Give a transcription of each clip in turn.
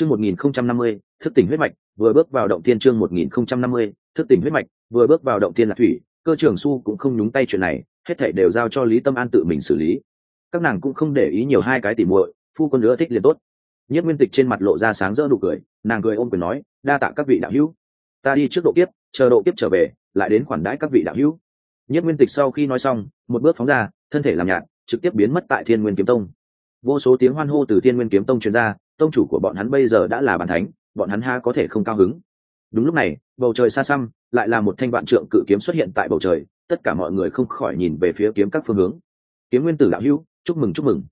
chương một nghìn không trăm năm mươi, thức tỉnh huyết mạch, vừa bước vào động tiên chương một nghìn không trăm năm mươi, thức tỉnh huyết mạch, vừa bước vào động tiên là thủy, cơ trưởng su cũng không nhúng tay chuyện này, hết thảy đều giao cho lý tâm an tự mình xử lý. Các nàng cũng không để ý nhiều hai cái tỉ muội, phu quân nữa thích liền tốt. Nhất nguyên tịch trên mặt lộ ra sáng rỡ nụ cười, nàng cười ôm quyền nói, đa tạ các vị đạo hữu. Ta đi trước độ kiếp, chờ độ kiếp trở về, lại đến khoản đãi các vị đạo hữu. Nhất nguyên tịch sau khi nói xong, một bước phóng ra, thân thể làm nhạt, trực tiếp biến mất tại thiên nguyên kiếm tông. Vô số tiếng hoan hô từ thiên nguyên kiếm tông truyền ra tông chủ của bọn hắn bây giờ đã là bàn thánh, bọn hắn ha có thể không cao hứng? Đúng lúc này, bầu trời xa xăm, lại là một thanh vạn trượng cự kiếm xuất hiện tại bầu trời, tất cả mọi người không khỏi nhìn về phía kiếm các phương hướng. Kiếm nguyên tử đạo hữu, chúc mừng chúc mừng.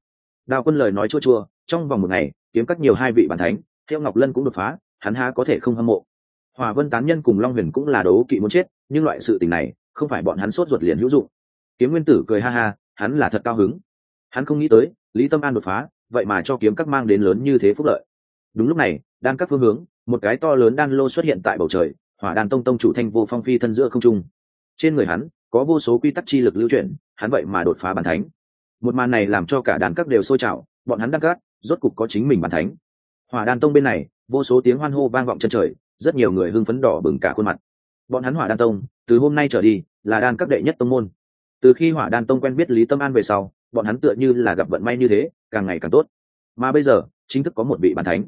Đào quân lời nói chua chua, trong vòng một ngày, kiếm các nhiều hai vị bàn thánh theo ngọc lân cũng đột phá, hắn ha có thể không hâm mộ. Hòa vân tán nhân cùng long huyền cũng là đấu kỵ muốn chết, nhưng loại sự tình này, không phải bọn hắn sốt ruột liền hữu dụng. Kiếm nguyên tử cười ha ha, hắn là thật cao hứng. Hắn không nghĩ tới, lý tâm an đột phá vậy mà cho kiếm các mang đến lớn như thế phúc lợi. Đúng lúc này đan các phương hướng, một cái to lớn đan lô xuất hiện tại bầu trời, hỏa đan tông tông chủ thanh vô phong phi thân giữa không trung. Trên người hắn, có vô số quy tắc chi lực lưu chuyển, hắn vậy mà đột phá bàn thánh. Một màn này làm cho cả đàn các đều sôi trào, bọn hắn đan các, rốt cục có chính mình bàn thánh. Hỏa đan tông bên này, vô số tiếng hoan hô vang vọng chân trời, rất nhiều người hưng phấn đỏ bừng cả khuôn mặt. Bọn hắn hỏa đan tông, từ hôm nay trở đi, là đan các đệ nhất tông môn. Từ khi hỏa đan tông quen biết lý tâm an về sau bọn hắn tựa như là gặp vận may như thế, càng ngày càng tốt. Mà bây giờ, chính thức có một vị bàn thánh.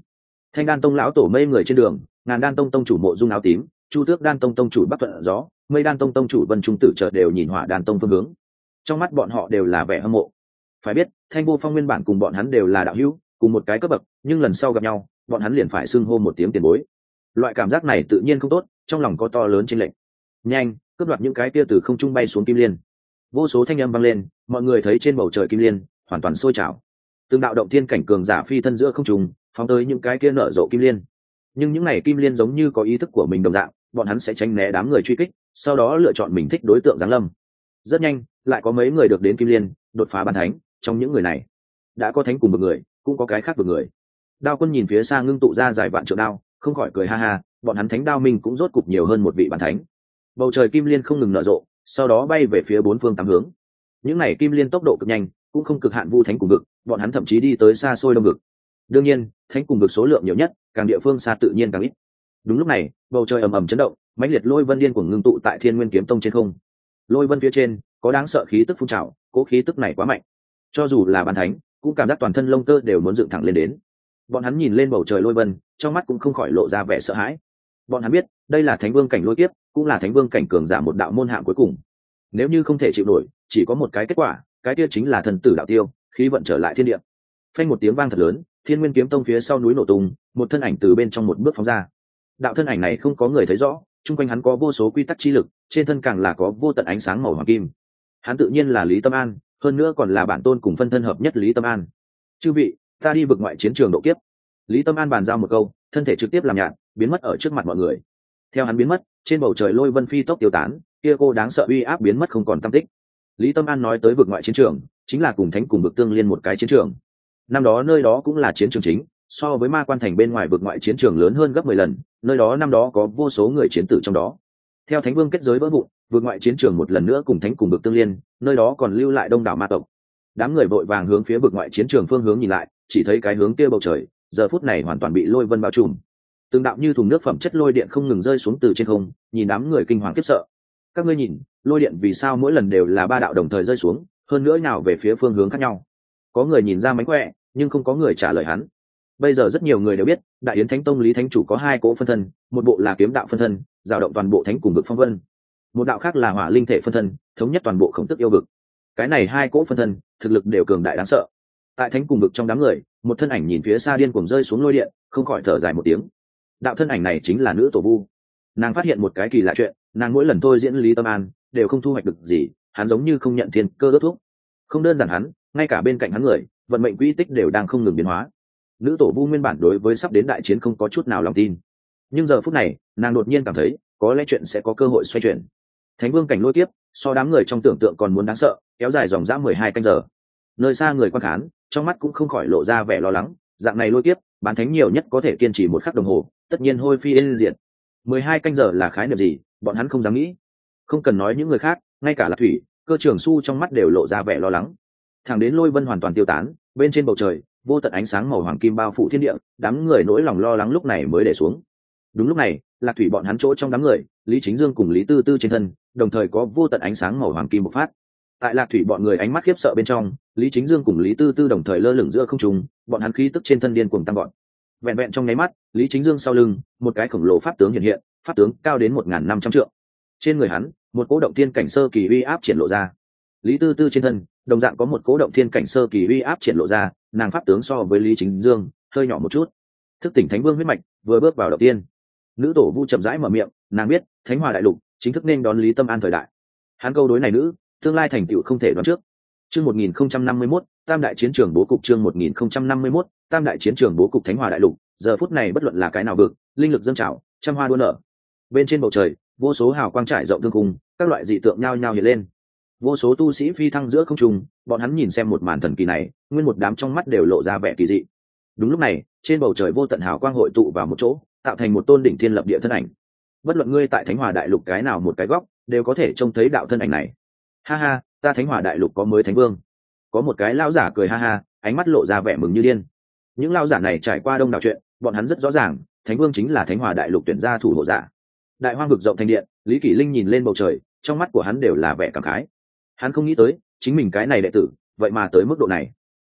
Thanh đan tông lão tổ mây người trên đường, ngàn đan tông tông chủ mộ dung áo tím, chu tước đan tông tông chủ bắc thuận gió, mây đan tông tông chủ vân trung tử chợ đều nhìn hỏa đan tông phương hướng. Trong mắt bọn họ đều là vẻ hâm mộ. Phải biết, thanh vô phong nguyên bản cùng bọn hắn đều là đạo hữu, cùng một cái cấp bậc, nhưng lần sau gặp nhau, bọn hắn liền phải xưng hô một tiếng tiền bối. Loại cảm giác này tự nhiên không tốt, trong lòng có to lớn trên lệnh nhanh, cướp đoạt những cái kia từ không trung bay xuống kim liên vô số thanh âm vang lên, mọi người thấy trên bầu trời kim liên, hoàn toàn sôi trào. Từng đạo động thiên cảnh cường giả phi thân giữa không trùng phóng tới những cái kia nở rộ kim liên. Nhưng những n à y kim liên giống như có ý thức của mình đồng dạng, bọn hắn sẽ tránh né đám người truy kích, sau đó lựa chọn mình thích đối tượng giáng lâm. Rất nhanh, lại có mấy người được đến kim liên, đột phá bàn thánh, trong những người này. Đã có thánh cùng một người, cũng có cái khác một người. Đao quân nhìn phía xa ngưng tụ ra dài vạn trượng đao, không khỏi cười ha ha, bọn hắn thánh đao minh cũng rốt cục nhiều hơn một vị bàn thánh. Bầu trời kim liên không ngừng nở rộ sau đó bay về phía bốn phương tám hướng. Những này kim liên tốc độ cực nhanh, cũng không cực hạn vu thánh cùng vực, bọn hắn thậm chí đi tới xa xôi đông vực. Đương nhiên, thánh cùng vực số lượng nhiều nhất, càng địa phương xa tự nhiên càng ít. Đúng lúc này, bầu trời ầm ầm chấn động, mãnh liệt lôi vân điên của ngưng tụ tại thiên nguyên kiếm tông trên không. Lôi vân phía trên, có đáng sợ khí tức phun trào, cố khí tức này quá mạnh. Cho dù là bàn thánh, cũng cảm giác toàn thân lông tơ đều muốn dựng thẳng lên đến. Bọn hắn nhìn lên bầu trời lôi vân, trong mắt cũng không khỏi lộ ra vẻ sợ hãi. Bọn hắn biết, đây là thánh vương cảnh lôi kiếp cũng là thánh vương cảnh cường giả một đạo môn hạng cuối cùng. Nếu như không thể chịu nổi, chỉ có một cái kết quả, cái kia chính là thần tử đạo tiêu, khí vận trở lại thiên địa. Phanh một tiếng vang thật lớn, thiên nguyên kiếm tông phía sau núi nổ tung, một thân ảnh từ bên trong một bước phóng ra. Đạo thân ảnh này không có người thấy rõ, chung quanh hắn có vô số quy tắc chi lực, trên thân càng là có vô tận ánh sáng màu hoàng kim. Hắn tự nhiên là lý tâm an, hơn nữa còn là bản tôn cùng phân thân hợp nhất lý tâm an. Chư vị, ta đi vực ngoại chiến trường độ kiếp. Lý tâm an bàn giao một câu, thân thể trực tiếp làm nhạt, biến mất ở trước mặt mọi người theo hắn biến mất, trên bầu trời lôi vân phi tốc tiêu tán, kia cô đáng sợ uy áp biến mất không còn tâm tích. Lý tâm an nói tới vực ngoại chiến trường, chính là cùng thánh cùng vực tương liên một cái chiến trường. Năm đó nơi đó cũng là chiến trường chính, so với ma quan thành bên ngoài vực ngoại chiến trường lớn hơn gấp mười lần, nơi đó năm đó có vô số người chiến tử trong đó. Theo thánh vương kết giới vỡ vụn vượt ngoại chiến trường một lần nữa cùng thánh cùng bực tương liên, nơi đó còn lưu lại đông đảo ma tộc. Đám người vội vàng hướng phía vực ngoại chiến trường phương hướng nhìn lại, chỉ thấy cái hướng kia bầu trời, giờ phút này hoàn toàn bị lôi vân bao trùm từng đạo như thùng nước phẩm chất lôi điện không ngừng rơi xuống từ trên không, nhìn đám người kinh hoàng khiếp sợ. Các ngươi nhìn, lôi điện vì sao mỗi lần đều là ba đạo đồng thời rơi xuống, hơn nữa nào về phía phương hướng khác nhau. Có người nhìn ra mánh khỏe, nhưng không có người trả lời hắn. Bây giờ rất nhiều người đều biết, đại yến thánh tông lý thánh chủ có hai cỗ phân thân, một bộ là kiếm đạo phân thân, rào động toàn bộ thánh cùng vực phong vân. Một đạo khác là hỏa linh thể phân thân, thống nhất toàn bộ khổng tức yêu vực. Cái này hai cỗ phân thân, thực lực đều cường đại đáng sợ. Tại thánh cùng vực trong đám người, một thân ảnh nhìn phía xa điên cùng rơi xuống lôi điện, không khỏi thở dài một tiếng đạo thân ảnh này chính là nữ tổ vu. Nàng phát hiện một cái kỳ lạ chuyện, nàng mỗi lần thôi diễn lý tâm an, đều không thu hoạch được gì, hắn giống như không nhận thiên cơ đốt thuốc. Không đơn giản hắn, ngay cả bên cạnh hắn người, vận mệnh quỹ tích đều đang không ngừng biến hóa. Nữ tổ vu nguyên bản đối với sắp đến đại chiến không có chút nào lòng tin. Nhưng giờ phút này, nàng đột nhiên cảm thấy, có lẽ chuyện sẽ có cơ hội xoay chuyển. Thánh vương cảnh lôi kiếp, so đám người trong tưởng tượng còn muốn đáng sợ, kéo dài dòng dã mười hai canh giờ. Nơi xa người quan khán, trong mắt cũng không khỏi lộ ra vẻ lo lắng, dạng này lôi kiếp, bán thánh nhiều nhất có thể kiên trì một khắc đồng hồ tất nhiên hôi phi lên diện mười hai canh giờ là khái niệm gì, bọn hắn không dám nghĩ. Không cần nói những người khác, ngay cả là thủy, cơ trưởng su trong mắt đều lộ ra vẻ lo lắng. Thẳng đến lôi vân hoàn toàn tiêu tán, bên trên bầu trời, vô tận ánh sáng màu hoàng kim bao phủ thiên địa, đám người nỗi lòng lo lắng lúc này mới để xuống. Đúng lúc này, lạc thủy bọn hắn chỗ trong đám người, lý chính dương cùng lý tư tư trên thân, đồng thời có vô tận ánh sáng màu hoàng kim bộc phát. Tại lạc thủy bọn người ánh mắt khiếp sợ bên trong, lý chính dương cùng lý tư tư đồng thời lơ lửng giữa không trùng bọn hắn khí tức trên thân điên cuồng tăng gọn vẹn vẹn trong nháy mắt, lý chính dương sau lưng, một cái khổng lồ pháp tướng hiện hiện, pháp tướng cao đến một n g h n năm trăm trượng. Trên người hắn, một cố động thiên cảnh sơ kỳ uy áp triển lộ ra. Lý tư tư trên thân, đồng dạng có một cố động thiên cảnh sơ kỳ uy áp triển lộ ra, nàng pháp tướng so với lý chính dương, hơi nhỏ một chút. Thức tỉnh thánh vương huyết mạch, vừa bước vào đầu tiên. Nữ tổ vu chậm rãi mở miệng, nàng biết, thánh hòa đại lục, chính thức nên đón lý tâm an thời đại. Hắn câu đối này nữ, tương lai thành tựu không thể đoán trước. Chương một nghìn không trăm năm mươi mốt tam đại chiến trường bố cục chương một nghìn không trăm năm mươi mốt tam đại chiến trường bố cục thánh hòa đại lục giờ phút này bất luận là cái nào vực linh lực dâng trào trăm hoa đua nở. Bên trên bầu trời vô số hào quang trải rộng thương cùng, các loại dị tượng nhao nhao hiện lên. Vô số tu sĩ phi thăng giữa không trung bọn hắn nhìn xem một màn thần kỳ này nguyên một đám trong mắt đều lộ ra vẻ kỳ dị. Đúng lúc này trên bầu trời vô tận hào quang hội tụ vào một chỗ tạo thành một tôn đỉnh thiên lập địa thân ảnh. Bất luận ngươi tại thánh hòa đại lục cái nào một cái góc đều có thể trông thấy đạo thân ảnh này. Ha ha ta thánh hòa đại lục có mới thánh vương có một cái lao giả cười ha ha, ánh mắt lộ ra vẻ mừng như điên. Những lao giả này trải qua đông đảo chuyện, bọn hắn rất rõ ràng, thánh vương chính là thánh hòa đại lục tuyển gia thủ hộ giả. Đại hoang vực rộng thành điện, lý kỷ linh nhìn lên bầu trời, trong mắt của hắn đều là vẻ cảm khái. Hắn không nghĩ tới, chính mình cái này đệ tử, vậy mà tới mức độ này.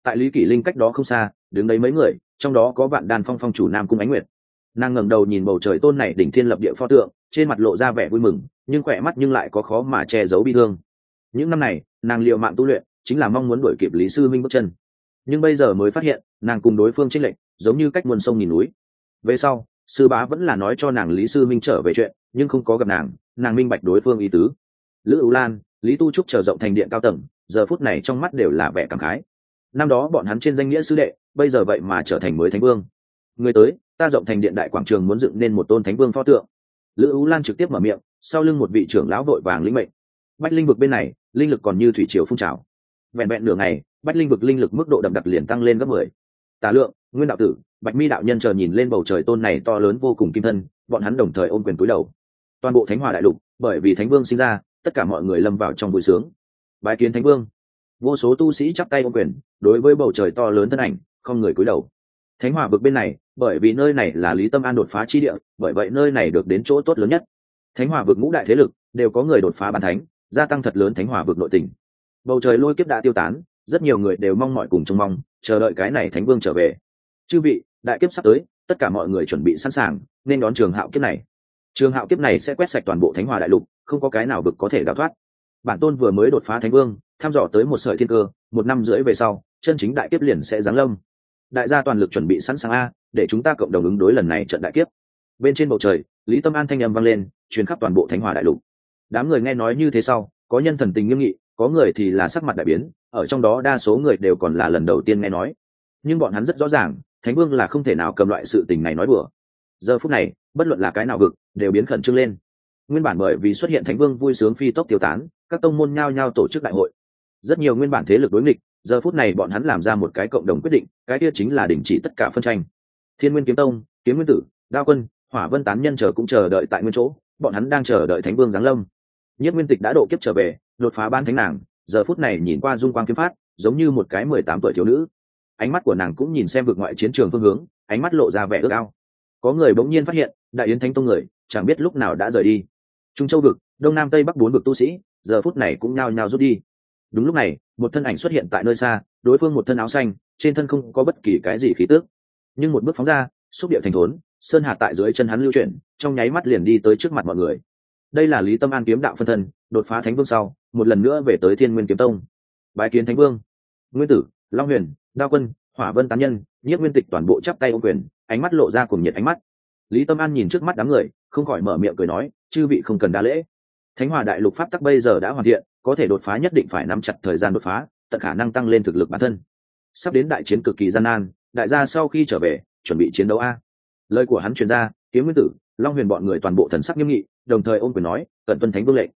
Tại lý kỷ linh cách đó không xa, đứng đấy mấy người, trong đó có vạn đàn phong phong chủ nam cung ánh nguyệt. Nàng ngẩng đầu nhìn bầu trời tôn này đỉnh thiên lập địa pho tượng, trên mặt lộ ra vẻ vui mừng, nhưng khỏe mắt nhưng lại có khó mà che giấu bi thương. Những năm này, nàng liệu mạng tu luyện chính là mong muốn đuổi kịp lý sư minh bước chân. Nhưng bây giờ mới phát hiện, nàng cùng đối phương tranh lệch, giống như cách muôn sông nhìn núi. Về sau, sư bá vẫn là nói cho nàng lý sư minh trở về chuyện, nhưng không có gặp nàng nàng minh bạch đối phương ý tứ. Lữ ưu lan, lý tu trúc trở rộng thành điện cao tầng, giờ phút này trong mắt đều là vẻ cảm khái. Năm đó bọn hắn trên danh nghĩa sư đệ, bây giờ vậy mà trở thành mới thánh vương. Người tới, ta rộng thành điện đại quảng trường muốn dựng nên một tôn thánh vương pho tượng. Lữ ưu lan trực tiếp mở miệng, sau lưng một vị trưởng lão đội vàng lĩnh mệnh. Bách linh vực bên này, linh lực còn như thủy triều phun trào vẹn vẹn nửa ngày, bách linh vực linh lực mức độ đậm đặc liền tăng lên gấp mười. Tà lượng, nguyên đạo tử, bạch mi đạo nhân chờ nhìn lên bầu trời tôn này to lớn vô cùng kim thân, bọn hắn đồng thời ôm quyền túi đầu. Toàn bộ thánh hòa đại lục, bởi vì thánh vương sinh ra, tất cả mọi người lâm vào trong vui sướng. Bái kiến thánh vương. Vô số tu sĩ chắp tay ôm quyền, đối với bầu trời to lớn thân ảnh, không người cúi đầu. Thánh hòa vực bên này, bởi vì nơi này là lý tâm an đột phá chi địa, bởi vậy nơi này được đến chỗ tốt lớn nhất. Thánh hòa vực ngũ đại thế lực, đều có người đột phá bàn thánh, gia tăng thật lớn thánh hòa vực nội tình bầu trời lôi kiếp đã tiêu tán, rất nhiều người đều mong mọi cùng trông mong, chờ đợi cái này thánh vương trở về. Chư vị, đại kiếp sắp tới, tất cả mọi người chuẩn bị sẵn sàng, nên đón trường hạo kiếp này. Trường hạo kiếp này sẽ quét sạch toàn bộ thánh hòa đại lục, không có cái nào vực có thể đào thoát. Bản tôn vừa mới đột phá thánh vương, thăm dò tới một sợi thiên cơ, một năm rưỡi về sau, chân chính đại kiếp liền sẽ giáng lâm. Đại gia toàn lực chuẩn bị sẵn sàng a, để chúng ta cộng đồng ứng đối lần này trận đại kiếp. Bên trên bầu trời, lý tâm an thanh âm vang lên chuyến khắp toàn bộ thánh hòa đại lục. Đám người nghe nói như thế sau, có nhân thần tình nghiêm nghị có người thì là sắc mặt đại biến, ở trong đó đa số người đều còn là lần đầu tiên nghe nói. Nhưng bọn hắn rất rõ ràng, thánh vương là không thể nào cầm loại sự tình này nói bừa. Giờ phút này, bất luận là cái nào vực, đều biến khẩn trương lên. Nguyên bản bởi vì xuất hiện thánh vương vui sướng phi tốc tiêu tán, các tông môn nhao nhao tổ chức đại hội. Rất nhiều nguyên bản thế lực đối nghịch, giờ phút này bọn hắn làm ra một cái cộng đồng quyết định, cái kia chính là đình chỉ tất cả phân tranh. Thiên nguyên kiếm tông, kiếm nguyên tử, đao quân, hỏa vân tán nhân chờ cũng chờ đợi tại nguyên chỗ, bọn hắn đang chờ đợi thánh vương giáng lâm nhất nguyên tịch đã độ kiếp trở về, đột phá ban thánh nàng, giờ phút này nhìn qua dung quang kiếm phát, giống như một cái mười tám tuổi thiếu nữ. Ánh mắt của nàng cũng nhìn xem vực ngoại chiến trường phương hướng, ánh mắt lộ ra vẻ ước ao. Có người bỗng nhiên phát hiện, đại yến thánh tông người, chẳng biết lúc nào đã rời đi. Trung châu vực, đông nam tây bắc bốn vực tu sĩ, giờ phút này cũng nhao nhao rút đi. Đúng lúc này, một thân ảnh xuất hiện tại nơi xa, đối phương một thân áo xanh, trên thân không có bất kỳ cái gì khí tước nhưng một bước phóng ra, xúc địa thành thốn, sơn hạ tại dưới chân hắn lưu chuyển, trong nháy mắt liền đi tới trước mặt mọi người đây là lý tâm an kiếm đạo phân thân, đột phá thánh vương sau, một lần nữa về tới thiên nguyên kiếm tông. Bái kiến thánh vương. Nguyên tử, long huyền, đao quân, hỏa vân tán nhân, nhiếp nguyên tịch toàn bộ chắp tay ô quyền, ánh mắt lộ ra cùng nhiệt ánh mắt. Lý tâm an nhìn trước mắt đám người, không khỏi mở miệng cười nói, chư vị không cần đa lễ. Thánh hòa đại lục pháp tắc bây giờ đã hoàn thiện, có thể đột phá nhất định phải nắm chặt thời gian đột phá, tận khả năng tăng lên thực lực bản thân. Sắp đến đại chiến cực kỳ gian nan, đại gia sau khi trở về, chuẩn bị chiến đấu a. Lời của hắn truyền ra, kiếm nguyên tử, long huyền bọn người toàn bộ thần sắc nghiêm nghị đồng thời ôm quyền nói, cận tuân thánh vương lệnh.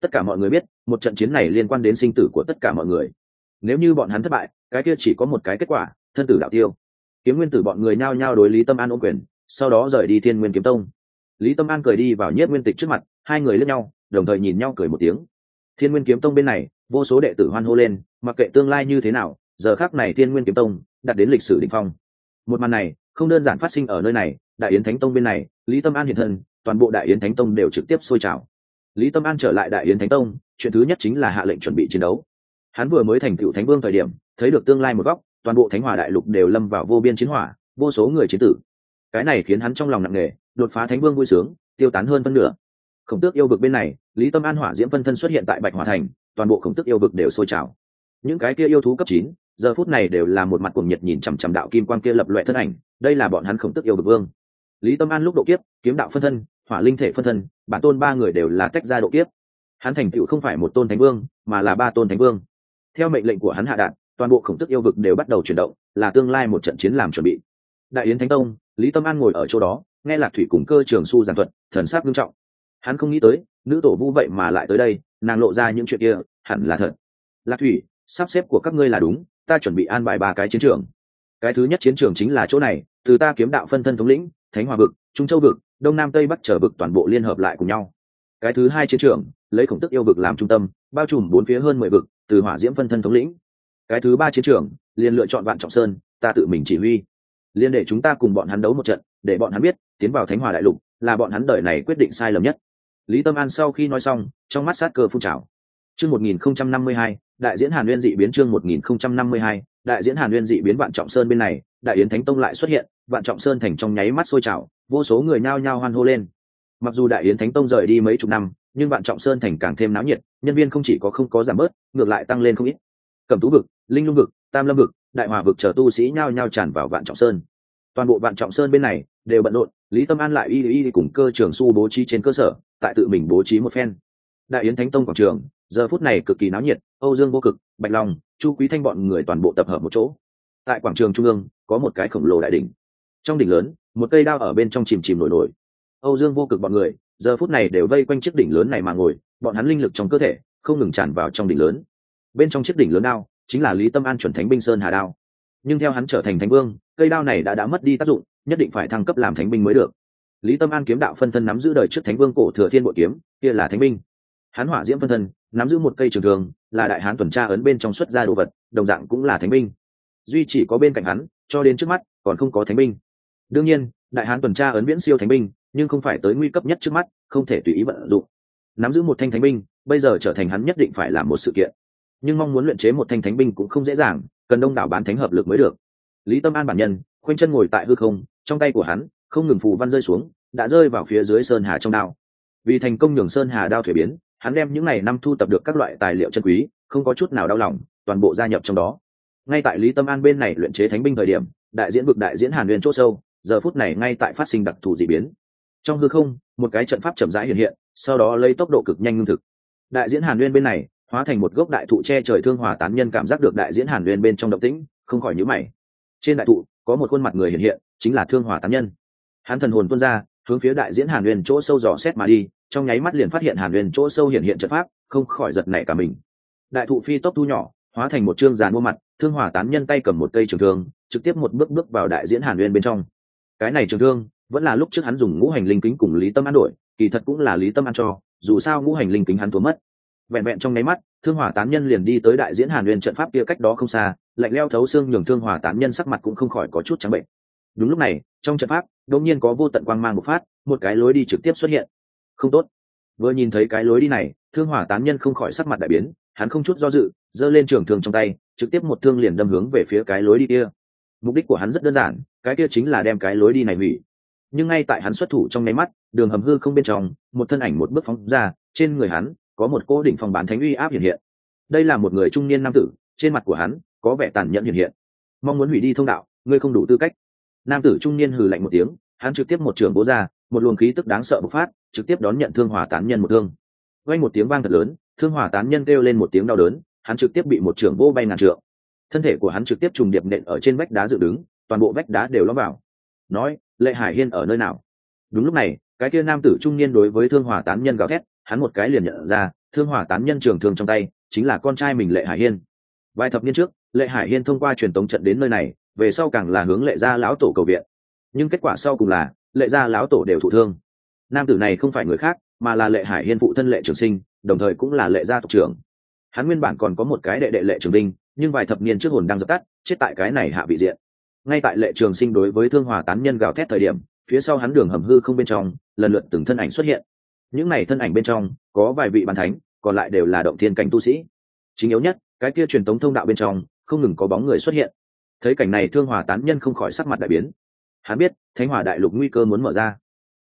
Tất cả mọi người biết, một trận chiến này liên quan đến sinh tử của tất cả mọi người. Nếu như bọn hắn thất bại, cái kia chỉ có một cái kết quả, thân tử đạo tiêu. Kiếm nguyên tử bọn người nhao nhao đối lý tâm an ôm quyền, sau đó rời đi thiên nguyên kiếm tông. Lý tâm an cười đi vào nhiếp nguyên tịch trước mặt, hai người lướt nhau, đồng thời nhìn nhau cười một tiếng. Thiên nguyên kiếm tông bên này, vô số đệ tử hoan hô lên, mặc kệ tương lai như thế nào, giờ khác này thiên nguyên kiếm tông đạt đến lịch sử đỉnh phong. Một màn này, không đơn giản phát sinh ở nơi này, đại yến thánh tông bên này, lý tâm an hiện thân toàn bộ đại yến thánh tông đều trực tiếp sôi trào. Lý tâm an trở lại đại yến thánh tông, chuyện thứ nhất chính là hạ lệnh chuẩn bị chiến đấu. Hắn vừa mới thành cựu thánh vương thời điểm, thấy được tương lai một góc, toàn bộ thánh hòa đại lục đều lâm vào vô biên chiến hỏa, vô số người chiến tử. Cái này khiến hắn trong lòng nặng nề, đột phá thánh vương vui sướng, tiêu tán hơn phân nửa. Khổng tước yêu vực bên này, lý tâm an hỏa diễm phân thân xuất hiện tại bạch hòa thành, toàn bộ khổng tước yêu vực đều sôi trào. Những cái kia yêu thú cấp chín, giờ phút này đều là một mặt cuồng nhiệt nhìn chằm chằm đạo kim quan kia lập loại thân ảnh, đây là bọn hắn khổng tức yêu vực vương lý tâm an lúc độ kiếp, kiếm đạo phân thân, hỏa linh thể phân thân, bản tôn ba người đều là tách ra độ kiếp. Hắn thành tựu không phải một tôn thánh vương, mà là ba tôn thánh vương. Theo mệnh lệnh của hắn hạ đạn, toàn bộ khổng tức yêu vực đều bắt đầu chuyển động, là tương lai một trận chiến làm chuẩn bị. Đại yến thánh tông, lý tâm an ngồi ở chỗ đó, nghe lạc thủy cùng cơ trường su giảng thuật, thần sắc nghiêm trọng. Hắn không nghĩ tới, nữ tổ vu vậy mà lại tới đây, nàng lộ ra những chuyện kia, hẳn là thật. Lạc thủy, sắp xếp của các ngươi là đúng, ta chuẩn bị an bài ba cái chiến trường. Cái thứ nhất chiến trường chính là chỗ này, từ ta kiếm đạo phân thân thống lĩnh thánh hòa vực, trung châu vực, đông nam tây bắc trở vực toàn bộ liên hợp lại cùng nhau. Cái thứ hai chiến trường, lấy khổng tức yêu vực làm trung tâm, bao trùm bốn phía hơn mười vực, từ hỏa diễm phân thân thống lĩnh. Cái thứ ba chiến trường, liền lựa chọn vạn trọng sơn, ta tự mình chỉ huy. Liên để chúng ta cùng bọn hắn đấu một trận, để bọn hắn biết, tiến vào thánh hòa đại lục, là bọn hắn đời này quyết định sai lầm nhất. Lý tâm an sau khi nói xong, trong mắt sát cơ phun trào. Chương một nghìn không trăm năm mươi hai, đại diễn hàn nguyên dị biến chương một nghìn không trăm năm mươi hai, đại diễn hàn nguyên dị biến vạn trọng sơn bên này, đại yến thánh tông lại xuất hiện vạn trọng sơn thành trong nháy mắt sôi trào, vô số người nhao nhao hoan hô lên. Mặc dù đại yến thánh tông rời đi mấy chục năm, nhưng vạn trọng sơn thành càng thêm náo nhiệt, nhân viên không chỉ có không có giảm bớt, ngược lại tăng lên không ít. Cẩm tú vực, linh lung vực, tam lâm vực, đại hòa vực chờ tu sĩ nhao nhao tràn vào vạn trọng sơn. Toàn bộ vạn trọng sơn bên này đều bận rộn, lý tâm an lại y y cùng cơ trường su bố trí trên cơ sở, tại tự mình bố trí một phen. Đại yến thánh tông quảng trường, giờ phút này cực kỳ náo nhiệt, âu dương vô cực, bạch long, chu quý thanh bọn người toàn bộ tập hợp một chỗ. Tại quảng trường trung ương, có một cái khổng lồ đại đỉnh trong đỉnh lớn, một cây đao ở bên trong chìm chìm nổi nổi. Âu dương vô cực bọn người, giờ phút này đều vây quanh chiếc đỉnh lớn này mà ngồi, bọn hắn linh lực trong cơ thể không ngừng tràn vào trong đỉnh lớn. Bên trong chiếc đỉnh lớn đao chính là lý tâm an chuẩn thánh binh sơn hà đao. Nhưng theo hắn trở thành thánh vương, cây đao này đã đã mất đi tác dụng, nhất định phải thăng cấp làm thánh binh mới được. Lý tâm an kiếm đạo phân thân nắm giữ đời trước thánh vương cổ thừa thiên bội kiếm, kia là thánh binh. Hắn hỏa diễm phân thân, nắm giữ một cây trường thường là đại hán tuần tra ấn bên trong xuất ra đồ vật, đồng dạng cũng là thánh binh. Duy chỉ có bên cạnh hắn, cho đến trước mắt, còn không có thánh binh đương nhiên, đại hán tuần tra ấn viễn siêu thánh binh, nhưng không phải tới nguy cấp nhất trước mắt, không thể tùy ý vận dụng. Nắm giữ một thanh thánh binh, bây giờ trở thành hắn nhất định phải làm một sự kiện. Nhưng mong muốn luyện chế một thanh thánh binh cũng không dễ dàng, cần đông đảo bán thánh hợp lực mới được. Lý tâm an bản nhân, khoanh chân ngồi tại hư không, trong tay của hắn, không ngừng phù văn rơi xuống, đã rơi vào phía dưới sơn hà trong đao. Vì thành công nhường sơn hà đao thuế biến, hắn đem những ngày năm thu tập được các loại tài liệu chân quý, không có chút nào đau lòng, toàn bộ gia nhập trong đó. Ngay tại lý tâm an bên này luyện chế thánh binh thời điểm, đại diễn vực đại diễn hàn huyền c h ỗ sâu giờ phút này ngay tại phát sinh đặc thù d ị biến. Trong hư không, một cái trận pháp chậm rãi hiện hiện, sau đó lấy tốc độ cực nhanh ngưng thực. Đại diễn hàn nguyên bên này, hóa thành một gốc đại thụ che trời thương hòa tán nhân cảm giác được đại diễn hàn nguyên bên trong động tĩnh, không khỏi nhữ mày. Trên đại thụ, có một khuôn mặt người hiện hiện, chính là thương hòa tán nhân. Hắn thần hồn tuôn ra, hướng phía đại diễn hàn nguyên chỗ sâu dò xét mà đi, trong nháy mắt liền phát hiện hàn nguyên chỗ sâu hiện hiện trận pháp, không khỏi giật nảy cả mình. Đại thụ phi tốc thu nhỏ, hóa thành một chương giàn mua mặt, thương hỏa tán nhân tay cầm một cây trường thương, trực tiếp một bước bước vào đại diễn hàn nguyên bên trong cái này trường thương, vẫn là lúc trước hắn dùng ngũ hành linh kính cùng lý tâm an đổi, kỳ thật cũng là lý tâm an cho, dù sao ngũ hành linh kính hắn thua mất. Vẹn vẹn trong nháy mắt, thương hỏa tán nhân liền đi tới đại diễn hàn nguyên trận pháp kia cách đó không xa, lạnh leo thấu xương nhường thương hỏa tán nhân sắc mặt cũng không khỏi có chút trắng bệnh. Đúng lúc này, trong trận pháp, đột nhiên có vô tận quang mang một phát, một cái lối đi trực tiếp xuất hiện. Không tốt. Vừa nhìn thấy cái lối đi này, thương hỏa tán nhân không khỏi sắc mặt đại biến, hắn không chút do dự, giơ lên trường thương trong tay, trực tiếp một thương liền đâm hướng về phía cái lối đi kia. Mục đích của hắn rất đơn giản cái kia chính là đem cái lối đi này hủy. Nhưng ngay tại hắn xuất thủ trong nháy mắt, đường hầm hư không bên trong, một thân ảnh một bước phóng ra, trên người hắn có một cố định phòng bán thánh uy áp hiện hiện. Đây là một người trung niên nam tử, trên mặt của hắn có vẻ tàn nhẫn hiện hiện. Mong muốn hủy đi thông đạo, ngươi không đủ tư cách. Nam tử trung niên hừ lạnh một tiếng, hắn trực tiếp một trường bố ra, một luồng khí tức đáng sợ bộc phát, trực tiếp đón nhận thương hỏa tán nhân một thương. Vang một tiếng vang thật lớn, thương hỏa tán nhân kêu lên một tiếng đau đớn, hắn trực tiếp bị một trường vô bay ngàn trượng. Thân thể của hắn trực tiếp trùng điệp nện ở trên vách đá dựng đứng toàn bộ vách đá đều lõm vào. Nói, lệ hải hiên ở nơi nào? Đúng lúc này, cái kia nam tử trung niên đối với thương hỏa tán nhân gào thét, hắn một cái liền nhận ra, thương hỏa tán nhân trường thương trong tay, chính là con trai mình lệ hải hiên. Vài thập niên trước, lệ hải hiên thông qua truyền tống trận đến nơi này, về sau càng là hướng lệ gia lão tổ cầu viện. Nhưng kết quả sau cùng là, lệ gia lão tổ đều thụ thương. Nam tử này không phải người khác, mà là lệ hải hiên phụ thân lệ trường sinh, đồng thời cũng là lệ gia tộc trưởng. Hắn nguyên bản còn có một cái đệ đệ lệ trường đinh, nhưng vài thập niên trước hồn đang dập tắt, chết tại cái này hạ vị diện ngay tại lệ trường sinh đối với thương hòa tán nhân gào thét thời điểm, phía sau hắn đường hầm hư không bên trong, lần lượt từng thân ảnh xuất hiện. Những này thân ảnh bên trong, có vài vị bàn thánh, còn lại đều là động thiên cảnh tu sĩ. Chính yếu nhất, cái kia truyền tống thông đạo bên trong, không ngừng có bóng người xuất hiện. Thấy cảnh này thương hòa tán nhân không khỏi sắc mặt đại biến. Hắn biết, thánh hòa đại lục nguy cơ muốn mở ra.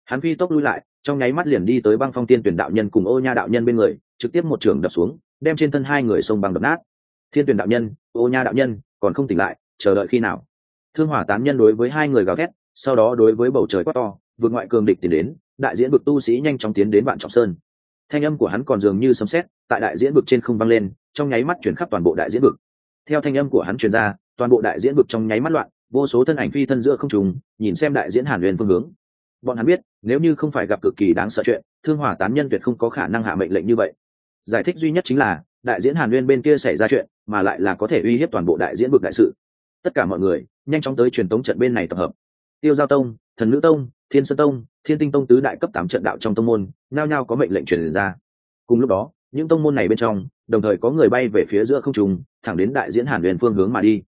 Hắn phi tốc lui lại, trong nháy mắt liền đi tới băng phong tiên tuyển đạo nhân cùng ô nha đạo nhân bên người, trực tiếp một trường đập xuống, đem trên thân hai người sông băng đập nát. Thiên tuyển đạo nhân, ô nha đạo nhân, còn không tỉnh lại, chờ đợi khi nào? Thương hỏa tán nhân đối với hai người gào thét, sau đó đối với bầu trời quát to, vượt ngoại cường địch tiến đến, đại diễn vực tu sĩ nhanh chóng tiến đến vạn trọng sơn. Thanh âm của hắn còn dường như sấm sét, tại đại diễn vực trên không vang lên, trong nháy mắt chuyển khắp toàn bộ đại diễn vực. Theo thanh âm của hắn truyền ra, toàn bộ đại diễn vực trong nháy mắt loạn, vô số thân ảnh phi thân giữa không trùng nhìn xem đại diễn hàn huyền phương hướng. Bọn hắn biết, nếu như không phải gặp cực kỳ đáng sợ chuyện, thương hỏa tán nhân tuyệt không có khả năng hạ mệnh lệnh như vậy. Giải thích duy nhất chính là, đại diễn hàn nguyên bên kia xảy ra chuyện, mà lại là có thể uy hiếp toàn bộ đại diễn vực đại sự tất cả mọi người, nhanh chóng tới truyền tống trận bên này tập hợp. Tiêu giao tông, thần nữ tông, thiên sơn tông, thiên tinh tông tứ đại cấp tám trận đạo trong tông môn nao nhao có mệnh lệnh truyền ra. Cùng lúc đó, những tông môn này bên trong, đồng thời có người bay về phía giữa không trung, thẳng đến đại diễn hàn huyền phương hướng mà đi.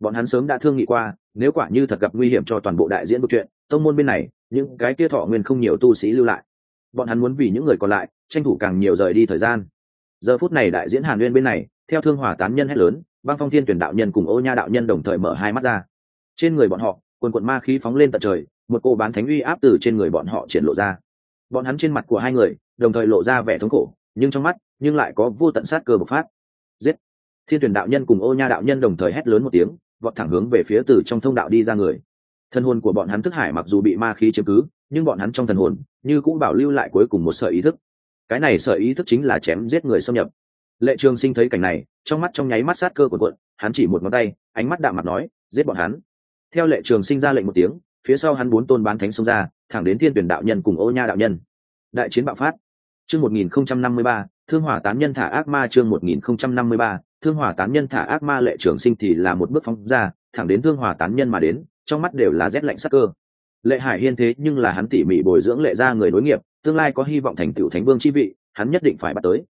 Bọn hắn sớm đã thương nghị qua, nếu quả như thật gặp nguy hiểm cho toàn bộ đại diễn bộ chuyện, tông môn bên này, những cái kia thọ nguyên không nhiều tu sĩ lưu lại. Bọn hắn muốn vì những người còn lại, tranh thủ càng nhiều rời đi thời gian. Giờ phút này đại diễn hàn nguyên bên này, theo thương hòa tán nhân hét lớn băng phong thiên tuyển đạo nhân cùng ô nha đạo nhân đồng thời mở hai mắt ra. Trên người bọn họ, quần quận ma khí phóng lên tận trời, một cô bán thánh uy áp từ trên người bọn họ triển lộ ra. Bọn hắn trên mặt của hai người, đồng thời lộ ra vẻ thống khổ, nhưng trong mắt, nhưng lại có vô tận sát cơ bộc phát. Giết! Thiên tuyển đạo nhân cùng ô nha đạo nhân đồng thời hét lớn một tiếng, vọt thẳng hướng về phía từ trong thông đạo đi ra người. Thân hồn của bọn hắn thức hải mặc dù bị ma khí chiếm cứ, nhưng bọn hắn trong thần hồn, như cũng bảo lưu lại cuối cùng một sợi ý thức. Cái này sợi ý thức chính là chém giết người xâm nhập lệ trường sinh thấy cảnh này, trong mắt trong nháy mắt sát cơ của quận hắn chỉ một ngón tay, ánh mắt đạm mặt nói, giết bọn hắn. Theo lệ trường sinh ra lệnh một tiếng, phía sau hắn bốn tôn bán thánh xông ra, thẳng đến thiên tuyển đạo nhân cùng ô nha đạo nhân. Đại chiến bạo phát. Chương một nghìn không trăm năm mươi ba, thương hỏa tán nhân thả ác ma chương một nghìn không trăm năm mươi ba, thương hỏa tán nhân thả ác ma lệ trường sinh thì là một bước phóng ra, thẳng đến thương hỏa tán nhân mà đến, trong mắt đều là rét lạnh sắc cơ. Lệ hải hiên thế nhưng là hắn tỉ mỉ bồi dưỡng lệ ra người nối nghiệp, tương lai có hy vọng thành tựu thánh vương chi vị, hắn nhất định phải bắt tới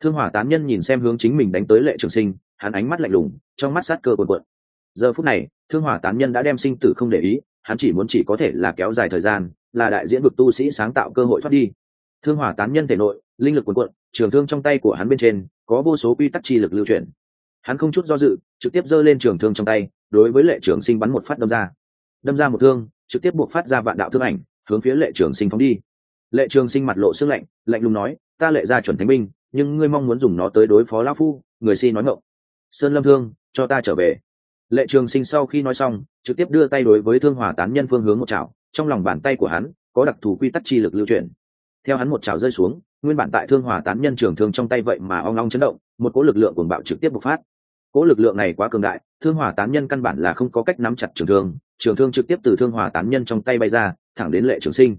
thương hỏa tán nhân nhìn xem hướng chính mình đánh tới lệ trường sinh, hắn ánh mắt lạnh lùng, trong mắt sát cơ cuồn cuộn. Giờ phút này, thương hỏa tán nhân đã đem sinh tử không để ý, hắn chỉ muốn chỉ có thể là kéo dài thời gian, là đại diễn vực tu sĩ sáng tạo cơ hội thoát đi. Thương hỏa tán nhân thể nội, linh lực cuồn cuộn, trường thương trong tay của hắn bên trên, có vô số quy tắc chi lực lưu chuyển. Hắn không chút do dự, trực tiếp giơ lên trường thương trong tay, đối với lệ trường sinh bắn một phát đâm ra. Đâm ra một thương, trực tiếp buộc phát ra vạn đạo thương ảnh, hướng phía lệ trường sinh phóng đi. Lệ trường sinh mặt lộ sức lạnh lạnh lùng nói, ta lệ ra chuẩn thánh binh nhưng ngươi mong muốn dùng nó tới đối phó lão phu, người si nói ngộng sơn lâm thương, cho ta trở về. Lệ trường sinh sau khi nói xong, trực tiếp đưa tay đối với thương hỏa tán nhân phương hướng một chảo, trong lòng bàn tay của hắn, có đặc thù quy tắc chi lực lưu truyền. theo hắn một chảo rơi xuống, nguyên bản tại thương hỏa tán nhân trường thương trong tay vậy mà ong long chấn động, một cỗ lực lượng cuồng bạo trực tiếp bộc phát. Cỗ lực lượng này quá cường đại, thương hỏa tán nhân căn bản là không có cách nắm chặt trường thương trường thương trực tiếp từ thương hỏa tán nhân trong tay bay ra, thẳng đến lệ trường sinh.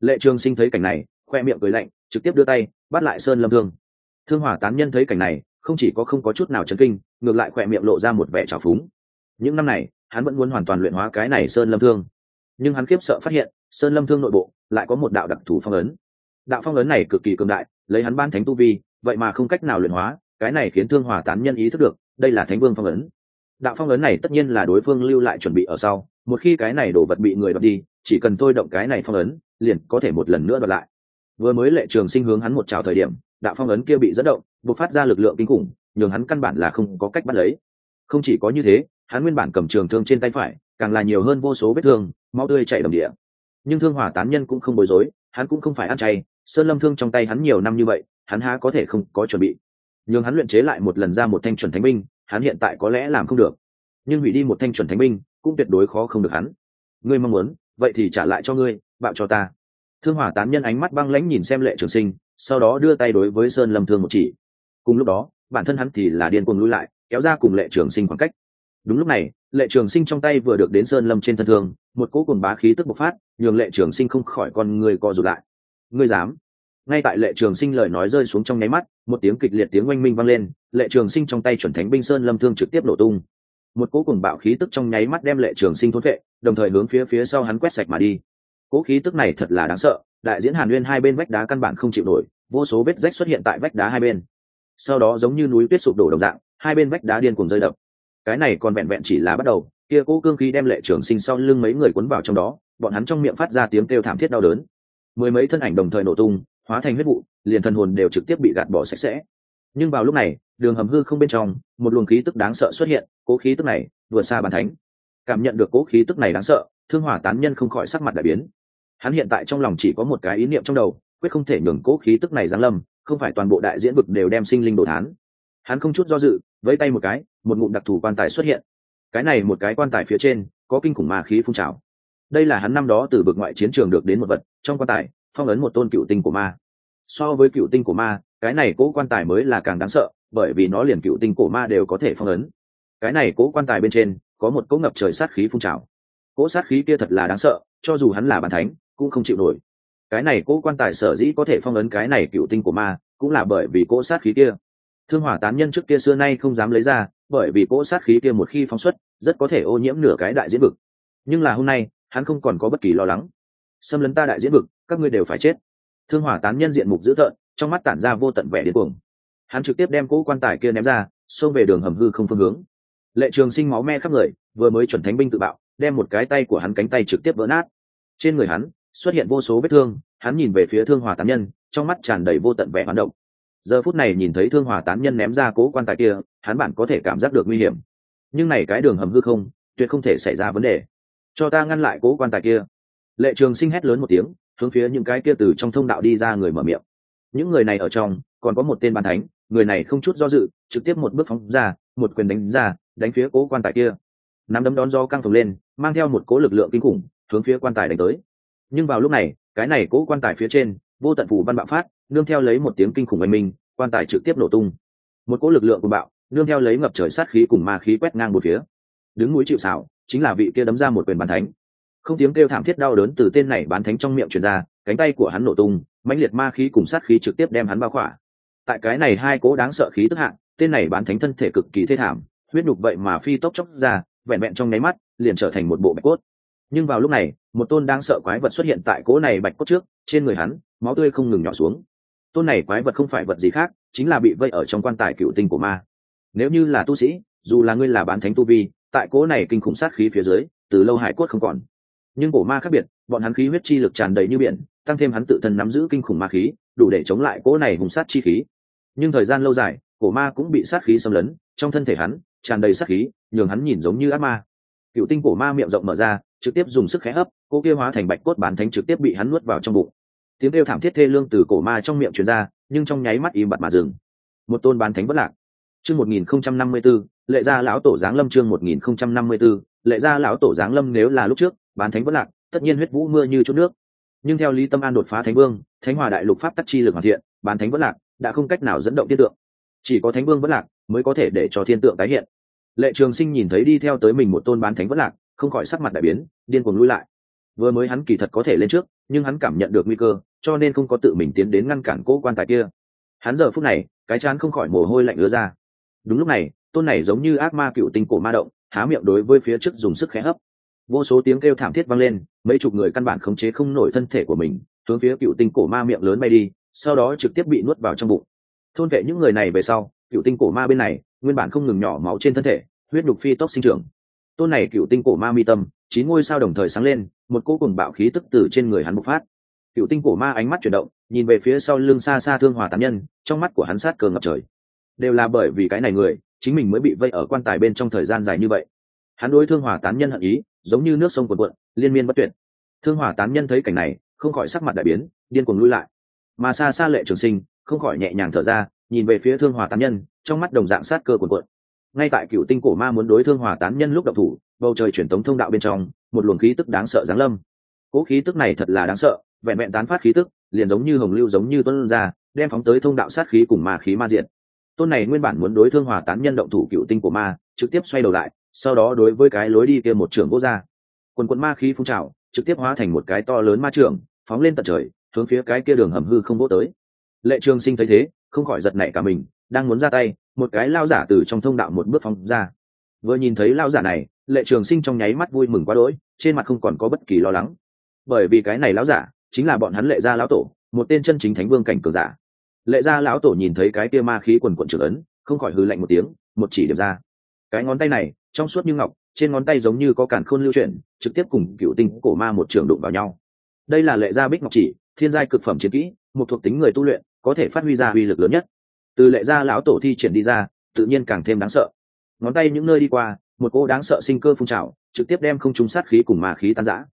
Lệ trường sinh thấy cảnh này, khoe miệng cười lạnh, trực tiếp đưa tay, bắt lại sơn lâm thương thương hỏa tán nhân thấy cảnh này, không chỉ có không có chút nào chấn kinh, ngược lại khỏe miệng lộ ra một vẻ trào phúng. Những năm này, hắn vẫn muốn hoàn toàn luyện hóa cái này sơn lâm thương. Nhưng hắn khiếp sợ phát hiện, sơn lâm thương nội bộ lại có một đạo đặc thù phong ấn. Đạo phong ấn này cực kỳ cường đại, lấy hắn ban thánh tu vi, vậy mà không cách nào luyện hóa, cái này khiến thương hỏa tán nhân ý thức được, đây là thánh vương phong ấn. Đạo phong ấn này tất nhiên là đối phương lưu lại chuẩn bị ở sau, một khi cái này đổ vật bị người đoạt đi, chỉ cần thôi động cái này phong ấn, liền có thể một lần nữa đoạt lại. Vừa mới lệ trường sinh hướng hắn một trào thời điểm đạo phong ấn kia bị dẫn động, buộc phát ra lực lượng kinh khủng, nhường hắn căn bản là không có cách bắt lấy. Không chỉ có như thế, hắn nguyên bản cầm trường thương trên tay phải, càng là nhiều hơn vô số vết thương, máu tươi chảy đầm địa. Nhưng thương hỏa tán nhân cũng không bối rối, hắn cũng không phải ăn chay, sơn lâm thương trong tay hắn nhiều năm như vậy, hắn há có thể không có chuẩn bị. Nhưng hắn luyện chế lại một lần ra một thanh chuẩn thánh binh, hắn hiện tại có lẽ làm không được. Nhưng hủy đi một thanh chuẩn thánh binh, cũng tuyệt đối khó không được hắn. Ngươi mong muốn, vậy thì trả lại cho ngươi, bạo cho ta. Thương hỏa tán nhân ánh mắt băng lãnh nhìn xem lệ trường sinh sau đó đưa tay đối với sơn lâm thương một chỉ. Cùng lúc đó, bản thân hắn thì là điên cuồng lui lại, kéo ra cùng lệ trường sinh khoảng cách. Đúng lúc này, lệ trường sinh trong tay vừa được đến sơn lâm trên thân thương, một cỗ cùng bá khí tức bộc phát, nhường lệ trường sinh không khỏi con người co rụt lại. Ngươi dám? Ngay tại lệ trường sinh lời nói rơi xuống trong nháy mắt, một tiếng kịch liệt tiếng oanh minh vang lên, lệ trường sinh trong tay chuẩn thánh binh sơn lâm thương trực tiếp nổ tung. Một cỗ cùng bạo khí tức trong nháy mắt đem lệ trường sinh thốn vệ đồng thời hướng phía phía sau hắn quét sạch mà đi. Cỗ khí tức này thật là đáng sợ đại diễn hàn nguyên hai bên vách đá căn bản không chịu nổi vô số vết rách xuất hiện tại vách đá hai bên sau đó giống như núi tuyết sụp đổ đồng dạng hai bên vách đá điên cùng rơi đập cái này còn vẹn vẹn chỉ là bắt đầu kia cố cương khí đem lệ trường sinh sau lưng mấy người cuốn vào trong đó bọn hắn trong miệng phát ra tiếng kêu thảm thiết đau đớn mười mấy thân ảnh đồng thời nổ tung hóa thành huyết vụ liền thần hồn đều trực tiếp bị gạt bỏ sạch sẽ nhưng vào lúc này đường hầm hư không bên trong một luồng khí tức đáng sợ xuất hiện cố khí tức này vừa xa bàn thánh cảm nhận được cố khí tức này đáng sợ thương hỏa tán nhân không khỏi sắc mặt đại biến hắn hiện tại trong lòng chỉ có một cái ý niệm trong đầu, quyết không thể nhường cố khí tức này giáng lâm, không phải toàn bộ đại diễn vực đều đem sinh linh đồ thán. Hắn không chút do dự với tay một cái, một ngụm đặc thù quan tài xuất hiện. Cái này một cái quan tài phía trên, có kinh khủng ma khí phun trào. Đây là hắn năm đó từ vực ngoại chiến trường được đến một vật, trong quan tài, phong ấn một tôn cựu tinh của ma. So với cựu tinh của ma, cái này cố quan tài mới là càng đáng sợ, bởi vì nó liền cựu tinh cổ ma đều có thể phong ấn. Cái này cố quan tài bên trên, có một cỗ ngập trời sát khí phun trào. Cỗ sát khí kia thật là đáng sợ, cho dù hắn là bàn thánh cũng không chịu nổi. Cái này cỗ quan tài sở dĩ có thể phong ấn cái này cựu tinh của ma, cũng là bởi vì cỗ sát khí kia. Thương hỏa tán nhân trước kia xưa nay không dám lấy ra, bởi vì cỗ sát khí kia một khi phóng xuất, rất có thể ô nhiễm nửa cái đại diễn vực. Nhưng là hôm nay, hắn không còn có bất kỳ lo lắng. Xâm lấn ta đại diễn vực, các ngươi đều phải chết. Thương hỏa tán nhân diện mục dữ tợn, trong mắt tản ra vô tận vẻ điên cuồng. Hắn trực tiếp đem cỗ quan tài kia ném ra, xông về đường hầm hư không phương hướng. Lệ trường sinh máu me khắp người, vừa mới chuẩn thánh binh tự bạo, đem một cái tay của hắn cánh tay trực tiếp vỡ nát. Trên người hắn xuất hiện vô số vết thương, hắn nhìn về phía thương hòa tán nhân, trong mắt tràn đầy vô tận vẻ hoạt động. Giờ phút này nhìn thấy thương hòa tán nhân ném ra cố quan tài kia, hắn bản có thể cảm giác được nguy hiểm. Nhưng này cái đường hầm hư không, tuyệt không thể xảy ra vấn đề. Cho ta ngăn lại cố quan tài kia. Lệ trường sinh hét lớn một tiếng, hướng phía những cái kia từ trong thông đạo đi ra người mở miệng. Những người này ở trong, còn có một tên bàn thánh, người này không chút do dự, trực tiếp một bước phóng ra, một quyền đánh ra, đánh phía cố quan tài kia. Nắm đấm đón do căng phồng lên, mang theo một cố lực lượng kinh khủng, hướng phía quan tài đánh tới nhưng vào lúc này, cái này cố quan tài phía trên, vô tận phủ văn bạo phát, nương theo lấy một tiếng kinh khủng oanh minh, quan tài trực tiếp nổ tung. Một cỗ lực lượng của bạo, nương theo lấy ngập trời sát khí cùng ma khí quét ngang một phía. Đứng núi chịu xảo chính là vị kia đấm ra một quyền bàn thánh. Không tiếng kêu thảm thiết đau đớn từ tên này bán thánh trong miệng truyền ra, cánh tay của hắn nổ tung, mãnh liệt ma khí cùng sát khí trực tiếp đem hắn bao khỏa. Tại cái này hai cố đáng sợ khí tức hạng tên này bán thánh thân thể cực kỳ thê thảm, huyết nhục vậy mà phi tốc chốc ra, vẹn vẹn trong nháy mắt, liền trở thành một bộ bạch cốt. Nhưng vào lúc này một tôn đáng sợ quái vật xuất hiện tại cỗ này bạch cốt trước, trên người hắn, máu tươi không ngừng nhỏ xuống. Tôn này quái vật không phải vật gì khác, chính là bị vây ở trong quan tài cựu tinh của ma. Nếu như là tu sĩ, dù là ngươi là bán thánh tu vi, tại cỗ này kinh khủng sát khí phía dưới, từ lâu hải cốt không còn. Nhưng cổ ma khác biệt, bọn hắn khí huyết chi lực tràn đầy như biển, tăng thêm hắn tự thân nắm giữ kinh khủng ma khí, đủ để chống lại cỗ này hùng sát chi khí. Nhưng thời gian lâu dài, cổ ma cũng bị sát khí xâm lấn, trong thân thể hắn, tràn đầy sát khí, nhường hắn nhìn giống như ác ma. Cựu tinh cổ ma miệng rộng mở ra trực tiếp dùng sức khẽ hấp, cô kia hóa thành bạch cốt bán thánh trực tiếp bị hắn nuốt vào trong bụng. Tiếng kêu thảm thiết thê lương từ cổ ma trong miệng truyền ra, nhưng trong nháy mắt im bặt mà dừng. Một tôn bán thánh bất lạc. Chương một nghìn không trăm năm mươi b ố lệ gia lão tổ giáng lâm chương một nghìn không trăm năm mươi b ố lệ gia lão tổ giáng lâm nếu là lúc trước, bán thánh bất lạc, tất nhiên huyết vũ mưa như chút nước. Nhưng theo lý tâm an đột phá thánh vương, thánh hòa đại lục pháp tắc chi lực hoàn thiện, bán thánh bất lạc đã không cách nào dẫn động thiên tượng. Chỉ có thánh vương bất lạc mới có thể để cho thiên tượng tái hiện. Lệ trường sinh nhìn thấy đi theo tới mình một tôn bán thánh bất lạc không khỏi sắc mặt đại biến, điên cuồng lui lại. Vừa mới hắn kỳ thật có thể lên trước, nhưng hắn cảm nhận được nguy cơ, cho nên không có tự mình tiến đến ngăn cản cố quan tài kia. Hắn giờ phút này, cái chán không khỏi mồ hôi lạnh ứa ra. Đúng lúc này, tôn này giống như ác ma cựu tinh cổ ma động, há miệng đối với phía trước dùng sức khẽ hấp. Vô số tiếng kêu thảm thiết vang lên, mấy chục người căn bản khống chế không nổi thân thể của mình, hướng phía cựu tinh cổ ma miệng lớn bay đi, sau đó trực tiếp bị nuốt vào trong bụng. Thôn vệ những người này về sau, cựu tinh cổ ma bên này, nguyên bản không ngừng nhỏ máu trên thân thể, huyết đục phi tốc sinh trưởng tôn này cựu tinh cổ ma mi tâm, chín ngôi sao đồng thời sáng lên, một cô cùng bạo khí tức từ trên người hắn bộc phát. Cựu tinh cổ ma ánh mắt chuyển động, nhìn về phía sau lưng xa xa thương hòa tán nhân, trong mắt của hắn sát cờ ngập trời. Đều là bởi vì cái này người, chính mình mới bị vây ở quan tài bên trong thời gian dài như vậy. Hắn đối thương hòa tán nhân hận ý, giống như nước sông quần cuộn, liên miên bất tuyệt. Thương hòa tán nhân thấy cảnh này, không khỏi sắc mặt đại biến, điên cuồng lui lại. Mà xa xa lệ trường sinh, không khỏi nhẹ nhàng thở ra, nhìn về phía thương hòa tán nhân, trong mắt đồng dạng sát cơ quần cuộn ngay tại cựu tinh cổ ma muốn đối thương hòa tán nhân lúc đậu thủ, bầu trời truyền tống thông đạo bên trong, một luồng khí tức đáng sợ giáng lâm. Cỗ khí tức này thật là đáng sợ, vẹn vẹn tán phát khí tức, liền giống như hồng lưu giống như tuân ra, đem phóng tới thông đạo sát khí cùng ma khí ma diện. Tôn này nguyên bản muốn đối thương hòa tán nhân động thủ cựu tinh của ma, trực tiếp xoay đầu lại, sau đó đối với cái lối đi kia một trưởng vô ra quần quận ma khí phun trào, trực tiếp hóa thành một cái to lớn ma trưởng, phóng lên tận trời, hướng phía cái kia đường hầm hư không vô tới. Lệ trường sinh thấy thế, không khỏi giật nảy cả mình, đang muốn ra tay một cái lao giả từ trong thông đạo một bước phóng ra. Vừa nhìn thấy lao giả này, lệ trường sinh trong nháy mắt vui mừng quá đỗi, trên mặt không còn có bất kỳ lo lắng. Bởi vì cái này lão giả, chính là bọn hắn lệ gia lão tổ, một tên chân chính thánh vương cảnh cường giả. Lệ gia lão tổ nhìn thấy cái kia ma khí quần quận trưởng ấn, không khỏi hư lạnh một tiếng, một chỉ điểm ra. Cái ngón tay này, trong suốt như ngọc, trên ngón tay giống như có cản khôn lưu chuyển, trực tiếp cùng cựu tinh cổ ma một trường đụng vào nhau. Đây là lệ gia bích ngọc chỉ, thiên giai cực phẩm chiến kỹ, một thuộc tính người tu luyện, có thể phát huy ra uy lực lớn nhất từ lệ gia lão tổ thi triển đi ra, tự nhiên càng thêm đáng sợ. Ngón tay những nơi đi qua, một cô đáng sợ sinh cơ phun trào, trực tiếp đem không trung sát khí cùng ma khí tan rã.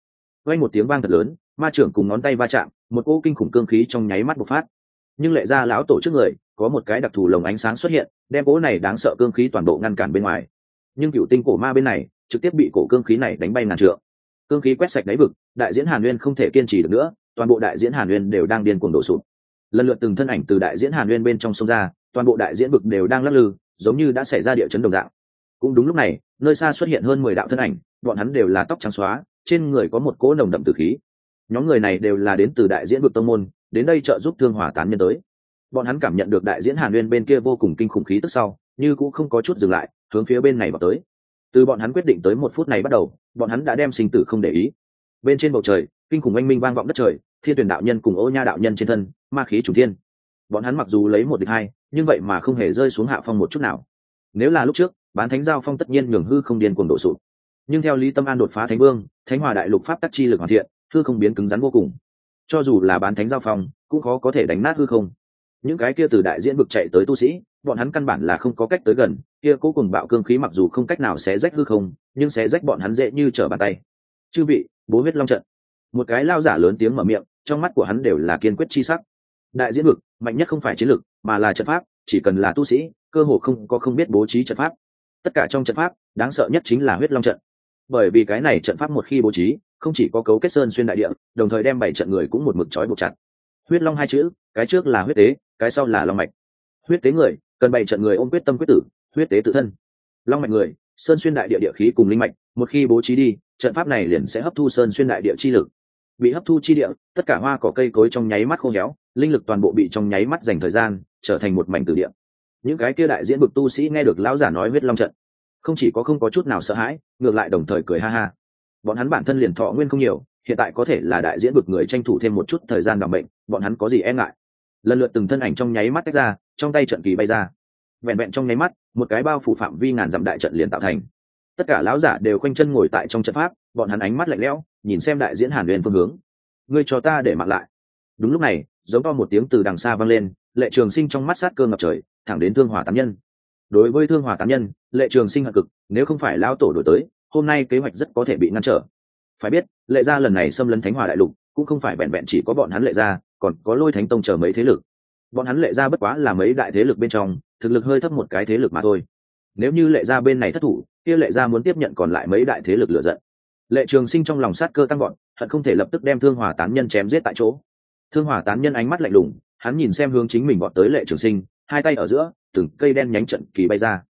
Quay một tiếng vang thật lớn, ma trưởng cùng ngón tay va chạm, một cô kinh khủng cương khí trong nháy mắt bộc phát. Nhưng lệ gia lão tổ trước người, có một cái đặc thù lồng ánh sáng xuất hiện, đem cỗ này đáng sợ cương khí toàn bộ ngăn cản bên ngoài. Nhưng cựu tinh cổ ma bên này, trực tiếp bị cổ cương khí này đánh bay ngàn trượng. Cương khí quét sạch đáy vực, đại diễn hàn nguyên không thể kiên trì được nữa, toàn bộ đại diễn hàn nguyên đều đang điên cuồng đổ sụp lần lượt từng thân ảnh từ đại diễn hàn nguyên bên trong sông ra, toàn bộ đại diễn vực đều đang lắc lư, giống như đã xảy ra địa chấn đồng dạng. Cũng đúng lúc này, nơi xa xuất hiện hơn mười đạo thân ảnh, bọn hắn đều là tóc trắng xóa, trên người có một cỗ nồng đậm từ khí. Nhóm người này đều là đến từ đại diễn vực tông môn, đến đây trợ giúp thương hỏa tán nhân tới. Bọn hắn cảm nhận được đại diễn hàn nguyên bên kia vô cùng kinh khủng khí tức sau, như cũng không có chút dừng lại, hướng phía bên này vào tới. Từ bọn hắn quyết định tới một phút này bắt đầu, bọn hắn đã đem sinh tử không để ý. Bên trên bầu trời, kinh khủng oanh minh vang vọng đất trời thiên tuyển đạo nhân cùng ô nha đạo nhân trên thân, ma khí chủ thiên. Bọn hắn mặc dù lấy một địch hai, nhưng vậy mà không hề rơi xuống hạ phong một chút nào. Nếu là lúc trước, bán thánh giao phong tất nhiên nhường hư không điên cuồng độ sụp. Nhưng theo lý tâm an đột phá thánh vương, thánh hòa đại lục pháp tắc chi lực hoàn thiện, hư không biến cứng rắn vô cùng. Cho dù là bán thánh giao phong, cũng khó có thể đánh nát hư không. Những cái kia từ đại diễn vực chạy tới tu sĩ, bọn hắn căn bản là không có cách tới gần, kia cố cùng bạo cương khí mặc dù không cách nào xé rách hư không, nhưng xé rách bọn hắn dễ như trở bàn tay. Chư vị, bố huyết long trận một cái lao giả lớn tiếng mở miệng, trong mắt của hắn đều là kiên quyết chi sắc. Đại diễn vực, mạnh nhất không phải chiến lược mà là trận pháp, chỉ cần là tu sĩ, cơ hồ không có không biết bố trí trận pháp. Tất cả trong trận pháp, đáng sợ nhất chính là huyết long trận. Bởi vì cái này trận pháp một khi bố trí, không chỉ có cấu kết sơn xuyên đại địa, đồng thời đem bảy trận người cũng một mực trói buộc chặt. Huyết long hai chữ, cái trước là huyết tế, cái sau là long mạch. Huyết tế người, cần bảy trận người ôm quyết tâm quyết tử, huyết tế tự thân. Long mạch người, sơn xuyên đại địa địa khí cùng linh mạch, một khi bố trí đi, trận pháp này liền sẽ hấp thu sơn xuyên đại địa chi lực bị hấp thu chi địa, tất cả hoa cỏ cây cối trong nháy mắt khô héo, linh lực toàn bộ bị trong nháy mắt dành thời gian, trở thành một mảnh tử địa. Những cái kia đại diễn bực tu sĩ nghe được lão giả nói huyết long trận, không chỉ có không có chút nào sợ hãi, ngược lại đồng thời cười ha ha. Bọn hắn bản thân liền thọ nguyên không nhiều, hiện tại có thể là đại diễn bực người tranh thủ thêm một chút thời gian đảm bệnh, bọn hắn có gì e ngại? Lần lượt từng thân ảnh trong nháy mắt tách ra, trong tay trận kỳ bay ra. Vẹn vẹn trong nháy mắt, một cái bao phủ phạm vi ngàn dặm đại trận liền tạo thành. Tất cả lão giả đều khoanh chân ngồi tại trong trận pháp, bọn hắn ánh mắt lạnh lẽo nhìn xem đại diễn hàn huyền phương hướng. Ngươi cho ta để mặc lại. Đúng lúc này, giống to một tiếng từ đằng xa vang lên, lệ trường sinh trong mắt sát cơ ngập trời, thẳng đến thương Hòa tán nhân. Đối với thương Hòa tán nhân, lệ trường sinh hận cực, nếu không phải lão tổ đổi tới, hôm nay kế hoạch rất có thể bị ngăn trở. Phải biết, lệ gia lần này xâm lấn thánh hòa đại lục, cũng không phải vẹn vẹn chỉ có bọn hắn lệ gia, còn có lôi thánh tông chờ mấy thế lực. Bọn hắn lệ gia bất quá là mấy đại thế lực bên trong, thực lực hơi thấp một cái thế lực mà thôi. Nếu như lệ gia bên này thất thủ, kia lệ gia muốn tiếp nhận còn lại mấy đại thế lực lựa giận lệ trường sinh trong lòng sát cơ tăng gọn hận không thể lập tức đem thương hòa tán nhân chém giết tại chỗ. Thương hòa tán nhân ánh mắt lạnh lùng, hắn nhìn xem hướng chính mình bọn tới lệ trường sinh, hai tay ở giữa, từng cây đen nhánh trận kỳ bay ra.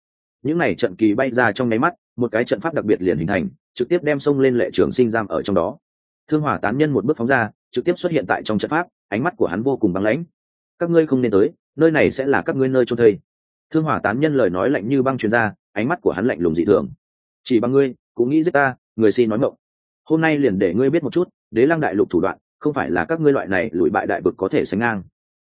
Những n à y trận kỳ bay ra trong nháy mắt, một cái trận pháp đặc biệt liền hình thành, trực tiếp đem sông lên lệ trường sinh giam ở trong đó. Thương hỏa tán nhân một bước phóng ra, trực tiếp xuất hiện tại trong trận pháp, ánh mắt của hắn vô cùng băng lãnh. Các ngươi không nên tới, nơi này sẽ là các ngươi nơi trôn thây. Thương hỏa tán nhân lời nói lạnh như băng chuyên gia ánh mắt của hắn lạnh lùng dị thường. Chỉ bằng ngươi, cũng nghĩ giết ta người xin nói ngộng hôm nay liền để ngươi biết một chút, đế lăng đại lục thủ đoạn, không phải là các ngươi loại này lùi bại đại vực có thể sánh ngang.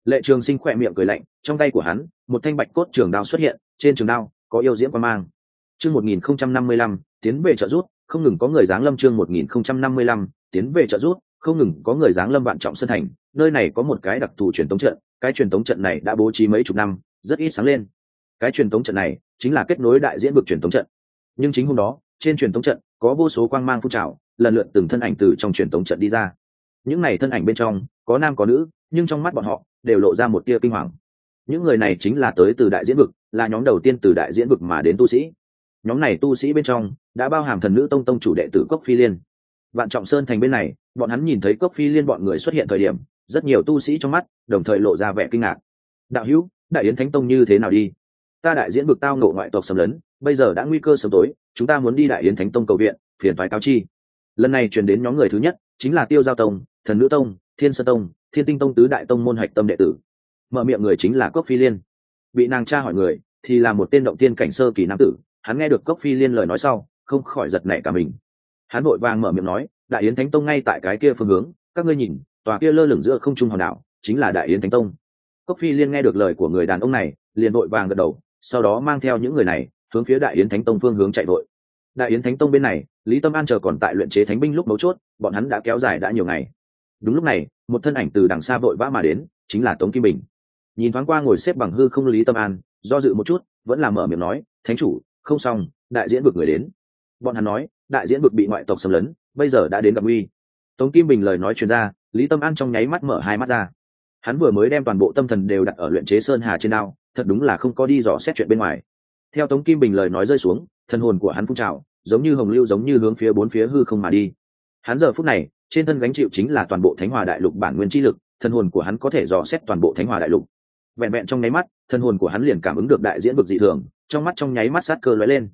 Lệ trường sinh khỏe miệng cười lạnh, trong tay của hắn, một thanh bạch cốt trường đao xuất hiện, trên trường đao có yêu diễm quan mang. Chương một nghìn không trăm năm mươi lăm, tiến về trợ rút không ngừng có người giáng lâm chương một nghìn không trăm năm mươi lăm, tiến về trợ rút không ngừng có người giáng lâm vạn trọng sân thành, nơi này có một cái đặc thù truyền tống trận, cái truyền tống trận này đã bố trí mấy chục năm, rất ít sáng lên. Cái truyền tống trận này chính là kết nối đại diễn vực truyền tống trận. Nhưng chính hôm đó, trên truyền tống trận có vô số quang mang phun trào, lần lượt từng thân ảnh từ trong truyền tống trận đi ra. Những này thân ảnh bên trong, có nam có nữ, nhưng trong mắt bọn họ, đều lộ ra một tia kinh hoàng. Những người này chính là tới từ đại diễn vực, là nhóm đầu tiên từ đại diễn vực mà đến tu sĩ. Nhóm này tu sĩ bên trong, đã bao hàm thần nữ tông tông chủ đệ tử cốc phi liên. Vạn trọng sơn thành bên này, bọn hắn nhìn thấy cốc phi liên bọn người xuất hiện thời điểm, rất nhiều tu sĩ trong mắt, đồng thời lộ ra vẻ kinh ngạc. Đạo hữu, đại yến thánh tông như thế nào đi? Ta đại diễn vực tao nộ ngoại tộc xâm lấn bây giờ đã nguy cơ sớm tối, chúng ta muốn đi đại yến thánh tông cầu viện, phiền thoái cao chi. Lần này truyền đến nhóm người thứ nhất, chính là tiêu giao tông, thần nữ tông, thiên sơ tông, thiên tinh tông tứ đại tông môn hạch tâm đệ tử. Mở miệng người chính là cốc phi liên. Bị nàng tra hỏi người, thì là một tên động tiên cảnh sơ kỳ nam tử, hắn nghe được cốc phi liên lời nói sau, không khỏi giật nảy cả mình. Hắn vội vàng mở miệng nói, đại yến thánh tông ngay tại cái kia phương hướng, các ngươi nhìn, tòa kia lơ lửng giữa không trung hòn đảo, chính là đại yến thánh tông. Cốc phi liên nghe được lời của người đàn ông này, liền vội vàng gật đầu, sau đó mang theo những người này hướng phía đại yến thánh tông phương hướng chạy vội. Đại yến thánh tông bên này, lý tâm an chờ còn tại luyện chế thánh binh lúc mấu chốt, bọn hắn đã kéo dài đã nhiều ngày. Đúng lúc này, một thân ảnh từ đằng xa vội vã mà đến, chính là tống kim bình. Nhìn thoáng qua ngồi xếp bằng hư không lý tâm an, do dự một chút, vẫn là mở miệng nói, thánh chủ, không xong, đại diễn vực người đến. Bọn hắn nói, đại diễn vực bị ngoại tộc xâm lấn, bây giờ đã đến gặp uy tống kim bình lời nói chuyên ra, lý tâm an trong nháy mắt mở hai mắt ra. Hắn vừa mới đem toàn bộ tâm thần đều đặt ở luyện chế sơn hà trên ao thật đúng là không có đi dò xét chuyện bên ngoài theo tống kim bình lời nói rơi xuống, thân hồn của hắn phun trào, giống như hồng lưu giống như hướng phía bốn phía hư không mà đi. Hắn giờ phút này, trên thân gánh chịu chính là toàn bộ thánh hòa đại lục bản nguyên chi lực, thân hồn của hắn có thể dò xét toàn bộ thánh hòa đại lục. Vẹn vẹn trong nháy mắt, thân hồn của hắn liền cảm ứng được đại diễn vực dị thường, trong mắt trong nháy mắt sát cơ lóe lên.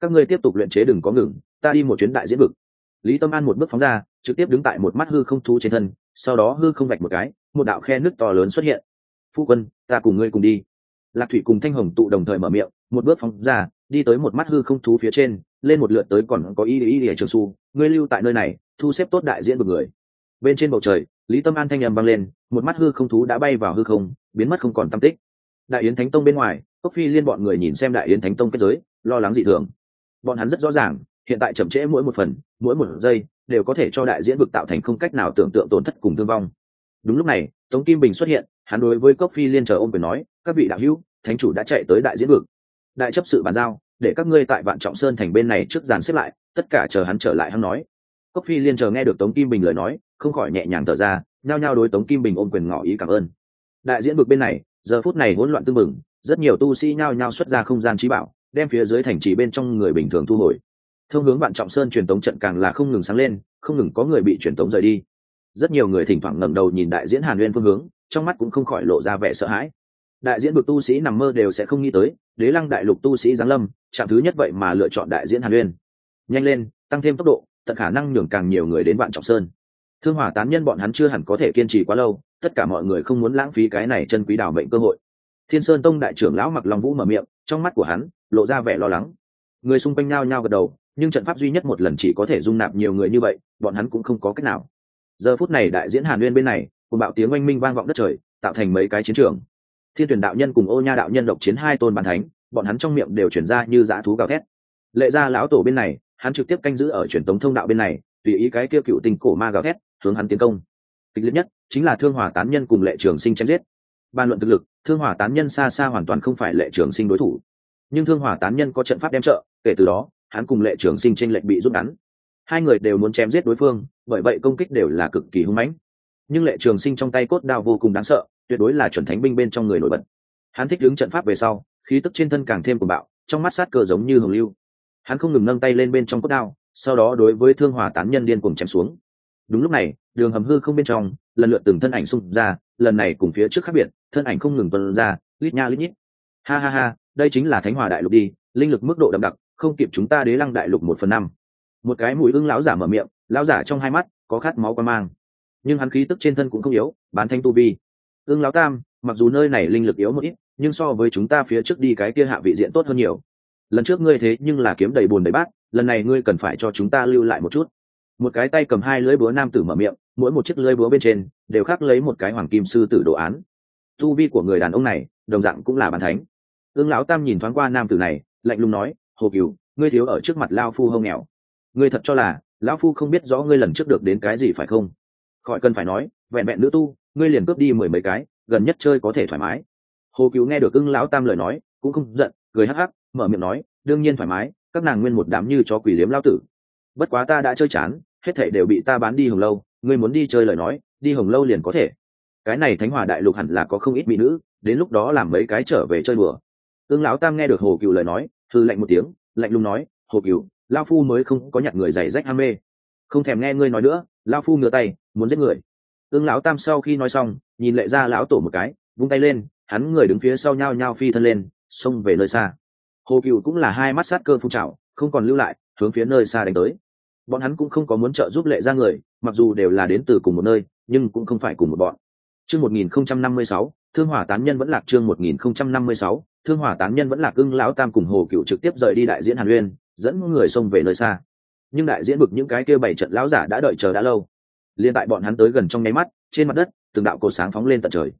Các ngươi tiếp tục luyện chế đừng có ngừng, ta đi một chuyến đại diễn vực. Lý tâm an một bước phóng ra, trực tiếp đứng tại một mắt hư không thu trên thân, sau đó hư không vạch một cái, một đạo khe nước to lớn xuất hiện. Phu quân, ta cùng ngươi cùng đi. Lạc thủy cùng thanh hồng tụ đồng thời mở miệng một bước phóng ra, đi tới một mắt hư không thú phía trên, lên một lượt tới còn có ý ý để trường su, ngươi lưu tại nơi này, thu xếp tốt đại diễn vực người. Bên trên bầu trời, lý tâm an thanh âm vang lên, một mắt hư không thú đã bay vào hư không, biến mất không còn tam tích. Đại yến thánh tông bên ngoài, cốc phi liên bọn người nhìn xem đại yến thánh tông kết giới, lo lắng dị thường. Bọn hắn rất rõ ràng, hiện tại chậm trễ mỗi một phần, mỗi một giây, đều có thể cho đại diễn vực tạo thành không cách nào tưởng tượng tổn thất cùng thương vong. Đúng lúc này, tống kim bình xuất hiện, hắn đối với cốc phi liên chờ ôm quyền nói, các vị đạo hữu, thánh chủ đã chạy tới đại diễn vực đại chấp sự bàn giao, để các ngươi tại vạn trọng sơn thành bên này trước dàn xếp lại, tất cả chờ hắn trở lại hắn nói. Cốc phi liên chờ nghe được tống kim bình lời nói, không khỏi nhẹ nhàng thở ra, nhao nhao đối tống kim bình ôm quyền ngỏ ý cảm ơn. Đại diễn vực bên này, giờ phút này hỗn loạn tưng mừng rất nhiều tu sĩ nhao nhao xuất ra không gian trí bảo, đem phía dưới thành trì bên trong người bình thường thu hồi. Thông hướng vạn trọng sơn truyền tống trận càng là không ngừng sáng lên, không ngừng có người bị truyền tống rời đi. Rất nhiều người thỉnh thoảng ngẩng đầu nhìn đại diễn hàn nguyên phương hướng, trong mắt cũng không khỏi lộ ra vẻ sợ hãi đại diễn vực tu sĩ nằm mơ đều sẽ không nghĩ tới, đế lăng đại lục tu sĩ giáng lâm, chạm thứ nhất vậy mà lựa chọn đại diễn hàn uyên nhanh lên, tăng thêm tốc độ, tận khả năng nhường càng nhiều người đến vạn trọng sơn. Thương hỏa tán nhân bọn hắn chưa hẳn có thể kiên trì quá lâu, tất cả mọi người không muốn lãng phí cái này chân quý đảo mệnh cơ hội. Thiên sơn tông đại trưởng lão mặc lòng vũ mở miệng, trong mắt của hắn, lộ ra vẻ lo lắng. Người xung quanh nhao nhao gật đầu, nhưng trận pháp duy nhất một lần chỉ có thể dung nạp nhiều người như vậy, bọn hắn cũng không có cách nào. Giờ phút này đại diễn hàn uyên bên này, cùng bạo tiếng oanh minh vang vọng đất trời, tạo thành mấy cái chiến trường thiên tuyển đạo nhân cùng ô nha đạo nhân độc chiến hai tôn bàn thánh, bọn hắn trong miệng đều chuyển ra như dã thú gào thét. Lệ gia lão tổ bên này, hắn trực tiếp canh giữ ở truyền tống thông đạo bên này, tùy ý cái kia cựu tình cổ ma gào thét, hướng hắn tiến công. Kịch liệt nhất chính là thương hòa tán nhân cùng lệ trường sinh chém giết. Bàn luận thực lực, thương hòa tán nhân xa xa hoàn toàn không phải lệ trường sinh đối thủ. Nhưng thương hòa tán nhân có trận pháp đem trợ, kể từ đó, hắn cùng lệ trường sinh trên lệnh bị rút ngắn. Hai người đều muốn chém giết đối phương, bởi vậy công kích đều là cực kỳ hung mãnh. Nhưng lệ trường sinh trong tay cốt đao vô cùng đáng sợ tuyệt đối là chuẩn thánh binh bên trong người nổi bật. Hắn thích đứng trận pháp về sau, khí tức trên thân càng thêm cuồng bạo, trong mắt sát cơ giống như hồng lưu. Hắn không ngừng nâng tay lên bên trong cốt đao, sau đó đối với thương hòa tán nhân điên cùng chém xuống. Đúng lúc này, đường hầm hư không bên trong, lần lượt từng thân ảnh xung ra, lần này cùng phía trước khác biệt, thân ảnh không ngừng tuân ra, lít nha lít nhít. Ha ha ha, đây chính là thánh hòa đại lục đi, linh lực mức độ đậm đặc, không kịp chúng ta đế lăng đại lục một phần năm. Một cái mũi ưng lão giả mở miệng, lão giả trong hai mắt có khát máu qua mang. Nhưng hắn khí tức trên thân cũng không yếu, bán thanh tu vi ưng lão tam, mặc dù nơi này linh lực yếu một ít, nhưng so với chúng ta phía trước đi cái kia hạ vị diện tốt hơn nhiều. Lần trước ngươi thế nhưng là kiếm đầy bùn đầy bát, lần này ngươi cần phải cho chúng ta lưu lại một chút. Một cái tay cầm hai lưỡi búa nam tử mở miệng, mỗi một chiếc lưỡi búa bên trên đều khắc lấy một cái hoàng kim sư tử đồ án. Tu vi của người đàn ông này, đồng dạng cũng là bàn thánh. Ương lão tam nhìn thoáng qua nam tử này, lạnh lùng nói, hồ cừu ngươi thiếu ở trước mặt lao phu hông nghèo. Ngươi thật cho là lão phu không biết rõ ngươi lần trước được đến cái gì phải không? Khỏi cần phải nói, vẹn vẹn nữ tu ngươi liền cướp đi mười mấy cái, gần nhất chơi có thể thoải mái. Hồ cứu nghe được ưng lão tam lời nói, cũng không giận, cười hắc hắc, mở miệng nói, đương nhiên thoải mái, các nàng nguyên một đám như cho quỷ liếm lao tử. Bất quá ta đã chơi chán, hết thể đều bị ta bán đi hồng lâu, ngươi muốn đi chơi lời nói, đi hồng lâu liền có thể. Cái này thánh hòa đại lục hẳn là có không ít mỹ nữ, đến lúc đó làm mấy cái trở về chơi bừa ương lão tam nghe được hồ cựu lời nói thư lạnh một tiếng, lạnh lùng nói, hồ cựu lao phu mới không có nhặt người giày rách ham mê. Không thèm nghe ngươi nói nữa lao phu ngửa tay, muốn giết người ương lão tam sau khi nói xong, nhìn lệ ra lão tổ một cái, vung tay lên, hắn người đứng phía sau nhao nhao phi thân lên, xông về nơi xa. Hồ cựu cũng là hai mắt sát cơ phun trào, không còn lưu lại, hướng phía nơi xa đánh tới. Bọn hắn cũng không có muốn trợ giúp lệ ra người, mặc dù đều là đến từ cùng một nơi, nhưng cũng không phải cùng một bọn. Chương một nghìn không trăm năm mươi sáu, thương hỏa tán nhân vẫn lạc chương một nghìn không trăm năm mươi sáu, thương hỏa tán nhân vẫn lạc ưng lão tam cùng hồ cựu trực tiếp rời đi đại diễn hàn uyên, dẫn người xông về nơi xa. Nhưng đại diễn bực những cái kia bảy trận lão giả đã đợi chờ đã lâu liên tại bọn hắn tới gần trong nháy mắt, trên mặt đất, từng đạo cột sáng phóng lên tận trời.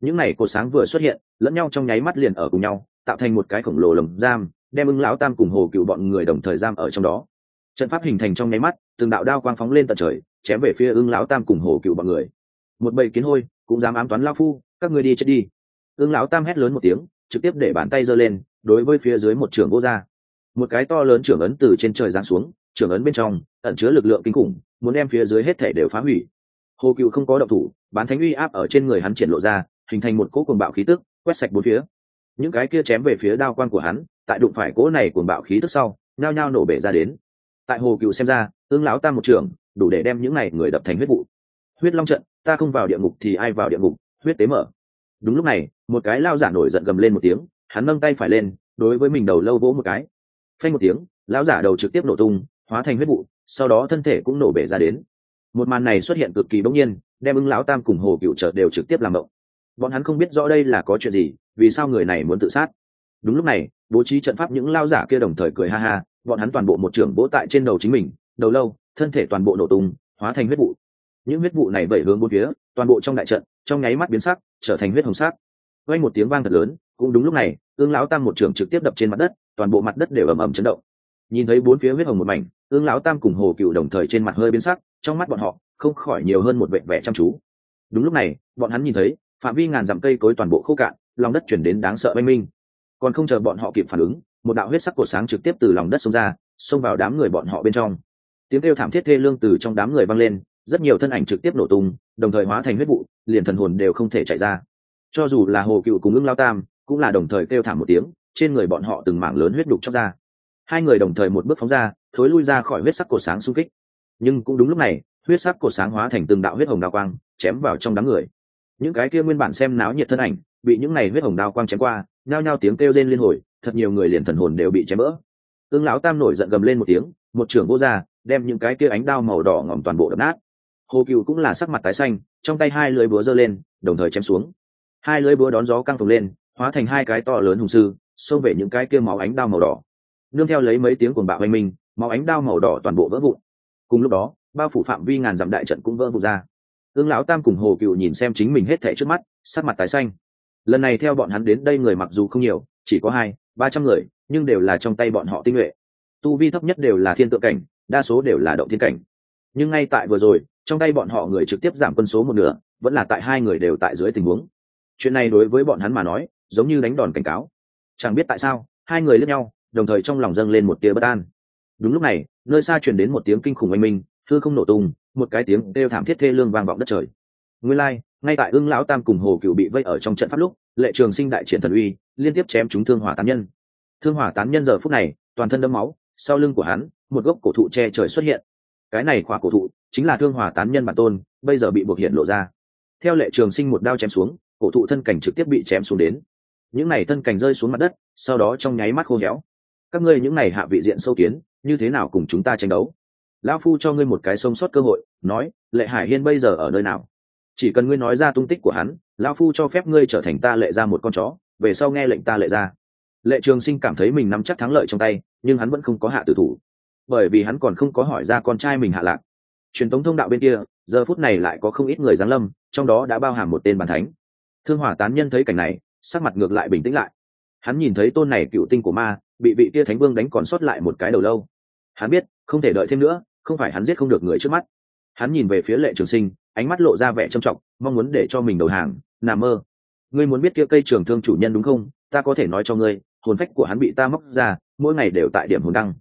Những này cột sáng vừa xuất hiện, lẫn nhau trong nháy mắt liền ở cùng nhau, tạo thành một cái khổng lồ lồng giam, đem ưng lão tam cùng hồ cựu bọn người đồng thời giam ở trong đó. Trận pháp hình thành trong nháy mắt, từng đạo đao quang phóng lên tận trời, chém về phía ưng lão tam cùng hồ cựu bọn người. Một bầy kiến hôi, cũng dám ám toán lao phu, các người đi chết đi. Ưng lão tam hét lớn một tiếng, trực tiếp để bàn tay giơ lên, đối với phía dưới một trưởng vô gia. Một cái to lớn trưởng ấn từ trên trời giáng xuống, trưởng ấn bên trong, ẩn chứa lực lượng kinh khủng muốn đem phía dưới hết thể đều phá hủy. Hồ cựu không có động thủ, bán thánh uy áp ở trên người hắn triển lộ ra, hình thành một cỗ cuồng bạo khí tức, quét sạch bốn phía. Những cái kia chém về phía đao quan của hắn, tại đụng phải cỗ này cuồng bạo khí tức sau, nhao nhao nổ bể ra đến. Tại hồ cựu xem ra ương lão ta một trường đủ để đem những này người đập thành huyết vụ. Huyết long trận, ta không vào địa ngục thì ai vào địa ngục, huyết tế mở. Đúng lúc này, một cái lao giả nổi giận gầm lên một tiếng, hắn nâng tay phải lên, đối với mình đầu lâu vỗ một cái. Phanh một tiếng, lão giả đầu trực tiếp nổ tung, hóa thành huyết vụ sau đó thân thể cũng nổ bể ra đến. Một màn này xuất hiện cực kỳ bỗng nhiên, đem ưng lão tam cùng hồ cựu chợt đều trực tiếp làm động. Bọn hắn không biết rõ đây là có chuyện gì, vì sao người này muốn tự sát. Đúng lúc này, bố trí trận pháp những lao giả kia đồng thời cười ha ha, bọn hắn toàn bộ một trưởng bố tại trên đầu chính mình, đầu lâu, thân thể toàn bộ nổ tung, hóa thành huyết vụ. Những huyết vụ này vẩy hướng bốn phía, toàn bộ trong đại trận, trong nháy mắt biến sắc, trở thành huyết hồng sắc. Quay một tiếng vang thật lớn, cũng đúng lúc này ương lão tam một trưởng trực tiếp đập trên mặt đất, toàn bộ mặt đất đều ầm ầm chấn động. Nhìn thấy bốn phía huyết hồng một mảnh ương lão tam cùng hồ cựu đồng thời trên mặt hơi biến sắc, trong mắt bọn họ không khỏi nhiều hơn một vẻ vẻ chăm chú. Đúng lúc này, bọn hắn nhìn thấy, phạm vi ngàn dặm cây cối toàn bộ khô cạn, lòng đất chuyển đến đáng sợ oanh minh. Còn không chờ bọn họ kịp phản ứng, một đạo huyết sắc cổ sáng trực tiếp từ lòng đất xông ra, xông vào đám người bọn họ bên trong. Tiếng kêu thảm thiết thê lương từ trong đám người vang lên, rất nhiều thân ảnh trực tiếp nổ tung, đồng thời hóa thành huyết vụ, liền thần hồn đều không thể chạy ra. Cho dù là hồ cựu cùng ưng lao tam, cũng là đồng thời kêu thảm một tiếng, trên người bọn họ từng mảng lớn huyết đục chóc ra. Hai người đồng thời một bước phóng ra thối lui ra khỏi huyết sắc cổ sáng xung kích. Nhưng cũng đúng lúc này, huyết sắc cổ sáng hóa thành từng đạo huyết hồng đao quang, chém vào trong đám người. Những cái kia nguyên bản xem náo nhiệt thân ảnh, bị những này huyết hồng đao quang chém qua, nhao nhao tiếng kêu rên liên hồi, thật nhiều người liền thần hồn đều bị chém vỡ tương lão tam nổi giận gầm lên một tiếng, một trưởng vô ra đem những cái kia ánh đao màu đỏ ngỏm toàn bộ đập nát. Hồ cựu cũng là sắc mặt tái xanh, trong tay hai lưới búa giơ lên, đồng thời chém xuống. Hai lưới búa đón gió căng phồng lên, hóa thành hai cái to lớn hùng sư, xông về những cái kia máu ánh đao màu đỏ. Nương theo lấy mấy tiếng cuồng bạo oanh minh máu ánh đao màu đỏ toàn bộ vỡ vụn. Cùng lúc đó, bao phủ phạm vi ngàn dặm đại trận cũng vỡ vụn ra. Ương lão tam cùng hồ cựu nhìn xem chính mình hết thẻ trước mắt, sắc mặt tái xanh. Lần này theo bọn hắn đến đây người mặc dù không nhiều, chỉ có hai, ba trăm người, nhưng đều là trong tay bọn họ tinh nhuệ. Tu vi thấp nhất đều là thiên tượng cảnh, đa số đều là động thiên cảnh. Nhưng ngay tại vừa rồi, trong tay bọn họ người trực tiếp giảm quân số một nửa, vẫn là tại hai người đều tại dưới tình huống. Chuyện này đối với bọn hắn mà nói, giống như đánh đòn cảnh cáo. Chẳng biết tại sao, hai người lướt nhau, đồng thời trong lòng dâng lên một tia bất an đúng lúc này nơi xa truyền đến một tiếng kinh khủng oanh minh thư không nổ tung một cái tiếng kêu thảm thiết thê lương vang vọng đất trời. Nguyên lai、like, ngay tại ưng lão tam cùng hồ cựu bị vây ở trong trận pháp lúc lệ trường sinh đại triển thần uy liên tiếp chém chúng thương hỏa tán nhân. Thương hỏa tán nhân giờ phút này toàn thân đấm máu sau lưng của hắn một gốc cổ thụ che trời xuất hiện. Cái này khỏa cổ thụ chính là thương hỏa tán nhân bản tôn bây giờ bị buộc hiện lộ ra. Theo lệ trường sinh một đao chém xuống cổ thụ thân cảnh trực tiếp bị chém xuống đến. Những này thân cảnh rơi xuống mặt đất sau đó trong nháy mắt khô héo các ngươi những này hạ vị diện sâu kiến, như thế nào cùng chúng ta tranh đấu? Lão phu cho ngươi một cái sống sót cơ hội, nói, lệ hải hiên bây giờ ở nơi nào? Chỉ cần ngươi nói ra tung tích của hắn, lão phu cho phép ngươi trở thành ta lệ ra một con chó, về sau nghe lệnh ta lệ ra. Lệ trường sinh cảm thấy mình nắm chắc thắng lợi trong tay, nhưng hắn vẫn không có hạ tử thủ. Bởi vì hắn còn không có hỏi ra con trai mình hạ lạc. Truyền thống thông đạo bên kia, giờ phút này lại có không ít người giáng lâm, trong đó đã bao hàm một tên bàn thánh. Thương hỏa tán nhân thấy cảnh này, sắc mặt ngược lại bình tĩnh lại. Hắn nhìn thấy tôn này cựu tinh của ma bị vị tia thánh vương đánh còn sót lại một cái đầu lâu. Hắn biết, không thể đợi thêm nữa, không phải hắn giết không được người trước mắt. Hắn nhìn về phía lệ trường sinh, ánh mắt lộ ra vẻ trầm trọng, mong muốn để cho mình đầu hàng, nà mơ. Ngươi muốn biết kia cây trường thương chủ nhân đúng không? Ta có thể nói cho ngươi, hồn phách của hắn bị ta móc ra, mỗi ngày đều tại điểm hồn đăng.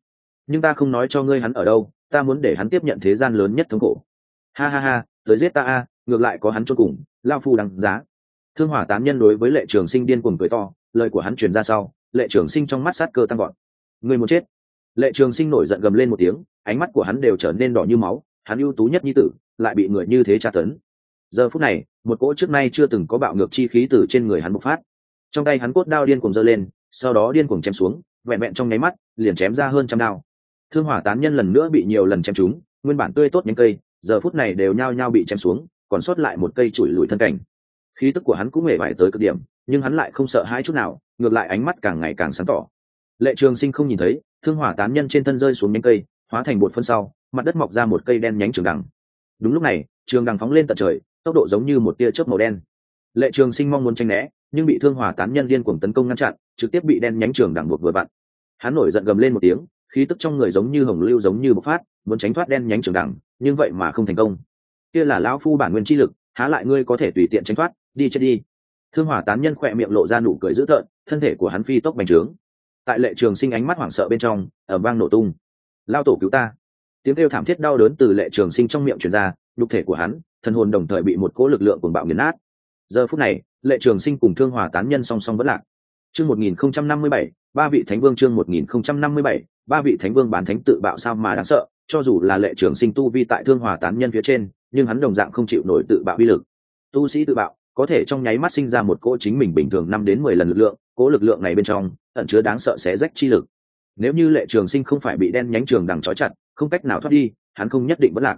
Nhưng ta không nói cho ngươi hắn ở đâu, ta muốn để hắn tiếp nhận thế gian lớn nhất thống khổ. Ha ha ha, tới giết ta a, ngược lại có hắn cho cùng, lao phu đằng giá. Thương hỏa tán nhân đối với lệ trường sinh điên cuồng cười to, lời của hắn truyền ra sau lệ trường sinh trong mắt sát cơ tăng gọn người muốn chết. Lệ trường sinh nổi giận gầm lên một tiếng, ánh mắt của hắn đều trở nên đỏ như máu, hắn ưu tú nhất như tử, lại bị người như thế tra tấn. Giờ phút này, một cỗ trước nay chưa từng có bạo ngược chi khí từ trên người hắn bộc phát. Trong tay hắn cốt đao điên cuồng giơ lên, sau đó điên cuồng chém xuống, vẹn vẹn trong nháy mắt, liền chém ra hơn trăm đao. Thương hỏa tán nhân lần nữa bị nhiều lần chém trúng, nguyên bản tươi tốt những cây, giờ phút này đều nhao nhao bị chém xuống, còn sót lại một cây chùi lùi thân cảnh. Khí tức của hắn cũng hề vải tới cực điểm nhưng hắn lại không sợ hãi chút nào, ngược lại ánh mắt càng ngày càng sáng tỏ. Lệ trường sinh không nhìn thấy, thương hỏa tán nhân trên thân rơi xuống nhánh cây, hóa thành bột phân sau, mặt đất mọc ra một cây đen nhánh trường đằng. Đúng lúc này, trường đằng phóng lên tận trời, tốc độ giống như một tia chớp màu đen. Lệ trường sinh mong muốn tranh né, nhưng bị thương hỏa tán nhân liên cuồng tấn công ngăn chặn, trực tiếp bị đen nhánh trường đằng buộc vừa vặn. Hắn nổi giận gầm lên một tiếng, khí tức trong người giống như hồng lưu giống như bộc phát, muốn tránh thoát đen nhánh trường đẳng nhưng vậy mà không thành công. Kia là lão phu bản nguyên chi lực, há lại ngươi có thể tùy tiện tránh thoát, đi chết đi thương hỏa tán nhân khỏe miệng lộ ra nụ cười dữ tợn, thân thể của hắn phi tốc bành trướng. Tại lệ trường sinh ánh mắt hoảng sợ bên trong ở vang nổ tung. Lao tổ cứu ta. Tiếng kêu thảm thiết đau đớn từ lệ trường sinh trong miệng truyền ra, nhục thể của hắn, thần hồn đồng thời bị một cỗ lực lượng cuồng bạo nghiền nát. Giờ phút này, lệ trường sinh cùng thương hòa tán nhân song song vẫn lạc. Chương một nghìn không trăm năm mươi bảy, ba vị thánh vương chương một nghìn không trăm năm mươi bảy, ba vị thánh vương bán thánh tự bạo sao mà đáng sợ, cho dù là lệ trường sinh tu vi tại thương hòa tán nhân phía trên, nhưng hắn đồng dạng không chịu nổi tự bạo vi lực. Tu sĩ tự bạo có thể trong nháy mắt sinh ra một cỗ chính mình bình thường năm đến mười lần lực lượng, cỗ lực lượng này bên trong, ẩn chứa đáng sợ xé rách chi lực. Nếu như lệ trường sinh không phải bị đen nhánh trường đằng trói chặt, không cách nào thoát đi, hắn không nhất định vẫn lạc.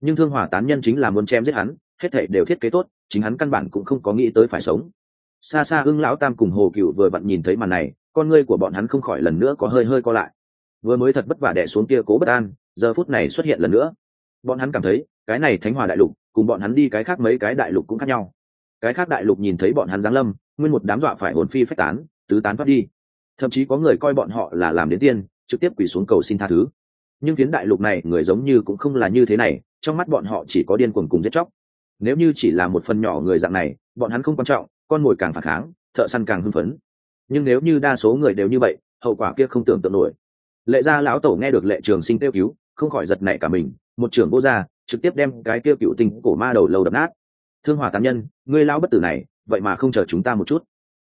Nhưng thương hỏa tán nhân chính là muốn chém giết hắn, hết thể đều thiết kế tốt, chính hắn căn bản cũng không có nghĩ tới phải sống. Xa xa ưng lão tam cùng hồ cựu vừa vặn nhìn thấy màn này, con ngươi của bọn hắn không khỏi lần nữa có hơi hơi co lại. Vừa mới thật vất vả đẻ xuống kia cố bất an, giờ phút này xuất hiện lần nữa. Bọn hắn cảm thấy, cái này thánh hòa đại lục, cùng bọn hắn đi cái khác mấy cái đại lục cũng khác nhau cái khác đại lục nhìn thấy bọn hắn giáng lâm, nguyên một đám dọa phải hồn phi phách tán, tứ tán thoát đi. Thậm chí có người coi bọn họ là làm đến tiên, trực tiếp quỳ xuống cầu xin tha thứ. Nhưng phiến đại lục này, người giống như cũng không là như thế này, trong mắt bọn họ chỉ có điên cuồng cùng giết chóc. Nếu như chỉ là một phần nhỏ người dạng này, bọn hắn không quan trọng, con mồi càng phản kháng, thợ săn càng hưng phấn. Nhưng nếu như đa số người đều như vậy, hậu quả kia không tưởng tượng nổi. Lệ gia lão tổ nghe được lệ trường sinh kêu cứu, không khỏi giật nảy cả mình. Một trưởng vô gia, trực tiếp đem cái kêu cựu tình cổ ma đầu lâu đập nát thương hòa tán nhân, ngươi lao bất tử này, vậy mà không chờ chúng ta một chút.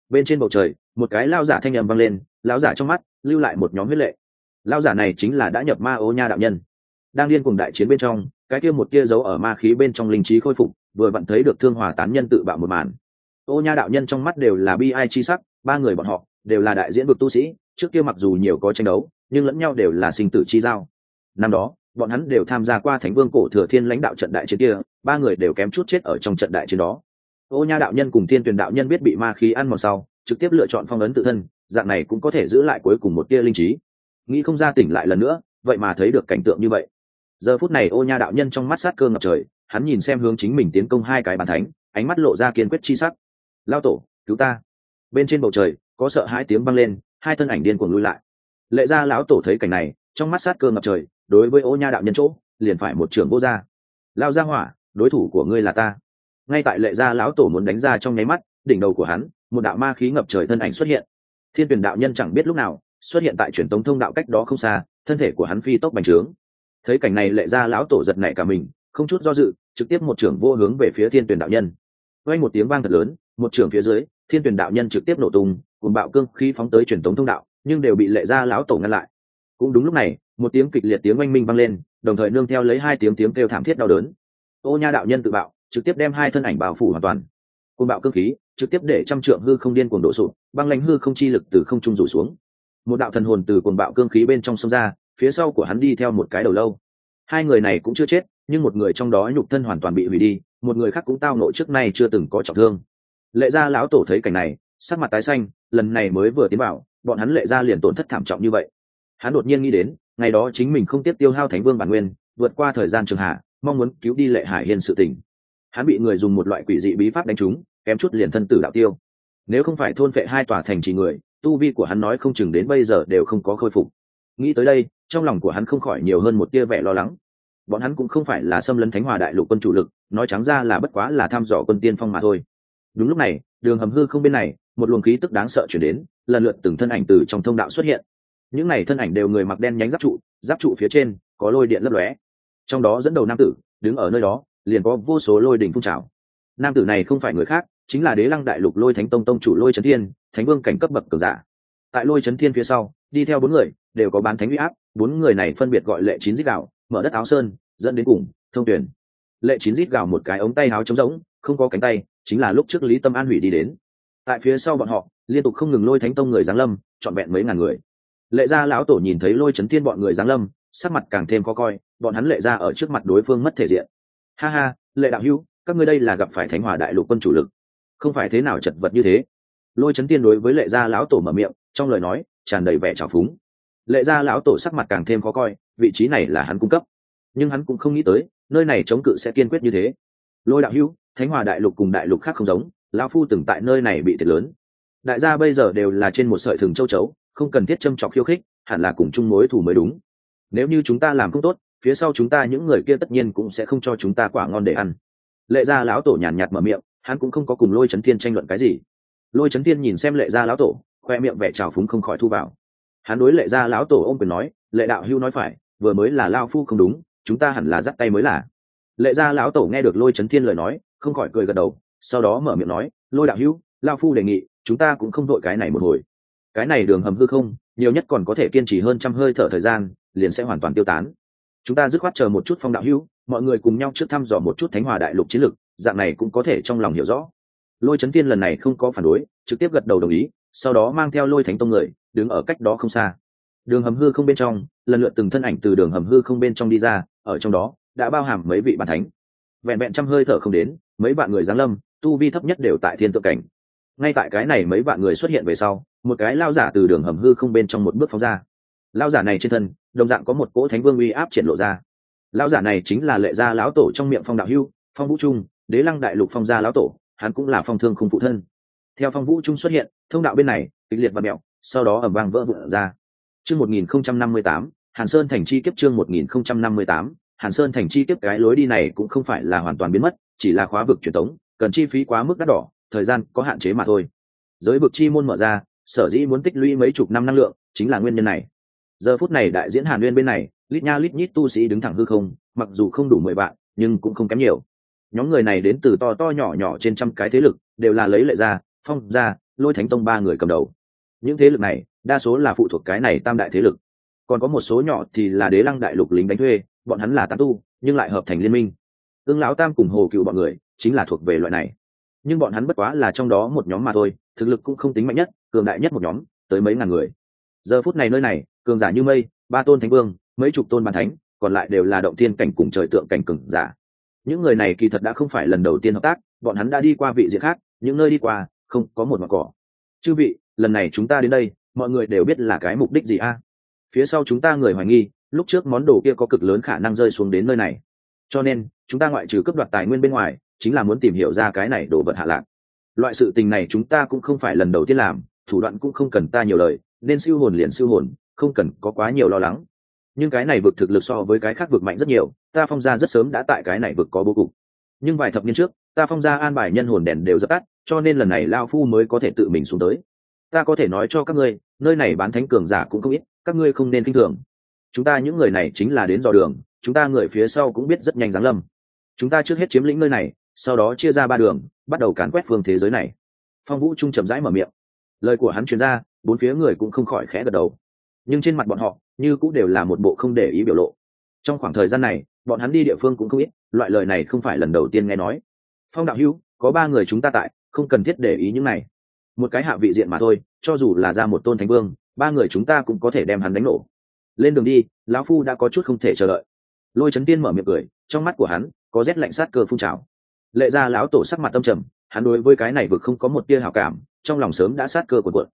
Bên trên bầu trời, một cái lao giả thanh â m vang lên lao giả trong mắt lưu lại một nhóm huyết lệ. Lao giả này chính là đã nhập ma ô nha đạo nhân. Đang điên cùng đại chiến bên trong, cái kia một kia giấu ở ma khí bên trong linh trí khôi phục, vừa vặn thấy được thương hòa tán nhân tự bạo một màn. Ô nha đạo nhân trong mắt đều là bi ai chi sắc, ba người bọn họ đều là đại diễn vực tu sĩ, trước kia mặc dù nhiều có tranh đấu, nhưng lẫn nhau đều là sinh tử chi giao. Năm đó, bọn hắn đều tham gia qua thánh vương cổ thừa thiên lãnh đạo trận đại chiến kia ba người đều kém chút chết ở trong trận đại chiến đó. Ô nha đạo nhân cùng thiên tuyền đạo nhân biết bị ma khí ăn mòn sau, trực tiếp lựa chọn phong ấn tự thân, dạng này cũng có thể giữ lại cuối cùng một tia linh trí. Nghĩ không ra tỉnh lại lần nữa, vậy mà thấy được cảnh tượng như vậy. Giờ phút này ô nha đạo nhân trong mắt sát cơ ngập trời, hắn nhìn xem hướng chính mình tiến công hai cái bàn thánh, ánh mắt lộ ra kiên quyết chi sắc. Lao tổ, cứu ta. Bên trên bầu trời, có sợ hai tiếng vang lên, hai thân ảnh điên cuồng lui lại. Lệ gia lão tổ thấy cảnh này, trong mắt sát cơ ngập trời, đối với ô nha đạo nhân chỗ, liền phải một trưởng vô gia. Lao gia hỏa đối thủ của ngươi là ta. Ngay tại lệ gia lão tổ muốn đánh ra trong nháy mắt, đỉnh đầu của hắn, một đạo ma khí ngập trời thân ảnh xuất hiện. Thiên tuyển đạo nhân chẳng biết lúc nào, xuất hiện tại truyền tống thông đạo cách đó không xa, thân thể của hắn phi tốc bành trướng. Thấy cảnh này lệ gia lão tổ giật nảy cả mình, không chút do dự, trực tiếp một trưởng vô hướng về phía thiên tuyển đạo nhân. Quay một tiếng vang thật lớn, một trưởng phía dưới, thiên tuyển đạo nhân trực tiếp nổ tung, cùng bạo cương khí phóng tới truyền tống thông đạo, nhưng đều bị lệ gia lão tổ ngăn lại. Cũng đúng lúc này, một tiếng kịch liệt tiếng oanh minh vang lên, đồng thời nương theo lấy hai tiếng tiếng kêu thảm thiết đau đớn ô nha đạo nhân tự bạo, trực tiếp đem hai thân ảnh bao phủ hoàn toàn. Côn bạo cơ khí, trực tiếp để trăm trượng hư không điên cuồng đổ sụp, băng lãnh hư không chi lực từ không trung rủ xuống. Một đạo thần hồn từ cồn bạo cương khí bên trong sông ra, phía sau của hắn đi theo một cái đầu lâu. Hai người này cũng chưa chết, nhưng một người trong đó nhục thân hoàn toàn bị hủy đi, một người khác cũng tao nộ trước nay chưa từng có trọng thương. Lệ gia lão tổ thấy cảnh này, sắc mặt tái xanh, lần này mới vừa tiến vào, bọn hắn lệ gia liền tổn thất thảm trọng như vậy. Hắn đột nhiên nghĩ đến, ngày đó chính mình không tiếp tiêu hao thánh vương bản nguyên, vượt qua thời gian trường hạ mong muốn cứu đi lệ hải hiên sự tình. Hắn bị người dùng một loại quỷ dị bí pháp đánh trúng, kém chút liền thân tử đạo tiêu. Nếu không phải thôn vệ hai tòa thành trì người, tu vi của hắn nói không chừng đến bây giờ đều không có khôi phục. Nghĩ tới đây, trong lòng của hắn không khỏi nhiều hơn một tia vẻ lo lắng. Bọn hắn cũng không phải là xâm lấn thánh hòa đại lục quân chủ lực, nói trắng ra là bất quá là thăm dò quân tiên phong mà thôi. Đúng lúc này, đường hầm hư không bên này, một luồng khí tức đáng sợ chuyển đến, lần lượt từng thân ảnh từ trong thông đạo xuất hiện. Những này thân ảnh đều người mặc đen nhánh giáp trụ giáp trụ phía trên, có lôi điện lấp lóe trong đó dẫn đầu nam tử đứng ở nơi đó, liền có vô số lôi đỉnh phun trào. Nam tử này không phải người khác, chính là đế lăng đại lục lôi thánh tông tông chủ lôi trấn thiên, thánh vương cảnh cấp bậc cường giả. Tại lôi trấn thiên phía sau, đi theo bốn người, đều có bán thánh huy áp, bốn người này phân biệt gọi lệ chín dít gạo, mở đất áo sơn, dẫn đến cùng, thông tuyển. Lệ chín dít gạo một cái ống tay áo trống rỗng, không có cánh tay, chính là lúc trước lý tâm an hủy đi đến. Tại phía sau bọn họ, liên tục không ngừng lôi thánh tông người giáng lâm, trọn vẹn mấy ngàn người. Lệ gia lão tổ nhìn thấy lôi trấn thiên bọn người giáng lâm sắc mặt càng thêm khó coi, bọn hắn lệ ra ở trước mặt đối phương mất thể diện. Ha ha, lệ đạo hữu, các ngươi đây là gặp phải thánh hòa đại lục quân chủ lực. Không phải thế nào chật vật như thế? Lôi chấn tiên đối với lệ gia lão tổ mở miệng, trong lời nói, tràn đầy vẻ trào phúng. Lệ gia lão tổ sắc mặt càng thêm khó coi, vị trí này là hắn cung cấp. Nhưng hắn cũng không nghĩ tới, nơi này chống cự sẽ kiên quyết như thế. Lôi đạo hữu, thánh hòa đại lục cùng đại lục khác không giống, lão phu từng tại nơi này bị thiệt lớn. Đại gia bây giờ đều là trên một sợi thừng châu chấu, không cần thiết châm trọc khiêu khích, hẳn là cùng chung mối thù mới đúng nếu như chúng ta làm không tốt, phía sau chúng ta những người kia tất nhiên cũng sẽ không cho chúng ta quả ngon để ăn. Lệ gia lão tổ nhàn nhạt mở miệng, hắn cũng không có cùng lôi trấn thiên tranh luận cái gì. Lôi trấn thiên nhìn xem lệ gia lão tổ, khoe miệng vẻ trào phúng không khỏi thu vào. Hắn đối lệ gia lão tổ ôm quyền nói, lệ đạo hưu nói phải, vừa mới là lao phu không đúng, chúng ta hẳn là dắt tay mới là. Lệ gia lão tổ nghe được lôi trấn thiên lời nói, không khỏi cười gật đầu, sau đó mở miệng nói, lôi đạo hưu, lao phu đề nghị, chúng ta cũng không đội cái này một hồi. Cái này đường hầm hư không nhiều nhất còn có thể kiên trì hơn trăm hơi thở thời gian, liền sẽ hoàn toàn tiêu tán. Chúng ta dứt khoát chờ một chút phong đạo hữu, mọi người cùng nhau trước thăm dò một chút thánh hòa đại lục chiến lực dạng này cũng có thể trong lòng hiểu rõ. Lôi trấn tiên lần này không có phản đối, trực tiếp gật đầu đồng ý, sau đó mang theo lôi thánh tông người, đứng ở cách đó không xa. Đường hầm hư không bên trong, lần lượt từng thân ảnh từ đường hầm hư không bên trong đi ra, ở trong đó, đã bao hàm mấy vị bàn thánh. Vẹn vẹn trăm hơi thở không đến, mấy bạn người giáng lâm, tu vi thấp nhất đều tại thiên tượng cảnh. Ngay tại cái này mấy bạn người xuất hiện về sau một cái lao giả từ đường hầm hư không bên trong một bước phóng ra. Lao giả này trên thân đồng dạng có một cỗ thánh vương uy áp triển lộ ra. Lao giả này chính là lệ gia lão tổ trong miệng phong đạo hưu phong vũ trung đế lăng đại lục phong gia lão tổ hắn cũng là phong thương không phụ thân. Theo phong vũ trung xuất hiện thông đạo bên này kịch liệt và mẹo sau đó ẩm vang vỡ vụn ra. Chương một nghìn không trăm năm mươi tám hàn sơn thành chi kiếp chương một nghìn không trăm năm mươi tám hàn sơn thành chi kiếp cái lối đi này cũng không phải là hoàn toàn biến mất chỉ là khóa vực truyền thống, cần chi phí quá mức đắt đỏ thời gian có hạn chế mà thôi. Giới vực chi môn mở ra sở dĩ muốn tích lũy mấy chục năm năng lượng chính là nguyên nhân này. Giờ phút này đại diễn hàn nguyên bên này, lít nha lít nhít tu sĩ đứng thẳng hư không, mặc dù không đủ mười vạn, nhưng cũng không kém nhiều. Nhóm người này đến từ to to nhỏ nhỏ trên trăm cái thế lực, đều là lấy lệ ra phong ra lôi thánh tông ba người cầm đầu. Những thế lực này, đa số là phụ thuộc cái này tam đại thế lực. Còn có một số nhỏ thì là đế lăng đại lục lính đánh thuê, bọn hắn là tán tu, nhưng lại hợp thành liên minh. Ương lão tam cùng hồ cựu bọn người, chính là thuộc về loại này. Nhưng bọn hắn bất quá là trong đó một nhóm mà thôi, thực lực cũng không tính mạnh nhất cường đại nhất một nhóm, tới mấy ngàn người. Giờ phút này nơi này, cường giả như mây, ba tôn thánh vương, mấy chục tôn bàn thánh, còn lại đều là động tiên cảnh cùng trời tượng cảnh cường giả. Những người này kỳ thật đã không phải lần đầu tiên hợp tác, bọn hắn đã đi qua vị diện khác, những nơi đi qua, không có một mặt cỏ. Chư vị, lần này chúng ta đến đây, mọi người đều biết là cái mục đích gì a? Phía sau chúng ta người hoài nghi, lúc trước món đồ kia có cực lớn khả năng rơi xuống đến nơi này. Cho nên, chúng ta ngoại trừ cấp đoạt tài nguyên bên ngoài, chính là muốn tìm hiểu ra cái này đồ vật hạ lạc. Loại sự tình này chúng ta cũng không phải lần đầu tiên làm thủ đoạn cũng không cần ta nhiều lời, nên siêu hồn liền siêu hồn, không cần có quá nhiều lo lắng. Nhưng cái này vực thực lực so với cái khác vực mạnh rất nhiều, ta phong ra rất sớm đã tại cái này vực có bố cục. Nhưng vài thập niên trước, ta phong ra an bài nhân hồn đèn đều rất tắt, cho nên lần này lao phu mới có thể tự mình xuống tới. Ta có thể nói cho các ngươi, nơi này bán thánh cường giả cũng không ít, các ngươi không nên k i n h thường. Chúng ta những người này chính là đến dò đường, chúng ta người phía sau cũng biết rất nhanh giáng lâm. Chúng ta trước hết chiếm lĩnh nơi này, sau đó chia ra ba đường, bắt đầu càn quét phương thế giới này. Phong vũ trung chậm rãi mở miệng lời của hắn truyền ra, bốn phía người cũng không khỏi khẽ gật đầu. Nhưng trên mặt bọn họ, như cũng đều là một bộ không để ý biểu lộ. Trong khoảng thời gian này, bọn hắn đi địa phương cũng không ít, loại lời này không phải lần đầu tiên nghe nói. Phong đạo hữu, có ba người chúng ta tại, không cần thiết để ý những này. Một cái hạ vị diện mà thôi, cho dù là ra một tôn thánh vương, ba người chúng ta cũng có thể đem hắn đánh nổ. Lên đường đi, lão phu đã có chút không thể chờ đợi. Lôi trấn tiên mở miệng cười, trong mắt của hắn, có rét lạnh sát cơ phun trào. Lệ ra lão tổ sắc mặt tâm trầm, hắn đối với cái này vực không có một tia hảo cảm trong lòng sớm đã sát cơ của quận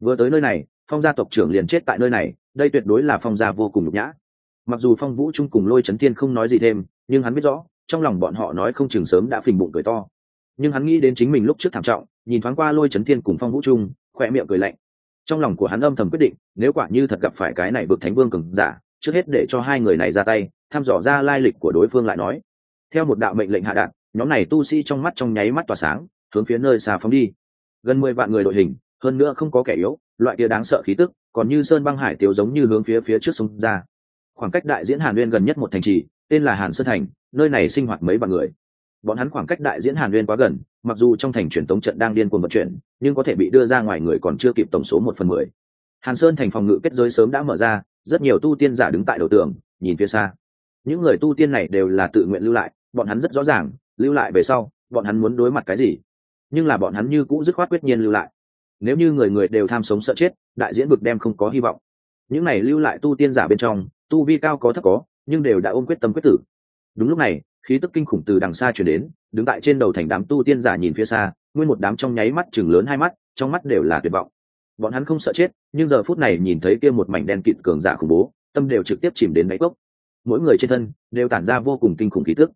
vừa tới nơi này, phong gia tộc trưởng liền chết tại nơi này, đây tuyệt đối là phong gia vô cùng nhục nhã. Mặc dù phong vũ trung cùng lôi trấn thiên không nói gì thêm, nhưng hắn biết rõ, trong lòng bọn họ nói không chừng sớm đã phình bụng cười to. Nhưng hắn nghĩ đến chính mình lúc trước thảm trọng, nhìn thoáng qua lôi trấn thiên cùng phong vũ trung khoe miệng cười lạnh. Trong lòng của hắn âm thầm quyết định, nếu quả như thật gặp phải cái này bực thánh vương cường giả, trước hết để cho hai người này ra tay, thăm dò ra lai lịch của đối phương lại nói. Theo một đạo mệnh lệnh hạ đạn nhóm này tu sĩ trong mắt trong nháy mắt tỏa sáng, hướng phía nơi xa phóng đi gần mười vạn người đội hình, hơn nữa không có kẻ yếu, loại kia đáng sợ khí tức, còn như sơn băng hải tiếu giống như hướng phía phía trước sông ra. Khoảng cách đại diễn hàn nguyên gần nhất một thành trì, tên là hàn sơn thành, nơi này sinh hoạt mấy vạn người. Bọn hắn khoảng cách đại diễn hàn nguyên quá gần, mặc dù trong thành truyền tống trận đang điên cuồng vận chuyển, nhưng có thể bị đưa ra ngoài người còn chưa kịp tổng số một phần mười. Hàn sơn thành phòng ngự kết giới sớm đã mở ra, rất nhiều tu tiên giả đứng tại đầu tường, nhìn phía xa. Những người tu tiên này đều là tự nguyện lưu lại, bọn hắn rất rõ ràng, lưu lại về sau, bọn hắn muốn đối mặt cái gì? Nhưng là bọn hắn như cũ dứt khoát quyết nhiên lưu lại. Nếu như người người đều tham sống sợ chết, đại diễn vực đem không có hy vọng. Những này lưu lại tu tiên giả bên trong, tu vi cao có thấp có, nhưng đều đã ôm quyết tâm quyết tử. Đúng lúc này, khí tức kinh khủng từ đằng xa chuyển đến, đứng tại trên đầu thành đám tu tiên giả nhìn phía xa, nguyên một đám trong nháy mắt chừng lớn hai mắt, trong mắt đều là tuyệt vọng. Bọn hắn không sợ chết, nhưng giờ phút này nhìn thấy kia một mảnh đen kịt cường giả khủng bố, tâm đều trực tiếp chìm đến đáy cốc. Mỗi người trên thân đều tản ra vô cùng kinh khủng khí tức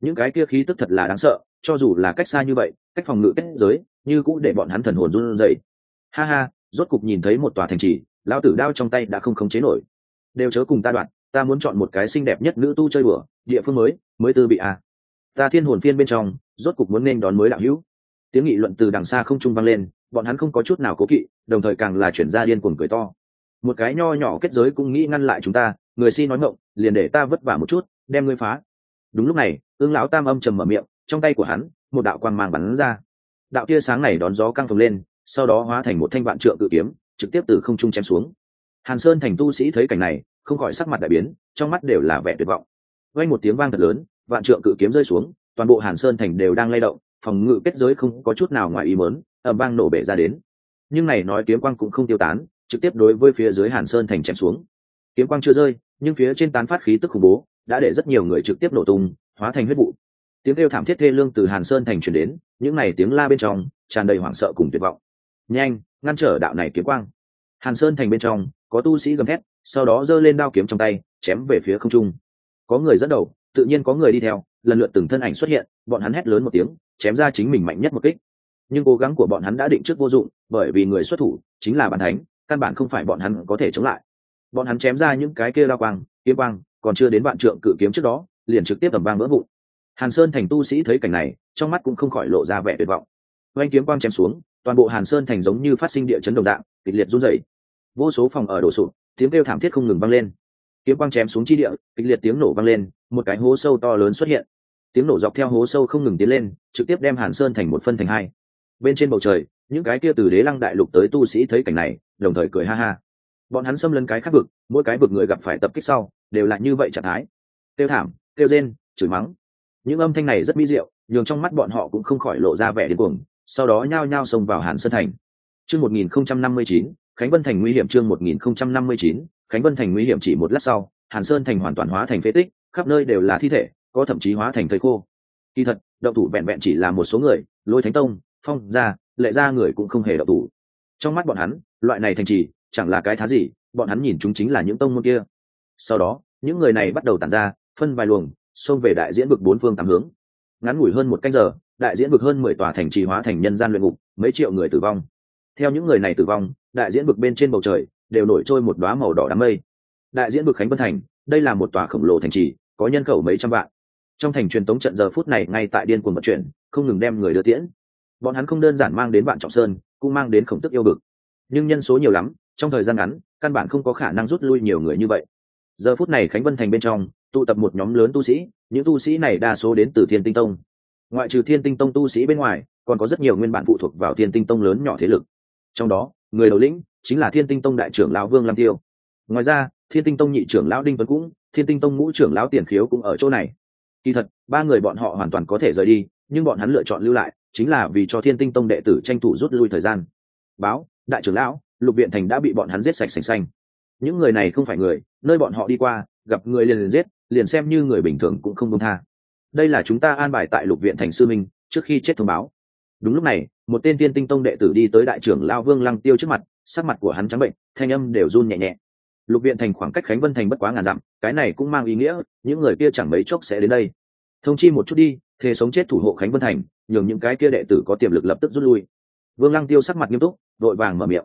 những cái kia khí tức thật là đáng sợ, cho dù là cách xa như vậy, cách phòng ngự kết giới, như cũng để bọn hắn thần hồn run rẩy. Ha ha, rốt cục nhìn thấy một tòa thành trì, lão tử đao trong tay đã không khống chế nổi. Đều chớ cùng ta đoạn, ta muốn chọn một cái xinh đẹp nhất nữ tu chơi bừa địa phương mới mới tư bị à. ta thiên hồn phiên bên trong, rốt cục muốn nên đón mới đạo hữu. Tiếng nghị luận từ đằng xa không trung vang lên, bọn hắn không có chút nào cố kỵ, đồng thời càng là chuyển ra điên cuồng cười to. Một cái nho nhỏ kết giới cũng nghĩ ngăn lại chúng ta, người si nói ngộng liền để ta vất vả một chút, đem ngươi phá đúng lúc này, ương lão tam âm trầm mở miệng, trong tay của hắn, một đạo quang mang bắn ra. Đạo tia sáng này đón gió căng phồng lên, sau đó hóa thành một thanh vạn trượng cự kiếm, trực tiếp từ không trung chém xuống. Hàn sơn thành tu sĩ thấy cảnh này, không khỏi sắc mặt đại biến, trong mắt đều là vẻ tuyệt vọng. Vay một tiếng vang thật lớn, vạn trượng cự kiếm rơi xuống, toàn bộ hàn sơn thành đều đang lay động, phòng ngự kết giới không có chút nào ngoài ý mớn ẩm vang nổ bể ra đến. Nhưng này nói kiếm quang cũng không tiêu tán, trực tiếp đối với phía dưới hàn sơn thành chém xuống. Kiếm quang chưa rơi, nhưng phía trên tán phát khí tức khủng bố đã để rất nhiều người trực tiếp nổ tung, hóa thành huyết vụ. Tiếng kêu thảm thiết thê lương từ hàn sơn thành truyền đến, những này tiếng la bên trong, tràn đầy hoảng sợ cùng tuyệt vọng. Nhanh, ngăn trở đạo này kiếm quang. Hàn sơn thành bên trong, có tu sĩ gầm thét, sau đó giơ lên đao kiếm trong tay, chém về phía không trung. Có người dẫn đầu, tự nhiên có người đi theo, lần lượt từng thân ảnh xuất hiện, bọn hắn hét lớn một tiếng, chém ra chính mình mạnh nhất một kích. Nhưng cố gắng của bọn hắn đã định trước vô dụng, bởi vì người xuất thủ chính là bàn thánh, căn bản không phải bọn hắn có thể chống lại. Bọn hắn chém ra những cái kia lao quang, kiếm quang còn chưa đến vạn trượng cự kiếm trước đó, liền trực tiếp tầm vang vỡ vụn. Hàn sơn thành tu sĩ thấy cảnh này, trong mắt cũng không khỏi lộ ra vẻ tuyệt vọng. Oanh kiếm quang chém xuống, toàn bộ hàn sơn thành giống như phát sinh địa chấn đồng dạng, kịch liệt run rẩy. Vô số phòng ở đổ sụp, tiếng kêu thảm thiết không ngừng vang lên. Kiếm quang chém xuống chi địa, kịch liệt tiếng nổ vang lên, một cái hố sâu to lớn xuất hiện. Tiếng nổ dọc theo hố sâu không ngừng tiến lên, trực tiếp đem hàn sơn thành một phân thành hai. Bên trên bầu trời, những cái kia từ đế lăng đại lục tới tu sĩ thấy cảnh này, đồng thời cười ha ha bọn hắn xâm lấn cái khác vực, mỗi cái vực người gặp phải tập kích sau, đều là như vậy trạng thái. Tiêu thảm, tiêu rên, chửi mắng. Những âm thanh này rất mỹ diệu, nhường trong mắt bọn họ cũng không khỏi lộ ra vẻ điên cuồng, sau đó nhao nhao xông vào hàn sơn thành. Chương một nghìn không trăm năm mươi chín, khánh vân thành nguy hiểm chương một nghìn không trăm năm mươi chín, khánh vân thành nguy hiểm chỉ một lát sau, hàn sơn thành hoàn toàn hóa thành phế tích, khắp nơi đều là thi thể, có thậm chí hóa thành thầy khô. Kỳ thật, động thủ vẹn vẹn chỉ là một số người, lôi thánh tông, phong gia, lệ gia người cũng không hề động thủ. Trong mắt bọn hắn, loại này thành trì chẳng là cái thá gì, bọn hắn nhìn chúng chính là những tông môn kia. Sau đó, những người này bắt đầu tàn ra, phân vài luồng, xông về đại diễn vực bốn phương tám hướng. Ngắn ngủi hơn một canh giờ, đại diễn vực hơn mười tòa thành trì hóa thành nhân gian luyện ngục, mấy triệu người tử vong. Theo những người này tử vong, đại diễn vực bên trên bầu trời đều nổi trôi một đoá màu đỏ đám mây. Đại diễn vực khánh vân thành, đây là một tòa khổng lồ thành trì, có nhân khẩu mấy trăm vạn. Trong thành truyền tống trận giờ phút này ngay tại điên cuồng vận chuyển, không ngừng đem người đưa tiễn. Bọn hắn không đơn giản mang đến vạn trọng sơn, cũng mang đến khổng tức yêu bực nhưng nhân số nhiều lắm trong thời gian ngắn, căn bản không có khả năng rút lui nhiều người như vậy. Giờ phút này khánh vân thành bên trong, tụ tập một nhóm lớn tu sĩ, những tu sĩ này đa số đến từ thiên tinh tông. Ngoại trừ thiên tinh tông tu sĩ bên ngoài, còn có rất nhiều nguyên bản phụ thuộc vào thiên tinh tông lớn nhỏ thế lực. Trong đó, người đầu lĩnh chính là thiên tinh tông đại trưởng lão vương lam tiêu. Ngoài ra, thiên tinh tông nhị trưởng lão đinh tuấn cũng, thiên tinh tông ngũ trưởng lão tiền khiếu cũng ở chỗ này. Kỳ thật, ba người bọn họ hoàn toàn có thể rời đi, nhưng bọn hắn lựa chọn lưu lại, chính là vì cho thiên tinh tông đệ tử tranh thủ rút lui thời gian. Báo, đại trưởng lão lục viện thành đã bị bọn hắn giết sạch sành xanh. Những người này không phải người, nơi bọn họ đi qua, gặp người liền liền giết, liền xem như người bình thường cũng không công tha. Đây là chúng ta an bài tại lục viện thành sư minh, trước khi chết thông báo. Đúng lúc này, một tên tiên tinh tông đệ tử đi tới đại trưởng lao vương lăng tiêu trước mặt, sắc mặt của hắn trắng bệnh, thanh âm đều run nhẹ nhẹ. Lục viện thành khoảng cách khánh vân thành bất quá ngàn dặm, cái này cũng mang ý nghĩa, những người kia chẳng mấy chốc sẽ đến đây. Thông chi một chút đi thế sống chết thủ hộ khánh vân thành, nhường những cái kia đệ tử có tiềm lực lập tức rút lui. Vương lăng tiêu sắc mặt nghiêm túc, vội vàng mở miệng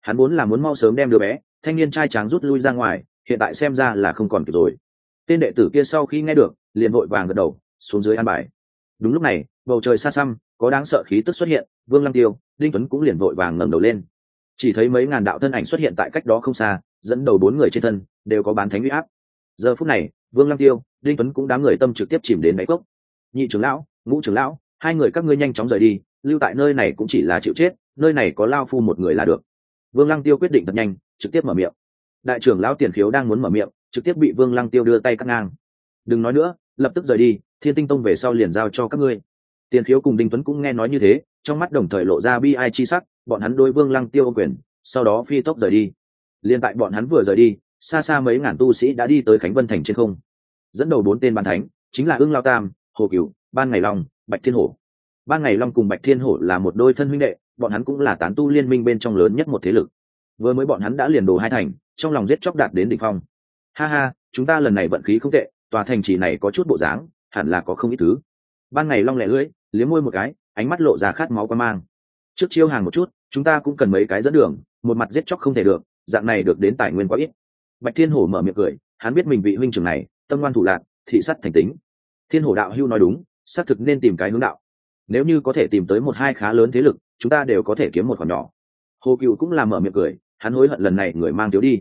hắn muốn là muốn mau sớm đem đứa bé, thanh niên trai tráng rút lui ra ngoài, hiện tại xem ra là không còn kịp rồi. Tên đệ tử kia sau khi nghe được, liền vội vàng gật đầu, xuống dưới an bài. Đúng lúc này, bầu trời xa xăm, có đáng sợ khí tức xuất hiện, vương lăng tiêu, đinh tuấn cũng liền vội vàng ngẩng đầu lên. Chỉ thấy mấy ngàn đạo thân ảnh xuất hiện tại cách đó không xa, dẫn đầu bốn người trên thân, đều có bán thánh huy áp. Giờ phút này, vương lăng tiêu, đinh tuấn cũng đám người tâm trực tiếp chìm đến đáy cốc. Nhị trưởng lão, ngũ trưởng lão, hai người các ngươi nhanh chóng rời đi, lưu tại nơi này cũng chỉ là chịu chết, nơi này có lao phu một người là được vương lăng tiêu quyết định thật nhanh, trực tiếp mở miệng. Đại trưởng lão tiền khiếu đang muốn mở miệng, trực tiếp bị vương lăng tiêu đưa tay cắt ngang. Đừng nói nữa, lập tức rời đi, thiên tinh tông về sau liền giao cho các ngươi. Tiền khiếu cùng đinh tuấn cũng nghe nói như thế, trong mắt đồng thời lộ ra bi ai chi sắc, bọn hắn đôi vương lăng tiêu ô quyền, sau đó phi tốc rời đi. Liên tại bọn hắn vừa rời đi, xa xa mấy ngàn tu sĩ đã đi tới khánh vân thành trên không. Dẫn đầu bốn tên ban thánh, chính là ương lao tam, hồ cửu, ban ngày long, bạch thiên hổ. Ban ngày long cùng bạch thiên hổ là một đôi thân huynh đệ bọn hắn cũng là tán tu liên minh bên trong lớn nhất một thế lực. Vừa mới bọn hắn đã liền đồ hai thành, trong lòng giết chóc đạt đến đ ỉ n h phong. Ha ha, chúng ta lần này vận khí không tệ, tòa thành trì này có chút bộ dáng, hẳn là có không ít thứ. Ban ngày long lẹ lưỡi, liếm môi một cái, ánh mắt lộ ra khát máu qua mang. Trước chiêu hàng một chút, chúng ta cũng cần mấy cái dẫn đường, một mặt giết chóc không thể được, dạng này được đến tài nguyên quá ít. Bạch thiên hổ mở miệng cười, hắn biết mình vị huynh trưởng này, tâm ngoan thủ lạc thị sắt thành tính. Thiên hổ đạo hưu nói đúng, xác thực nên tìm cái hướng đạo. Nếu như có thể tìm tới một hai khá lớn thế lực chúng ta đều có thể kiếm một khoản nhỏ. Hồ cựu cũng làm mở miệng cười, hắn hối hận lần này người mang thiếu đi.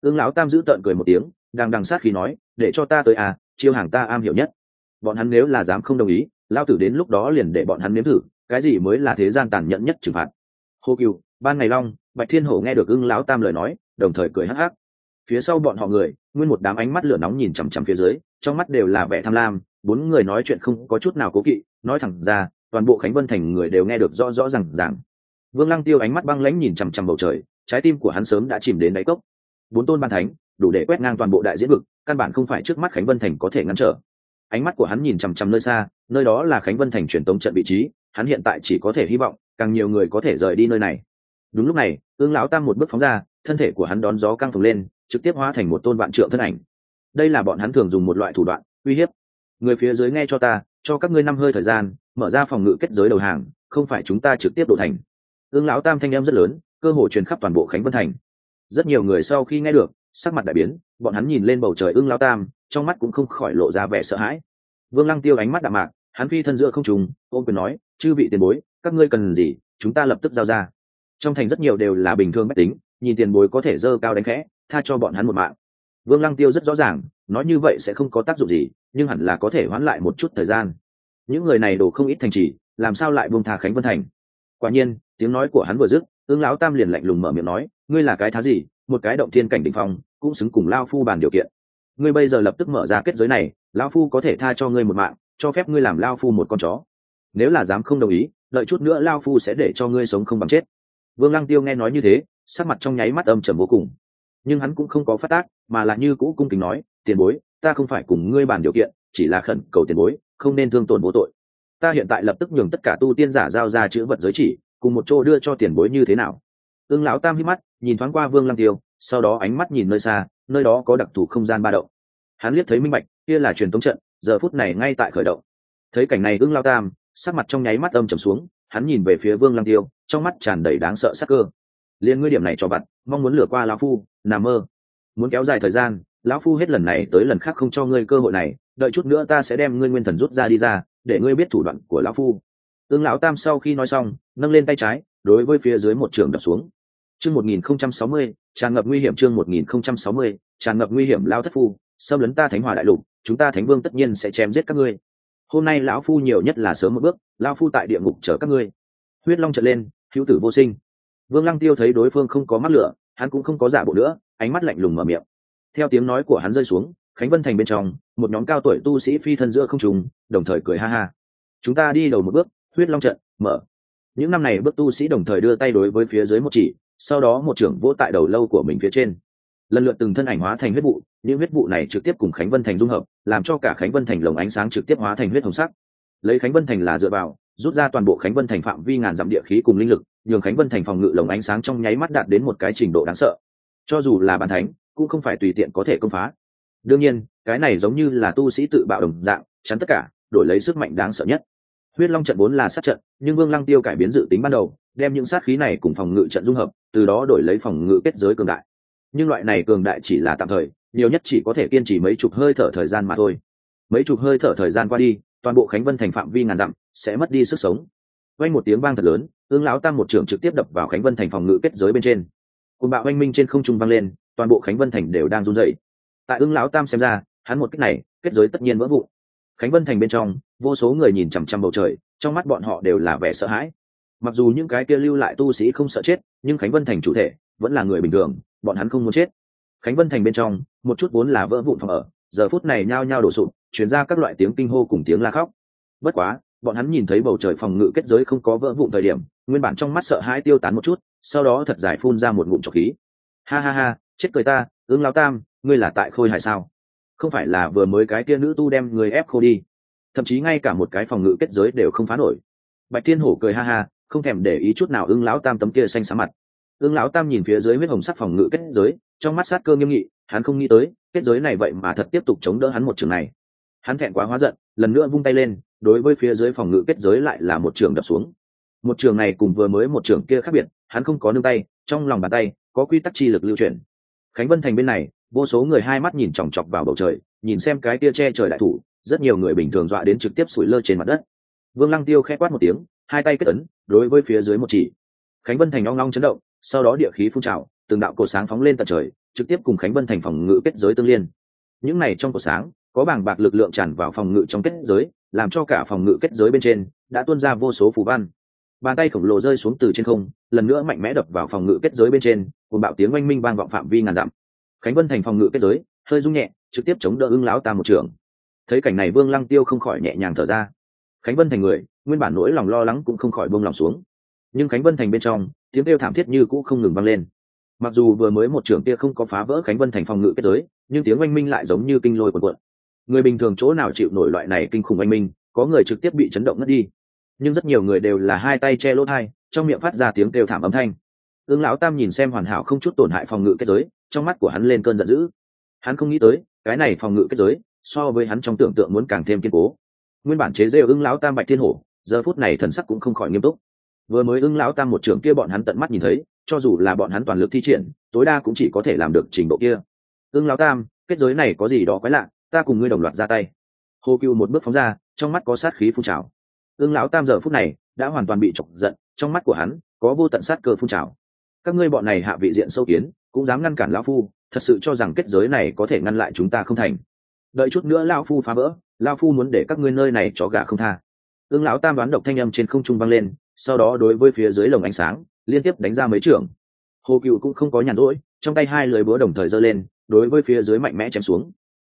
Ương lão tam giữ tợn cười một tiếng, đang đằng sát khi nói, để cho ta tới à chiêu hàng ta am hiểu nhất. Bọn hắn nếu là dám không đồng ý lao tử đến lúc đó liền để bọn hắn nếm thử, cái gì mới là thế gian tàn nhẫn nhất trừng phạt. Hồ cựu, ban ngày long, bạch thiên hổ nghe được ưng lão tam lời nói, đồng thời cười hắc hắc. Phía sau bọn họ người, nguyên một đám ánh mắt lửa nóng nhìn chằm chằm phía dưới, trong mắt đều là vẻ tham lam, bốn người nói chuyện không có chút nào cố kỵ, nói thẳng ra toàn bộ khánh vân thành người đều nghe được rõ rõ r à n g ràng. Vương lăng tiêu ánh mắt băng lãnh nhìn chằm chằm bầu trời, trái tim của hắn sớm đã chìm đến đáy cốc. Bốn tôn ban thánh, đủ để quét ngang toàn bộ đại diễn vực, căn bản không phải trước mắt khánh vân thành có thể ngăn trở. Ánh mắt của hắn nhìn chằm chằm nơi xa, nơi đó là khánh vân thành truyền tống trận vị trí, hắn hiện tại chỉ có thể hy vọng, càng nhiều người có thể rời đi nơi này. Đúng lúc này, ương lão tam một bước phóng ra, thân thể của hắn đón gió căng phồng lên, trực tiếp hóa thành một tôn vạn trượng thân ảnh. Đây là bọn hắn thường dùng một loại thủ đoạn uy hiếp. Người phía dưới nghe cho ta cho các ngươi năm hơi thời gian, mở ra phòng ngự kết giới đầu hàng, không phải chúng ta trực tiếp đổ thành. Ương lão tam thanh em rất lớn, cơ hội truyền khắp toàn bộ khánh vân thành. Rất nhiều người sau khi nghe được, sắc mặt đại biến, bọn hắn nhìn lên bầu trời ương lão tam, trong mắt cũng không khỏi lộ ra vẻ sợ hãi. Vương lăng tiêu ánh mắt đạm mạc, hắn phi thân giữa không trùng ôm quyền nói, chư vị tiền bối, các ngươi cần gì, chúng ta lập tức giao ra. Trong thành rất nhiều đều là bình thường mách tính, nhìn tiền bối có thể dơ cao đánh khẽ, tha cho bọn hắn một mạng. Vương lăng tiêu rất rõ ràng, nói như vậy sẽ không có tác dụng gì nhưng hẳn là có thể hoãn lại một chút thời gian. Những người này đổ không ít thành trì, làm sao lại buông tha khánh vân thành? Quả nhiên, tiếng nói của hắn vừa dứt ương lão tam liền lạnh lùng mở miệng nói, ngươi là cái thá gì? Một cái động thiên cảnh đỉnh phong, cũng xứng cùng lao phu bàn điều kiện. Ngươi bây giờ lập tức mở ra kết giới này lao phu có thể tha cho ngươi một mạng, cho phép ngươi làm lao phu một con chó. Nếu là dám không đồng ý, đợi chút nữa lao phu sẽ để cho ngươi sống không bằng chết. Vương lăng tiêu nghe nói như thế, sắc mặt trong nháy mắt âm trầm vô cùng. Nhưng hắn cũng không có phát tác, mà là như cũ cung kính nói, tiền bối ta không phải cùng ngươi bàn điều kiện, chỉ là khẩn cầu tiền bối, không nên thương tổn vô tội. Ta hiện tại lập tức nhường tất cả tu tiên giả giao ra chữ vật giới chỉ, cùng một chỗ đưa cho tiền bối như thế nào? Ương lão tam hít mắt, nhìn thoáng qua vương lăng tiêu, sau đó ánh mắt nhìn nơi xa, nơi đó có đặc thù không gian ba động. Hắn liếc thấy minh bạch, kia là truyền tống trận, giờ phút này ngay tại khởi động. Thấy cảnh này ương lao tam, sắc mặt trong nháy mắt âm trầm xuống, hắn nhìn về phía vương lăng tiêu, trong mắt tràn đầy đáng sợ sắc cơ. Liên ngươi điểm này cho vặt, mong muốn lừa qua lão phu, nằm mơ. Muốn kéo dài thời gian lão phu hết lần này tới lần khác không cho ngươi cơ hội này, đợi chút nữa ta sẽ đem ngươi nguyên thần rút ra đi ra, để ngươi biết thủ đoạn của lão phu. Ương lão tam sau khi nói xong, nâng lên tay trái, đối với phía dưới một trường đập xuống. Chương một nghìn không trăm sáu mươi, tràn ngập nguy hiểm chương một nghìn không trăm sáu mươi, tràn ngập nguy hiểm lao thất phu, xâm lấn ta thánh hòa đại lục, chúng ta thánh vương tất nhiên sẽ chém giết các ngươi. Hôm nay lão phu nhiều nhất là sớm một bước lao phu tại địa ngục chở các ngươi. Huyết long trận lên, hữu tử vô sinh. Vương lăng tiêu thấy đối phương không có mắt lửa, hắn cũng không có giả bộ nữa, ánh mắt lạnh lùng mở miệng theo tiếng nói của hắn rơi xuống, khánh vân thành bên trong, một nhóm cao tuổi tu sĩ phi thân giữa không trùng đồng thời cười ha ha. Chúng ta đi đầu một bước, huyết long trận, mở. Những năm này bước tu sĩ đồng thời đưa tay đối với phía dưới một chỉ, sau đó một trưởng vỗ tại đầu lâu của mình phía trên. Lần lượt từng thân ảnh hóa thành huyết vụ, những huyết vụ này trực tiếp cùng khánh vân thành dung hợp, làm cho cả khánh vân thành lồng ánh sáng trực tiếp hóa thành huyết hồng sắc. Lấy khánh vân thành là dựa vào, rút ra toàn bộ khánh vân thành phạm vi ngàn dặm địa khí cùng linh lực, nhường khánh vân thành phòng ngự lồng ánh sáng trong nháy mắt đạt đến một cái trình độ đáng sợ. Cho dù là bàn thánh cũng không phải tùy tiện có thể công phá. Đương nhiên, cái này giống như là tu sĩ tự bạo đồng dạng, chắn tất cả, đổi lấy sức mạnh đáng sợ nhất. Huyết long trận vốn là sát trận, nhưng vương lăng tiêu cải biến dự tính ban đầu, đem những sát khí này cùng phòng ngự trận dung hợp, từ đó đổi lấy phòng ngự kết giới cường đại. Nhưng loại này cường đại chỉ là tạm thời, nhiều nhất chỉ có thể kiên trì mấy chục hơi thở thời gian mà thôi. Mấy chục hơi thở thời gian qua đi, toàn bộ khánh vân thành phạm vi ngàn dặm sẽ mất đi sức sống. Quanh một tiếng vang thật lớn, ương lão tam một trường trực tiếp đập vào khánh vân thành phòng ngự kết giới bên trên. Cùng bạo oanh minh trên không trung vang lên toàn bộ khánh vân thành đều đang run rẩy. tại ương lão tam xem ra, hắn một cách này, kết giới tất nhiên vỡ vụn. Khánh vân thành bên trong, vô số người nhìn chằm chằm bầu trời, trong mắt bọn họ đều là vẻ sợ hãi. Mặc dù những cái kia lưu lại tu sĩ không sợ chết, nhưng khánh vân thành chủ thể vẫn là người bình thường, bọn hắn không muốn chết. Khánh vân thành bên trong, một chút vốn là vỡ vụn phòng ở, giờ phút này nhao nhao đổ sụp chuyển ra các loại tiếng kinh hô cùng tiếng la khóc. Bất quá, bọn hắn nhìn thấy bầu trời phòng ngự kết giới không có vỡ vụn thời điểm, nguyên bản trong mắt sợ hãi tiêu tán một chút, sau đó thật giải phun ra một ngụm trọc khí. Ha ha ha chết cười ta, ứng lao tam, ngươi là tại khôi hài sao? Không phải là vừa mới cái kia nữ tu đem người ép khô đi. Thậm chí ngay cả một cái phòng ngự kết giới đều không phá nổi. Bạch thiên hổ cười ha ha, không thèm để ý chút nào ưng lão tam tấm kia xanh xám mặt. Ưng lão tam nhìn phía dưới huyết hồng sắc phòng ngự kết giới, trong mắt sát cơ nghiêm nghị, hắn không nghĩ tới, kết giới này vậy mà thật tiếp tục chống đỡ hắn một trường này. Hắn thẹn quá hóa giận, lần nữa vung tay lên, đối với phía dưới phòng ngự kết giới lại là một trường đập xuống. Một trường này cùng vừa mới một trường kia khác biệt, hắn không có nương tay, trong lòng bàn tay, có quy tắc chi lực lưu chuyển khánh vân thành bên này, vô số người hai mắt nhìn chòng chọc vào bầu trời, nhìn xem cái tia che trời đại thủ, rất nhiều người bình thường dọa đến trực tiếp sủi lơ trên mặt đất. Vương lăng tiêu khẽ quát một tiếng, hai tay kết ấn, đối với phía dưới một chỉ. Khánh vân thành long long chấn động, sau đó địa khí phun trào, từng đạo cổ sáng phóng lên tận trời, trực tiếp cùng khánh vân thành phòng ngự kết giới tương liên. Những này trong cổ sáng, có bảng bạc lực lượng tràn vào phòng ngự trong kết giới, làm cho cả phòng ngự kết giới bên trên đã tuôn ra vô số phù văn bàn tay khổng lồ rơi xuống từ trên không, lần nữa mạnh mẽ đập vào phòng ngự kết giới bên trên cùng bạo tiếng oanh minh vang vọng phạm vi ngàn dặm. Khánh vân thành phòng ngự kết giới, hơi rung nhẹ, trực tiếp chống đỡ ưng lão ta một trường. Thấy cảnh này vương lăng tiêu không khỏi nhẹ nhàng thở ra. Khánh vân thành người, nguyên bản nỗi lòng lo lắng cũng không khỏi buông lòng xuống. Nhưng khánh vân thành bên trong, tiếng kêu thảm thiết như cũ không ngừng vang lên. Mặc dù vừa mới một trưởng kia không có phá vỡ khánh vân thành phòng ngự kết giới, nhưng tiếng oanh minh lại giống như kinh lôi quần quận người bình thường chỗ nào chịu nổi loại này kinh khủng oanh minh, có người trực tiếp bị chấn động ngất đi nhưng rất nhiều người đều là hai tay che lỗ thai, trong miệng phát ra tiếng kêu thảm âm thanh. Ương lão tam nhìn xem hoàn hảo không chút tổn hại phòng ngự kết giới, trong mắt của hắn lên cơn giận dữ. Hắn không nghĩ tới, cái này phòng ngự kết giới, so với hắn trong tưởng tượng muốn càng thêm kiên cố. Nguyên bản chế rêu ưng lão tam bạch thiên hổ, giờ phút này thần sắc cũng không khỏi nghiêm túc. Vừa mới ưng lão tam một trưởng kia bọn hắn tận mắt nhìn thấy, cho dù là bọn hắn toàn lực thi triển, tối đa cũng chỉ có thể làm được trình độ kia. Ưng lão tam, kết giới này có gì đó quái lạ, ta cùng ngươi đồng loạt ra tay. Hô cưu một bước phóng ra, trong mắt có sát khí phun trào ưng lão tam giờ phút này đã hoàn toàn bị chọc giận, trong mắt của hắn có vô tận sát cơ phun trào. Các ngươi bọn này hạ vị diện sâu kiến, cũng dám ngăn cản lão phu, thật sự cho rằng kết giới này có thể ngăn lại chúng ta không thành. Đợi chút nữa lão phu phá vỡ, lão phu muốn để các ngươi nơi này chó gà không tha. Ương lão tam đoán độc thanh âm trên không trung vang lên, sau đó đối với phía dưới lồng ánh sáng, liên tiếp đánh ra mấy trưởng hồ cựu cũng không có nhàn rỗi, trong tay hai lưới búa đồng thời giơ lên, đối với phía dưới mạnh mẽ chém xuống.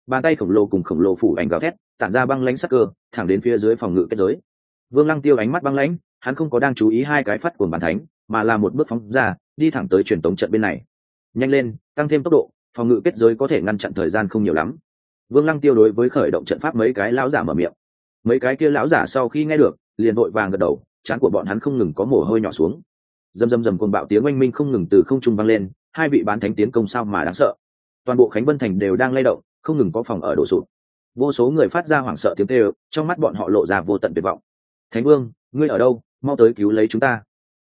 Bàn tay khổng lồ cùng khổng lồ phủ ảnh gào thét, tản ra băng lãnh sắc cơ, thẳng đến phía dưới phòng ngự kết giới vương lăng tiêu ánh mắt băng lãnh, hắn không có đang chú ý hai cái phát cuồng bàn thánh, mà là một bước phóng ra, đi thẳng tới truyền tống trận bên này. Nhanh lên, tăng thêm tốc độ, phòng ngự kết giới có thể ngăn chặn thời gian không nhiều lắm. Vương lăng tiêu đối với khởi động trận pháp mấy cái lão giả mở miệng. Mấy cái kia lão giả sau khi nghe được, liền vội vàng gật đầu, trán của bọn hắn không ngừng có mồ hôi nhỏ xuống. Dầm dầm dầm cuồng bạo tiếng oanh minh không ngừng từ không trung vang lên, hai vị bán thánh tiến công sao mà đáng sợ. Toàn bộ khánh vân thành đều đang lay động, không ngừng có phòng ở đổ sụt vô số người phát ra hoảng sợ tiếng kêu, trong mắt bọn họ lộ ra vô tận tuyệt vọng thánh vương, ngươi ở đâu? Mau tới cứu lấy chúng ta.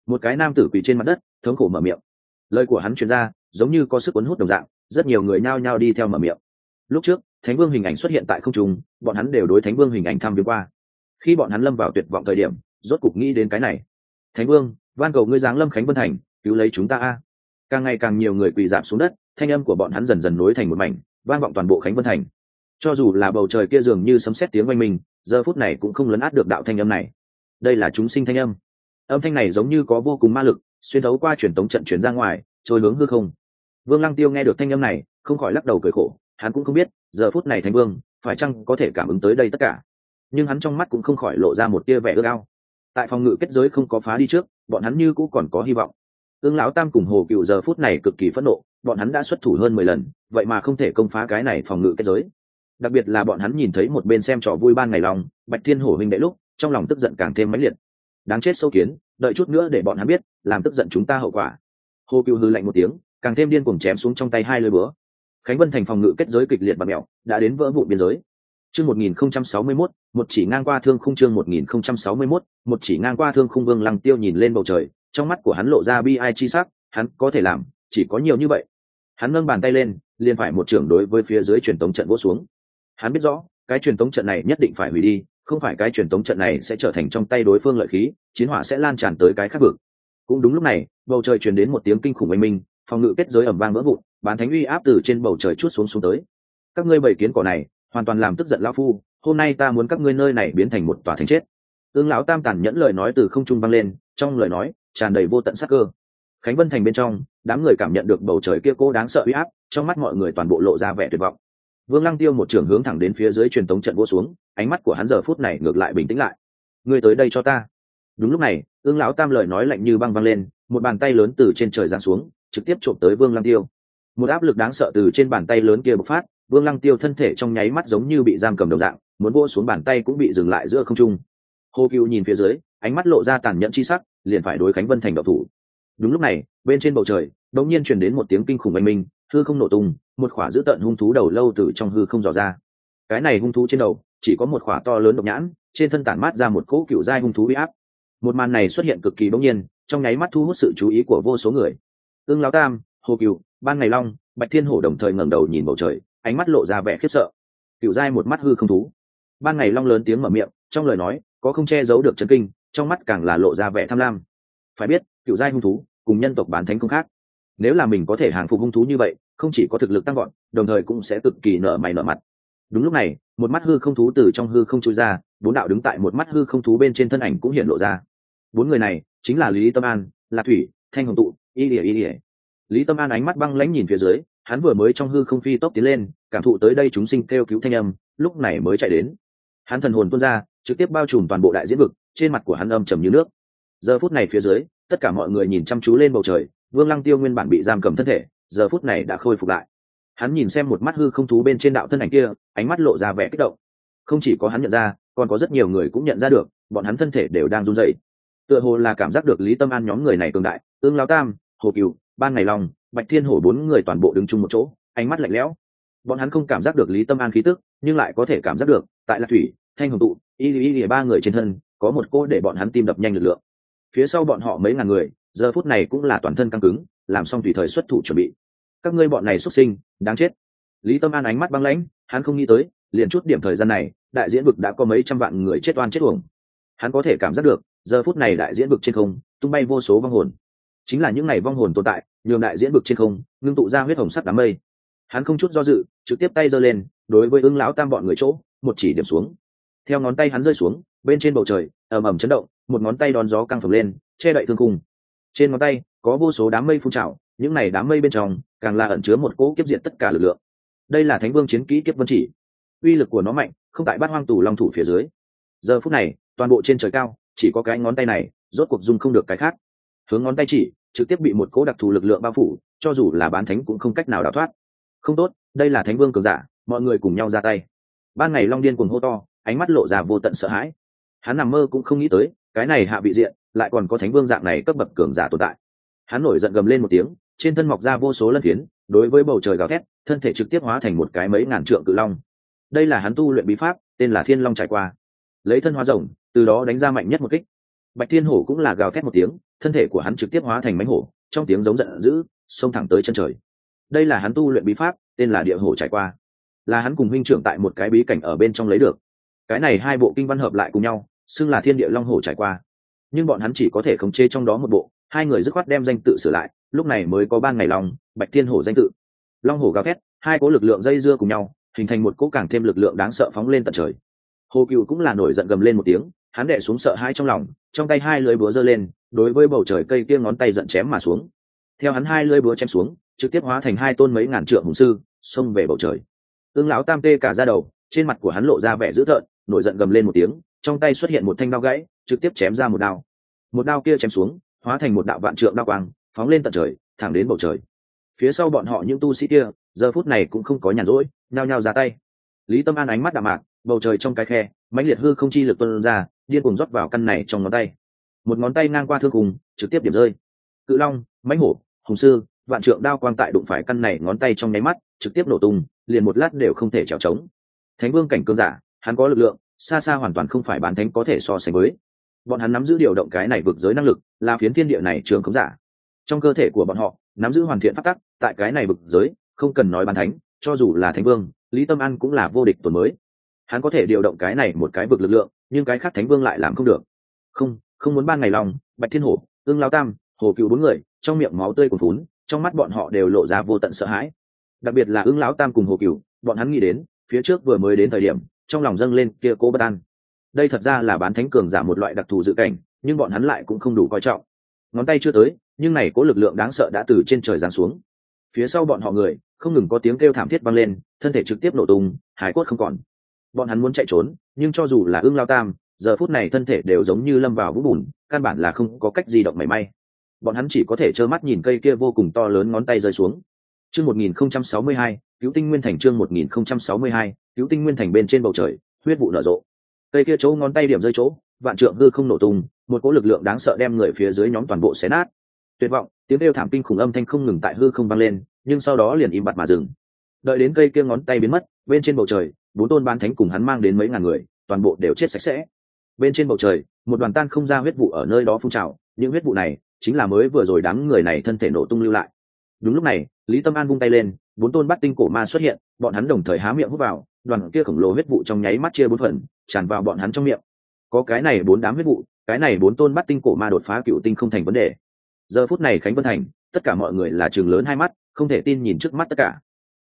Một cái nam tử quỳ trên mặt đất, thống khổ mở miệng. Lời của hắn truyền ra, giống như có sức cuốn hút đồng dạng, rất nhiều người nhao nhao đi theo mở miệng. Lúc trước, thánh vương hình ảnh xuất hiện tại không trung, bọn hắn đều đối thánh vương hình ảnh thăm viếng qua. Khi bọn hắn lâm vào tuyệt vọng thời điểm, rốt cục nghĩ đến cái này. Thánh vương, van cầu ngươi giáng lâm khánh vân thành, cứu lấy chúng ta a. Càng ngày càng nhiều người quỳ giảm xuống đất, thanh âm của bọn hắn dần dần nối thành một mảnh, vang vọng toàn bộ khánh vân thành. Cho dù là bầu trời kia dường như sấm sét tiếng oanh mình giờ phút này cũng không lấn át được đạo thanh âm này đây là chúng sinh thanh âm. Âm thanh này giống như có vô cùng ma lực, xuyên thấu qua truyền tống trận chuyển ra ngoài, trôi hướng hư không. Vương lăng tiêu nghe được thanh âm này, không khỏi lắc đầu cười khổ, hắn cũng không biết, giờ phút này thánh vương, phải chăng có thể cảm ứng tới đây tất cả? Nhưng hắn trong mắt cũng không khỏi lộ ra một tia vẻ ước ao. Tại phòng ngự kết giới không có phá đi trước, bọn hắn như cũng còn có hy vọng. Ương lão tam cùng hồ cựu giờ phút này cực kỳ phẫn nộ, bọn hắn đã xuất thủ hơn mười lần, vậy mà không thể công phá cái này phòng ngự kết giới. Đặc biệt là bọn hắn nhìn thấy một bên xem trò vui ban ngày lòng, bạch thiên hổ huynh đệ lúc trong lòng tức giận càng thêm mãnh liệt. Đáng chết sâu kiến, đợi chút nữa để bọn hắn biết, làm tức giận chúng ta hậu quả. Hồ cựu hư lạnh một tiếng, càng thêm điên cuồng chém xuống trong tay hai lưỡi búa. Khánh vân thành phòng ngự kết giới kịch liệt và mẹo đã đến vỡ vụ biên giới. Chương một nghìn không trăm sáu mươi mốt, một chỉ ngang qua thương khung chương một nghìn không trăm sáu mươi mốt, một chỉ ngang qua thương khung vương lăng tiêu nhìn lên bầu trời, trong mắt của hắn lộ ra bi ai chi sắc, hắn có thể làm, chỉ có nhiều như vậy. Hắn nâng bàn tay lên, liền phải một trưởng đối với phía dưới truyền tống trận vỗ xuống. Hắn biết rõ, cái truyền tống trận này nhất định phải hủy đi không phải cái truyền tống trận này sẽ trở thành trong tay đối phương lợi khí, chiến hỏa sẽ lan tràn tới cái khác vực. Cũng đúng lúc này, bầu trời truyền đến một tiếng kinh khủng oanh minh, phòng ngự kết giới ẩm vang vỡ vụn, bán thánh uy áp từ trên bầu trời chút xuống xuống tới. Các ngươi bảy kiến cỏ này, hoàn toàn làm tức giận lão phu, hôm nay ta muốn các ngươi nơi này biến thành một tòa thành chết. Tương lão tam tàn nhẫn lời nói từ không trung băng lên, trong lời nói, tràn đầy vô tận sắc cơ. Khánh vân thành bên trong, đám người cảm nhận được bầu trời kia cố đáng sợ uy áp, trong mắt mọi người toàn bộ lộ ra vẻ tuyệt vọng vương lăng tiêu một trường hướng thẳng đến phía dưới truyền tống trận vô xuống, ánh mắt của hắn giờ phút này ngược lại bình tĩnh lại. Ngươi tới đây cho ta. Đúng lúc này, ương lão tam lời nói lạnh như băng văng lên, một bàn tay lớn từ trên trời giáng xuống, trực tiếp trộm tới vương lăng tiêu. Một áp lực đáng sợ từ trên bàn tay lớn kia bộc phát, vương lăng tiêu thân thể trong nháy mắt giống như bị giam cầm đồng dạng, muốn vô xuống bàn tay cũng bị dừng lại giữa không trung. Hồ cựu nhìn phía dưới, ánh mắt lộ ra tàn nhẫn chi sắc, liền phải đối khánh vân thành độc thủ. Đúng lúc này, bên trên bầu trời, đột nhiên truyền đến một tiếng kinh khủng oanh minh hư không nổ tung, một khỏa giữ tận hung thú đầu lâu từ trong hư không dò ra. Cái này hung thú trên đầu, chỉ có một khỏa to lớn độc nhãn, trên thân tản mát ra một cỗ cựu giai hung thú bị áp. Một màn này xuất hiện cực kỳ bỗng nhiên, trong nháy mắt thu hút sự chú ý của vô số người. Ương Lão tam, hồ cựu ban ngày long, bạch thiên hổ đồng thời ngẩng đầu nhìn bầu trời, ánh mắt lộ ra vẻ khiếp sợ. Cựu giai một mắt hư không thú. Ban ngày long lớn tiếng mở miệng, trong lời nói, có không che giấu được chấn kinh, trong mắt càng là lộ ra vẻ tham lam. Phải biết, cựu giai hung thú cùng nhân tộc bán thánh không khác nếu là mình có thể hàng phục hung thú như vậy, không chỉ có thực lực tăng gọn đồng thời cũng sẽ cực kỳ nở mày nở mặt. Đúng lúc này, một mắt hư không thú từ trong hư không trôi ra, bốn đạo đứng tại một mắt hư không thú bên trên thân ảnh cũng hiện lộ ra. Bốn người này chính là lý tâm an, lạc thủy, thanh hồng tụ, y ỉa y ỉa lý tâm an ánh mắt băng lãnh nhìn phía dưới, hắn vừa mới trong hư không phi tốc tiến lên, cảm thụ tới đây chúng sinh kêu cứu thanh âm, lúc này mới chạy đến. Hắn thần hồn tuôn ra, trực tiếp bao trùm toàn bộ đại diễn vực, trên mặt của hắn âm trầm như nước. Giờ phút này phía dưới, tất cả mọi người nhìn chăm chú lên bầu trời vương lăng tiêu nguyên bản bị giam cầm thân thể, giờ phút này đã khôi phục lại. Hắn nhìn xem một mắt hư không thú bên trên đạo thân ảnh kia, ánh mắt lộ ra vẻ kích động. Không chỉ có hắn nhận ra, còn có rất nhiều người cũng nhận ra được, bọn hắn thân thể đều đang run rẩy. Tựa hồ là cảm giác được lý tâm an nhóm người này cường đại, ương lao tam, hồ cựu ban ngày long, bạch thiên hổ bốn người toàn bộ đứng chung một chỗ, ánh mắt lạnh lẽo. Bọn hắn không cảm giác được lý tâm an khí tức, nhưng lại có thể cảm giác được, tại lạc thủy, thanh hồng tụ, y y y ba người trên thân, có một cô để bọn hắn tim đập nhanh lực lượng. Phía sau bọn họ mấy ngàn người giờ phút này cũng là toàn thân căng cứng, làm xong tùy thời xuất thủ chuẩn bị. Các ngươi bọn này xuất sinh, đáng chết. Lý tâm an ánh mắt băng lãnh, hắn không nghĩ tới, liền chút điểm thời gian này, đại diễn vực đã có mấy trăm vạn người chết oan chết uổng. Hắn có thể cảm giác được, giờ phút này đại diễn vực trên không, tung bay vô số vong hồn. Chính là những ngày vong hồn tồn tại, nhường đại diễn vực trên không, ngưng tụ ra huyết hồng sắc đám mây. Hắn không chút do dự, trực tiếp tay giơ lên, đối với ưng lão tam bọn người chỗ, một chỉ điểm xuống. Theo ngón tay hắn rơi xuống, bên trên bầu trời, ầm ầm chấn động, một ngón tay đón gió căng phồng lên, che đậy thương cung trên ngón tay, có vô số đám mây phun trào, những này đám mây bên trong, càng là ẩn chứa một cỗ kiếp diện tất cả lực lượng. Đây là thánh vương chiến kỹ kiếp vân chỉ. Uy lực của nó mạnh, không tại bát hoang tù long thủ phía dưới. Giờ phút này, toàn bộ trên trời cao, chỉ có cái ngón tay này, rốt cuộc dùng không được cái khác. Hướng ngón tay chỉ, trực tiếp bị một cỗ đặc thù lực lượng bao phủ, cho dù là bán thánh cũng không cách nào đào thoát. Không tốt, đây là thánh vương cường giả, mọi người cùng nhau ra tay. Ban ngày long điên cuồng hô to, ánh mắt lộ ra vô tận sợ hãi. Hắn nằm mơ cũng không nghĩ tới, cái này hạ vị diện lại còn có thánh vương dạng này cấp bậc cường giả tồn tại. Hắn nổi giận gầm lên một tiếng, trên thân mọc ra vô số lân phiến, đối với bầu trời gào thét, thân thể trực tiếp hóa thành một cái mấy ngàn trượng cự long. Đây là hắn tu luyện bí pháp, tên là thiên long trải qua. Lấy thân hóa rồng, từ đó đánh ra mạnh nhất một kích. Bạch thiên hổ cũng là gào thét một tiếng, thân thể của hắn trực tiếp hóa thành mánh hổ, trong tiếng giống giận dữ, xông thẳng tới chân trời. Đây là hắn tu luyện bí pháp, tên là địa hổ trải qua. Là hắn cùng huynh trưởng tại một cái bí cảnh ở bên trong lấy được. Cái này hai bộ kinh văn hợp lại cùng nhau, xưng là thiên địa long hổ trải qua nhưng bọn hắn chỉ có thể khống chế trong đó một bộ. Hai người dứt khoát đem danh tự sửa lại, lúc này mới có ban ngày long bạch thiên hổ danh tự. Long hổ gào thét, hai cố lực lượng dây dưa cùng nhau, hình thành một cỗ càng thêm lực lượng đáng sợ phóng lên tận trời. Hồ cựu cũng là nổi giận gầm lên một tiếng, hắn đệ xuống sợ hai trong lòng, trong tay hai lưới búa giơ lên, đối với bầu trời cây kia ngón tay giận chém mà xuống. Theo hắn hai lưới búa chém xuống, trực tiếp hóa thành hai tôn mấy ngàn trượng hùng sư, xông về bầu trời. Tương lão tam tê cả ra đầu, trên mặt của hắn lộ ra vẻ dữ tợn, nổi giận gầm lên một tiếng trong tay xuất hiện một thanh đao gãy, trực tiếp chém ra một đao. Một đao kia chém xuống, hóa thành một đạo vạn trượng đao quang, phóng lên tận trời, thẳng đến bầu trời. Phía sau bọn họ những tu sĩ kia, giờ phút này cũng không có nhàn rỗi, nhao nhao ra tay. Lý tâm an ánh mắt đạm mạc, bầu trời trong cái khe, mãnh liệt hư không chi lực tuân ra, điên cuồng rót vào căn này trong ngón tay. Một ngón tay ngang qua thương cùng, trực tiếp điểm rơi. Cự long, mãnh hổ, hùng sư, vạn trượng đao quang tại đụng phải căn này ngón tay trong nháy mắt, trực tiếp nổ tung, liền một lát đều không thể trèo trống. Thánh vương cảnh cương giả, hắn có lực lượng xa xa hoàn toàn không phải bán thánh có thể so sánh với. Bọn hắn nắm giữ điều động cái này vực giới năng lực, là phiến thiên địa này trường khống giả. Trong cơ thể của bọn họ, nắm giữ hoàn thiện phát tắc, tại cái này vực giới, không cần nói bán thánh, cho dù là thánh vương, lý tâm an cũng là vô địch tuần mới. Hắn có thể điều động cái này một cái vực lực lượng, nhưng cái khác thánh vương lại làm không được. Không không muốn ban ngày lòng, bạch thiên hổ ương lao tam, hồ cựu bốn người, trong miệng máu tươi cuồn phún trong mắt bọn họ đều lộ ra vô tận sợ hãi. Đặc biệt là ương lão tam cùng hồ cựu, bọn hắn nghĩ đến, phía trước vừa mới đến thời điểm trong lòng dâng lên kia cố bất an. Đây thật ra là bán thánh cường giả một loại đặc thù dự cảnh nhưng bọn hắn lại cũng không đủ coi trọng. Ngón tay chưa tới nhưng này cố lực lượng đáng sợ đã từ trên trời giáng xuống. Phía sau bọn họ người không ngừng có tiếng kêu thảm thiết vang lên thân thể trực tiếp nổ tung hải cốt không còn. Bọn hắn muốn chạy trốn nhưng cho dù là ưng lao tam giờ phút này thân thể đều giống như lâm vào vũng bùn căn bản là không có cách gì động mảy may. Bọn hắn chỉ có thể trơ mắt nhìn cây kia vô cùng to lớn ngón tay rơi xuống. Chương 1062, cứu tinh nguyên thành chương 1062, cứu tinh nguyên thành bên trên bầu trời, huyết vụ nở rộ. Cây kia chỗ ngón tay điểm rơi chỗ, vạn trượng hư không nổ tung, một cỗ lực lượng đáng sợ đem người phía dưới nhóm toàn bộ xé nát. Tuyệt vọng, tiếng kêu thảm kinh khủng âm thanh không ngừng tại hư không vang lên, nhưng sau đó liền im bặt mà dừng. Đợi đến cây kia ngón tay biến mất, bên trên bầu trời, bốn tôn ban thánh cùng hắn mang đến mấy ngàn người, toàn bộ đều chết sạch sẽ. Bên trên bầu trời, một đoàn tan không ra huyết vụ ở nơi đó phun trào, những huyết vụ này chính là mới vừa rồi đám người này thân thể nổ tung lưu lại. Đúng lúc này, lý tâm an vung tay lên, bốn tôn bắt tinh cổ ma xuất hiện, bọn hắn đồng thời há miệng hút vào đoàn kia khổng lồ huyết vụ trong nháy mắt chia bốn phần, tràn vào bọn hắn trong miệng. Có cái này bốn đám huyết vụ, cái này bốn tôn bắt tinh cổ ma đột phá cựu tinh không thành vấn đề. Giờ phút này khánh vân thành, tất cả mọi người là trường lớn hai mắt, không thể tin nhìn trước mắt tất cả.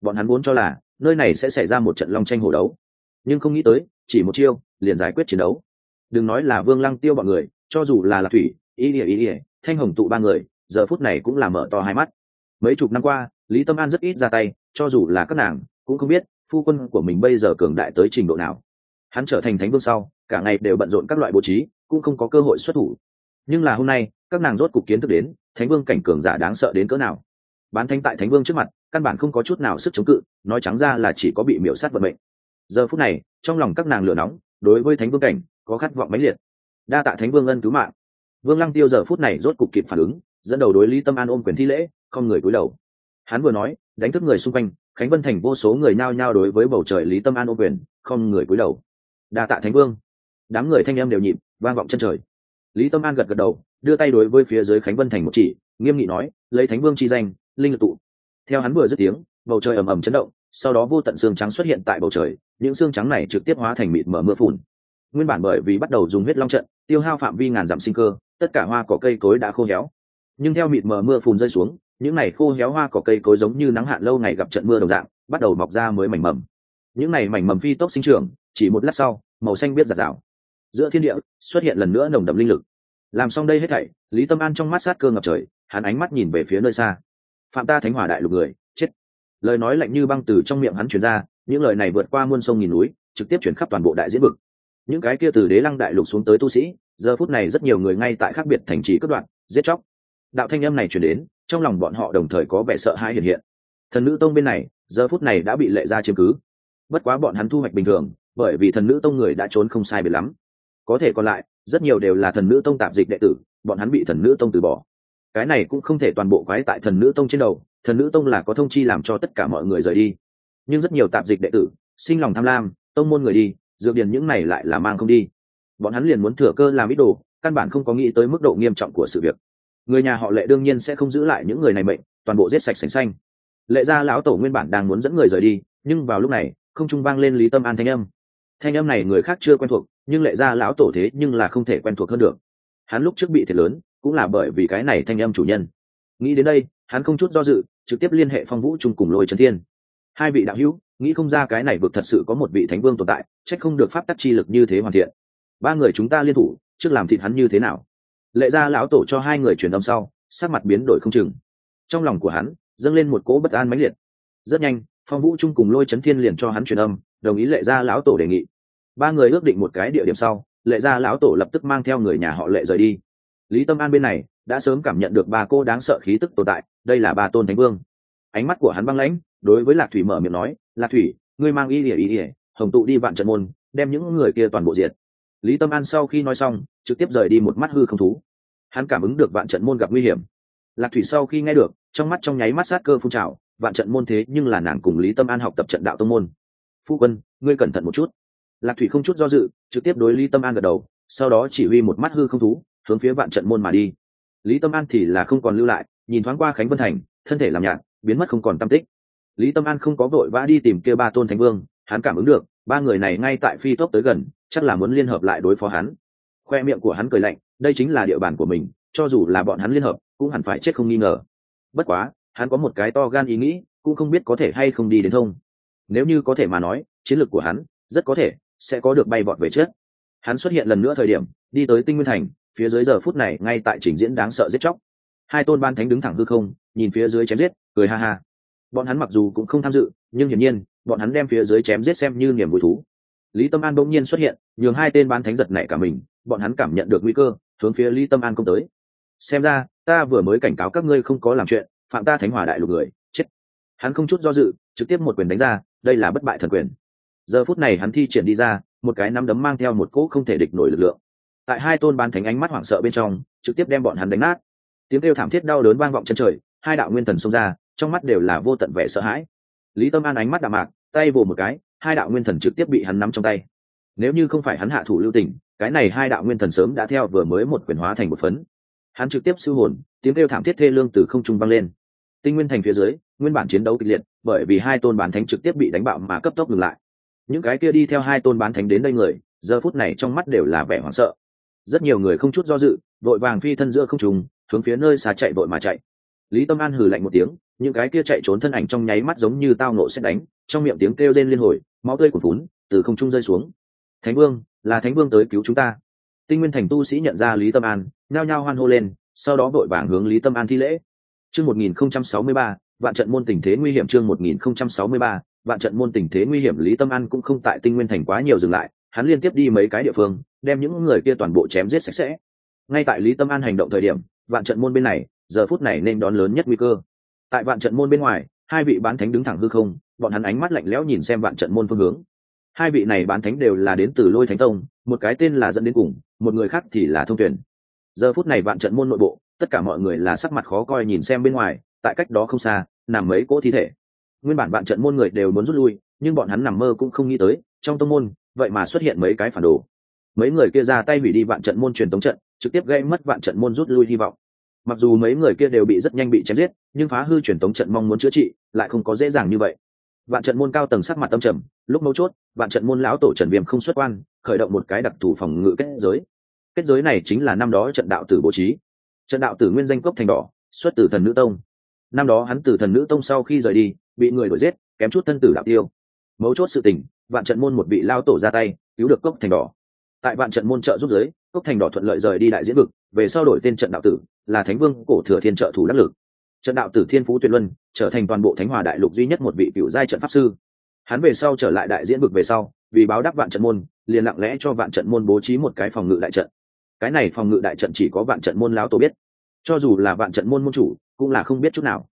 Bọn hắn muốn cho là, nơi này sẽ xảy ra một trận long tranh hổ đấu. Nhưng không nghĩ tới, chỉ một chiêu, liền giải quyết chiến đấu. Đừng nói là vương lăng tiêu bọn người, cho dù là lạc thủy ý ỉa ý ỉa thanh hồng tụ ba người, giờ phút này cũng là mở to hai mắt. Mấy chục năm qua, lý tâm an rất ít ra tay, cho dù là các nàng, cũng không biết phu quân của mình bây giờ cường đại tới trình độ nào? Hắn trở thành thánh vương sau, cả ngày đều bận rộn các loại bố trí, cũng không có cơ hội xuất thủ. Nhưng là hôm nay, các nàng rốt cục kiến thức đến, thánh vương cảnh cường giả đáng sợ đến cỡ nào. Bán thanh tại thánh vương trước mặt, căn bản không có chút nào sức chống cự, nói trắng ra là chỉ có bị miễu sát vận mệnh. Giờ phút này, trong lòng các nàng lửa nóng, đối với thánh vương cảnh, có khát vọng mãnh liệt. Đa tạ thánh vương ân cứu mạng. Vương lăng tiêu giờ phút này rốt cục kịp phản ứng, dẫn đầu đối lý tâm an ôm quyền thi lễ, không người cúi đầu. Hắn vừa nói, đánh thức người xung quanh khánh vân thành vô số người nao nhao đối với bầu trời lý tâm an ô quyền, không người cúi đầu. Đa tạ thánh vương. Đám người thanh em đều nhịp, vang vọng chân trời. Lý tâm an gật gật đầu, đưa tay đối với phía dưới khánh vân thành một chỉ, nghiêm nghị nói, lấy thánh vương chi danh, linh lực tụ. Theo hắn vừa dứt tiếng, bầu trời ầm ầm chấn động, sau đó vô tận xương trắng xuất hiện tại bầu trời, những xương trắng này trực tiếp hóa thành mịt mở mưa phùn. Nguyên bản bởi vì bắt đầu dùng huyết long trận, tiêu hao phạm vi ngàn dặm sinh cơ, tất cả hoa cỏ cây cối đã khô héo. Nhưng theo mịt mờ mưa phùn rơi xuống những này khô héo hoa cỏ cây cối giống như nắng hạn lâu ngày gặp trận mưa đồng dạng, bắt đầu mọc ra mới mảnh mầm. Những này mảnh mầm phi tốc sinh trưởng, chỉ một lát sau, màu xanh biết giạt rào. Giữa thiên địa, xuất hiện lần nữa nồng đậm linh lực. Làm xong đây hết thảy, lý tâm an trong mắt sát cơ ngập trời, hắn ánh mắt nhìn về phía nơi xa. Phạm ta thánh hỏa đại lục người, chết. Lời nói lạnh như băng từ trong miệng hắn truyền ra, những lời này vượt qua muôn sông nghìn núi, trực tiếp chuyển khắp toàn bộ đại diễn vực. Những cái kia từ đế lăng đại lục xuống tới tu sĩ, giờ phút này rất nhiều người ngay tại khác biệt thành trì cất đoạn, giết chóc. Đạo thanh âm này chuyển đến trong lòng bọn họ đồng thời có vẻ sợ hãi hiện hiện. Thần nữ tông bên này, giờ phút này đã bị lệ ra chiếm cứ. Bất quá bọn hắn thu hoạch bình thường, bởi vì thần nữ tông người đã trốn không sai biệt lắm. Có thể còn lại, rất nhiều đều là thần nữ tông tạp dịch đệ tử, bọn hắn bị thần nữ tông từ bỏ. Cái này cũng không thể toàn bộ quái tại thần nữ tông trên đầu, thần nữ tông là có thông chi làm cho tất cả mọi người rời đi. Nhưng rất nhiều tạp dịch đệ tử, sinh lòng tham lam, tông môn người đi, dược điền những này lại là mang không đi. Bọn hắn liền muốn thừa cơ làm ít đồ, căn bản không có nghĩ tới mức độ nghiêm trọng của sự việc người nhà họ lệ đương nhiên sẽ không giữ lại những người này mệnh, toàn bộ giết sạch sành xanh. Lệ gia lão tổ nguyên bản đang muốn dẫn người rời đi, nhưng vào lúc này, không trung vang lên lý tâm an thanh âm. Thanh âm này người khác chưa quen thuộc, nhưng lệ gia lão tổ thế nhưng là không thể quen thuộc hơn được. Hắn lúc trước bị thiệt lớn, cũng là bởi vì cái này thanh âm chủ nhân. Nghĩ đến đây, hắn không chút do dự, trực tiếp liên hệ phong vũ chung cùng lôi trấn thiên. Hai vị đạo hữu, nghĩ không ra cái này vực thật sự có một vị thánh vương tồn tại trách không được pháp tắc chi lực như thế hoàn thiện. Ba người chúng ta liên thủ, trước làm thịt hắn như thế nào? Lệ gia lão tổ cho hai người truyền âm sau, sắc mặt biến đổi không chừng. Trong lòng của hắn, dâng lên một cỗ bất an mãnh liệt. Rất nhanh, phong vũ chung cùng lôi chấn thiên liền cho hắn truyền âm, đồng ý lệ gia lão tổ đề nghị. Ba người ước định một cái địa điểm sau, lệ gia lão tổ lập tức mang theo người nhà họ lệ rời đi. Lý tâm an bên này, đã sớm cảm nhận được ba cô đáng sợ khí tức tồn tại, đây là ba tôn thánh vương. Ánh mắt của hắn băng lãnh, đối với lạc thủy mở miệng nói, lạc thủy, ngươi mang y ỉa y ỉa hồng tụ đi vạn trận môn, đem những người kia toàn bộ diệt. Lý tâm an sau khi nói xong trực tiếp rời đi một mắt hư không thú. Hắn cảm ứng được vạn trận môn gặp nguy hiểm. Lạc thủy sau khi nghe được, trong mắt trong nháy mắt sát cơ phun trào, vạn trận môn thế nhưng là nàng cùng lý tâm an học tập trận đạo tông môn. Phu quân, ngươi cẩn thận một chút. Lạc thủy không chút do dự, trực tiếp đối lý tâm an gật đầu, sau đó chỉ huy một mắt hư không thú, hướng phía vạn trận môn mà đi. Lý tâm an thì là không còn lưu lại, nhìn thoáng qua khánh vân thành, thân thể làm nhạt, biến mất không còn tâm tích. Lý tâm an không có vội vã đi tìm kia ba tôn thánh vương, hắn cảm ứng được, ba người này ngay tại phi tốc tới gần, chắc là muốn liên hợp lại đối phó hắn khoe miệng của hắn cười lạnh, đây chính là địa bàn của mình, cho dù là bọn hắn liên hợp, cũng hẳn phải chết không nghi ngờ. Bất quá, hắn có một cái to gan ý nghĩ, cũng không biết có thể hay không đi đến thông. Nếu như có thể mà nói, chiến lược của hắn, rất có thể sẽ có được bay vọt về chết hắn xuất hiện lần nữa thời điểm, đi tới tinh nguyên thành, phía dưới giờ phút này ngay tại trình diễn đáng sợ giết chóc. Hai tôn ban thánh đứng thẳng hư không, nhìn phía dưới chém giết, cười ha ha. Bọn hắn mặc dù cũng không tham dự, nhưng hiển nhiên, bọn hắn đem phía dưới chém giết xem như niềm vui thú. Lý tâm an bỗng nhiên xuất hiện, nhường hai tên ban thánh giật nảy cả mình bọn hắn cảm nhận được nguy cơ, hướng phía lý tâm an công tới. Xem ra, ta vừa mới cảnh cáo các ngươi không có làm chuyện, phạm ta thánh hòa đại lục người, chết. Hắn không chút do dự, trực tiếp một quyền đánh ra, đây là bất bại thần quyền. Giờ phút này hắn thi triển đi ra, một cái nắm đấm mang theo một cỗ không thể địch nổi lực lượng. Tại hai tôn ban thánh ánh mắt hoảng sợ bên trong, trực tiếp đem bọn hắn đánh nát. Tiếng kêu thảm thiết đau đớn vang vọng chân trời, hai đạo nguyên thần xông ra, trong mắt đều là vô tận vẻ sợ hãi. Lý tâm an ánh mắt đạm mạc, tay vồ một cái, hai đạo nguyên thần trực tiếp bị hắn nắm trong tay. Nếu như không phải hắn hạ thủ lưu tình cái này hai đạo nguyên thần sớm đã theo vừa mới một quyền hóa thành một phấn. Hắn trực tiếp sư hồn, tiếng kêu thảm thiết thê lương từ không trung vang lên. Tinh nguyên thành phía dưới, nguyên bản chiến đấu kịch liệt, bởi vì hai tôn bán thánh trực tiếp bị đánh bạo mà cấp tốc ngừng lại. Những cái kia đi theo hai tôn bán thánh đến đây người, giờ phút này trong mắt đều là vẻ hoảng sợ. Rất nhiều người không chút do dự, vội vàng phi thân giữa không trùng hướng phía nơi xa chạy vội mà chạy. Lý tâm an hừ lạnh một tiếng, những cái kia chạy trốn thân ảnh trong nháy mắt giống như tao nộ xét đánh, trong miệng tiếng kêu rên liên hồi, máu tươi của vốn từ không trung rơi xuống. Thánh vương là thánh vương tới cứu chúng ta. Tinh nguyên thành tu sĩ nhận ra lý tâm an, nhao nhao hoan hô lên, sau đó vội vàng hướng lý tâm an thi lễ. Chương một nghìn không trăm sáu mươi ba, vạn trận môn tình thế nguy hiểm chương một nghìn không trăm sáu mươi ba, vạn trận môn tình thế nguy hiểm lý tâm an cũng không tại tinh nguyên thành quá nhiều dừng lại, hắn liên tiếp đi mấy cái địa phương, đem những người kia toàn bộ chém giết sạch sẽ. Ngay tại lý tâm an hành động thời điểm, vạn trận môn bên này, giờ phút này nên đón lớn nhất nguy cơ. Tại vạn trận môn bên ngoài, hai vị bán thánh đứng thẳng hư không, bọn hắn ánh mắt lạnh lẽo nhìn xem vạn trận môn phương hướng hai vị này bán thánh đều là đến từ lôi thánh tông, một cái tên là dẫn đến cùng, một người khác thì là thông tuyển giờ phút này vạn trận môn nội bộ, tất cả mọi người là sắc mặt khó coi nhìn xem bên ngoài, tại cách đó không xa, nằm mấy cỗ thi thể. Nguyên bản vạn trận môn người đều muốn rút lui, nhưng bọn hắn nằm mơ cũng không nghĩ tới, trong tông môn, vậy mà xuất hiện mấy cái phản đồ. Mấy người kia ra tay hủy đi vạn trận môn truyền tống trận, trực tiếp gây mất vạn trận môn rút lui hy vọng. Mặc dù mấy người kia đều bị rất nhanh bị chém giết, nhưng phá hư truyền tống trận mong muốn chữa trị, lại không có dễ dàng như vậy vạn trận môn cao tầng sắc mặt tâm trầm, lúc mấu chốt, vạn trận môn lão tổ trần viêm không xuất quan, khởi động một cái đặc thù phòng ngự kết giới. Kết giới này chính là năm đó trận đạo tử bố trí. Trận đạo tử nguyên danh cốc thành đỏ, xuất từ thần nữ tông. Năm đó hắn từ thần nữ tông sau khi rời đi, bị người đuổi giết, kém chút thân tử đạo tiêu. Mấu chốt sự tình, vạn trận môn một vị lao tổ ra tay, cứu được cốc thành đỏ. Tại vạn trận môn trợ giúp giới, cốc thành đỏ thuận lợi rời đi đại diễn vực, về sau đổi tên trận đạo tử, là thánh vương cổ thừa thiên trợ thủ đắc lực. Trận đạo tử thiên phú tuyệt luân trở thành toàn bộ thánh hòa đại lục duy nhất một vị cựu giai trận pháp sư. Hắn về sau trở lại đại diễn vực về sau, vì báo đáp vạn trận môn, liền lặng lẽ cho vạn trận môn bố trí một cái phòng ngự đại trận. Cái này phòng ngự đại trận chỉ có vạn trận môn lão tổ biết. Cho dù là vạn trận môn môn chủ, cũng là không biết chút nào.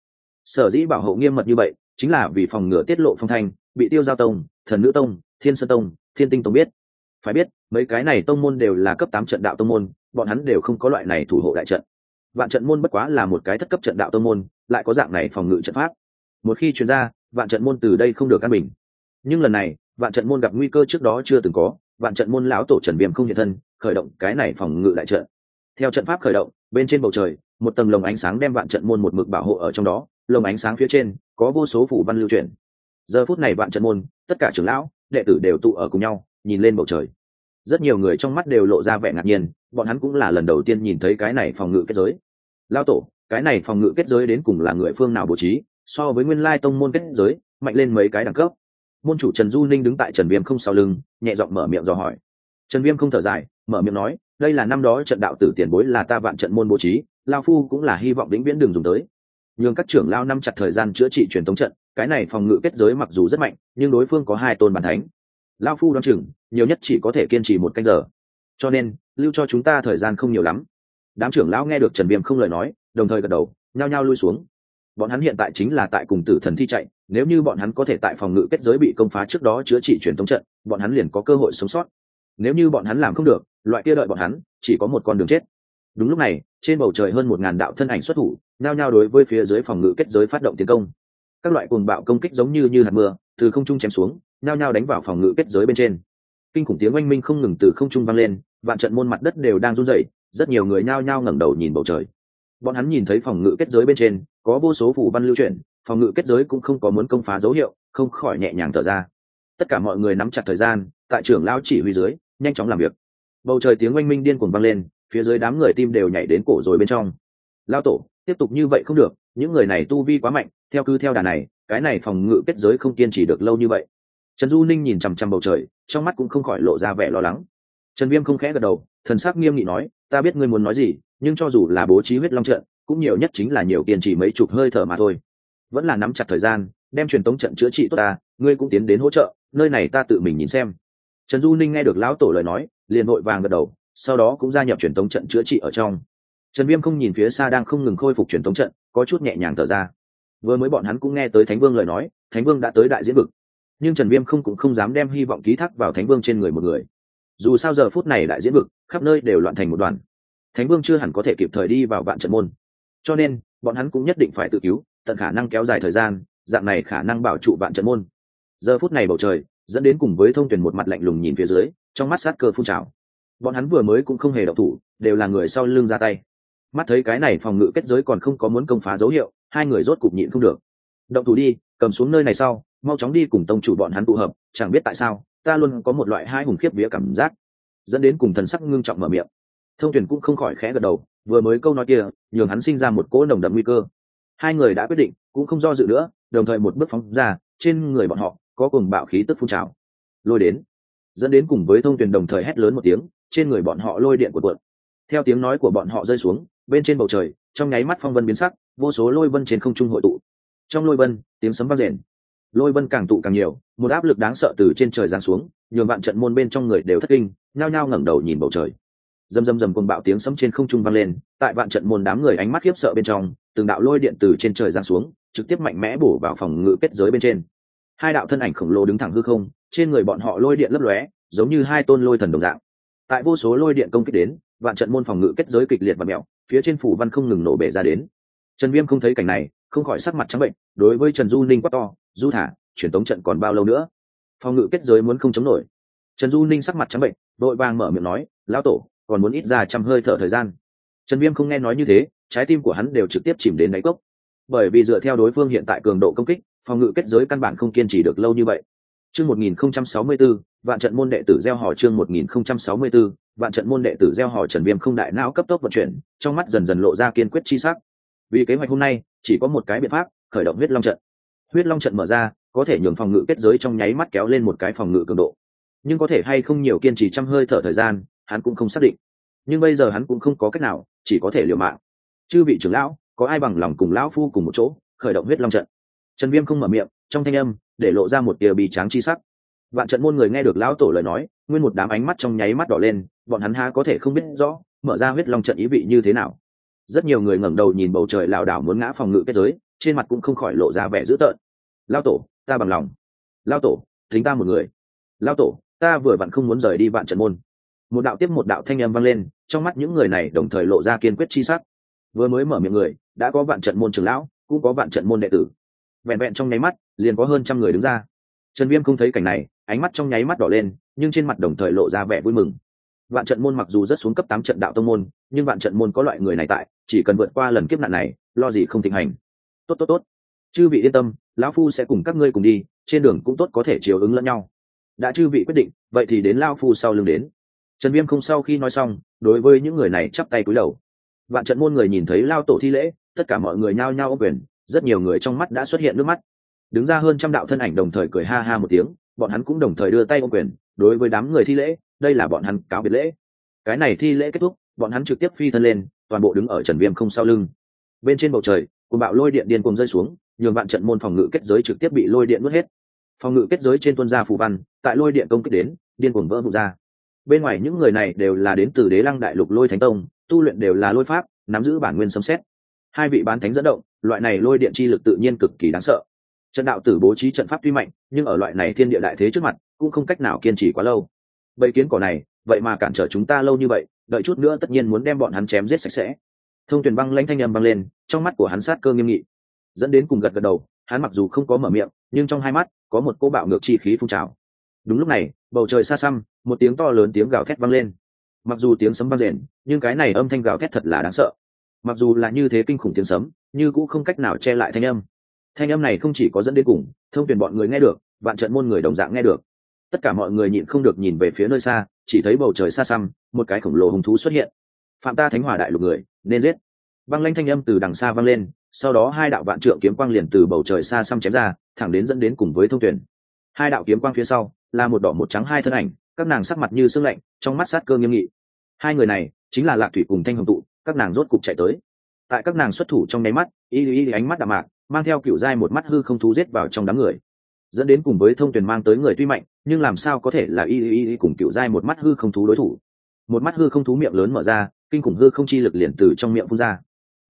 Sở dĩ bảo hộ nghiêm mật như vậy, chính là vì phòng ngừa tiết lộ phong thanh, bị tiêu giao tông, thần nữ tông, thiên sơn tông, thiên tinh tông biết. Phải biết, mấy cái này tông môn đều là cấp tám trận đạo tông môn, bọn hắn đều không có loại này thủ hộ đại trận vạn trận môn bất quá là một cái thất cấp trận đạo tông môn, lại có dạng này phòng ngự trận pháp. Một khi chuyển ra, vạn trận môn từ đây không được căn bình. Nhưng lần này, vạn trận môn gặp nguy cơ trước đó chưa từng có, vạn trận môn lão tổ trần viêm không hiện thân, khởi động cái này phòng ngự đại trận. Theo trận pháp khởi động, bên trên bầu trời, một tầng lồng ánh sáng đem vạn trận môn một mực bảo hộ ở trong đó, lồng ánh sáng phía trên, có vô số phủ văn lưu truyền giờ phút này vạn trận môn, tất cả trưởng lão, đệ tử đều tụ ở cùng nhau, nhìn lên bầu trời. Rất nhiều người trong mắt đều lộ ra vẻ ngạc nhiên bọn hắn cũng là lần đầu tiên nhìn thấy cái này phòng ngự kết giới. Lao tổ, cái này phòng ngự kết giới đến cùng là người phương nào bố trí, so với nguyên lai tông môn kết giới, mạnh lên mấy cái đẳng cấp. Môn chủ trần du ninh đứng tại trần viêm không sau lưng, nhẹ giọng mở miệng dò hỏi. Trần viêm không thở dài, mở miệng nói, đây là năm đó trận đạo tử tiền bối là ta vạn trận môn bố trí, lao phu cũng là hy vọng vĩnh viễn đường dùng tới. Nhường các trưởng lao năm chặt thời gian chữa trị truyền thống trận, cái này phòng ngự kết giới mặc dù rất mạnh, nhưng đối phương có hai tôn bàn thánh. Lao phu đoán chừng, nhiều nhất chỉ có thể kiên trì một canh giờ cho nên, lưu cho chúng ta thời gian không nhiều lắm. Đám trưởng lão nghe được trần viêm không lời nói, đồng thời gật đầu, nhao nhao lui xuống. Bọn hắn hiện tại chính là tại cùng tử thần thi chạy, nếu như bọn hắn có thể tại phòng ngự kết giới bị công phá trước đó chữa trị truyền thống trận, bọn hắn liền có cơ hội sống sót. Nếu như bọn hắn làm không được, loại kia đợi bọn hắn, chỉ có một con đường chết. Đúng lúc này, trên bầu trời hơn một ngàn đạo thân ảnh xuất thủ, nhao nhao đối với phía dưới phòng ngự kết giới phát động tiến công. Các loại cuồng bạo công kích giống như như hạt mưa, từ không trung chém xuống, nhao nhao đánh vào phòng ngự kết giới bên trên. Kinh khủng tiếng oanh minh không ngừng từ không trung vang lên vạn trận môn mặt đất đều đang run rẩy, rất nhiều người nhao nhao ngẩng đầu nhìn bầu trời. Bọn hắn nhìn thấy phòng ngự kết giới bên trên, có vô số phủ văn lưu chuyển, phòng ngự kết giới cũng không có muốn công phá dấu hiệu, không khỏi nhẹ nhàng thở ra. Tất cả mọi người nắm chặt thời gian, tại trưởng lao chỉ huy dưới, nhanh chóng làm việc. Bầu trời tiếng oanh minh điên cuồng vang lên, phía dưới đám người tim đều nhảy đến cổ rồi bên trong. Lao tổ, tiếp tục như vậy không được, những người này tu vi quá mạnh, theo cứ theo đà này, cái này phòng ngự kết giới không kiên trì được lâu như vậy. Trần du ninh nhìn chằm chằm bầu trời, trong mắt cũng không khỏi lộ ra vẻ lo lắng trần viêm không khẽ gật đầu, thần sắc nghiêm nghị nói, ta biết ngươi muốn nói gì, nhưng cho dù là bố trí huyết long trận, cũng nhiều nhất chính là nhiều kiên trì mấy chục hơi thở mà thôi. Vẫn là nắm chặt thời gian, đem truyền tống trận chữa trị tốt ta, ngươi cũng tiến đến hỗ trợ, nơi này ta tự mình nhìn xem. Trần du ninh nghe được lão tổ lời nói, liền vội vàng gật đầu, sau đó cũng gia nhập truyền tống trận chữa trị ở trong. Trần viêm không nhìn phía xa đang không ngừng khôi phục truyền tống trận, có chút nhẹ nhàng thở ra. Vừa mới bọn hắn cũng nghe tới thánh vương lời nói, thánh vương đã tới đại diễn vực. Nhưng trần viêm không cũng không dám đem hy vọng ký thác vào thánh vương trên người một người dù sao giờ phút này đại diễn vực khắp nơi đều loạn thành một đoàn. Thánh vương chưa hẳn có thể kịp thời đi vào vạn trận môn. Cho nên, bọn hắn cũng nhất định phải tự cứu, tận khả năng kéo dài thời gian, dạng này khả năng bảo trụ vạn trận môn. Giờ phút này bầu trời, dẫn đến cùng với thông tuyển một mặt lạnh lùng nhìn phía dưới, trong mắt sát cơ phun trào. Bọn hắn vừa mới cũng không hề đậu thủ, đều là người sau lưng ra tay. Mắt thấy cái này phòng ngự kết giới còn không có muốn công phá dấu hiệu, hai người rốt cục nhịn không được. Động thủ đi, cầm xuống nơi này sau, mau chóng đi cùng tông chủ bọn hắn tụ hợp, chẳng biết tại sao ta luôn có một loại hai hùng khiếp vía cảm giác, dẫn đến cùng thần sắc ngưng trọng mở miệng. Thông tuyển cũng không khỏi khẽ gật đầu, vừa mới câu nói kia, nhường hắn sinh ra một cỗ nồng đậm nguy cơ. Hai người đã quyết định, cũng không do dự nữa, đồng thời một bước phóng ra, trên người bọn họ có cùng bạo khí tức phun trào. Lôi đến, dẫn đến cùng với thông tuyển đồng thời hét lớn một tiếng, trên người bọn họ lôi điện của cuộn. Theo tiếng nói của bọn họ rơi xuống, bên trên bầu trời, trong nháy mắt phong vân biến sắc, vô số lôi vân trên không trung hội tụ. Trong lôi vân, tiếng sấm vang rền lôi vân càng tụ càng nhiều, một áp lực đáng sợ từ trên trời giáng xuống, nhường bạn trận môn bên trong người đều thất kinh, nhao nhao ngẩng đầu nhìn bầu trời. Dầm dầm dầm cùng bạo tiếng sấm trên không trung vang lên, tại vạn trận môn đám người ánh mắt khiếp sợ bên trong, từng đạo lôi điện từ trên trời giáng xuống, trực tiếp mạnh mẽ bổ vào phòng ngự kết giới bên trên. Hai đạo thân ảnh khổng lồ đứng thẳng hư không, trên người bọn họ lôi điện lấp lóe, giống như hai tôn lôi thần đồng dạng. Tại vô số lôi điện công kích đến, vạn trận môn phòng ngự kết giới kịch liệt và mẹo, phía trên phủ văn không ngừng nổ bể ra đến. Trần viêm không thấy cảnh này, không khỏi sắc mặt trắng bệnh, đối với trần du ninh quát to du thả truyền tống trận còn bao lâu nữa? Phòng ngự kết giới muốn không chống nổi. Trần du ninh sắc mặt trắng bệnh đội vàng mở miệng nói lão tổ còn muốn ít ra trăm hơi thở thời gian. Trần viêm không nghe nói như thế trái tim của hắn đều trực tiếp chìm đến đáy cốc. Bởi vì dựa theo đối phương hiện tại cường độ công kích phòng ngự kết giới căn bản không kiên trì được lâu như vậy. Chương 1064, vạn trận môn đệ tử gieo hỏi chương 1064, vạn trận môn đệ tử gieo hỏi Trần Viêm không đại não cấp tốc vận chuyển, trong mắt dần dần lộ ra kiên quyết chi sắc. Vì kế hoạch hôm nay, chỉ có một cái biện pháp, khởi động huyết long trận. Huyết long trận mở ra, có thể nhường phòng ngự kết giới trong nháy mắt kéo lên một cái phòng ngự cường độ. Nhưng có thể hay không nhiều kiên trì trăm hơi thở thời gian, hắn cũng không xác định. Nhưng bây giờ hắn cũng không có cách nào, chỉ có thể liều mạng. Chư vị trưởng lão, có ai bằng lòng cùng lão phu cùng một chỗ, khởi động huyết long trận. Trần Viêm không mở miệng, trong thanh âm để lộ ra một tia bị tráng chi sắc vạn trận môn người nghe được lão tổ lời nói nguyên một đám ánh mắt trong nháy mắt đỏ lên bọn hắn há có thể không biết rõ mở ra huyết long trận ý vị như thế nào rất nhiều người ngẩng đầu nhìn bầu trời lảo đảo muốn ngã phòng ngự kết giới trên mặt cũng không khỏi lộ ra vẻ dữ tợn. Lao tổ, ta bằng lòng. Lao tổ, thính ta một người. Lao tổ, ta vừa vặn không muốn rời đi vạn trận môn. Một đạo tiếp một đạo thanh âm vang lên, trong mắt những người này đồng thời lộ ra kiên quyết chi sắc. Vừa mới mở miệng người, đã có vạn trận môn trưởng lão, cũng có vạn trận môn đệ tử. Vẹn vẹn trong nháy mắt, liền có hơn trăm người đứng ra. Trần viêm không thấy cảnh này, ánh mắt trong nháy mắt đỏ lên, nhưng trên mặt đồng thời lộ ra vẻ vui mừng. Vạn trận môn mặc dù rất xuống cấp tám trận đạo tông môn, nhưng vạn trận môn có loại người này tại, chỉ cần vượt qua lần kiếp nạn này, lo gì không thịnh hành tốt tốt tốt. Chư vị yên tâm, lão phu sẽ cùng các ngươi cùng đi, trên đường cũng tốt có thể chiều ứng lẫn nhau. Đã chư vị quyết định, vậy thì đến lao phu sau lưng đến. Trần viêm không sau khi nói xong, đối với những người này chắp tay cúi đầu. Vạn trận môn người nhìn thấy lao tổ thi lễ, tất cả mọi người nhao nhao ô quyền, rất nhiều người trong mắt đã xuất hiện nước mắt. Đứng ra hơn trăm đạo thân ảnh đồng thời cười ha ha một tiếng, bọn hắn cũng đồng thời đưa tay ô quyền, đối với đám người thi lễ, đây là bọn hắn cáo biệt lễ. Cái này thi lễ kết thúc, bọn hắn trực tiếp phi thân lên, toàn bộ đứng ở trần viêm không sau lưng. Bên trên bầu trời cùng bạo lôi điện điên cùng rơi xuống, nhường vạn trận môn phòng ngự kết giới trực tiếp bị lôi điện nuốt hết. Phòng ngự kết giới trên tuân gia phù văn, tại lôi điện công kích đến, điên cuồng vỡ vụt ra. Bên ngoài những người này đều là đến từ đế lăng đại lục lôi thánh tông, tu luyện đều là lôi pháp, nắm giữ bản nguyên sấm xét hai vị bán thánh dẫn động, loại này lôi điện chi lực tự nhiên cực kỳ đáng sợ. Trận đạo tử bố trí trận pháp tuy mạnh, nhưng ở loại này thiên địa đại thế trước mặt, cũng không cách nào kiên trì quá lâu. Bầy kiến cỏ này, vậy mà cản trở chúng ta lâu như vậy, đợi chút nữa tất nhiên muốn đem bọn hắn chém giết sạch sẽ thông tuyền băng lãnh thanh âm băng lên, trong mắt của hắn sát cơ nghiêm nghị. Dẫn đến cùng gật gật đầu, hắn mặc dù không có mở miệng, nhưng trong hai mắt, có một cô bạo ngược chi khí phun trào. Đúng lúc này, bầu trời xa xăm, một tiếng to lớn tiếng gào thét vang lên. Mặc dù tiếng sấm vang rền, nhưng cái này âm thanh gào thét thật là đáng sợ. Mặc dù là như thế kinh khủng tiếng sấm nhưng cũng không cách nào che lại thanh âm. Thanh âm này không chỉ có dẫn đến cùng, thông tuyển bọn người nghe được, vạn trận môn người đồng dạng nghe được. Tất cả mọi người nhịn không được nhìn về phía nơi xa, chỉ thấy bầu trời xa xăm, một cái khổng lồ hùng thú xuất hiện phạm ta thánh hòa đại lục người, nên giết. Băng lanh thanh âm từ đằng xa vang lên, sau đó hai đạo vạn trượng kiếm quang liền từ bầu trời xa xăm chém ra, thẳng đến dẫn đến cùng với thông tuyển hai đạo kiếm quang phía sau, là một đỏ một trắng hai thân ảnh, các nàng sắc mặt như sương lạnh, trong mắt sát cơ nghiêm nghị. Hai người này, chính là lạc thủy cùng thanh hồng tụ, các nàng rốt cục chạy tới. Tại các nàng xuất thủ trong nháy mắt, y y ánh mắt đạm mạc, mang theo kiểu dai một mắt hư không thú giết vào trong đám người. Dẫn đến cùng với thông tuyển mang tới người tuy mạnh, nhưng làm sao có thể là y y y cùng kiểu dai một mắt hư không thú đối thủ? Một mắt hư không thú miệng lớn mở ra kinh khủng hư không chi lực liền từ trong miệng phun ra.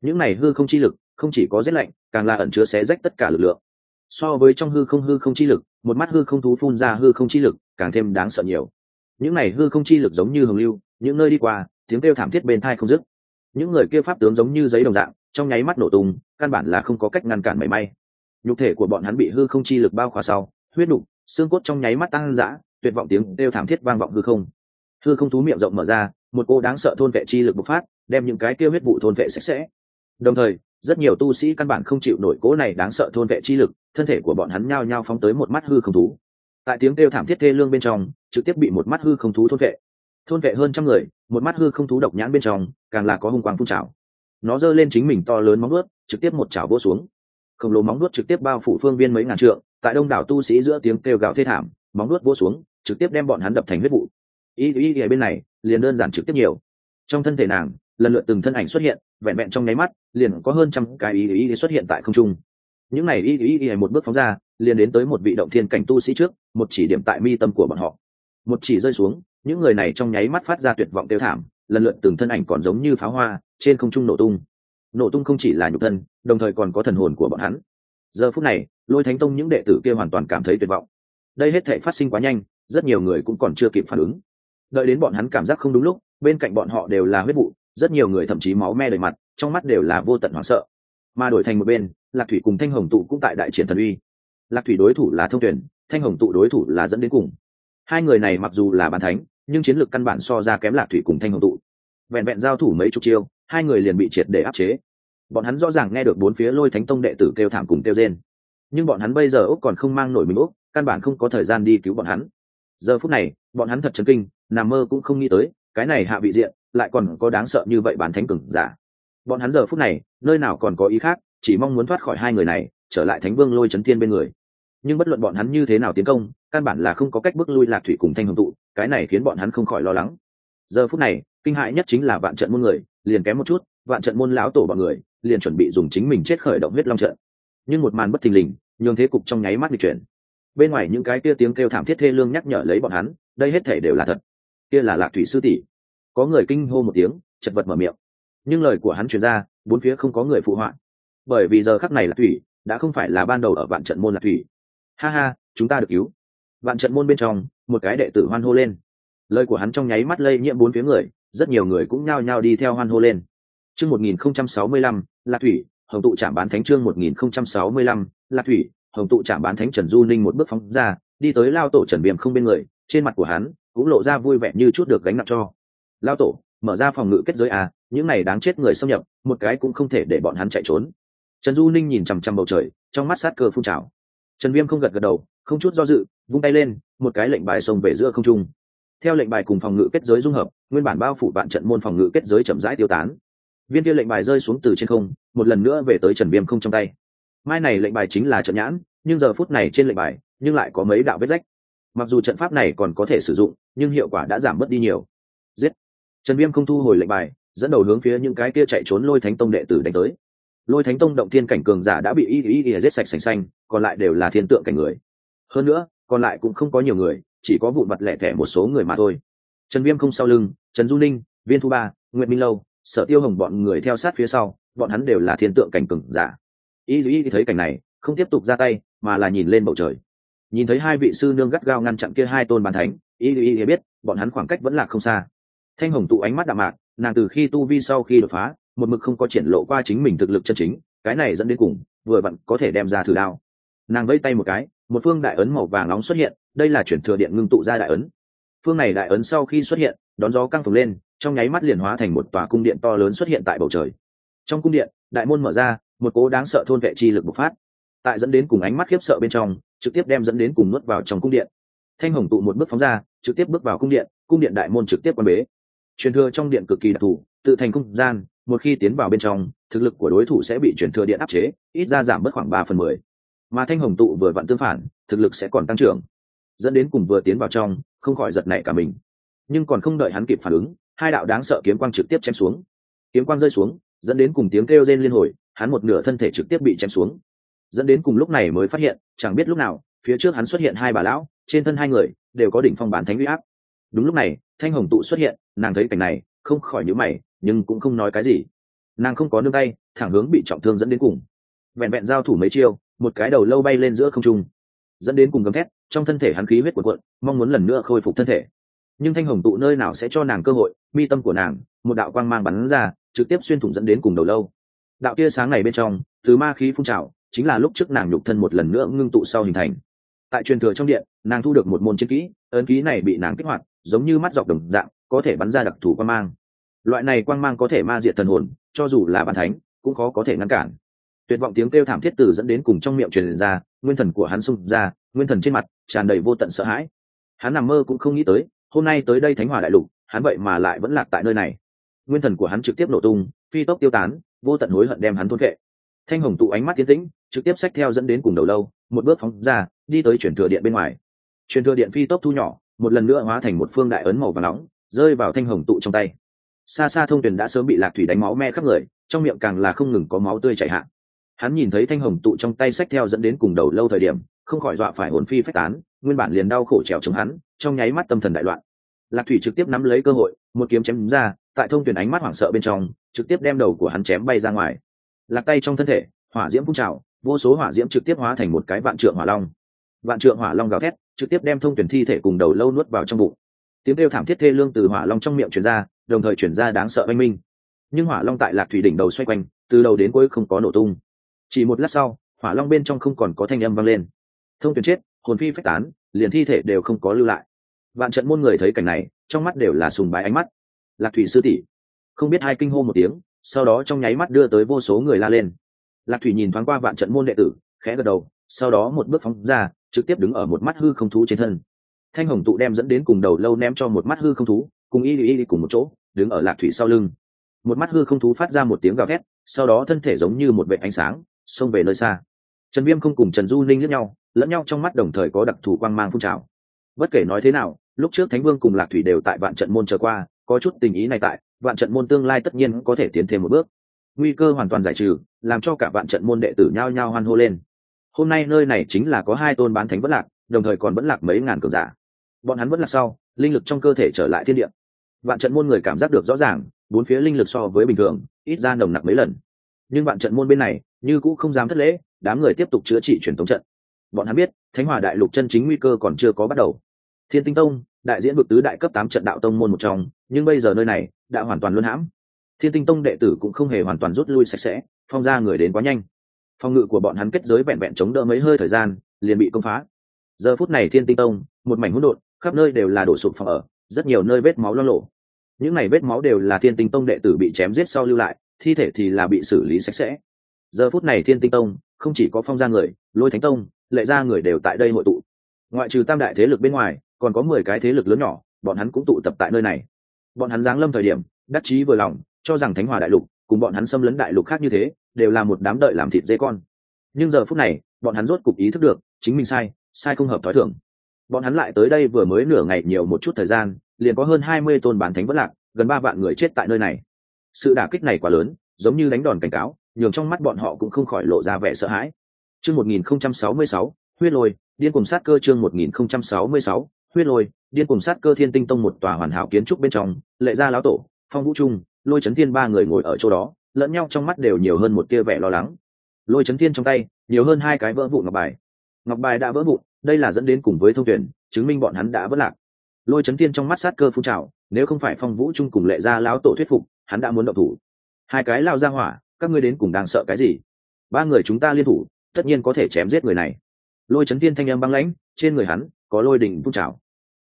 Những này hư không chi lực, không chỉ có rét lạnh, càng là ẩn chứa xé rách tất cả lực lượng. So với trong hư không hư không chi lực, một mắt hư không thú phun ra hư không chi lực càng thêm đáng sợ nhiều. Những này hư không chi lực giống như hồng lưu, những nơi đi qua, tiếng kêu thảm thiết bên thai không dứt. Những người kia pháp tướng giống như giấy đồng dạng, trong nháy mắt nổ tung, căn bản là không có cách ngăn cản mảy may. Nhục thể của bọn hắn bị hư không chi lực bao khỏa sau, huyết đục xương cốt trong nháy mắt tăng dã, tuyệt vọng tiếng kêu thảm thiết vang vọng hư không. Hư không thú miệng rộng mở ra một cô đáng sợ thôn vệ chi lực bộc phát đem những cái kia huyết vụ thôn vệ sạch sẽ. Đồng thời rất nhiều tu sĩ căn bản không chịu nổi cố này đáng sợ thôn vệ chi lực thân thể của bọn hắn nhao nhao phóng tới một mắt hư không thú. Tại tiếng kêu thảm thiết thê lương bên trong trực tiếp bị một mắt hư không thú thôn vệ. Thôn vệ hơn trăm người một mắt hư không thú độc nhãn bên trong càng là có hung quang phun trào. Nó giơ lên chính mình to lớn móng vuốt, trực tiếp một chảo vỗ xuống. Khổng lồ móng nuốt trực tiếp bao phủ phương viên mấy ngàn trượng tại đông đảo tu sĩ giữa tiếng kêu gào thê thảm móng nuốt vỗ xuống trực tiếp đem bọn hắn đập thành huyết vụ. Y y y bên này liền đơn giản trực tiếp nhiều. Trong thân thể nàng, lần lượt từng thân ảnh xuất hiện, vẹn vẹn trong nháy mắt, liền có hơn trăm cái ý ý xuất hiện tại không trung. Những này y ý ý một bước phóng ra, liền đến tới một vị động thiên cảnh tu sĩ trước, một chỉ điểm tại mi tâm của bọn họ. Một chỉ rơi xuống, những người này trong nháy mắt phát ra tuyệt vọng tiêu thảm, lần lượt từng thân ảnh còn giống như pháo hoa, trên không trung nổ tung. Nổ tung không chỉ là nhục thân, đồng thời còn có thần hồn của bọn hắn. Giờ phút này, lôi thánh tông những đệ tử kia hoàn toàn cảm thấy tuyệt vọng. Đây hết thể phát sinh quá nhanh, rất nhiều người cũng còn chưa kịp phản ứng đợi đến bọn hắn cảm giác không đúng lúc, bên cạnh bọn họ đều là huyết vụ, rất nhiều người thậm chí máu me đầy mặt, trong mắt đều là vô tận hoảng sợ. Mà đổi thành một bên, lạc thủy cùng thanh hồng tụ cũng tại đại triển thần uy. Lạc thủy đối thủ là thông tuyển, thanh hồng tụ đối thủ là dẫn đến cùng. Hai người này mặc dù là bàn thánh, nhưng chiến lược căn bản so ra kém lạc thủy cùng thanh hồng tụ. Vẹn vẹn giao thủ mấy chục chiêu, hai người liền bị triệt để áp chế. Bọn hắn rõ ràng nghe được bốn phía lôi thánh tông đệ tử kêu thảm cùng kêu rên. Nhưng bọn hắn bây giờ úc còn không mang nổi mình úc căn bản không có thời gian đi cứu bọn hắn. Giờ phút này, bọn hắn thật chấn kinh nằm mơ cũng không nghĩ tới, cái này hạ vị diện, lại còn có đáng sợ như vậy bản thánh cừng giả. Bọn hắn giờ phút này, nơi nào còn có ý khác, chỉ mong muốn thoát khỏi hai người này, trở lại thánh vương lôi chấn thiên bên người. Nhưng bất luận bọn hắn như thế nào tiến công, căn bản là không có cách bước lui lạc thủy cùng thanh hồng tụ, cái này khiến bọn hắn không khỏi lo lắng. Giờ phút này, kinh hại nhất chính là vạn trận môn người, liền kém một chút, vạn trận môn lão tổ bọn người, liền chuẩn bị dùng chính mình chết khởi động huyết long trận. Nhưng một màn bất thình lình, nhường thế cục trong nháy mắt bị chuyển. Bên ngoài những cái kia tiếng kêu thảm thiết thê lương nhắc nhở lấy bọn hắn, đây hết thể đều là thật kia là lạc thủy sư tỷ. Có người kinh hô một tiếng, chật vật mở miệng. Nhưng lời của hắn truyền ra, bốn phía không có người phụ họa. Bởi vì giờ khắc này là thủy đã không phải là ban đầu ở vạn trận môn lạc thủy. Ha ha, chúng ta được cứu. Vạn trận môn bên trong, một cái đệ tử hoan hô lên. Lời của hắn trong nháy mắt lây nhiễm bốn phía người, rất nhiều người cũng nhao nhao đi theo hoan hô lên. Chương một nghìn không trăm sáu mươi lăm, lạc thủy, hồng tụ trạm bán thánh chương một nghìn không trăm sáu mươi lăm, lạc thủy, hồng tụ trạm bán thánh trần du ninh một bước phóng ra, đi tới lao tổ trần viêm không bên người, trên mặt của hắn cũng lộ ra vui vẻ như chút được gánh nặng cho. Lao tổ, mở ra phòng ngự kết giới à những này đáng chết người xâm nhập, một cái cũng không thể để bọn hắn chạy trốn. Trần du ninh nhìn chằm chằm bầu trời, trong mắt sát cơ phun trào. Trần viêm không gật gật đầu, không chút do dự, vung tay lên, một cái lệnh bài xông về giữa không trung. Theo lệnh bài cùng phòng ngự kết giới dung hợp, nguyên bản bao phủ vạn trận môn phòng ngự kết giới chậm rãi tiêu tán. Viên kia lệnh bài rơi xuống từ trên không, một lần nữa về tới trần viêm không trong tay. Mai này lệnh bài chính là trận nhãn, nhưng giờ phút này trên lệnh bài, nhưng lại có mấy đạo vết rách mặc dù trận pháp này còn có thể sử dụng, nhưng hiệu quả đã giảm mất đi nhiều. Giết! Trần viêm không thu hồi lệnh bài, dẫn đầu hướng phía những cái kia chạy trốn lôi thánh tông đệ tử đánh tới. Lôi thánh tông động thiên cảnh cường giả đã bị y y y giết sạch sành xanh, còn lại đều là thiên tượng cảnh người. Hơn nữa, còn lại cũng không có nhiều người, chỉ có vụn vặt lẻ thẻ một số người mà thôi. Trần viêm không sau lưng, trần du ninh, viên thu ba nguyễn minh lâu, sở tiêu hồng bọn người theo sát phía sau, bọn hắn đều là thiên tượng cảnh cường giả. Y y thấy cảnh này, không tiếp tục ra tay, mà là nhìn lên bầu trời nhìn thấy hai vị sư nương gắt gao ngăn chặn kia hai tôn bàn thánh, y y biết, bọn hắn khoảng cách vẫn là không xa. Thanh hồng tụ ánh mắt đạm mạc, nàng từ khi tu vi sau khi đột phá, một mực không có triển lộ qua chính mình thực lực chân chính, cái này dẫn đến cùng, vừa vặn có thể đem ra thử đao. Nàng vây tay một cái, một phương đại ấn màu vàng nóng xuất hiện, đây là chuyển thừa điện ngưng tụ ra đại ấn. Phương này đại ấn sau khi xuất hiện, đón gió căng phồng lên, trong nháy mắt liền hóa thành một tòa cung điện to lớn xuất hiện tại bầu trời. Trong cung điện, đại môn mở ra, một cố đáng sợ thôn vệ chi lực bộc phát. Tại dẫn đến cùng ánh mắt khiếp sợ bên trong trực tiếp đem dẫn đến cùng nuốt vào trong cung điện. Thanh hồng tụ một bước phóng ra, trực tiếp bước vào cung điện cung điện đại môn trực tiếp quan bế. Truyền thừa trong điện cực kỳ đặc thù, tự thành không gian, một khi tiến vào bên trong, thực lực của đối thủ sẽ bị truyền thừa điện áp chế, ít ra giảm mất khoảng ba phần mười. Mà thanh hồng tụ vừa vặn tương phản, thực lực sẽ còn tăng trưởng. Dẫn đến cùng vừa tiến vào trong, không khỏi giật nảy cả mình. Nhưng còn không đợi hắn kịp phản ứng, hai đạo đáng sợ kiếm quang trực tiếp chém xuống. Kiếm quang rơi xuống, dẫn đến cùng tiếng kêu rên liên hồi, hắn một nửa thân thể trực tiếp bị chém xuống dẫn đến cùng lúc này mới phát hiện, chẳng biết lúc nào, phía trước hắn xuất hiện hai bà lão, trên thân hai người đều có đỉnh phong bán thánh huy áp. Đúng lúc này, thanh hồng tụ xuất hiện, nàng thấy cảnh này, không khỏi nhíu mày, nhưng cũng không nói cái gì. Nàng không có nương tay, thẳng hướng bị trọng thương dẫn đến cùng. Vẹn vẹn giao thủ mấy chiêu, một cái đầu lâu bay lên giữa không trung, dẫn đến cùng gầm thét, trong thân thể hắn khí huyết cuộn cuộn, mong muốn lần nữa khôi phục thân thể. Nhưng thanh hồng tụ nơi nào sẽ cho nàng cơ hội, mi tâm của nàng, một đạo quang mang bắn ra, trực tiếp xuyên thủng dẫn đến cùng đầu lâu. Đạo tia sáng này bên trong, từ ma khí phun trào chính là lúc trước nàng nhục thân một lần nữa ngưng tụ sau hình thành. Tại truyền thừa trong điện, nàng thu được một môn chiến kỹ, ấn ký này bị nàng kích hoạt, giống như mắt dọc đồng dạng, có thể bắn ra đặc thù quang mang. Loại này quang mang có thể ma diệt thần hồn, cho dù là bản thánh, cũng khó có thể ngăn cản. Tuyệt vọng tiếng kêu thảm thiết từ dẫn đến cùng trong miệng truyền ra, nguyên thần của hắn xung ra, nguyên thần trên mặt tràn đầy vô tận sợ hãi. Hắn nằm mơ cũng không nghĩ tới, hôm nay tới đây thánh hòa đại lục, hắn vậy mà lại vẫn lạc tại nơi này. Nguyên thần của hắn trực tiếp nổ tung, phi tốc tiêu tán, vô tận hối hận đem hắn thôn vệ thanh hồng tụ ánh mắt tiến tĩnh, trực tiếp sách theo dẫn đến cùng đầu lâu, một bước phóng ra, đi tới chuyển thừa điện bên ngoài. Chuyển thừa điện phi tốc thu nhỏ, một lần nữa hóa thành một phương đại ấn màu và nóng, rơi vào thanh hồng tụ trong tay. Xa xa thông tuyền đã sớm bị lạc thủy đánh máu me khắp người, trong miệng càng là không ngừng có máu tươi chảy hạ. Hắn nhìn thấy thanh hồng tụ trong tay sách theo dẫn đến cùng đầu lâu thời điểm, không khỏi dọa phải hồn phi phách tán, nguyên bản liền đau khổ trèo chống hắn, trong nháy mắt tâm thần đại loạn. Lạc thủy trực tiếp nắm lấy cơ hội, một kiếm chém ra, tại thông tuyển ánh mắt hoảng sợ bên trong, trực tiếp đem đầu của hắn chém bay ra ngoài lạc tay trong thân thể, hỏa diễm phun trào, vô số hỏa diễm trực tiếp hóa thành một cái vạn trượng hỏa long. Vạn trượng hỏa long gào thét, trực tiếp đem thông tuyển thi thể cùng đầu lâu nuốt vào trong bụng. Tiếng kêu thảm thiết thê lương từ hỏa long trong miệng truyền ra, đồng thời chuyển ra đáng sợ oanh minh. Nhưng hỏa long tại lạc thủy đỉnh đầu xoay quanh, từ đầu đến cuối không có nổ tung. Chỉ một lát sau, hỏa long bên trong không còn có thanh âm vang lên. Thông tuyển chết, hồn phi phách tán, liền thi thể đều không có lưu lại. Vạn trận môn người thấy cảnh này, trong mắt đều là sùng bái ánh mắt. Lạc thủy sư tỷ, không biết hai kinh hô một tiếng sau đó trong nháy mắt đưa tới vô số người la lên. Lạc thủy nhìn thoáng qua vạn trận môn đệ tử, khẽ gật đầu, sau đó một bước phóng ra, trực tiếp đứng ở một mắt hư không thú trên thân. Thanh hồng tụ đem dẫn đến cùng đầu lâu ném cho một mắt hư không thú, cùng y y cùng một chỗ, đứng ở lạc thủy sau lưng. Một mắt hư không thú phát ra một tiếng gào thét, sau đó thân thể giống như một vệ ánh sáng, xông về nơi xa. Trần viêm không cùng trần du ninh lẫn nhau lẫn nhau trong mắt đồng thời có đặc thù quang mang phun trào. Bất kể nói thế nào, lúc trước thánh vương cùng lạc thủy đều tại vạn trận môn trở qua, có chút tình ý này tại vạn trận môn tương lai tất nhiên có thể tiến thêm một bước. Nguy cơ hoàn toàn giải trừ, làm cho cả vạn trận môn đệ tử nhao nhao hoan hô lên. Hôm nay nơi này chính là có hai tôn bán thánh vẫn lạc, đồng thời còn vẫn lạc mấy ngàn cường giả. Bọn hắn vẫn lạc sau, linh lực trong cơ thể trở lại thiên địa. Vạn trận môn người cảm giác được rõ ràng, bốn phía linh lực so với bình thường, ít ra nồng nặc mấy lần. Nhưng vạn trận môn bên này, như cũng không dám thất lễ, đám người tiếp tục chữa trị truyền thống trận. Bọn hắn biết, thánh hòa đại lục chân chính nguy cơ còn chưa có bắt đầu. Thiên tinh tông, đại diễn vực tứ đại cấp tám trận đạo tông môn một trong nhưng bây giờ nơi này đã hoàn toàn luân hãm. Thiên tinh tông đệ tử cũng không hề hoàn toàn rút lui sạch sẽ, phong ra người đến quá nhanh. Phong ngự của bọn hắn kết giới vẹn vẹn chống đỡ mấy hơi thời gian, liền bị công phá. Giờ phút này thiên tinh tông, một mảnh hỗn độn, khắp nơi đều là đổ sụp phòng ở, rất nhiều nơi vết máu lo lộ. Những này vết máu đều là thiên tinh tông đệ tử bị chém giết sau lưu lại, thi thể thì là bị xử lý sạch sẽ. Giờ phút này thiên tinh tông, không chỉ có phong ra người, lôi thánh tông, lệ ra người đều tại đây hội tụ. Ngoại trừ tam đại thế lực bên ngoài, còn có mười cái thế lực lớn nhỏ, bọn hắn cũng tụ tập tại nơi này bọn hắn giáng lâm thời điểm, đắc chí vừa lòng, cho rằng thánh hòa đại lục, cùng bọn hắn xâm lấn đại lục khác như thế, đều là một đám đợi làm thịt dê con. Nhưng giờ phút này, bọn hắn rốt cục ý thức được, chính mình sai sai không hợp thói thường. Bọn hắn lại tới đây vừa mới nửa ngày nhiều một chút thời gian, liền có hơn hai mươi tôn bản thánh vất lạc, gần ba vạn người chết tại nơi này. Sự đả kích này quá lớn, giống như đánh đòn cảnh cáo, nhường trong mắt bọn họ cũng không khỏi lộ ra vẻ sợ hãi. Chương một nghìn không trăm sáu mươi sáu, huyết lôi, điên cùng sát cơ chương một nghìn không trăm sáu mươi sáu huyết lôi, điên cùng sát cơ thiên tinh tông một tòa hoàn hảo kiến trúc bên trong, lệ gia lão tổ, phong vũ trung, lôi chấn thiên ba người ngồi ở chỗ đó, lẫn nhau trong mắt đều nhiều hơn một tia vẻ lo lắng. Lôi chấn thiên trong tay, nhiều hơn hai cái vỡ vụn ngọc bài. Ngọc bài đã vỡ vụn, đây là dẫn đến cùng với thông tuyển, chứng minh bọn hắn đã vỡ lạc. Lôi chấn thiên trong mắt sát cơ phun trào, nếu không phải phong vũ trung cùng lệ gia lão tổ thuyết phục, hắn đã muốn động thủ. Hai cái lao ra hỏa, các ngươi đến cùng đang sợ cái gì? Ba người chúng ta liên thủ, tất nhiên có thể chém giết người này. Lôi chấn thiên thanh em băng lãnh, trên người hắn có lôi đỉnh phun trào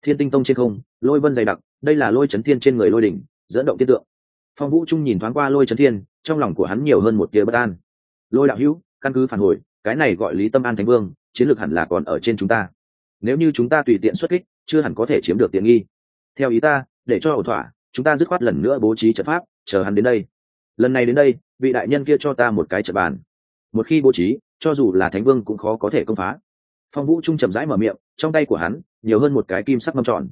thiên tinh tông trên không, lôi vân dày đặc, đây là lôi chấn thiên trên người lôi đỉnh, dẫn động tiên tượng. Phong vũ trung nhìn thoáng qua lôi chấn thiên, trong lòng của hắn nhiều hơn một tia bất an. Lôi đạo hữu, căn cứ phản hồi, cái này gọi lý tâm an thánh vương, chiến lược hẳn là còn ở trên chúng ta. Nếu như chúng ta tùy tiện xuất kích, chưa hẳn có thể chiếm được tiện nghi. Theo ý ta, để cho ẩu thỏa, chúng ta dứt khoát lần nữa bố trí trận pháp, chờ hắn đến đây. Lần này đến đây, vị đại nhân kia cho ta một cái trận bàn. Một khi bố trí, cho dù là thánh vương cũng khó có thể công phá phong vũ trung chậm rãi mở miệng, trong tay của hắn, nhiều hơn một cái kim sắc mâm tròn.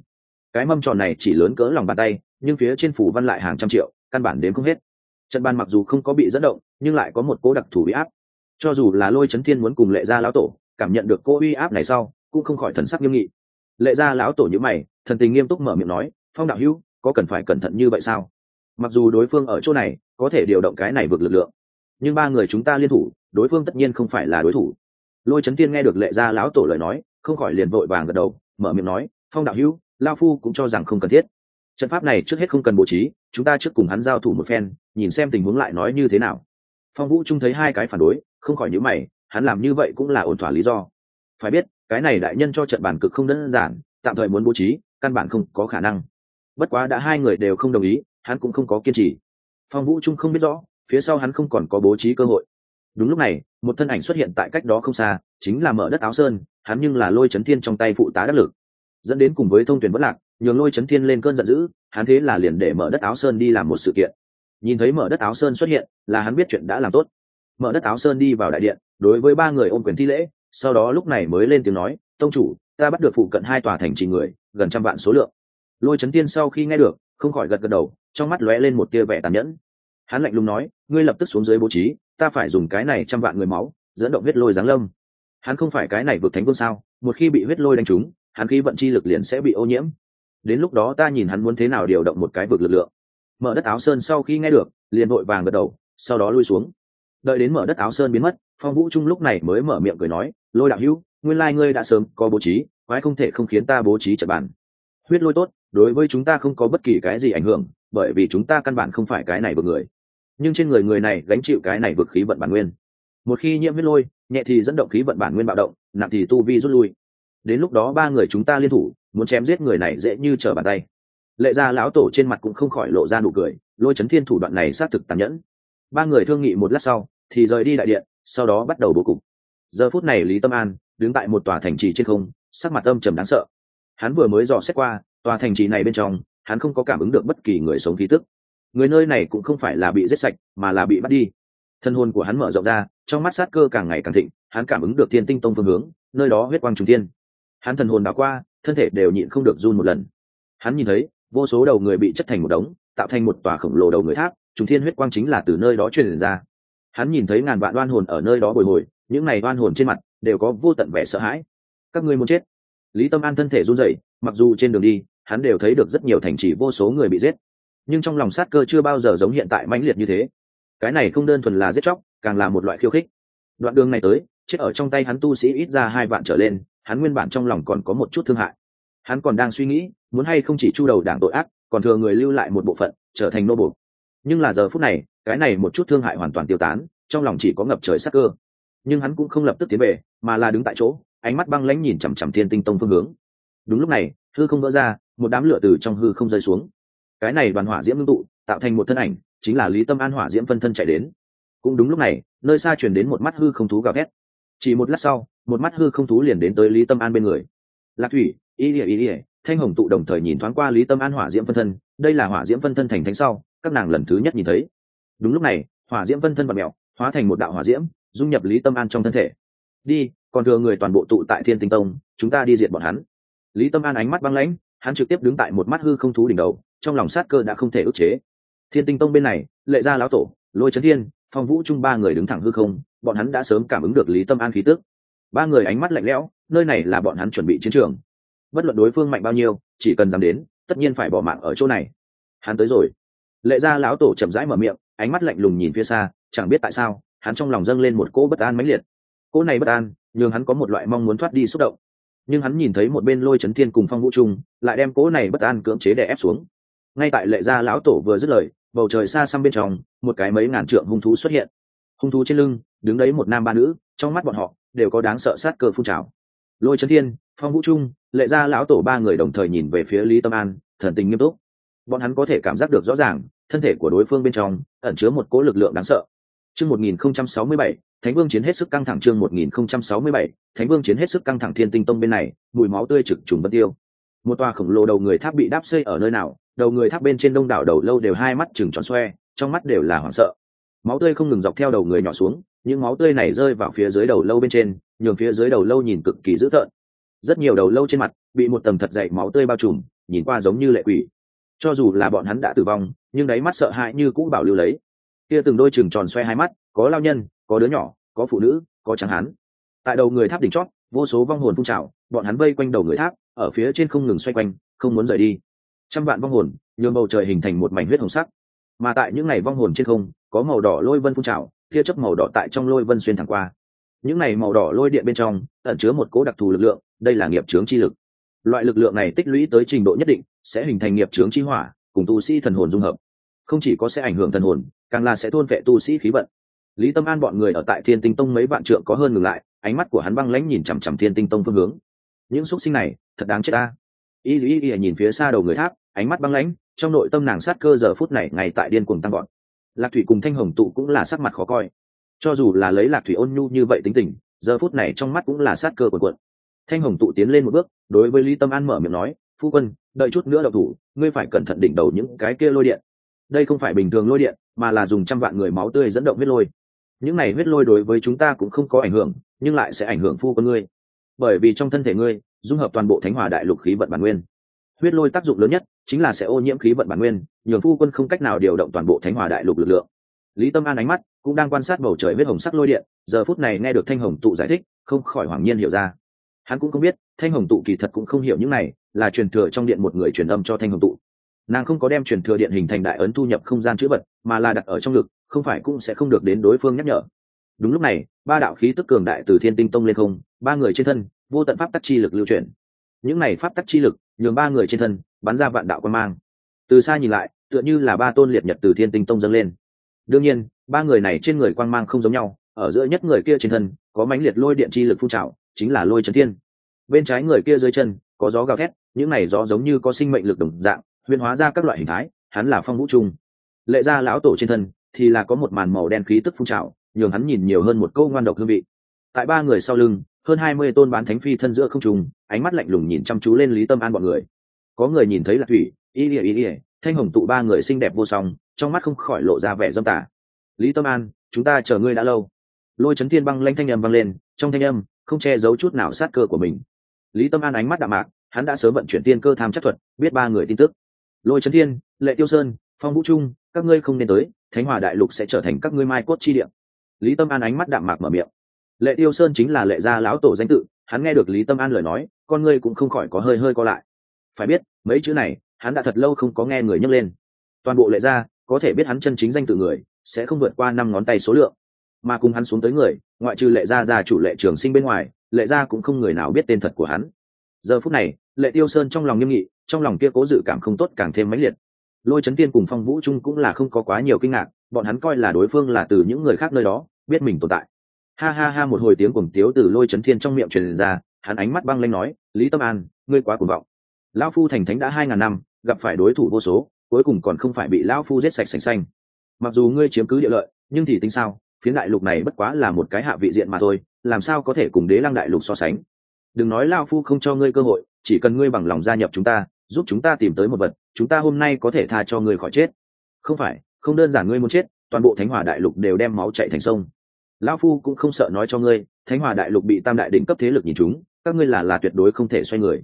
Cái mâm tròn này chỉ lớn cỡ lòng bàn tay, nhưng phía trên phủ văn lại hàng trăm triệu, căn bản đến không hết. Trận bàn mặc dù không có bị dẫn động, nhưng lại có một cố đặc thù uy áp. Cho dù là lôi chấn thiên muốn cùng lệ gia lão tổ cảm nhận được cô uy áp này sau, cũng không khỏi thần sắc nghiêm nghị. Lệ gia lão tổ như mày, thần tình nghiêm túc mở miệng nói, phong đạo hữu, có cần phải cẩn thận như vậy sao? Mặc dù đối phương ở chỗ này có thể điều động cái này vượt lực lượng, nhưng ba người chúng ta liên thủ, đối phương tất nhiên không phải là đối thủ lôi trấn tiên nghe được lệ gia lão tổ lời nói, không khỏi liền vội vàng gật đầu, mở miệng nói, phong đạo hữu lao phu cũng cho rằng không cần thiết. Trận pháp này trước hết không cần bố trí, chúng ta trước cùng hắn giao thủ một phen, nhìn xem tình huống lại nói như thế nào. Phong vũ trung thấy hai cái phản đối, không khỏi nhữ mày, hắn làm như vậy cũng là ổn thỏa lý do. Phải biết, cái này đại nhân cho trận bản cực không đơn giản, tạm thời muốn bố trí, căn bản không có khả năng. Bất quá đã hai người đều không đồng ý, hắn cũng không có kiên trì. Phong vũ trung không biết rõ, phía sau hắn không còn có bố trí cơ hội. Đúng lúc này một thân ảnh xuất hiện tại cách đó không xa, chính là mở đất áo sơn, hắn nhưng là lôi chấn thiên trong tay phụ tá đắc lực. Dẫn đến cùng với thông tuyển bất lạc, nhường lôi chấn thiên lên cơn giận dữ, hắn thế là liền để mở đất áo sơn đi làm một sự kiện. Nhìn thấy mở đất áo sơn xuất hiện, là hắn biết chuyện đã làm tốt. Mở đất áo sơn đi vào đại điện, đối với ba người ôm quyền thi lễ, sau đó lúc này mới lên tiếng nói, tông chủ, ta bắt được phụ cận hai tòa thành trì người, gần trăm vạn số lượng. Lôi chấn tiên sau khi nghe được, không khỏi gật gật đầu, trong mắt lóe lên một tia vẻ tàn nhẫn. Hắn lạnh lùng nói, ngươi lập tức xuống dưới bố trí ta phải dùng cái này trăm vạn người máu, dẫn động huyết lôi giáng lâm. Hắn không phải cái này vượt thánh vương sao? Một khi bị huyết lôi đánh trúng, hắn khí vận chi lực liền sẽ bị ô nhiễm. Đến lúc đó ta nhìn hắn muốn thế nào điều động một cái vực lực lượng. Mở đất áo sơn sau khi nghe được, liền vội vàng gật đầu, sau đó lui xuống. Đợi đến mở đất áo sơn biến mất, phong vũ trung lúc này mới mở miệng cười nói, lôi đạo hữu, nguyên lai ngươi đã sớm có bố trí, quái không thể không khiến ta bố trí trận bàn. Huyết lôi tốt, đối với chúng ta không có bất kỳ cái gì ảnh hưởng, bởi vì chúng ta căn bản không phải cái này vực người nhưng trên người người này gánh chịu cái này vực khí vận bản nguyên. Một khi nhiễm huyết lôi, nhẹ thì dẫn động khí vận bản nguyên bạo động, nặng thì tu vi rút lui. Đến lúc đó ba người chúng ta liên thủ, muốn chém giết người này dễ như trở bàn tay. Lệ gia lão tổ trên mặt cũng không khỏi lộ ra nụ cười, lôi chấn thiên thủ đoạn này xác thực tàn nhẫn. Ba người thương nghị một lát sau, thì rời đi đại điện, sau đó bắt đầu bố cục. Giờ phút này lý tâm an đứng tại một tòa thành trì trên không, sắc mặt âm trầm đáng sợ. Hắn vừa mới dò xét qua, tòa thành trì này bên trong, hắn không có cảm ứng được bất kỳ người sống khí tức người nơi này cũng không phải là bị giết sạch, mà là bị bắt đi. Thân hồn của hắn mở rộng ra, trong mắt sát cơ càng ngày càng thịnh, hắn cảm ứng được thiên tinh tông phương hướng, nơi đó huyết quang trung tiên hắn thần hồn đã qua, thân thể đều nhịn không được run một lần. Hắn nhìn thấy, vô số đầu người bị chất thành một đống, tạo thành một tòa khổng lồ đầu người tháp trung thiên huyết quang chính là từ nơi đó truyền ra. Hắn nhìn thấy ngàn vạn đoan hồn ở nơi đó bồi hồi, những này đoan hồn trên mặt đều có vô tận vẻ sợ hãi. Các ngươi muốn chết? Lý tâm an thân thể run rẩy, mặc dù trên đường đi, hắn đều thấy được rất nhiều thành trì vô số người bị giết nhưng trong lòng sát cơ chưa bao giờ giống hiện tại mãnh liệt như thế. Cái này không đơn thuần là giết chóc, càng là một loại khiêu khích. Đoạn đường này tới, chết ở trong tay hắn tu sĩ ít ra hai vạn trở lên, hắn nguyên bản trong lòng còn có một chút thương hại. Hắn còn đang suy nghĩ, muốn hay không chỉ chu đầu đảng tội ác, còn thừa người lưu lại một bộ phận, trở thành nô bộc. nhưng là giờ phút này, cái này một chút thương hại hoàn toàn tiêu tán, trong lòng chỉ có ngập trời sắc cơ. Nhưng hắn cũng không lập tức tiến về, mà là đứng tại chỗ, ánh mắt băng lãnh nhìn chằm chằm thiên tinh tông phương hướng. Đúng lúc này, hư không vỡ ra, một đám lửa từ trong hư không rơi xuống cái này đoàn hỏa diễm ngưng tụ, tạo thành một thân ảnh, chính là lý tâm an hỏa diễm phân thân chạy đến. Cũng đúng lúc này, nơi xa chuyển đến một mắt hư không thú gào thét. Chỉ một lát sau, một mắt hư không thú liền đến tới lý tâm an bên người. Lạc thủy ý ỉa ý ỉa thanh hồng tụ đồng thời nhìn thoáng qua lý tâm an hỏa diễm phân thân, đây là hỏa diễm phân thân thành thánh sau, các nàng lần thứ nhất nhìn thấy. Đúng lúc này, hỏa diễm phân thân và mẹo hóa thành một đạo hỏa diễm, dung nhập lý tâm an trong thân thể. Đi, còn thừa người toàn bộ tụ tại thiên tinh tông, chúng ta đi diệt bọn hắn. Lý tâm an ánh mắt băng lãnh, hắn trực tiếp đứng tại một mắt hư không thú đỉnh đầu trong lòng sát cơ đã không thể ức chế. Thiên tinh tông bên này, lệ gia lão tổ, lôi trấn thiên, phong vũ chung ba người đứng thẳng hư không, bọn hắn đã sớm cảm ứng được lý tâm an khí tức. Ba người ánh mắt lạnh lẽo, nơi này là bọn hắn chuẩn bị chiến trường. Bất luận đối phương mạnh bao nhiêu, chỉ cần dám đến, tất nhiên phải bỏ mạng ở chỗ này. Hắn tới rồi. Lệ gia lão tổ chậm rãi mở miệng, ánh mắt lạnh lùng nhìn phía xa, chẳng biết tại sao, hắn trong lòng dâng lên một cỗ bất an mãnh liệt. Cỗ này bất an nhưng hắn có một loại mong muốn thoát đi xúc động. Nhưng hắn nhìn thấy một bên lôi chấn thiên cùng phong vũ trung, lại đem cỗ này bất an cưỡng chế đè ép xuống ngay tại lệ gia lão tổ vừa dứt lời, bầu trời xa xăm bên trong, một cái mấy ngàn trượng hung thú xuất hiện. Hung thú trên lưng, đứng đấy một nam ba nữ, trong mắt bọn họ, đều có đáng sợ sát cơ phun trào. Lôi trấn thiên, phong vũ trung, lệ gia lão tổ ba người đồng thời nhìn về phía lý tâm an, thần tình nghiêm túc. Bọn hắn có thể cảm giác được rõ ràng, thân thể của đối phương bên trong, ẩn chứa một cỗ lực lượng đáng sợ. Chương một nghìn không trăm sáu mươi bảy, thánh vương chiến hết sức căng thẳng chương một nghìn không trăm sáu mươi bảy, thánh vương chiến hết sức căng thẳng thiên tinh tông bên này, mùi máu tươi trực trùng bất tiêu. Một tòa khổng lồ đầu người tháp bị đáp xây ở nơi nào đầu người tháp bên trên đông đảo đầu lâu đều hai mắt chừng tròn xoe, trong mắt đều là hoảng sợ. Máu tươi không ngừng dọc theo đầu người nhỏ xuống, những máu tươi này rơi vào phía dưới đầu lâu bên trên, nhường phía dưới đầu lâu nhìn cực kỳ dữ tợn. Rất nhiều đầu lâu trên mặt bị một tầng thật dậy máu tươi bao trùm, nhìn qua giống như lệ quỷ. Cho dù là bọn hắn đã tử vong, nhưng đáy mắt sợ hãi như cũng bảo lưu lấy. Kia từng đôi chừng tròn xoe hai mắt, có lao nhân, có đứa nhỏ, có phụ nữ, có trắng hán. Tại đầu người tháp đỉnh chót, vô số vong hồn phun trào, bọn hắn vây quanh đầu người tháp, ở phía trên không ngừng xoay quanh, không muốn rời đi trăm vạn vong hồn, nhường bầu trời hình thành một mảnh huyết hồng sắc. Mà tại những ngày vong hồn trên không, có màu đỏ lôi vân phun trào, tia chớp màu đỏ tại trong lôi vân xuyên thẳng qua. Những này màu đỏ lôi điện bên trong, ẩn chứa một cố đặc thù lực lượng, đây là nghiệp chướng chi lực. Loại lực lượng này tích lũy tới trình độ nhất định, sẽ hình thành nghiệp chướng chi hỏa, cùng tu sĩ thần hồn dung hợp. Không chỉ có sẽ ảnh hưởng thần hồn, càng là sẽ thôn vệ tu sĩ khí vận. Lý tâm an bọn người ở tại thiên tinh tông mấy vạn trượng có hơn ngừng lại, ánh mắt của hắn băng lãnh nhìn chằm chằm thiên tinh tông phương hướng. Những xúc sinh này, thật đáng chết ta. Y y y nhìn phía xa đầu người tháp ánh mắt băng lãnh, trong nội tâm nàng sát cơ giờ phút này ngày tại điên cuồng tăng gọn lạc thủy cùng thanh hồng tụ cũng là sắc mặt khó coi. Cho dù là lấy lạc thủy ôn nhu như vậy tính tình, giờ phút này trong mắt cũng là sát cơ cuộn cuộn. Thanh hồng tụ tiến lên một bước, đối với lý tâm an mở miệng nói, phu quân, đợi chút nữa đậu thủ, ngươi phải cẩn thận đỉnh đầu những cái kia lôi điện. Đây không phải bình thường lôi điện, mà là dùng trăm vạn người máu tươi dẫn động huyết lôi. Những này huyết lôi đối với chúng ta cũng không có ảnh hưởng, nhưng lại sẽ ảnh hưởng phu quân ngươi. Bởi vì trong thân thể ngươi, dung hợp toàn bộ thánh hòa đại lục khí vận bản nguyên huyết lôi tác dụng lớn nhất chính là sẽ ô nhiễm khí vận bản nguyên nhường phu quân không cách nào điều động toàn bộ thánh hòa đại lục lực lượng. Lý tâm an ánh mắt cũng đang quan sát bầu trời huyết hồng sắc lôi điện giờ phút này nghe được thanh hồng tụ giải thích không khỏi hoàng nhiên hiểu ra. Hắn cũng không biết thanh hồng tụ kỳ thật cũng không hiểu những này là truyền thừa trong điện một người truyền âm cho thanh hồng tụ. Nàng không có đem truyền thừa điện hình thành đại ấn thu nhập không gian chữ vật mà là đặt ở trong lực, không phải cũng sẽ không được đến đối phương nhắc nhở. Đúng lúc này ba đạo khí tức cường đại từ thiên tinh tông lên không ba người trên thân vô tận pháp tắc chi lực lưu truyền những này pháp tắc chi lực, nhường ba người trên thân, bắn ra vạn đạo quan mang. Từ xa nhìn lại, tựa như là ba tôn liệt nhật từ thiên tinh tông dâng lên. Đương nhiên, ba người này trên người quang mang không giống nhau, ở giữa nhất người kia trên thân, có mãnh liệt lôi điện chi lực phun trào, chính là lôi trấn thiên. Bên trái người kia dưới chân, có gió gào thét, những này gió giống như có sinh mệnh lực đồng dạng, huyền hóa ra các loại hình thái, hắn là phong vũ trung. Lệ ra lão tổ trên thân, thì là có một màn màu đen khí tức phun trào, nhường hắn nhìn nhiều hơn một câu ngoan độc hương vị. Tại ba người sau lưng hơn hai mươi tôn bán thánh phi thân giữa không trùng ánh mắt lạnh lùng nhìn chăm chú lên lý tâm an bọn người. Có người nhìn thấy là thủy, y ỉa y ỉa thanh hồng tụ ba người xinh đẹp vô song, trong mắt không khỏi lộ ra vẻ dâm tả lý tâm an, chúng ta chờ ngươi đã lâu. Lôi chấn thiên băng lanh thanh âm vang lên, trong thanh âm, không che giấu chút nào sát cơ của mình. Lý tâm an ánh mắt đạm mạc, hắn đã sớm vận chuyển tiên cơ tham chắc thuật, biết ba người tin tức. Lôi chấn thiên, lệ tiêu sơn, phong vũ trung, các ngươi không nên tới, thánh hòa đại lục sẽ trở thành các ngươi mai cốt chi điểm lý tâm an ánh mắt đạm mạc mở miệng lệ tiêu sơn chính là lệ gia lão tổ danh tự, hắn nghe được lý tâm an lời nói, con ngươi cũng không khỏi có hơi hơi co lại. Phải biết, mấy chữ này, hắn đã thật lâu không có nghe người nhắc lên. Toàn bộ lệ gia, có thể biết hắn chân chính danh tự người, sẽ không vượt qua năm ngón tay số lượng. Mà cùng hắn xuống tới người, ngoại trừ lệ gia gia chủ lệ trường sinh bên ngoài, lệ gia cũng không người nào biết tên thật của hắn. Giờ phút này, lệ tiêu sơn trong lòng nghiêm nghị, trong lòng kia cố dự cảm không tốt càng thêm mãnh liệt. Lôi Trấn tiên cùng phong vũ trung cũng là không có quá nhiều kinh ngạc, bọn hắn coi là đối phương là từ những người khác nơi đó, biết mình tồn tại ha ha ha, một hồi tiếng cuồng tiếu từ lôi chấn thiên trong miệng truyền ra, hắn ánh mắt băng lanh nói, lý tâm an, ngươi quá cuồng vọng. Lão phu thành thánh đã hai ngàn năm, gặp phải đối thủ vô số, cuối cùng còn không phải bị lão phu giết sạch sành xanh. Mặc dù ngươi chiếm cứ địa lợi, nhưng thì tính sao? Phiến đại lục này bất quá là một cái hạ vị diện mà thôi, làm sao có thể cùng đế lăng đại lục so sánh? Đừng nói lao phu không cho ngươi cơ hội, chỉ cần ngươi bằng lòng gia nhập chúng ta, giúp chúng ta tìm tới một vật, chúng ta hôm nay có thể tha cho ngươi khỏi chết. Không phải, không đơn giản ngươi muốn chết, toàn bộ thánh hòa đại lục đều đem máu chạy thành sông lão phu cũng không sợ nói cho ngươi, thánh hòa đại lục bị tam đại đỉnh cấp thế lực nhìn chúng, các ngươi là là tuyệt đối không thể xoay người.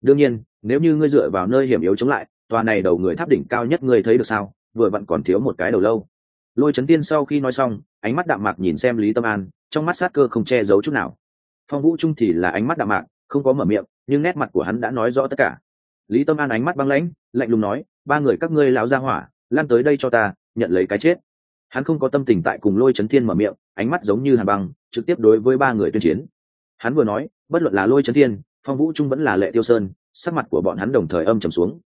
Đương nhiên, nếu như ngươi dựa vào nơi hiểm yếu chống lại, tòa này đầu người tháp đỉnh cao nhất ngươi thấy được sao? Vừa vặn còn thiếu một cái đầu lâu. Lôi trấn tiên sau khi nói xong, ánh mắt đạm mạc nhìn xem lý tâm an, trong mắt sát cơ không che giấu chút nào. Phong vũ trung thì là ánh mắt đạm mạc, không có mở miệng, nhưng nét mặt của hắn đã nói rõ tất cả. Lý tâm an ánh mắt băng lãnh, lạnh lùng nói, ba người các ngươi lão ra hỏa lan tới đây cho ta, nhận lấy cái chết. Hắn không có tâm tình tại cùng lôi trấn thiên mở miệng ánh mắt giống như hàn băng, trực tiếp đối với ba người tuyên chiến. Hắn vừa nói, bất luận là lôi trấn thiên, phong vũ trung vẫn là lệ tiêu sơn, sắc mặt của bọn hắn đồng thời âm trầm xuống.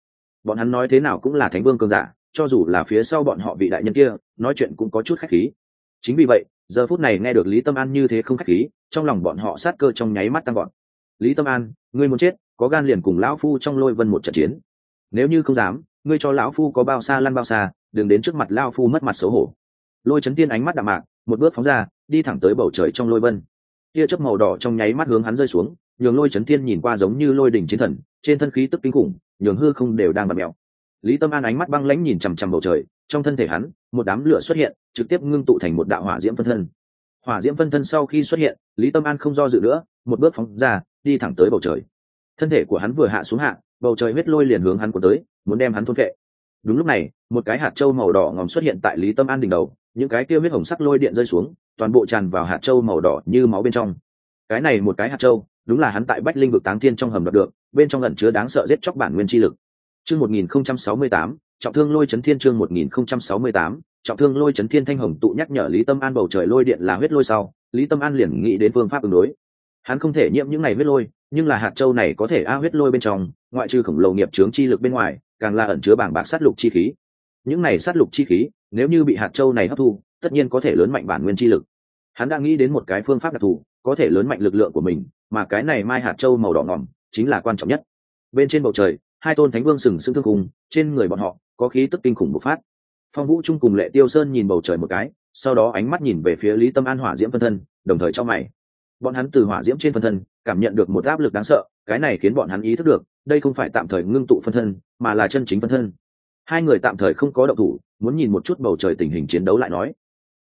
Bọn hắn nói thế nào cũng là thánh vương cơn giả, cho dù là phía sau bọn họ vị đại nhân kia, nói chuyện cũng có chút khách khí. Chính vì vậy, giờ phút này nghe được lý tâm an như thế không khách khí, trong lòng bọn họ sát cơ trong nháy mắt tăng gọn lý tâm an, ngươi muốn chết, có gan liền cùng lão phu trong lôi vân một trận chiến. Nếu như không dám, ngươi cho lão phu có bao xa lăn bao xa, đừng đến trước mặt lao phu mất mặt xấu hổ. Lôi chấn tiên ánh mắt đạm mạc một bước phóng ra, đi thẳng tới bầu trời trong lôi vân. Tia chớp màu đỏ trong nháy mắt hướng hắn rơi xuống, nhường lôi chấn thiên nhìn qua giống như lôi đỉnh chiến thần, trên thân khí tức kinh khủng, nhường hư không đều đang bật mèo. Lý tâm an ánh mắt băng lãnh nhìn chằm chằm bầu trời, trong thân thể hắn, một đám lửa xuất hiện, trực tiếp ngưng tụ thành một đạo hỏa diễm phân thân. Hỏa diễm phân thân sau khi xuất hiện, lý tâm an không do dự nữa, một bước phóng ra, đi thẳng tới bầu trời. Thân thể của hắn vừa hạ xuống hạ, bầu trời huyết lôi liền hướng hắn của tới, muốn đem hắn thôn vệ đúng lúc này, một cái hạt trâu màu đỏ ngòm xuất hiện tại lý tâm an đỉnh đầu những cái kia huyết hồng sắc lôi điện rơi xuống, toàn bộ tràn vào hạt trâu màu đỏ như máu bên trong. Cái này một cái hạt trâu đúng là hắn tại bách linh vực táng thiên trong hầm đọc được, bên trong ẩn chứa đáng sợ giết chóc bản nguyên chi lực. Chương một nghìn không trăm sáu mươi tám, trọng thương lôi chấn thiên chương một nghìn không trăm sáu mươi tám, trọng thương lôi chấn thiên thanh hồng tụ nhắc nhở lý tâm an bầu trời lôi điện là huyết lôi sau, lý tâm an liền nghĩ đến phương pháp ứng đối. Hắn không thể nhiễm những ngày huyết lôi, nhưng là hạt châu này có thể a huyết lôi bên trong, ngoại trừ khổng lồ nghiệp trướng chi lực bên ngoài, càng là ẩn chứa bảng bạc sát lục chi khí. Những này sát lục chi khí nếu như bị hạt châu này hấp thu, tất nhiên có thể lớn mạnh bản nguyên chi lực. Hắn đã nghĩ đến một cái phương pháp đặc thù, có thể lớn mạnh lực lượng của mình, mà cái này mai hạt châu màu đỏ ngỏm chính là quan trọng nhất. Bên trên bầu trời, hai tôn thánh vương sừng sững thương cùng trên người bọn họ có khí tức kinh khủng bộc phát. Phong vũ trung cùng lệ tiêu sơn nhìn bầu trời một cái, sau đó ánh mắt nhìn về phía lý tâm an hỏa diễm phân thân, đồng thời cho mày. Bọn hắn từ hỏa diễm trên phân thân, cảm nhận được một áp lực đáng sợ, cái này khiến bọn hắn ý thức được, đây không phải tạm thời ngưng tụ phân thân, mà là chân chính phân thân hai người tạm thời không có động thủ, muốn nhìn một chút bầu trời tình hình chiến đấu lại nói.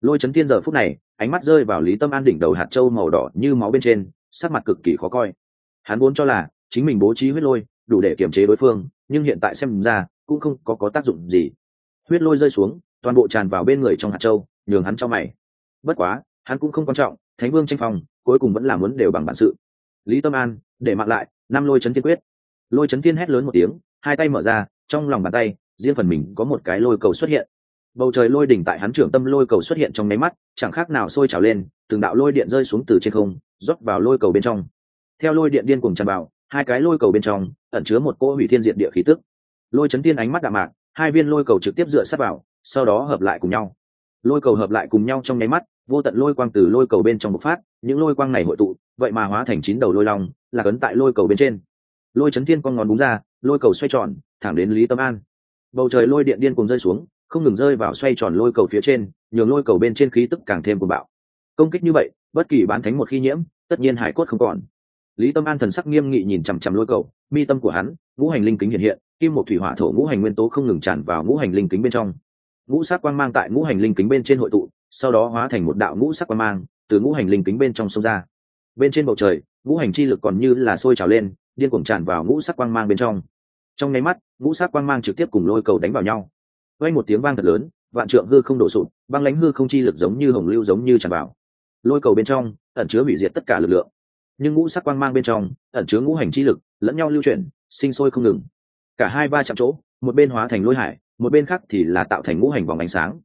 Lôi chấn tiên giờ phút này, ánh mắt rơi vào lý tâm an đỉnh đầu hạt trâu màu đỏ như máu bên trên, sắc mặt cực kỳ khó coi. Hắn vốn cho là chính mình bố trí huyết lôi, đủ để kiềm chế đối phương, nhưng hiện tại xem ra cũng không có có tác dụng gì. Huyết lôi rơi xuống, toàn bộ tràn vào bên người trong hạt châu, nhường hắn cho mày. Bất quá, hắn cũng không quan trọng, thánh vương tranh phòng, cuối cùng vẫn làm muốn đều bằng bản sự. Lý tâm an, để mặc lại, năm lôi chấn tiên quyết. Lôi chấn tiên hét lớn một tiếng, hai tay mở ra, trong lòng bàn tay riêng phần mình có một cái lôi cầu xuất hiện. Bầu trời lôi đỉnh tại hắn trưởng tâm lôi cầu xuất hiện trong nháy mắt, chẳng khác nào sôi trào lên, từng đạo lôi điện rơi xuống từ trên không, rót vào lôi cầu bên trong. Theo lôi điện điên cùng tràn vào, hai cái lôi cầu bên trong ẩn chứa một cỗ hủy thiên diện địa khí tức. Lôi chấn tiên ánh mắt đạm mạc, hai viên lôi cầu trực tiếp dựa sát vào, sau đó hợp lại cùng nhau. Lôi cầu hợp lại cùng nhau trong nháy mắt, vô tận lôi quang từ lôi cầu bên trong bộc phát, những lôi quang này hội tụ, vậy mà hóa thành chín đầu lôi long, là cấn tại lôi cầu bên trên. Lôi chấn thiên con ngón búng ra, lôi cầu xoay tròn, thẳng đến lý tâm an bầu trời lôi điện điên cùng rơi xuống, không ngừng rơi vào xoay tròn lôi cầu phía trên, nhường lôi cầu bên trên khí tức càng thêm cuồng bạo. Công kích như vậy, bất kỳ bán thánh một khi nhiễm, tất nhiên hải cốt không còn. Lý tâm an thần sắc nghiêm nghị nhìn chằm chằm lôi cầu, mi tâm của hắn, ngũ hành linh kính hiện hiện, kim một thủy hỏa thổ ngũ hành nguyên tố không ngừng tràn vào ngũ hành linh kính bên trong. Ngũ sắc quang mang tại ngũ hành linh kính bên trên hội tụ, sau đó hóa thành một đạo ngũ sắc quang mang, từ ngũ hành linh kính bên trong sông ra. Bên trên bầu trời, ngũ hành chi lực còn như là sôi trào lên, điên cuồng tràn vào ngũ sắc quang mang bên trong trong nháy mắt, ngũ sắc quang mang trực tiếp cùng lôi cầu đánh vào nhau. Quay một tiếng vang thật lớn, vạn trượng hư không đổ sụt băng lãnh hư không chi lực giống như hồng lưu giống như tràn vào. Lôi cầu bên trong, ẩn chứa hủy diệt tất cả lực lượng. Nhưng ngũ sắc quang mang bên trong, ẩn chứa ngũ hành chi lực, lẫn nhau lưu chuyển, sinh sôi không ngừng. Cả hai ba chạm chỗ, một bên hóa thành lôi hải, một bên khác thì là tạo thành ngũ hành vòng ánh sáng.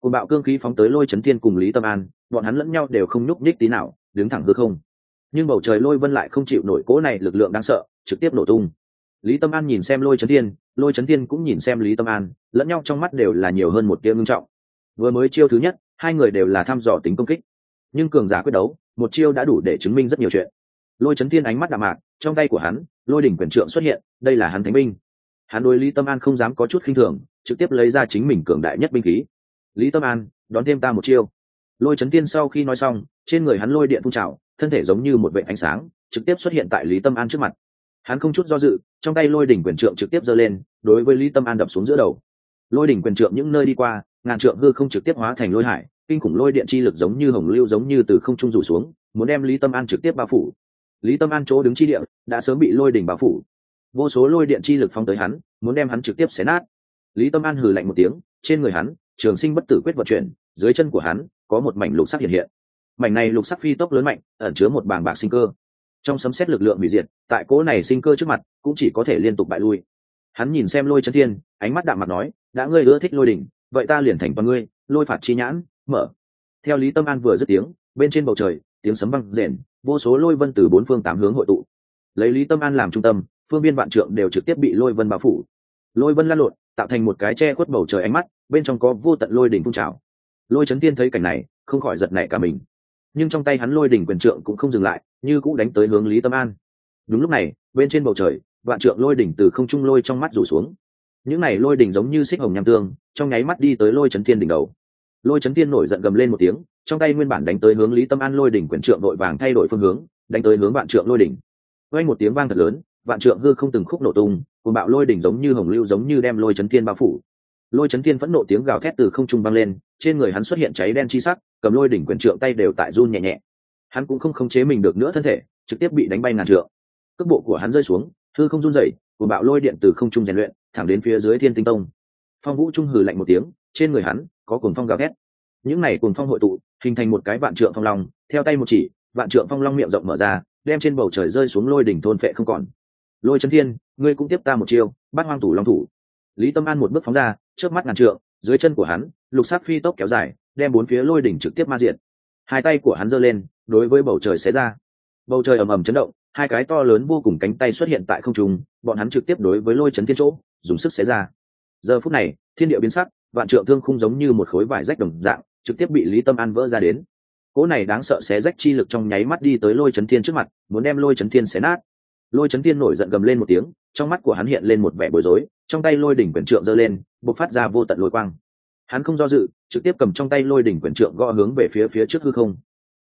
Cùng bạo cương khí phóng tới lôi chấn thiên cùng lý tâm an, bọn hắn lẫn nhau đều không nhúc nhích tí nào, đứng thẳng hư không. Nhưng bầu trời lôi vân lại không chịu nổi cố này lực lượng đáng sợ, trực tiếp nổ tung lý tâm an nhìn xem lôi chấn thiên, lôi chấn thiên cũng nhìn xem lý tâm an, lẫn nhau trong mắt đều là nhiều hơn một tia ngưng trọng. Vừa mới chiêu thứ nhất, hai người đều là thăm dò tính công kích. Nhưng cường giả quyết đấu, một chiêu đã đủ để chứng minh rất nhiều chuyện. Lôi chấn thiên ánh mắt đạm mạc, trong tay của hắn, lôi đỉnh quyền trượng xuất hiện, đây là hắn thánh binh. Hắn đối lý tâm an không dám có chút khinh thường, trực tiếp lấy ra chính mình cường đại nhất binh khí. Lý tâm an, đón thêm ta một chiêu. Lôi chấn tiên sau khi nói xong, trên người hắn lôi điện phun trào, thân thể giống như một vệ ánh sáng, trực tiếp xuất hiện tại lý tâm an trước mặt hắn không chút do dự, trong tay lôi đỉnh quyền trượng trực tiếp giơ lên, đối với lý tâm an đập xuống giữa đầu. Lôi đỉnh quyền trượng những nơi đi qua, ngàn trượng hư không trực tiếp hóa thành lôi hải, kinh khủng lôi điện chi lực giống như hồng lưu giống như từ không trung rủ xuống, muốn đem lý tâm an trực tiếp bao phủ. Lý tâm an chỗ đứng chi điện đã sớm bị lôi đỉnh bao phủ. Vô số lôi điện chi lực phong tới hắn, muốn đem hắn trực tiếp xé nát. Lý tâm an hừ lạnh một tiếng, trên người hắn, trường sinh bất tử quyết vận chuyển, dưới chân của hắn, có một mảnh lục sắc hiện hiện. Mảnh này lục sắc phi tốc lớn mạnh, ẩn chứa một bảng bạc sinh cơ trong sấm xét lực lượng hủy diệt, tại cỗ này sinh cơ trước mặt, cũng chỉ có thể liên tục bại lui. Hắn nhìn xem lôi chân thiên, ánh mắt đạm mặt nói, đã ngươi ưa thích lôi đỉnh, vậy ta liền thành toàn ngươi, lôi phạt chi nhãn, mở. Theo lý tâm an vừa dứt tiếng, bên trên bầu trời, tiếng sấm văng rền, vô số lôi vân từ bốn phương tám hướng hội tụ. Lấy lý tâm an làm trung tâm, phương viên vạn trượng đều trực tiếp bị lôi vân bao phủ. Lôi vân lan lộn, tạo thành một cái che khuất bầu trời ánh mắt, bên trong có vô tận lôi đỉnh phun trào. Lôi chấn tiên thấy cảnh này, không khỏi giật nảy cả mình nhưng trong tay hắn lôi đỉnh quyền trượng cũng không dừng lại, như cũng đánh tới hướng lý tâm an. Đúng lúc này, bên trên bầu trời, vạn trượng lôi đỉnh từ không trung lôi trong mắt rủ xuống. Những này lôi đỉnh giống như xích hồng nham tương, trong nháy mắt đi tới lôi chấn thiên đỉnh đầu. Lôi chấn thiên nổi giận gầm lên một tiếng, trong tay nguyên bản đánh tới hướng lý tâm an lôi đỉnh quyền trượng đội vàng thay đổi phương hướng, đánh tới hướng vạn trượng lôi đỉnh. Quay một tiếng vang thật lớn, vạn trượng hư không từng khúc nổ tung cùng bạo lôi đỉnh giống như hồng lưu giống như đem lôi chấn thiên bao phủ. Lôi chấn thiên phẫn nộ tiếng gào thét từ không trung vang lên, trên người hắn xuất hiện cháy đen chi sắc cầm lôi đỉnh quyền trượng tay đều tại run nhẹ nhẹ. Hắn cũng không khống chế mình được nữa thân thể, trực tiếp bị đánh bay ngàn trượng. Cước bộ của hắn rơi xuống thư không run rẩy cùng bạo lôi điện từ không trung rèn luyện, thẳng đến phía dưới thiên tinh tông. Phong vũ trung hừ lạnh một tiếng, trên người hắn có cuồng phong gào thét. Những này cuồng phong hội tụ, hình thành một cái vạn trượng phong long, theo tay một chỉ, vạn trượng phong long miệng rộng mở ra, đem trên bầu trời rơi xuống lôi đỉnh thôn phệ không còn. Lôi chân thiên, ngươi cũng tiếp ta một chiêu, bắt hoang thủ long thủ. Lý tâm an một bước phóng ra, trước mắt ngàn trượng, dưới chân của hắn, lục sắc phi tốc kéo dài đem bốn phía lôi đỉnh trực tiếp ma diện hai tay của hắn giơ lên, đối với bầu trời xé ra. Bầu trời ầm ầm chấn động, hai cái to lớn vô cùng cánh tay xuất hiện tại không trung, bọn hắn trực tiếp đối với lôi chấn thiên chỗ, dùng sức xé ra. Giờ phút này, thiên địa biến sắc, vạn trượng thương không giống như một khối vải rách đồng dạng, trực tiếp bị lý tâm an vỡ ra đến. Cỗ này đáng sợ xé rách chi lực trong nháy mắt đi tới lôi chấn thiên trước mặt, muốn đem lôi chấn thiên xé nát. Lôi chấn thiên nổi giận gầm lên một tiếng, trong mắt của hắn hiện lên một vẻ bối rối, trong tay lôi đỉnh quyển trượng giơ lên, bộc phát ra vô tận lôi quang hắn không do dự, trực tiếp cầm trong tay lôi đỉnh quyển trượng gõ hướng về phía phía trước hư không.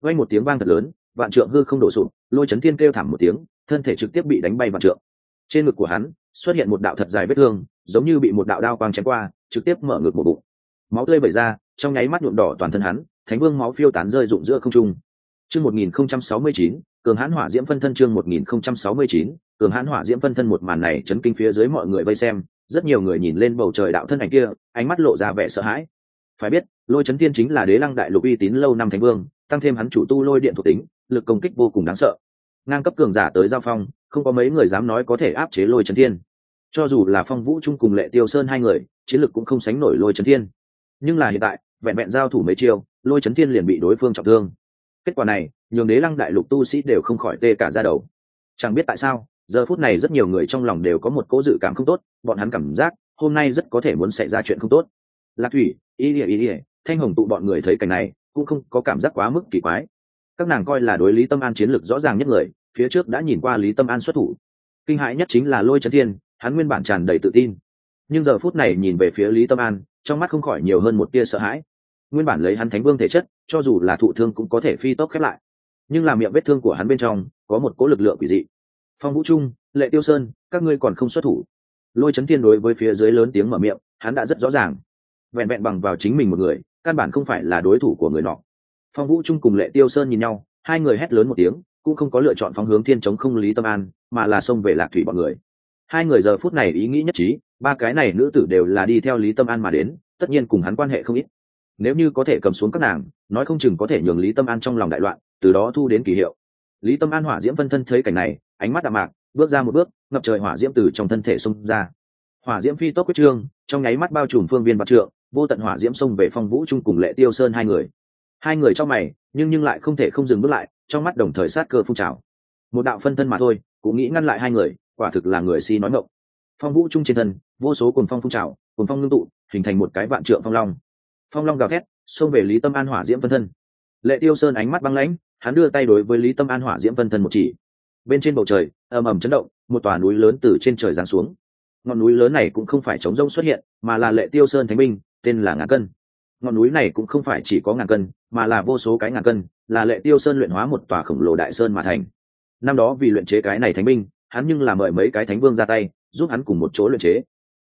Vay một tiếng vang thật lớn, vạn trượng hư không đổ sụp, lôi chấn thiên kêu thảm một tiếng, thân thể trực tiếp bị đánh bay vạn trượng. Trên ngực của hắn, xuất hiện một đạo thật dài vết thương, giống như bị một đạo đao quang chém qua, trực tiếp mở ngực một bụng. Máu tươi vẩy ra, trong nháy mắt nhuộm đỏ toàn thân hắn, thánh vương máu phiêu tán rơi rụng giữa không trung. Chương một nghìn không trăm sáu mươi chín, cường hãn hỏa diễm phân thân chương một nghìn không trăm sáu mươi chín, cường hãn hỏa diễm phân thân một màn này chấn kinh phía dưới mọi người vây xem rất nhiều người nhìn lên bầu trời đạo thân ảnh kia, ánh mắt lộ ra vẻ sợ hãi. Phải biết, lôi chấn thiên chính là đế lăng đại lục uy tín lâu năm thánh vương, tăng thêm hắn chủ tu lôi điện thuộc tính, lực công kích vô cùng đáng sợ. Ngang cấp cường giả tới giao phong, không có mấy người dám nói có thể áp chế lôi chấn thiên. Cho dù là phong vũ trung cùng lệ tiêu sơn hai người, chiến lực cũng không sánh nổi lôi chấn thiên. Nhưng là hiện tại, vẹn vẹn giao thủ mấy chiêu, lôi chấn thiên liền bị đối phương trọng thương. Kết quả này, nhường đế lăng đại lục tu sĩ đều không khỏi tê cả ra đầu. Chẳng biết tại sao giờ phút này rất nhiều người trong lòng đều có một cố dự cảm không tốt, bọn hắn cảm giác, hôm nay rất có thể muốn xảy ra chuyện không tốt. Lạc thủy, y ỉa y ỉa thanh hồng tụ bọn người thấy cảnh này, cũng không có cảm giác quá mức kỳ quái. Các nàng coi là đối lý tâm an chiến lược rõ ràng nhất người, phía trước đã nhìn qua lý tâm an xuất thủ. Kinh hãi nhất chính là lôi trấn thiên, hắn nguyên bản tràn đầy tự tin. Nhưng giờ phút này nhìn về phía lý tâm an, trong mắt không khỏi nhiều hơn một tia sợ hãi. Nguyên bản lấy hắn thánh vương thể chất, cho dù là thụ thương cũng có thể phi tốc khép lại. Nhưng làm miệng vết thương của hắn bên trong, có một cỗ lực lượng quỷ dị phong vũ trung, lệ tiêu sơn, các ngươi còn không xuất thủ. Lôi chấn thiên đối với phía dưới lớn tiếng mở miệng, hắn đã rất rõ ràng. Vẹn vẹn bằng vào chính mình một người, căn bản không phải là đối thủ của người nọ. Phong vũ trung cùng lệ tiêu sơn nhìn nhau, hai người hét lớn một tiếng, cũng không có lựa chọn phóng hướng thiên chống không lý tâm an, mà là xông về lạc thủy bọn người. Hai người giờ phút này ý nghĩ nhất trí, ba cái này nữ tử đều là đi theo lý tâm an mà đến, tất nhiên cùng hắn quan hệ không ít. Nếu như có thể cầm xuống các nàng, nói không chừng có thể nhường lý tâm an trong lòng đại loạn, từ đó thu đến kỳ hiệu. Lý tâm an hỏa diễm phân thân thấy cảnh này ánh mắt đạm mạc, bước ra một bước, ngập trời hỏa diễm từ trong thân thể xông ra. Hỏa diễm phi tốc quyết trương, trong nháy mắt bao trùm phương viên bạc trượng, vô tận hỏa diễm xông về phong vũ trung cùng lệ tiêu sơn hai người. Hai người trong mày, nhưng nhưng lại không thể không dừng bước lại, trong mắt đồng thời sát cơ phun trào. Một đạo phân thân mà thôi, cũng nghĩ ngăn lại hai người, quả thực là người si nói ngộng. Phong vũ trung trên thân, vô số cồn phong phun trào cồn phong ngưng tụ, hình thành một cái vạn trượng phong long. Phong long gào thét, xông về lý tâm an hỏa diễm phân thân. Lệ tiêu sơn ánh mắt băng lãnh, hắn đưa tay đối với lý tâm an hỏa diễm phân thân một chỉ bên trên bầu trời, ầm ầm chấn động, một tòa núi lớn từ trên trời giáng xuống. Ngọn núi lớn này cũng không phải chống rông xuất hiện, mà là lệ tiêu sơn thánh binh tên là ngàn cân. Ngọn núi này cũng không phải chỉ có ngàn cân, mà là vô số cái ngàn cân, là lệ tiêu sơn luyện hóa một tòa khổng lồ đại sơn mà thành. Năm đó vì luyện chế cái này thánh binh, hắn nhưng là mời mấy cái thánh vương ra tay, giúp hắn cùng một chỗ luyện chế.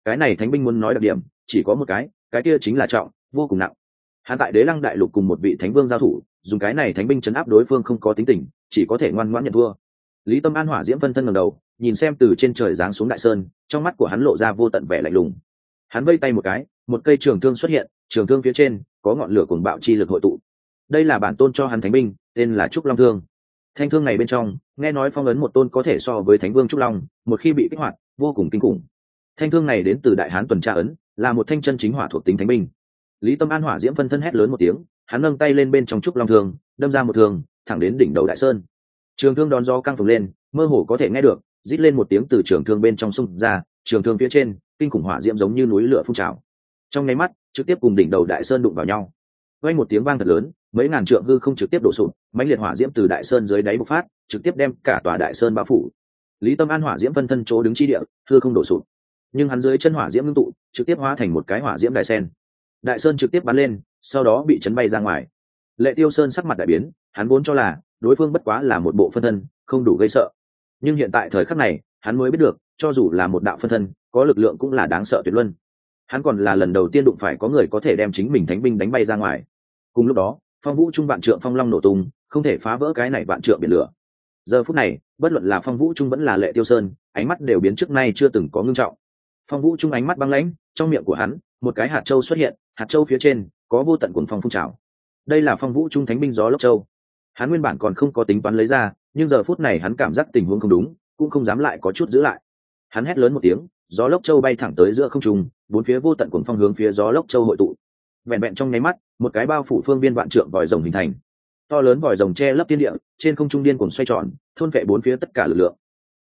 Cái này thánh binh muốn nói đặc điểm, chỉ có một cái cái kia chính là trọng, vô cùng nặng. Hắn tại đế lăng đại lục cùng một vị thánh vương giao thủ, dùng cái này thánh binh chấn áp đối phương không có tính tình, chỉ có thể ngoan ngoãn nhận thua lý tâm an hỏa diễm phân thân ngầm đầu, nhìn xem từ trên trời giáng xuống đại sơn, trong mắt của hắn lộ ra vô tận vẻ lạnh lùng. Hắn vây tay một cái, một cây trường thương xuất hiện, trường thương phía trên có ngọn lửa cuồng bạo chi lực hội tụ. Đây là bản tôn cho hắn thánh binh, tên là trúc long thương. Thanh thương này bên trong, nghe nói phong ấn một tôn có thể so với thánh vương trúc long, một khi bị kích hoạt, vô cùng kinh khủng. Thanh thương này đến từ đại hán tuần tra ấn, là một thanh chân chính hỏa thuộc tính thánh binh. Lý tâm an hỏa diễm phân thân hét lớn một tiếng, hắn nâng tay lên bên trong trúc long thương, đâm ra một thương, thẳng đến đỉnh đầu đại sơn trường thương đón gió căng phồng lên, mơ hồ có thể nghe được, rít lên một tiếng từ trường thương bên trong sông ra, trường thương phía trên, kinh khủng hỏa diễm giống như núi lửa phun trào. Trong nháy mắt, trực tiếp cùng đỉnh đầu đại sơn đụng vào nhau. Quanh một tiếng vang thật lớn, mấy ngàn trượng hư không trực tiếp đổ sụp, mãnh liệt hỏa diễm từ đại sơn dưới đáy bộc phát, trực tiếp đem cả tòa đại sơn bao phủ. Lý tâm an hỏa diễm phân thân chỗ đứng chi địa, hư không đổ sụp. Nhưng hắn dưới chân hỏa diễm ngưng tụ, trực tiếp hóa thành một cái hỏa diễm đại sen. Đại sơn trực tiếp bắn lên, sau đó bị chấn bay ra ngoài. Lệ tiêu sơn sắc mặt đại biến, hắn vốn cho là đối phương bất quá là một bộ phân thân, không đủ gây sợ. Nhưng hiện tại thời khắc này, hắn mới biết được, cho dù là một đạo phân thân, có lực lượng cũng là đáng sợ tuyệt luân. Hắn còn là lần đầu tiên đụng phải có người có thể đem chính mình thánh binh đánh bay ra ngoài. Cùng lúc đó, phong vũ trung vạn trượng phong long nổ tung, không thể phá vỡ cái này vạn trượng biển lửa. Giờ phút này, bất luận là phong vũ trung vẫn là lệ tiêu sơn, ánh mắt đều biến trước nay chưa từng có ngưng trọng. Phong vũ trung ánh mắt băng lãnh, trong miệng của hắn, một cái hạt châu xuất hiện, hạt châu phía trên, có vô tận cuồng phong phun trào. Đây là phong vũ trung thánh binh gió lốc châu hắn nguyên bản còn không có tính toán lấy ra, nhưng giờ phút này hắn cảm giác tình huống không đúng, cũng không dám lại có chút giữ lại. Hắn hét lớn một tiếng, gió lốc châu bay thẳng tới giữa không trung, bốn phía vô tận cuồng phong hướng phía gió lốc châu hội tụ. Vẹn vẹn trong nháy mắt, một cái bao phủ phương viên vạn trượng vòi rồng hình thành. To lớn vòi rồng che lấp tiên địa, trên không trung điên cuồng xoay tròn, thôn vệ bốn phía tất cả lực lượng.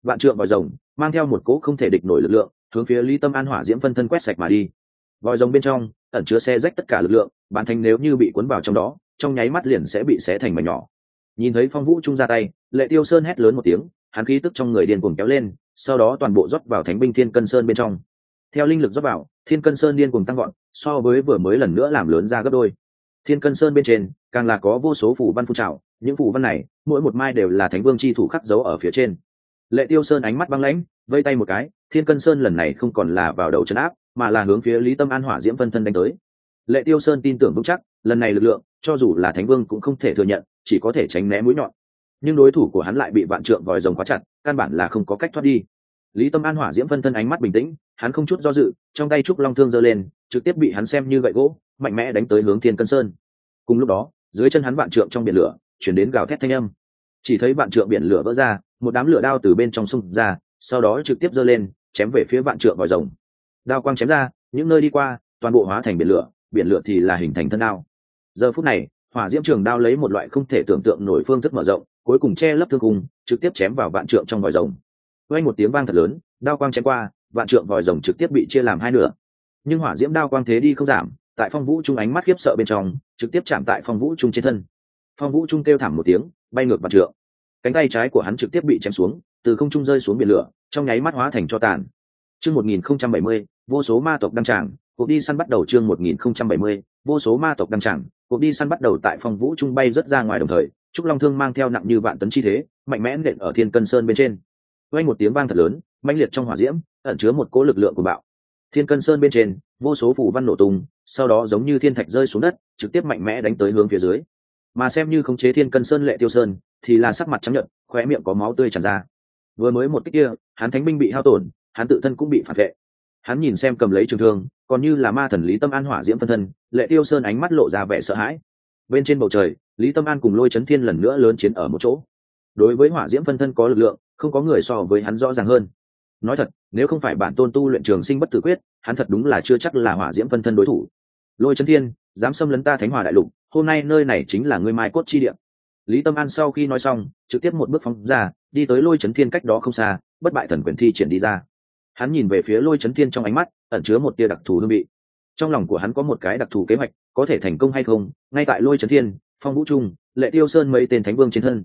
Vạn trượng vòi rồng, mang theo một cỗ không thể địch nổi lực lượng, hướng phía lý tâm an hỏa diễm phân thân quét sạch mà đi. Vòi rồng bên trong, ẩn chứa xe rách tất cả lực lượng, bản thành nếu như bị cuốn vào trong đó, trong nháy mắt liền sẽ bị xé thành mảnh nhỏ nhìn thấy phong vũ trung ra tay, lệ tiêu sơn hét lớn một tiếng, hắn khí tức trong người điên cuồng kéo lên, sau đó toàn bộ rót vào thánh binh thiên cân sơn bên trong. Theo linh lực rót vào, thiên cân sơn điên cuồng tăng gọn so với vừa mới lần nữa làm lớn ra gấp đôi. Thiên cân sơn bên trên, càng là có vô số phủ văn phun trào, những phủ văn này, mỗi một mai đều là thánh vương chi thủ khắc dấu ở phía trên. Lệ tiêu sơn ánh mắt băng lãnh, vây tay một cái, thiên cân sơn lần này không còn là vào đầu chân áp, mà là hướng phía lý tâm an hỏa diễm phân thân đánh tới. Lệ tiêu sơn tin tưởng vững chắc, lần này lực lượng, cho dù là thánh vương cũng không thể thừa nhận chỉ có thể tránh né mũi nhọn. Nhưng đối thủ của hắn lại bị vạn trượng vòi rồng khóa chặt, căn bản là không có cách thoát đi. Lý tâm an hỏa diễm phân thân ánh mắt bình tĩnh, hắn không chút do dự, trong tay trúc long thương giơ lên, trực tiếp bị hắn xem như gậy gỗ, mạnh mẽ đánh tới hướng thiên cân sơn. Cùng lúc đó, dưới chân hắn vạn trượng trong biển lửa, chuyển đến gào thét thanh âm. Chỉ thấy vạn trượng biển lửa vỡ ra, một đám lửa đao từ bên trong sông ra, sau đó trực tiếp giơ lên, chém về phía vạn trượng vòi rồng. Đao quang chém ra, những nơi đi qua, toàn bộ hóa thành biển lửa biển lửa thì là hình thành thân đao. Giờ phút này hỏa diễm trường đao lấy một loại không thể tưởng tượng nổi phương thức mở rộng, cuối cùng che lấp thương cung trực tiếp chém vào vạn trượng trong vòi rồng. Quanh một tiếng vang thật lớn, đao quang chém qua, vạn trượng vòi rồng trực tiếp bị chia làm hai nửa. Nhưng hỏa diễm đao quang thế đi không giảm, tại phong vũ trung ánh mắt khiếp sợ bên trong, trực tiếp chạm tại phong vũ trung trên thân. Phong vũ trung kêu thảm một tiếng, bay ngược vạn trượng. Cánh tay trái của hắn trực tiếp bị chém xuống, từ không trung rơi xuống biển lửa, trong nháy mắt hóa thành cho tàn. Chương một nghìn không trăm bảy mươi vô số ma tộc đăng tràng, cuộc đi săn bắt đầu chương một nghìn không trăm bảy mươi, vô số ma tộc đăng tràng, cuộc đi săn bắt đầu tại phong vũ trung bay rất ra ngoài đồng thời, trúc long thương mang theo nặng như vạn tấn chi thế, mạnh mẽ nện ở thiên cân sơn bên trên. Quanh một tiếng vang thật lớn, mãnh liệt trong hỏa diễm, ẩn chứa một cỗ lực lượng của bạo. Thiên cân sơn bên trên, vô số phủ văn nổ tung, sau đó giống như thiên thạch rơi xuống đất, trực tiếp mạnh mẽ đánh tới hướng phía dưới. Mà xem như khống chế thiên cân sơn lệ tiêu sơn, thì là sắc mặt trắng nhợt, khóe miệng có máu tươi tràn ra. Vừa mới một cách kia, hắn thánh binh bị hao tổn, hắn tự thân cũng bị phản vệ hắn nhìn xem cầm lấy trường thương, còn như là ma thần lý tâm an hỏa diễm phân thân, lệ tiêu sơn ánh mắt lộ ra vẻ sợ hãi. Bên trên bầu trời, lý tâm an cùng lôi chấn thiên lần nữa lớn chiến ở một chỗ. Đối với hỏa diễm phân thân có lực lượng, không có người so với hắn rõ ràng hơn. Nói thật, nếu không phải bản tôn tu luyện trường sinh bất tử quyết, hắn thật đúng là chưa chắc là hỏa diễm phân thân đối thủ. Lôi chấn thiên, dám xâm lấn ta thánh hòa đại lục, hôm nay nơi này chính là ngươi mai cốt chi địa. Lý tâm an sau khi nói xong, trực tiếp một bước phóng ra, đi tới lôi chấn thiên cách đó không xa, bất bại thần quyền thi triển đi ra hắn nhìn về phía lôi chấn thiên trong ánh mắt, ẩn chứa một tia đặc thù hương vị. Trong lòng của hắn có một cái đặc thù kế hoạch, có thể thành công hay không, ngay tại lôi chấn thiên, phong vũ trung, lệ tiêu sơn mấy tên thánh vương trên thân.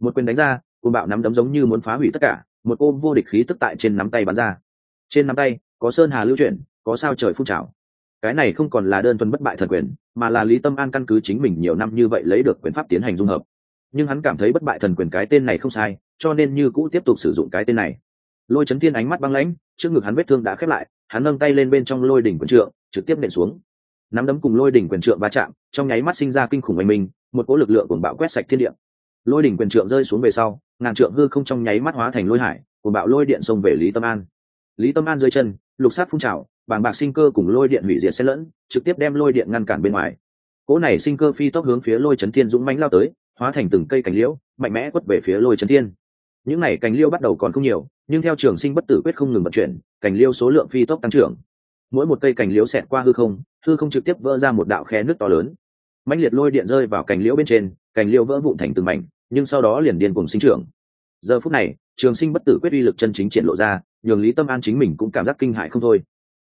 Một quyền đánh ra côn bạo nắm đấm giống như muốn phá hủy tất cả, một ôm vô địch khí tức tại trên nắm tay bắn ra. Trên nắm tay, có sơn hà lưu chuyển, có sao trời phun trào. Cái này không còn là đơn thuần bất bại thần quyền, mà là lý tâm an căn cứ chính mình nhiều năm như vậy lấy được quyền pháp tiến hành dung hợp. Nhưng hắn cảm thấy bất bại thần quyền cái tên này không sai, cho nên như cũ tiếp tục sử dụng cái tên này. Lôi chấn thiên ánh mắt băng lãnh trước ngực hắn vết thương đã khép lại, hắn nâng tay lên bên trong lôi đỉnh quyền trượng, trực tiếp nện xuống. Nắm đấm cùng lôi đỉnh quyền trượng va chạm, trong nháy mắt sinh ra kinh khủng oanh minh, một cỗ lực lượng cuồng bạo quét sạch thiên địa. Lôi đỉnh quyền trượng rơi xuống về sau, ngàn trượng hư không trong nháy mắt hóa thành lôi hải, cuồng bạo lôi điện xông về lý tâm an. Lý tâm an rơi chân, lục sát phun trào, bàng bạc sinh cơ cùng lôi điện hủy diệt xen lẫn, trực tiếp đem lôi điện ngăn cản bên ngoài. Cỗ này sinh cơ phi tốc hướng phía lôi chấn thiên dũng mãnh lao tới, hóa thành từng cây cành liễu, mạnh mẽ quất về phía lôi chấn thiên những n à y cành liêu bắt đầu còn không nhiều, nhưng theo trường sinh bất tử quyết không ngừng vận chuyển, cành liêu số lượng phi tốc tăng trưởng. Mỗi một cây cành liễu xẹt qua hư không hư không trực tiếp vỡ ra một đạo khe nước to lớn. Mạnh liệt lôi điện rơi vào cành liễu bên trên, cành liễu vỡ vụn thành từng mảnh, nhưng sau đó liền điên cùng sinh trưởng. Giờ phút này, trường sinh bất tử quyết uy lực chân chính triển lộ ra, nhường lý tâm an chính mình cũng cảm giác kinh hại không thôi.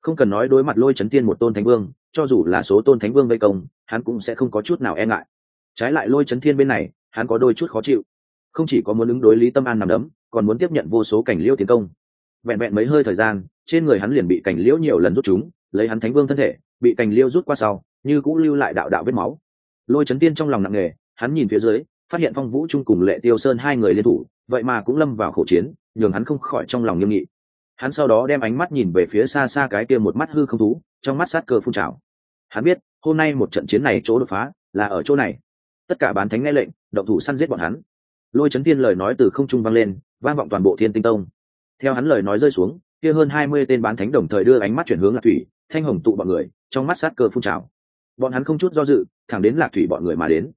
Không cần nói đối mặt lôi chấn tiên một tôn thánh vương, cho dù là số tôn thánh vương vây công, hắn cũng sẽ không có chút nào e ngại. Trái lại lôi chấn thiên bên này, hắn có đôi chút khó chịu không chỉ có muốn ứng đối lý tâm an nằm đấm, còn muốn tiếp nhận vô số cảnh liêu tiến công. Vẹn vẹn mấy hơi thời gian, trên người hắn liền bị cảnh liễu nhiều lần rút chúng, lấy hắn thánh vương thân thể, bị cảnh liêu rút qua sau, như cũng lưu lại đạo đạo vết máu. Lôi chấn tiên trong lòng nặng nề, hắn nhìn phía dưới, phát hiện phong vũ trung cùng lệ tiêu sơn hai người liên thủ, vậy mà cũng lâm vào khổ chiến, nhường hắn không khỏi trong lòng nghiêm nghị. Hắn sau đó đem ánh mắt nhìn về phía xa xa cái kia một mắt hư không thú, trong mắt sát cơ phun trào. Hắn biết, hôm nay một trận chiến này chỗ đột phá là ở chỗ này. Tất cả bán thánh nghe lệnh, động thủ săn giết bọn hắn lôi chấn thiên lời nói từ không trung vang lên, vang vọng toàn bộ thiên tinh tông. Theo hắn lời nói rơi xuống, kia hơn hai mươi tên bán thánh đồng thời đưa ánh mắt chuyển hướng lạc thủy, thanh hồng tụ bọn người, trong mắt sát cơ phun trào. Bọn hắn không chút do dự, thẳng đến lạc thủy bọn người mà đến.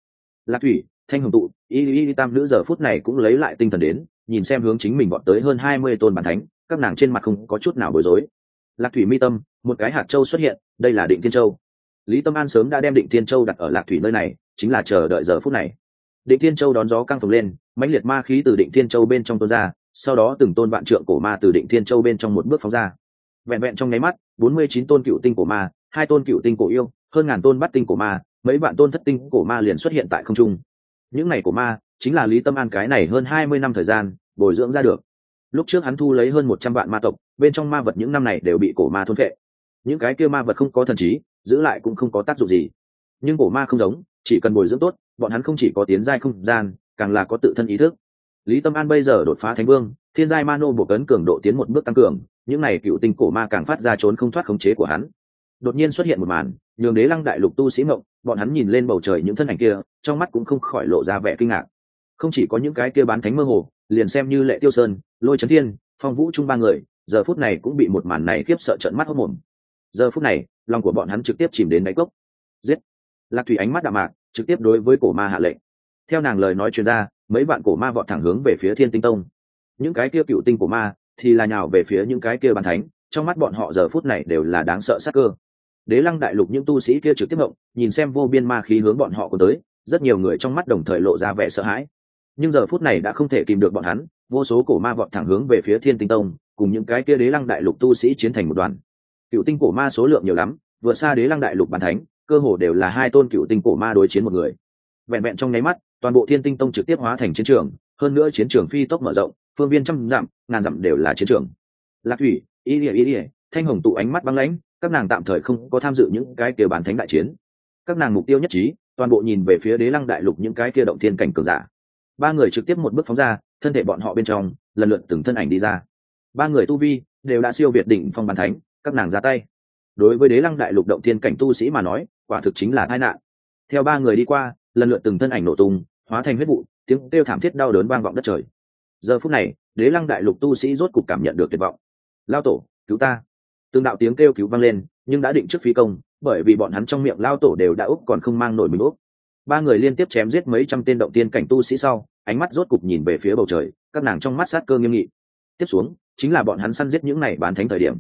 Lạc thủy, thanh hồng tụ, y y tam nữ giờ phút này cũng lấy lại tinh thần đến, nhìn xem hướng chính mình bọn tới hơn hai mươi tôn bàn thánh, các nàng trên mặt không có chút nào bối rối. Lạc thủy mi tâm, một cái hạt châu xuất hiện, đây là định thiên châu. Lý tâm an sớm đã đem định thiên châu đặt ở lạc thủy nơi này, chính là chờ đợi giờ phút này. Định thiên châu đón gió căng phồng lên mãnh liệt ma khí từ định thiên châu bên trong tuôn ra, sau đó từng tôn vạn trượng cổ ma từ định thiên châu bên trong một bước phóng ra. Vẹn vẹn trong nháy mắt, bốn mươi chín tôn cựu tinh cổ ma, hai tôn cựu tinh cổ yêu, hơn ngàn tôn bắt tinh cổ ma, mấy vạn tôn thất tinh cổ ma liền xuất hiện tại không trung. Những này cổ ma, chính là lý tâm an cái này hơn hai mươi năm thời gian, bồi dưỡng ra được. Lúc trước hắn thu lấy hơn một trăm vạn ma tộc, bên trong ma vật những năm này đều bị cổ ma thôn vệ những cái kia ma vật không có thần trí, giữ lại cũng không có tác dụng gì. Nhưng cổ ma không giống, chỉ cần bồi dưỡng tốt, bọn hắn không chỉ có tiến giai không gian càng là có tự thân ý thức. Lý tâm an bây giờ đột phá thánh vương, thiên giai ma nô buộc ấn cường độ tiến một bước tăng cường, những n à y cựu tinh cổ ma càng phát ra trốn không thoát khống chế của hắn. Đột nhiên xuất hiện một màn, nhường đế lăng đại lục tu sĩ mộng bọn hắn nhìn lên bầu trời những thân ảnh kia, trong mắt cũng không khỏi lộ ra vẻ kinh ngạc. Không chỉ có những cái kia bán thánh mơ hồ, liền xem như lệ tiêu sơn, lôi trấn thiên, phong vũ chung ba người, giờ phút này cũng bị một màn này khiếp sợ trận mắt hốc mồm. Giờ phút này, lòng của bọn hắn trực tiếp chìm đến đáy cốc. Giết! Lạc thủy ánh mắt đạm mạc, trực tiếp đối với cổ ma hạ lệnh theo nàng lời nói chuyên ra, mấy bạn cổ ma vọt thẳng hướng về phía thiên tinh tông. Những cái kia cựu tinh cổ ma thì là nhào về phía những cái kia bàn thánh, trong mắt bọn họ giờ phút này đều là đáng sợ sắc cơ. Đế lăng đại lục những tu sĩ kia trực tiếp ngộng nhìn xem vô biên ma khí hướng bọn họ có tới, rất nhiều người trong mắt đồng thời lộ ra vẻ sợ hãi. Nhưng giờ phút này đã không thể kìm được bọn hắn, vô số cổ ma vọt thẳng hướng về phía thiên tinh tông, cùng những cái kia đế lăng đại lục tu sĩ chiến thành một đoàn. Cựu tinh cổ ma số lượng nhiều lắm, vượt xa đế lăng đại lục bàn thánh, cơ hồ đều là hai tôn cựu tinh cổ ma đối chiến một người. Vẹn vẹn trong nháy mắt toàn bộ thiên tinh tông trực tiếp hóa thành chiến trường, hơn nữa chiến trường phi tốc mở rộng, phương viên trăm dặm, ngàn dặm đều là chiến trường. Lạc thủy ý ỉa ý ỉa thanh hồng tụ ánh mắt băng lãnh, các nàng tạm thời không có tham dự những cái kia bàn thánh đại chiến. Các nàng mục tiêu nhất trí, toàn bộ nhìn về phía đế lăng đại lục những cái kia động thiên cảnh cường giả. Ba người trực tiếp một bước phóng ra, thân thể bọn họ bên trong, lần lượt từng thân ảnh đi ra. Ba người tu vi đều đã siêu việt đỉnh phong bàn thánh, các nàng ra tay. Đối với đế lăng đại lục động thiên cảnh tu sĩ mà nói, quả thực chính là tai nạn. Theo ba người đi qua lần lượt từng thân ảnh nổ tung hóa thành huyết vụ tiếng kêu thảm thiết đau đớn vang vọng đất trời. Giờ phút này đế lăng đại lục tu sĩ rốt cục cảm nhận được tuyệt vọng. Lao tổ cứu ta. Từng đạo tiếng kêu cứu vang lên nhưng đã định trước phi công bởi vì bọn hắn trong miệng lao tổ đều đã úp còn không mang nổi mình úp. Ba người liên tiếp chém giết mấy trăm tên động tiên cảnh tu sĩ sau ánh mắt rốt cục nhìn về phía bầu trời các nàng trong mắt sát cơ nghiêm nghị. Tiếp xuống chính là bọn hắn săn giết những này bán thánh thời điểm.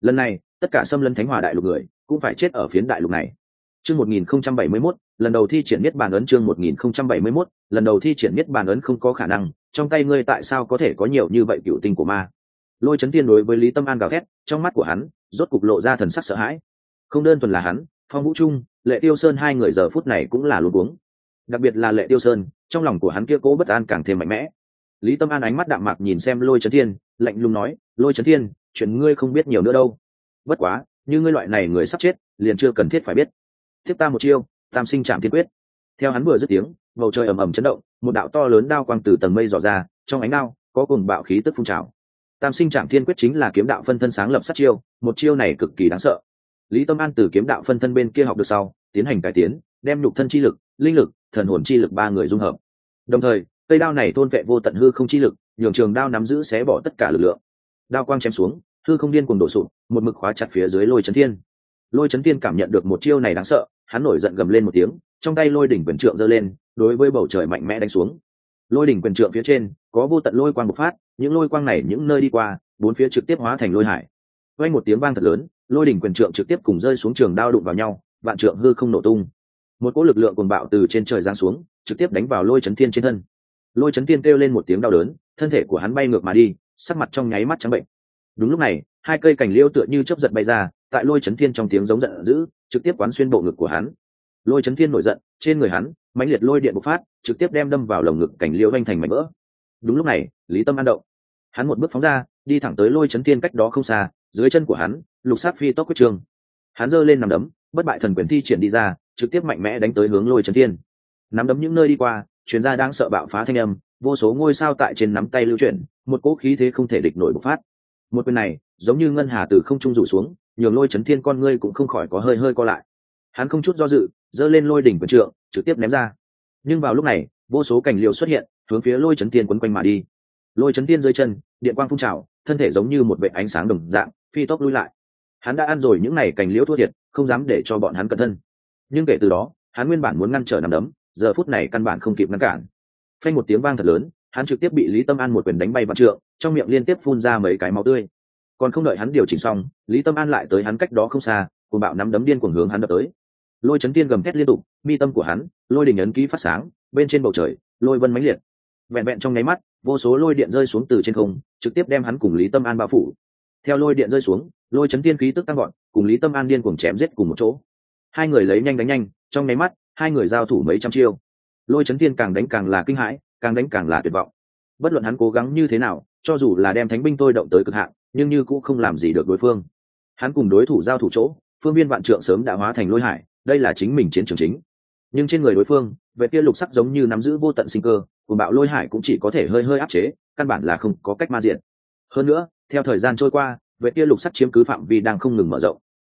Lần này tất cả xâm lân thánh hòa đại lục người cũng phải chết ở phiến đại lục này. Chương 1071, lần đầu thi triển miết bàn ấn chương 1071, lần đầu thi triển miết bàn ấn không có khả năng trong tay ngươi tại sao có thể có nhiều như vậy cựu tinh của ma? Lôi chấn tiên đối với lý tâm an gào thét trong mắt của hắn rốt cục lộ ra thần sắc sợ hãi. Không đơn thuần là hắn phong vũ trung lệ tiêu sơn hai người giờ phút này cũng là luống cuống. đặc biệt là lệ tiêu sơn trong lòng của hắn kia cố bất an càng thêm mạnh mẽ. Lý tâm an ánh mắt đạm mạc nhìn xem lôi chấn thiên lạnh lùng nói lôi chấn thiên chuyện ngươi không biết nhiều nữa đâu. Bất quá như ngươi loại này người sắp chết liền chưa cần thiết phải biết. Tiếp ta một chiêu tam sinh trạm thiên quyết. Theo hắn vừa dứt tiếng, bầu trời ầm ầm chấn động, một đạo to lớn đao quang từ tầng mây dò ra, trong ánh đao, có cùng bạo khí tức phun trào. Tam sinh trạm thiên quyết chính là kiếm đạo phân thân sáng lập sát chiêu, một chiêu này cực kỳ đáng sợ. Lý tâm an từ kiếm đạo phân thân bên kia học được sau, tiến hành cải tiến, đem nhục thân chi lực, linh lực, thần hồn chi lực ba người dung hợp. Đồng thời, cây đao này thôn vệ vô tận hư không chi lực, nhường trường đao nắm giữ xé bỏ tất cả lực lượng. Đao quang chém xuống, hư không điên cùng đổ sụp, một mực khóa chặt phía dưới lôi chấn thiên. Lôi chấn thiên cảm nhận được một chiêu này đáng sợ hắn nổi giận gầm lên một tiếng, trong tay lôi đỉnh quyền trượng giơ lên, đối với bầu trời mạnh mẽ đánh xuống. Lôi đỉnh quyền trượng phía trên, có vô tận lôi quang bộc phát, những lôi quang này những nơi đi qua, bốn phía trực tiếp hóa thành lôi hải. Quanh một tiếng vang thật lớn, lôi đỉnh quyền trượng trực tiếp cùng rơi xuống trường đao đụng vào nhau, vạn trượng hư không nổ tung. Một cỗ lực lượng cuồng bạo từ trên trời giáng xuống, trực tiếp đánh vào lôi chấn thiên trên thân. Lôi chấn thiên kêu lên một tiếng đau đớn, thân thể của hắn bay ngược mà đi, sắc mặt trong nháy mắt trắng bệnh. Đúng lúc này, hai cây cành liêu tựa như chớp giật bay ra, tại lôi chấn thiên trong tiếng giống giận dữ trực tiếp quán xuyên bộ ngực của hắn. Lôi chấn thiên nổi giận, trên người hắn, mãnh liệt lôi điện bộc phát, trực tiếp đem đâm vào lồng ngực cảnh liêu anh thành mảnh vỡ. Đúng lúc này, lý tâm an động. Hắn một bước phóng ra, đi thẳng tới lôi chấn thiên cách đó không xa, dưới chân của hắn, lục sát phi tốc quyết trường. Hắn giơ lên nằm đấm, bất bại thần quyền thi triển đi ra, trực tiếp mạnh mẽ đánh tới hướng lôi chấn thiên. Nắm đấm những nơi đi qua, chuyên gia đang sợ bạo phá thanh âm, vô số ngôi sao tại trên nắm tay lưu chuyển, một cỗ khí thế không thể địch nổi bộc phát. Một quyền này, giống như ngân hà từ không trung rủ xuống nhường lôi chấn thiên con ngươi cũng không khỏi có hơi hơi co lại. Hắn không chút do dự, giơ lên lôi đỉnh vật trượng, trực tiếp ném ra. Nhưng vào lúc này, vô số cảnh liều xuất hiện, hướng phía lôi chấn thiên quấn quanh mà đi. Lôi chấn thiên dưới chân, điện quang phun trào, thân thể giống như một vệ ánh sáng đồng dạng, phi tốc lui lại. Hắn đã ăn rồi những n à y cành liễu thua thiệt, không dám để cho bọn hắn cẩn thân. Nhưng kể từ đó, hắn nguyên bản muốn ngăn trở nằm đấm, giờ phút này căn bản không kịp ngăn cản. Phanh một tiếng vang thật lớn, hắn trực tiếp bị lý tâm an một quyền đánh bay vạn trượng, trong miệng liên tiếp phun ra mấy cái máu tươi còn không đợi hắn điều chỉnh xong, lý tâm an lại tới hắn cách đó không xa, cùng bạo nắm đấm điên cuồng hướng hắn đập tới. Lôi chấn tiên gầm thét liên tục, mi tâm của hắn, lôi đình ấn ký phát sáng, bên trên bầu trời, lôi vân mãnh liệt. Vẹn vẹn trong nháy mắt, vô số lôi điện rơi xuống từ trên không, trực tiếp đem hắn cùng lý tâm an bao phủ. Theo lôi điện rơi xuống, lôi chấn tiên khí tức tăng gọn cùng lý tâm an điên cuồng chém giết cùng một chỗ. Hai người lấy nhanh đánh nhanh, trong nháy mắt, hai người giao thủ mấy trăm chiêu. Lôi chấn tiên càng đánh càng là kinh hãi, càng đánh càng là tuyệt vọng. Bất luận hắn cố gắng như thế nào cho dù là đem thánh binh tôi động tới cực hạn, nhưng như cũng không làm gì được đối phương. Hắn cùng đối thủ giao thủ chỗ, phương viên vạn trượng sớm đã hóa thành lôi hải, đây là chính mình chiến trường chính. Nhưng trên người đối phương vệ kia lục sắc giống như nắm giữ vô tận sinh cơ cùng bạo lôi hải cũng chỉ có thể hơi hơi áp chế, căn bản là không có cách ma diện. Hơn nữa, theo thời gian trôi qua vệ kia lục sắc chiếm cứ phạm vi đang không ngừng mở rộng.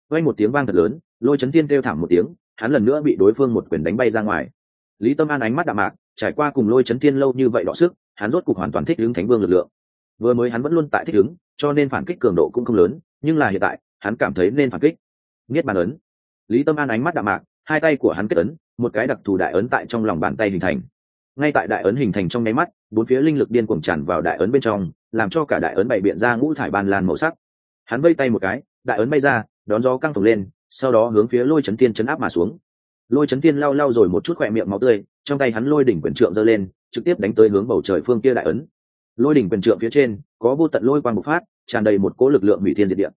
Quay một tiếng vang thật lớn, lôi chấn thiên kêu thảm một tiếng, hắn lần nữa bị đối phương một quyền đánh bay ra ngoài. Lý tâm an ánh mắt đạm mạc, trải qua cùng lôi chấn thiên lâu như vậy đọ sức, hắn rốt cục hoàn toàn thích ứng thánh vương lực lượng vừa mới hắn vẫn luôn tại thích ứng, cho nên phản kích cường độ cũng không lớn, nhưng là hiện tại, hắn cảm thấy nên phản kích. Nghiết bàn ấn. Lý tâm an ánh mắt đạm mạc, hai tay của hắn kết ấn, một cái đặc thù đại ấn tại trong lòng bàn tay hình thành. Ngay tại đại ấn hình thành trong nháy mắt, bốn phía linh lực điên cuồng tràn vào đại ấn bên trong, làm cho cả đại ấn bày biện ra ngũ thải ban lan màu sắc. Hắn vây tay một cái, đại ấn bay ra, đón gió căng phồng lên, sau đó hướng phía lôi chấn tiên chấn áp mà xuống. Lôi chấn tiên lau lau rồi một chút khỏe miệng máu tươi, trong tay hắn lôi đỉnh quyền trượng giơ lên, trực tiếp đánh tới hướng bầu trời phương kia đại ấn lôi đỉnh quyền trượng phía trên, có vô tận lôi quang bộc phát, tràn đầy một cỗ lực lượng hủy thiên diệt địa.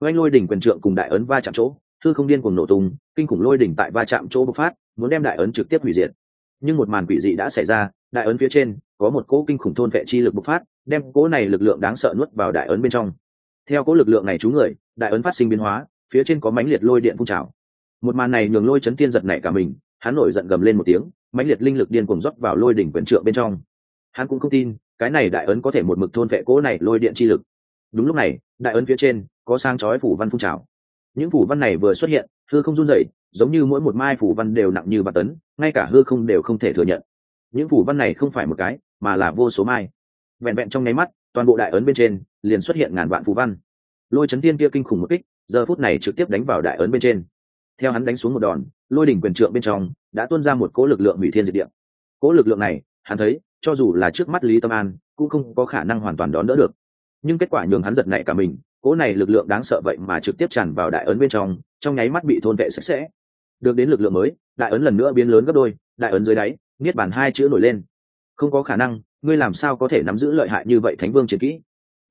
Oanh lôi đỉnh quyền trượng cùng đại ấn va chạm chỗ, thư không điên cùng nổ tung, kinh khủng lôi đỉnh tại va chạm chỗ bộc phát, muốn đem đại ấn trực tiếp hủy diệt. Nhưng một màn quỷ dị đã xảy ra, đại ấn phía trên, có một cỗ kinh khủng thôn vệ chi lực bộc phát, đem cỗ này lực lượng đáng sợ nuốt vào đại ấn bên trong. Theo cỗ lực lượng này chú người, đại ấn phát sinh biến hóa, phía trên có mãnh liệt lôi điện phun trào. Một màn này nhường lôi chấn tiên giật nảy cả mình, hắn nổi giận gầm lên một tiếng, mãnh liệt linh lực điên cuồng rót vào lôi đỉnh quyền trượng bên trong. Hắn cũng không tin cái này đại ấn có thể một mực thôn vệ cỗ này lôi điện chi lực. Đúng lúc này, đại ấn phía trên có sang chói phủ văn phun trào. Những phủ văn này vừa xuất hiện, hư không run rẩy, giống như mỗi một mai phủ văn đều nặng như bạt tấn, ngay cả hư không đều không thể thừa nhận. Những phủ văn này không phải một cái, mà là vô số mai. Vẹn vẹn trong nháy mắt, toàn bộ đại ấn bên trên liền xuất hiện ngàn vạn phủ văn. Lôi chấn tiên kia kinh khủng một kích, giờ phút này trực tiếp đánh vào đại ấn bên trên. Theo hắn đánh xuống một đòn, lôi đỉnh quyền trượng bên trong đã tuôn ra một cỗ lực lượng hủy thiên diệt địa. Cỗ lực lượng này, hắn thấy cho dù là trước mắt lý tâm an, cũng không có khả năng hoàn toàn đón đỡ được. Nhưng kết quả nhường hắn giật nảy cả mình cỗ này lực lượng đáng sợ vậy mà trực tiếp tràn vào đại ấn bên trong trong nháy mắt bị thôn vệ sạch sẽ. Được đến lực lượng mới, đại ấn lần nữa biến lớn gấp đôi, đại ấn dưới đáy, niết bàn hai chữ nổi lên. Không có khả năng, ngươi làm sao có thể nắm giữ lợi hại như vậy thánh vương chiến kỹ?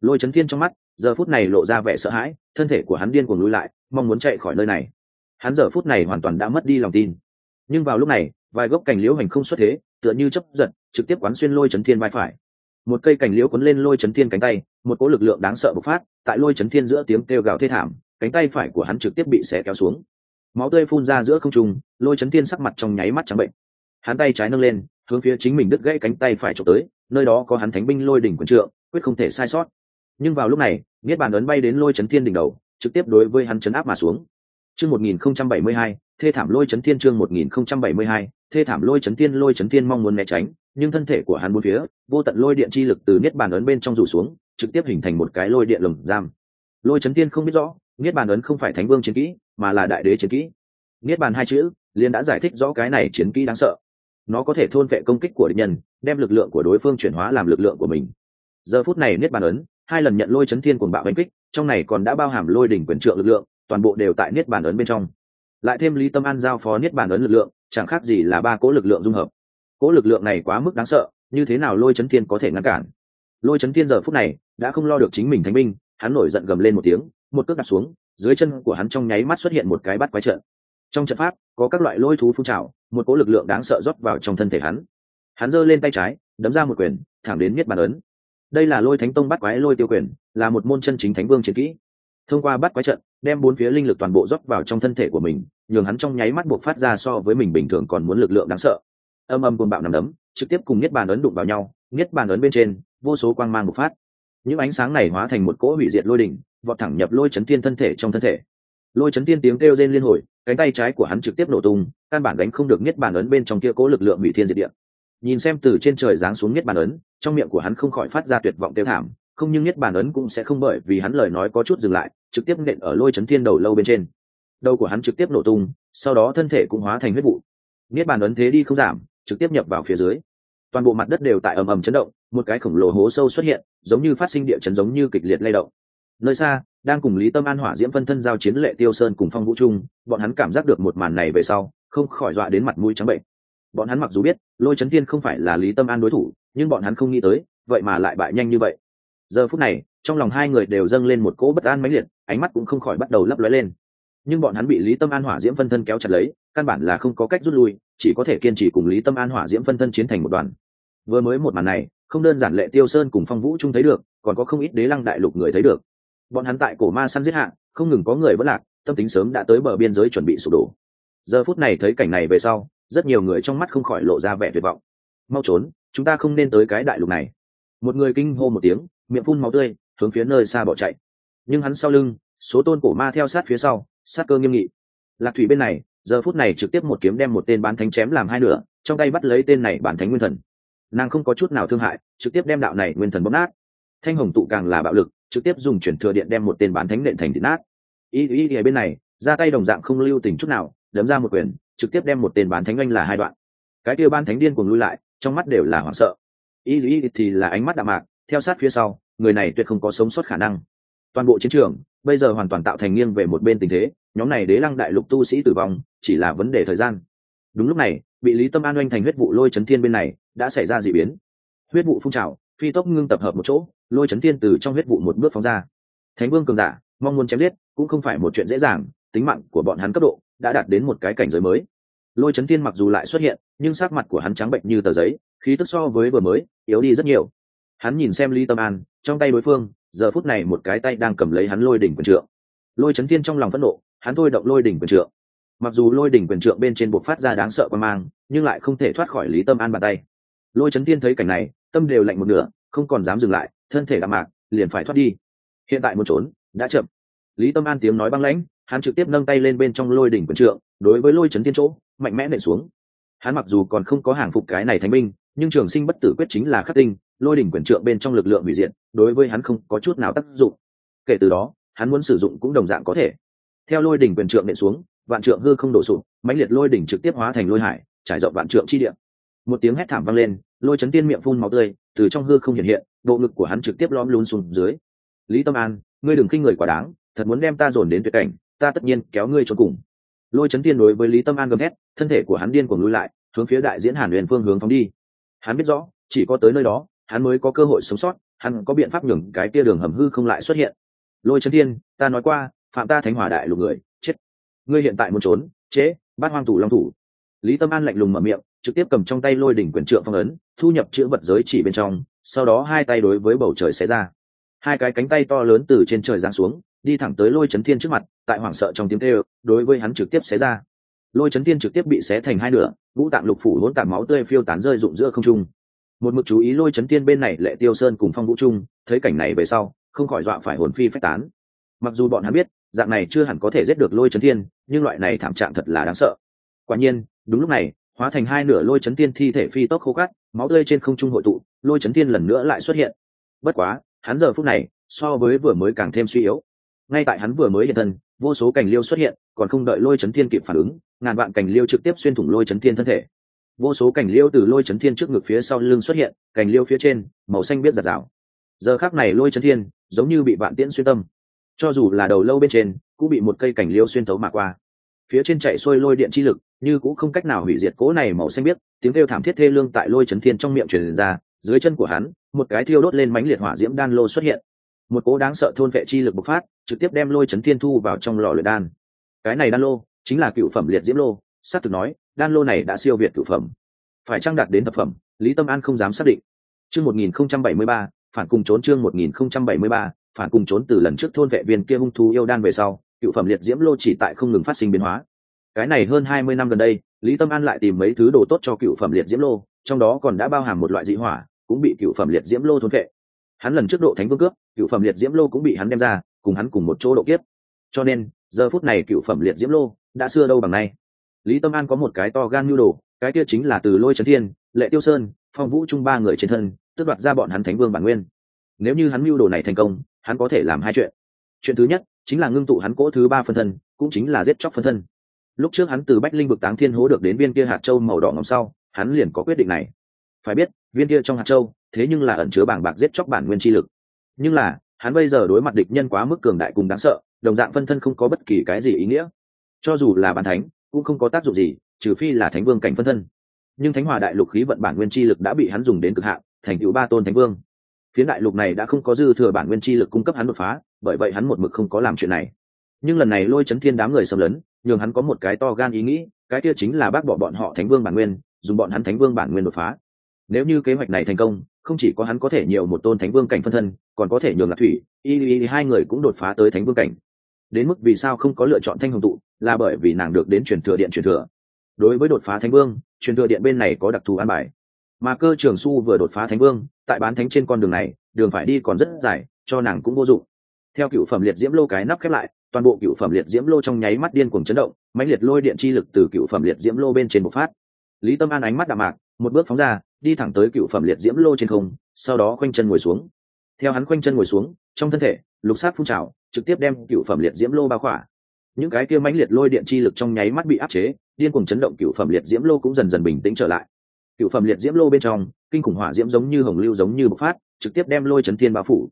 Lôi chấn thiên trong mắt, giờ phút này lộ ra vẻ sợ hãi, thân thể của hắn điên cuồng lui lại, mong muốn chạy khỏi nơi này. Hắn giờ phút này hoàn toàn đã mất đi lòng tin. Nhưng vào lúc này, vài gốc cành liễu hành không xuất thế, tựa như chấp giật trực tiếp quán xuyên lôi chấn thiên vai phải. Một cây cành liễu cuốn lên lôi chấn thiên cánh tay, một cỗ lực lượng đáng sợ bộc phát, tại lôi chấn thiên giữa tiếng kêu gào thê thảm, cánh tay phải của hắn trực tiếp bị xé kéo xuống. Máu tươi phun ra giữa không trung, lôi chấn thiên sắc mặt trong nháy mắt trắng bệnh. Hắn tay trái nâng lên, hướng phía chính mình đứt gãy cánh tay phải trộm tới, nơi đó có hắn thánh binh lôi đỉnh quần trượng, quyết không thể sai sót. Nhưng vào lúc này, niết bàn ấn bay đến lôi chấn thiên đỉnh đầu, trực tiếp đối với hắn chấn áp mà xuống. Chương một nghìn không trăm bảy mươi hai, thê thảm lôi chấn thiên chương một nghìn không trăm bảy mươi hai, thê thảm lôi chấn thiên, lôi chấn thiên mong muốn né tránh nhưng thân thể của hắn bốn phía, vô tận lôi điện chi lực từ niết bàn ấn bên trong rủ xuống, trực tiếp hình thành một cái lôi điện lồng giam. Lôi chấn tiên không biết rõ, niết bàn ấn không phải thánh vương chiến kỹ, mà là đại đế chiến kỹ. Niết bàn hai chữ, liền đã giải thích rõ cái này chiến kỹ đáng sợ. Nó có thể thôn vệ công kích của địch nhân, đem lực lượng của đối phương chuyển hóa làm lực lượng của mình. Giờ phút này niết bàn ấn, hai lần nhận lôi chấn thiên cuồng bạo đánh kích, trong này còn đã bao hàm lôi đỉnh quyền trượng lực lượng, toàn bộ đều tại niết bàn ấn bên trong. Lại thêm lý tâm an giao phó niết bàn ấn lực lượng, chẳng khác gì là ba cố lực lượng dung hợp. Cỗ lực lượng này quá mức đáng sợ, như thế nào lôi chấn thiên có thể ngăn cản? Lôi chấn thiên giờ phút này đã không lo được chính mình thánh binh, hắn nổi giận gầm lên một tiếng, một cước đặt xuống, dưới chân của hắn trong nháy mắt xuất hiện một cái bắt quái trận. Trong trận pháp, có các loại lôi thú phun trào, một cỗ lực lượng đáng sợ rót vào trong thân thể hắn. Hắn giơ lên tay trái, đấm ra một quyền, thẳng đến miết bàn ấn. Đây là lôi thánh tông bắt quái lôi tiêu quyền, là một môn chân chính thánh vương chiến kỹ. Thông qua bắt quái trận, đem bốn phía linh lực toàn bộ rót vào trong thân thể của mình, nhường hắn trong nháy mắt buộc phát ra so với mình bình thường còn muốn lực lượng đáng sợ âm âm côn bạo nằm đấm, trực tiếp cùng niết bàn ấn đụng vào nhau, niết bàn ấn bên trên, vô số quang mang bộc phát. Những ánh sáng này hóa thành một cỗ hủy diệt lôi đỉnh, vọt thẳng nhập lôi chấn tiên thân thể trong thân thể. Lôi chấn tiên tiếng kêu rên liên hồi, cánh tay trái của hắn trực tiếp nổ tung, căn bản đánh không được niết bàn ấn bên trong kia cố lực lượng hủy thiên diệt địa. Nhìn xem từ trên trời giáng xuống niết bàn ấn, trong miệng của hắn không khỏi phát ra tuyệt vọng tiêu thảm, không nhưng niết bàn ấn cũng sẽ không bởi vì hắn lời nói có chút dừng lại, trực tiếp nện ở lôi chấn thiên đầu lâu bên trên. Đầu của hắn trực tiếp nổ tung, sau đó thân thể cũng hóa thành huyết vụ. Niết bàn ấn thế đi không giảm trực tiếp nhập vào phía dưới. Toàn bộ mặt đất đều tại ầm ầm chấn động, một cái khổng lồ hố sâu xuất hiện, giống như phát sinh địa chấn giống như kịch liệt lay động. Nơi xa, đang cùng lý tâm an hỏa diễm phân thân giao chiến lệ tiêu sơn cùng phong vũ trung, bọn hắn cảm giác được một màn này về sau, không khỏi dọa đến mặt mũi trắng bệnh. Bọn hắn mặc dù biết, lôi Trấn thiên không phải là lý tâm an đối thủ, nhưng bọn hắn không nghĩ tới, vậy mà lại bại nhanh như vậy. Giờ phút này, trong lòng hai người đều dâng lên một cỗ bất an mãnh liệt, ánh mắt cũng không khỏi bắt đầu lấp lóe lên nhưng bọn hắn bị lý tâm an hỏa diễm phân thân kéo chặt lấy, căn bản là không có cách rút lui, chỉ có thể kiên trì cùng lý tâm an hỏa diễm phân thân chiến thành một đoàn. Vừa mới một màn này, không đơn giản lệ tiêu sơn cùng phong vũ trung thấy được, còn có không ít đế lăng đại lục người thấy được. Bọn hắn tại cổ ma săn giết hạ, không ngừng có người vẫn lạc, tâm tính sớm đã tới bờ biên giới chuẩn bị sụp đổ. Giờ phút này thấy cảnh này về sau, rất nhiều người trong mắt không khỏi lộ ra vẻ tuyệt vọng. Mau trốn, chúng ta không nên tới cái đại lục này. Một người kinh hô một tiếng, miệng phun máu tươi, hướng phía nơi xa bỏ chạy. Nhưng hắn sau lưng, số tôn cổ ma theo sát phía sau sát cơ nghiêm nghị. Lạc thủy bên này, giờ phút này trực tiếp một kiếm đem một tên bán thánh chém làm hai nửa, trong tay bắt lấy tên này bán thánh nguyên thần. Nàng không có chút nào thương hại, trực tiếp đem đạo này nguyên thần bóp nát. Thanh hồng tụ càng là bạo lực, trực tiếp dùng chuyển thừa điện đem một tên bán thánh nện thành thịt nát. Y y y bên này, ra tay đồng dạng không lưu tình chút nào, đấm ra một quyền, trực tiếp đem một tên bán thánh anh là hai đoạn. Cái kia ban thánh điên cuồng lui lại, trong mắt đều là hoảng sợ. Y y thì là ánh mắt đạm mạc, theo sát phía sau, người này tuyệt không có sống sót khả năng toàn bộ chiến trường, bây giờ hoàn toàn tạo thành nghiêng về một bên tình thế, nhóm này đế lăng đại lục tu sĩ tử vong, chỉ là vấn đề thời gian. Đúng lúc này, bị lý tâm an oanh thành huyết vụ lôi chấn thiên bên này, đã xảy ra d ị biến. Huyết vụ phun trào, phi tốc ngưng tập hợp một chỗ, lôi chấn thiên từ trong huyết vụ một bước phóng ra. Thánh vương cường giả, mong muốn chém giết, cũng không phải một chuyện dễ dàng, tính mạng của bọn hắn cấp độ đã đạt đến một cái cảnh giới mới. Lôi chấn thiên mặc dù lại xuất hiện, nhưng sắc mặt của hắn trắng bệnh như tờ giấy, khí tức so với vừa mới, yếu đi rất nhiều. Hắn nhìn xem lý tâm an, trong tay đối phương giờ phút này một cái tay đang cầm lấy hắn lôi đỉnh quyền trượng. Lôi chấn thiên trong lòng phẫn nộ hắn thôi động lôi đỉnh quyền trượng. Mặc dù lôi đỉnh quyền trượng bên trên buộc phát ra đáng sợ quan mang nhưng lại không thể thoát khỏi lý tâm an bàn tay. Lôi chấn thiên thấy cảnh này tâm đều lạnh một nửa không còn dám dừng lại thân thể đạm mạc liền phải thoát đi. Hiện tại muốn trốn đã chậm. Lý tâm an tiếng nói băng lãnh hắn trực tiếp nâng tay lên bên trong lôi đỉnh quyền trượng đối với lôi chấn thiên chỗ mạnh mẽ nện xuống. Hắn mặc dù còn không có hàng phục cái này thánh minh, nhưng trường sinh bất tử quyết chính là khắc tinh lôi đỉnh quyền trượng bên trong lực lượng hủy diệt, đối với hắn không có chút nào tác dụng. Kể từ đó, hắn muốn sử dụng cũng đồng dạng có thể. Theo lôi đỉnh quyền trượng nện xuống, vạn trượng hư không đổ sụp, mãnh liệt lôi đỉnh trực tiếp hóa thành lôi hải, trải rộng vạn trượng chi địa. Một tiếng hét thảm vang lên, lôi chấn tiên miệng phun máu tươi, từ trong hư không hiện hiện, bộ ngực của hắn trực tiếp lõm lún xuống dưới. Lý tâm an, ngươi đừng khinh người quá đáng, thật muốn đem ta dồn đến tuyệt cảnh, ta tất nhiên kéo ngươi cho cùng. Lôi chấn tiên đối với lý tâm an gầm hét thân thể của hắn điên cuồng lui lại, hướng phía đại diễn hàn huyền phương hướng phóng đi. Hắn biết rõ, chỉ có tới nơi đó hắn mới có cơ hội sống sót hắn có biện pháp nhường cái kia đường hầm hư không lại xuất hiện. Lôi chấn thiên, ta nói qua phạm ta thánh hòa đại lục người chết. Ngươi hiện tại muốn trốn chế bắt hoang thủ long thủ. Lý tâm an lạnh lùng mở miệng trực tiếp cầm trong tay lôi đỉnh quyền trượng phong ấn thu nhập chữ vật giới chỉ bên trong sau đó hai tay đối với bầu trời xé ra. Hai cái cánh tay to lớn từ trên trời giáng xuống đi thẳng tới lôi chấn thiên trước mặt tại hoảng sợ trong tiếng kêu đối với hắn trực tiếp xé ra. Lôi chấn thiên trực tiếp bị xé thành hai nửa ngũ tạng lục phủ hỗn tạp máu tươi phiêu tán rơi rụng giữa không trung một mực chú ý lôi chấn tiên bên này lệ tiêu sơn cùng phong vũ trung thấy cảnh này về sau không khỏi dọa phải hồn phi phách tán. Mặc dù bọn hắn biết dạng này chưa hẳn có thể giết được lôi chấn tiên, nhưng loại này thảm trạng thật là đáng sợ. Quả nhiên đúng lúc này hóa thành hai nửa lôi chấn tiên thi thể phi tốc khô cát máu tươi trên không trung hội tụ lôi chấn tiên lần nữa lại xuất hiện. Bất quá hắn giờ phút này so với vừa mới càng thêm suy yếu. Ngay tại hắn vừa mới hiện thân vô số cành liêu xuất hiện còn không đợi lôi chấn tiên kịp phản ứng ngàn vạn cành liêu trực tiếp xuyên thủng lôi chấn tiên thân thể vô số cành liêu từ lôi chấn thiên trước ngực phía sau lưng xuất hiện, cành liêu phía trên, màu xanh biết giặt rào. Giờ khác này lôi chấn thiên, giống như bị vạn tiễn xuyên tâm. Cho dù là đầu lâu bên trên, cũng bị một cây cành liêu xuyên tấu mà qua. Phía trên chạy xuôi lôi điện chi lực, như cũng không cách nào hủy diệt cố này màu xanh biếc tiếng kêu thảm thiết thê lương tại lôi chấn thiên trong miệng truyền ra, dưới chân của hắn, một cái thiêu đốt lên mánh liệt hỏa diễm đan lô xuất hiện. Một cố đáng sợ thôn vệ chi lực bộc phát, trực tiếp đem lôi chấn thiên thu vào trong lò luyện đan. Cái này đan lô chính là cựu phẩm liệt diễm lô s á t thực nói đan lô này đã siêu việt cửu phẩm. Phải trang đạt đến thập phẩm? Lý tâm an không dám xác định. Chương một nghìn không trăm bảy mươi ba, phản cùng trốn chương một nghìn không trăm bảy mươi ba, phản cùng trốn từ lần trước thôn vệ viên kia hung thú yêu đan về sau cựu phẩm liệt diễm lô chỉ tại không ngừng phát sinh biến hóa. Cái này hơn hai mươi năm gần đây, lý tâm an lại tìm mấy thứ đồ tốt cho cựu phẩm liệt diễm lô, trong đó còn đã bao hàm một loại dị hỏa, cũng bị cựu phẩm liệt diễm lô thôn vệ. Hắn lần trước độ thánh vương cướp cựu phẩm liệt diễm lô cũng bị hắn đem ra, cùng hắn cùng một chỗ độ kiếp. Cho nên, giờ phút này cựu phẩm liệt diễm lô đã xưa đâu bằng nay lý tâm an có một cái to gan nhu đồ, cái kia chính là từ lôi trấn thiên, lệ tiêu sơn, phong vũ chung ba người trên thân, tước đoạt ra bọn hắn thánh vương bản nguyên. Nếu như hắn mưu đồ này thành công, hắn có thể làm hai chuyện. Chuyện thứ nhất, chính là ngưng tụ hắn cỗ thứ ba phân thân, cũng chính là giết chóc phân thân. Lúc trước hắn từ bách linh vực táng thiên hố được đến viên kia hạt châu màu đỏ ngầm sau, hắn liền có quyết định này. Phải biết, viên kia trong hạt châu, thế nhưng là ẩn chứa bảng bạc giết chóc bản nguyên chi lực. Nhưng là, hắn bây giờ đối mặt địch nhân quá mức cường đại cùng đáng sợ, đồng dạng phân thân không có bất kỳ cái gì ý nghĩa. Cho dù là bàn thánh cũng không có tác dụng gì, trừ phi là thánh vương cảnh phân thân. Nhưng thánh hòa đại lục khí vận bản nguyên chi lực đã bị hắn dùng đến cực hạn, thành tựu ba tôn thánh vương. Phiến đại lục này đã không có dư thừa bản nguyên chi lực cung cấp hắn đột phá, bởi vậy hắn một mực không có làm chuyện này. Nhưng lần này lôi chấn thiên đám người xâm lấn, nhường hắn có một cái to gan ý nghĩ, cái kia chính là bác bỏ bọn họ thánh vương bản nguyên, dùng bọn hắn thánh vương bản nguyên đột phá. Nếu như kế hoạch này thành công, không chỉ có hắn có thể nhiều một tôn thánh vương cảnh phân thân, còn có thể nhường lạc thủy, y y hai người cũng đột phá tới thánh vương cảnh. Đến mức vì sao không có lựa chọn thanh hồng tụ là bởi vì nàng được đến truyền thừa điện truyền thừa. Đối với đột phá thánh vương, truyền thừa điện bên này có đặc thù an bài. Mà cơ trường su vừa đột phá thánh vương, tại bán thánh trên con đường này, đường phải đi còn rất dài, cho nàng cũng vô dụng. Theo cựu phẩm liệt diễm lô cái nắp khép lại, toàn bộ cựu phẩm liệt diễm lô trong nháy mắt điên cuồng chấn động, mãnh liệt lôi điện chi lực từ cựu phẩm liệt diễm lô bên trên bộc phát. Lý tâm an ánh mắt đạm mạc, một bước phóng ra, đi thẳng tới cựu phẩm liệt diễm lô trên không, sau đó khoanh chân ngồi xuống. Theo hắn khoanh chân ngồi xuống, trong thân thể, lục sát phun trào, trực tiếp đem cựu phẩm liệt diễm lô bao khỏa những cái kia mãnh liệt lôi điện chi lực trong nháy mắt bị áp chế, điên cuồng chấn động cựu phẩm liệt diễm lô cũng dần dần bình tĩnh trở lại. Cựu phẩm liệt diễm lô bên trong, kinh khủng hỏa diễm giống như hồng lưu giống như bộc phát, trực tiếp đem lôi chấn thiên bao phủ.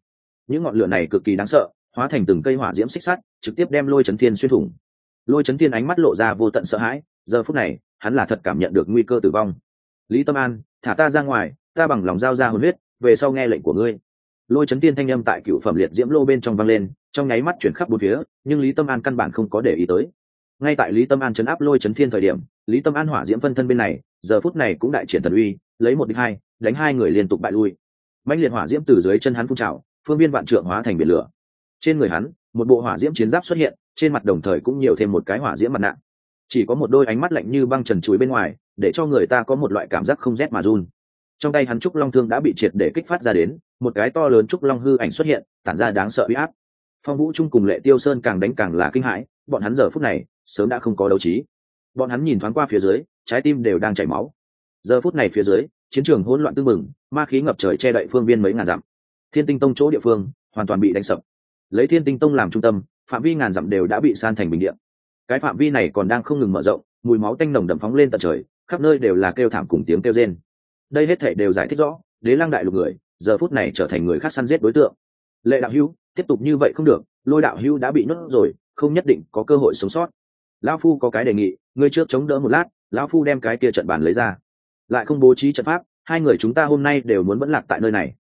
Những ngọn lửa này cực kỳ đáng sợ, hóa thành từng cây hỏa diễm xích sắt, trực tiếp đem lôi chấn thiên xuyên thủng. Lôi chấn thiên ánh mắt lộ ra vô tận sợ hãi, giờ phút này, hắn là thật cảm nhận được nguy cơ tử vong. Lý tâm an, thả ta ra ngoài, ta bằng lòng giao ra hồn huyết, về sau nghe lệnh của ngươi lôi chấn tiên thanh âm tại cựu phẩm liệt diễm lô bên trong vang lên, trong nháy mắt chuyển khắp bốn phía, nhưng lý tâm an căn bản không có để ý tới. Ngay tại lý tâm an chấn áp lôi chấn thiên thời điểm, lý tâm an hỏa diễm phân thân bên này, giờ phút này cũng đại triển thần uy, lấy một đích hai, đánh hai người liên tục bại lui. Mạnh liệt hỏa diễm từ dưới chân hắn phun trào, phương viên vạn trượng hóa thành biển lửa. Trên người hắn, một bộ hỏa diễm chiến giáp xuất hiện, trên mặt đồng thời cũng nhiều thêm một cái hỏa diễm mặt nạ. Chỉ có một đôi ánh mắt lạnh như băng trần chuối bên ngoài, để cho người ta có một loại cảm giác không rét mà run trong tay hắn trúc long thương đã bị triệt để kích phát ra đến, một cái to lớn trúc long hư ảnh xuất hiện, tản ra đáng sợ uy áp. Phong vũ trung cùng lệ tiêu sơn càng đánh càng là kinh hãi, bọn hắn giờ phút này, sớm đã không có đấu trí. Bọn hắn nhìn thoáng qua phía dưới, trái tim đều đang chảy máu. Giờ phút này phía dưới, chiến trường hỗn loạn tưng bừng, ma khí ngập trời che đậy phương viên mấy ngàn dặm. Thiên tinh tông chỗ địa phương, hoàn toàn bị đánh sập. Lấy thiên tinh tông làm trung tâm, phạm vi ngàn dặm đều đã bị san thành bình điện cái phạm vi này còn đang không ngừng mở rộng, mùi máu tanh nồng đậm phóng lên tận trời, khắp nơi đều là kêu thảm cùng tiếng kêu rên đây hết thể đều giải thích rõ, đế lang đại lục người, giờ phút này trở thành người khác săn giết đối tượng. Lệ đạo hữu, tiếp tục như vậy không được, lôi đạo hữu đã bị nuốt rồi, không nhất định có cơ hội sống sót. Lão phu có cái đề nghị, ngươi trước chống đỡ một lát, lão phu đem cái kia trận bàn lấy ra. Lại không bố trí trận pháp, hai người chúng ta hôm nay đều muốn vẫn lạc tại nơi này.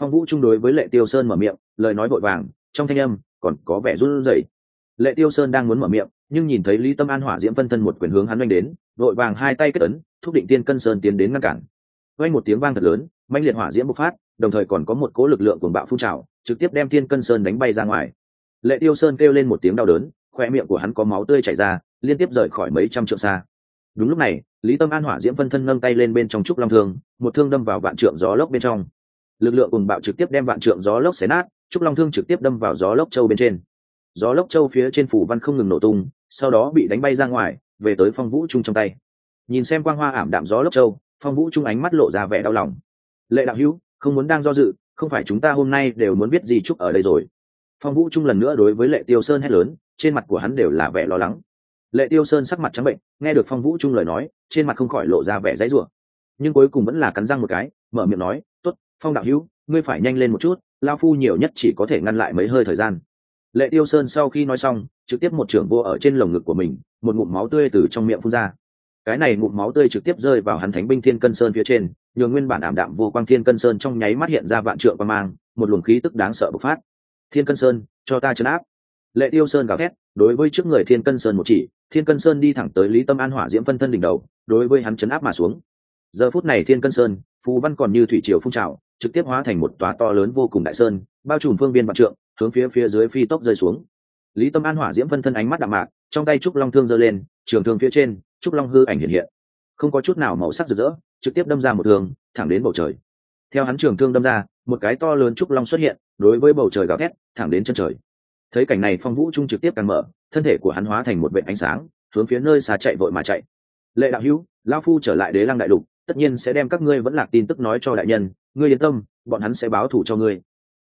Phong vũ chung đối với lệ tiêu sơn mở miệng, lời nói vội vàng, trong thanh âm còn có vẻ run rẩy. Lệ tiêu sơn đang muốn mở miệng, nhưng nhìn thấy lý tâm an hỏa diễm phân thân một quyền hướng hắn oanh đến, vội vàng hai tay kết ấn, thúc định tiên cân sơn tiến đến ngăn cản vang một tiếng vang thật lớn mạnh liệt hỏa diễm bộc phát, đồng thời còn có một cỗ lực lượng cuồng bạo phun trào, trực tiếp đem thiên cân sơn đánh bay ra ngoài. Lệ tiêu sơn kêu lên một tiếng đau đớn khoe miệng của hắn có máu tươi chảy ra, liên tiếp rời khỏi mấy trăm trượng xa. Đúng lúc này, lý tâm an hỏa diễm phân thân nâng tay lên bên trong trúc long thương, một thương đâm vào vạn trượng gió lốc bên trong. Lực lượng cùng bạo trực tiếp đem vạn trượng gió lốc xé nát, trúc long thương trực tiếp đâm vào gió lốc châu bên trên. Gió lốc châu phía trên phủ văn không ngừng nổ tung, sau đó bị đánh bay ra ngoài, về tới phong vũ trung trong tay. Nhìn xem quang hoa ảm đạm gió lốc châu phong vũ trung ánh mắt lộ ra vẻ đau lòng. Lệ đạo hữu, không muốn đang do dự, không phải chúng ta hôm nay đều muốn biết gì chúc ở đây rồi. Phong vũ trung lần nữa đối với lệ tiêu sơn hét lớn, trên mặt của hắn đều là vẻ lo lắng. Lệ tiêu sơn sắc mặt trắng bệnh, nghe được phong vũ trung lời nói, trên mặt không khỏi lộ ra vẻ dãy rủa. Nhưng cuối cùng vẫn là cắn răng một cái, mở miệng nói, tốt, phong đạo hữu, ngươi phải nhanh lên một chút lao phu nhiều nhất chỉ có thể ngăn lại mấy hơi thời gian. Lệ tiêu sơn sau khi nói xong, trực tiếp một trưởng vô ở trên lồng ngực của mình, một ngụm máu tươi từ trong miệng phun ra cái này ngụm máu tươi trực tiếp rơi vào hắn thánh binh thiên cân sơn phía trên, nhường nguyên bản ảm đạm vô quang thiên cân sơn trong nháy mắt hiện ra vạn trượng và mang, một luồng khí tức đáng sợ bộc phát. Thiên cân sơn, cho ta chấn áp. Lệ tiêu sơn gào thét, đối với trước người thiên cân sơn một chỉ, thiên cân sơn đi thẳng tới lý tâm an hỏa diễm phân thân đỉnh đầu, đối với hắn chấn áp mà xuống. Giờ phút này thiên cân sơn, phù văn còn như thủy triều phun trào, trực tiếp hóa thành một tòa to lớn vô cùng đại sơn, bao trùm phương biên vạn trượng, hướng phía phía dưới phi tốc rơi xuống. Lý tâm an hỏa diễm phân thân ánh mắt đạm mạc, trong tay trúc long thương giơ lên, trường thương phía trên trúc long hư ảnh hiện hiện. Không có chút nào màu sắc rực rỡ, trực tiếp đâm ra một thương thẳng đến bầu trời. Theo hắn trường thương đâm ra, một cái to lớn trúc long xuất hiện, đối với bầu trời gào thét, thẳng đến chân trời. Thấy cảnh này phong vũ trung trực tiếp càng mở, thân thể của hắn hóa thành một vệ ánh sáng, hướng phía nơi xa chạy vội mà chạy. Lệ đạo hữu lao phu trở lại đế lăng đại lục, tất nhiên sẽ đem các ngươi vẫn lạc tin tức nói cho đại nhân, ngươi yên tâm, bọn hắn sẽ báo thủ cho ngươi.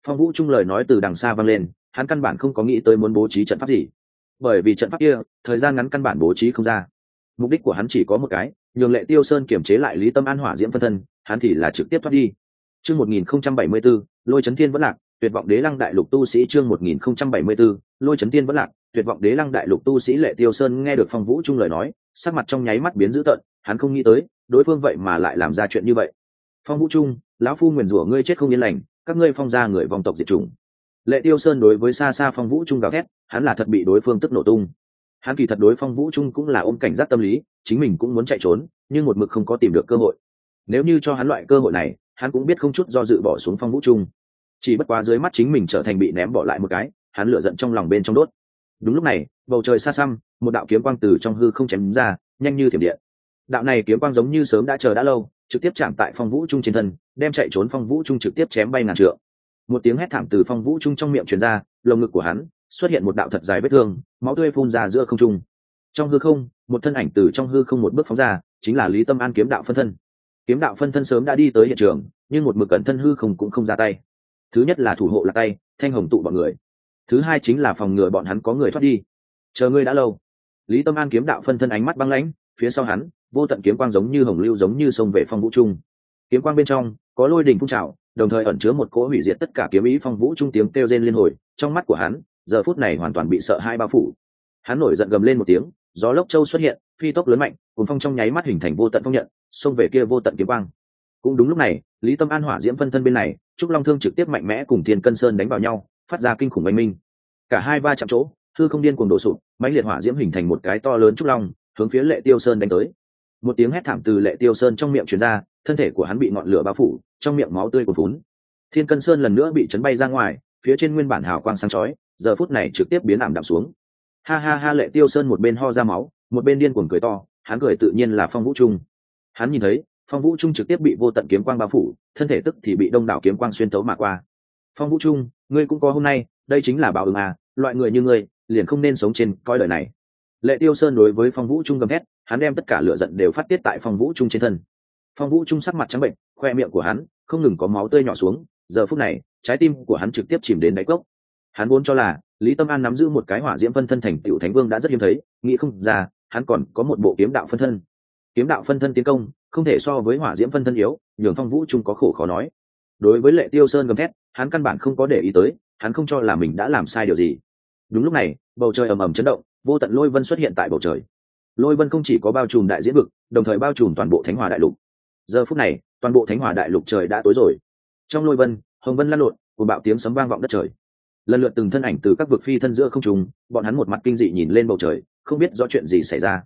Phong vũ trung lời nói từ đằng xa vang lên, hắn căn bản không có nghĩ tới muốn bố trí trận pháp gì. Bởi vì trận pháp kia, thời gian ngắn căn bản bố trí không ra mục đích của hắn chỉ có một cái, nhường lệ tiêu sơn kiểm chế lại lý tâm an hỏa diễm phân thân, hắn thì là trực tiếp thoát đi. Chương một nghìn không trăm bảy mươi b ố lôi chấn thiên vẫn lạc, tuyệt vọng đế lăng đại lục tu sĩ chương một nghìn không trăm bảy mươi b ố lôi chấn thiên vẫn lạc, tuyệt vọng đế lăng đại lục tu sĩ lệ tiêu sơn nghe được phong vũ trung lời nói, sắc mặt trong nháy mắt biến dữ tợn, hắn không nghĩ tới, đối phương vậy mà lại làm ra chuyện như vậy. Phong vũ trung, lão phu nguyền rủa ngươi chết không yên lành, các ngươi phong ra người vòng tộc diệt chủng. Lệ tiêu sơn đối với xa xa phong vũ trung gào thét, hắn là thật bị đối phương tức nổ tung hắn kỳ thật đối phong vũ trung cũng là ôm cảnh giác tâm lý, chính mình cũng muốn chạy trốn, nhưng một mực không có tìm được cơ hội. Nếu như cho hắn loại cơ hội này, hắn cũng biết không chút do dự bỏ xuống phong vũ trung. Chỉ bất quá dưới mắt chính mình trở thành bị ném bỏ lại một cái, hắn lựa giận trong lòng bên trong đốt. Đúng lúc này, bầu trời xa xăm, một đạo kiếm quang từ trong hư không chém ra, nhanh như thiểm điện. Đạo này kiếm quang giống như sớm đã chờ đã lâu, trực tiếp chạm tại phong vũ trung trên thân, đem chạy trốn phong vũ trung trực tiếp chém bay ngàn trượng. Một tiếng hét thảm từ phong vũ trung trong miệng truyền ra, lồng ngực của hắn xuất hiện một đạo thật dài vết thương, máu tươi phun ra giữa không trung. Trong hư không, một thân ảnh từ trong hư không một bước phóng ra, chính là lý tâm an kiếm đạo phân thân. Kiếm đạo phân thân sớm đã đi tới hiện trường, nhưng một mực cẩn thân hư không cũng không ra tay. Thứ nhất là thủ hộ là tay, thanh hồng tụ bọn người. Thứ hai chính là phòng ngừa bọn hắn có người thoát đi. Chờ ngươi đã lâu. Lý tâm an kiếm đạo phân thân ánh mắt băng lãnh, phía sau hắn, vô tận kiếm quang giống như hồng lưu giống như sông về phong vũ trung. Kiếm quang bên trong, có lôi đình phun trào, đồng thời ẩn chứa một cỗ hủy diệt tất cả kiếm ý phong vũ trung tiếng kêu rên liên hồi, trong mắt của hắn giờ phút này hoàn toàn bị sợ hai bao phủ. Hắn nổi giận gầm lên một tiếng, gió lốc châu xuất hiện, phi tốc lớn mạnh cuốn phong trong nháy mắt hình thành vô tận phong nhận, xông về kia vô tận kiếm quang. Cũng đúng lúc này, lý tâm an hỏa diễm phân thân bên này, trúc long thương trực tiếp mạnh mẽ cùng thiên cân sơn đánh vào nhau, phát ra kinh khủng oanh minh. Cả hai ba chạm chỗ thư không điên cuồng đổ sụp, mãnh liệt hỏa diễm hình thành một cái to lớn trúc long, hướng phía lệ tiêu sơn đánh tới. Một tiếng hét thảm từ lệ tiêu sơn trong miệng truyền ra, thân thể của hắn bị ngọn lửa bao phủ, trong miệng máu tươi của vốn thiên cân sơn lần nữa bị chấn bay ra ngoài, phía trên nguyên bản hào quang sáng chói giờ phút này trực tiếp biến ảm đạm xuống. Ha ha ha, lệ tiêu sơn một bên ho ra máu, một bên điên cuồng cười to, hắn cười tự nhiên là phong vũ trung. Hắn nhìn thấy, phong vũ trung trực tiếp bị vô tận kiếm quang bao phủ, thân thể tức thì bị đông đảo kiếm quang xuyên tấu mà qua. Phong vũ trung, ngươi cũng có hôm nay, đây chính là bảo ứng à loại người như ngươi, liền không nên sống trên coi đời này. Lệ tiêu sơn đối với phong vũ trung gầm hét hắn đem tất cả lửa giận đều phát tiết tại phong vũ trung trên thân. Phong vũ trung sắc mặt trắng bệnh, khoe miệng của hắn không ngừng có máu tươi nhỏ xuống, giờ phút này, trái tim của hắn trực tiếp chìm đến đáy cốc hắn vốn cho là lý tâm an nắm giữ một cái hỏa diễm phân thân thành tựu thánh vương đã rất hiếm thấy, nghĩ không ra, hắn còn có một bộ kiếm đạo phân thân. Kiếm đạo phân thân tiến công, không thể so với hỏa diễm phân thân yếu, nhường phong vũ trung có khổ khó nói. Đối với lệ tiêu sơn gầm thét, hắn căn bản không có để ý tới, hắn không cho là mình đã làm sai điều gì. Đúng lúc này, bầu trời ầm ầm chấn động, vô tận lôi vân xuất hiện tại bầu trời. Lôi vân không chỉ có bao trùm đại diễn vực, đồng thời bao trùm toàn bộ thánh hòa đại lục. Giờ phút này, toàn bộ thánh hòa đại lục trời đã tối rồi. Trong lôi vân, hồng vân lăn lộn cùng bạo tiếng sấm vang vọng đất trời lần lượt từng thân ảnh từ các vực phi thân giữa không trùng bọn hắn một mặt kinh dị nhìn lên bầu trời, không biết rõ chuyện gì xảy ra.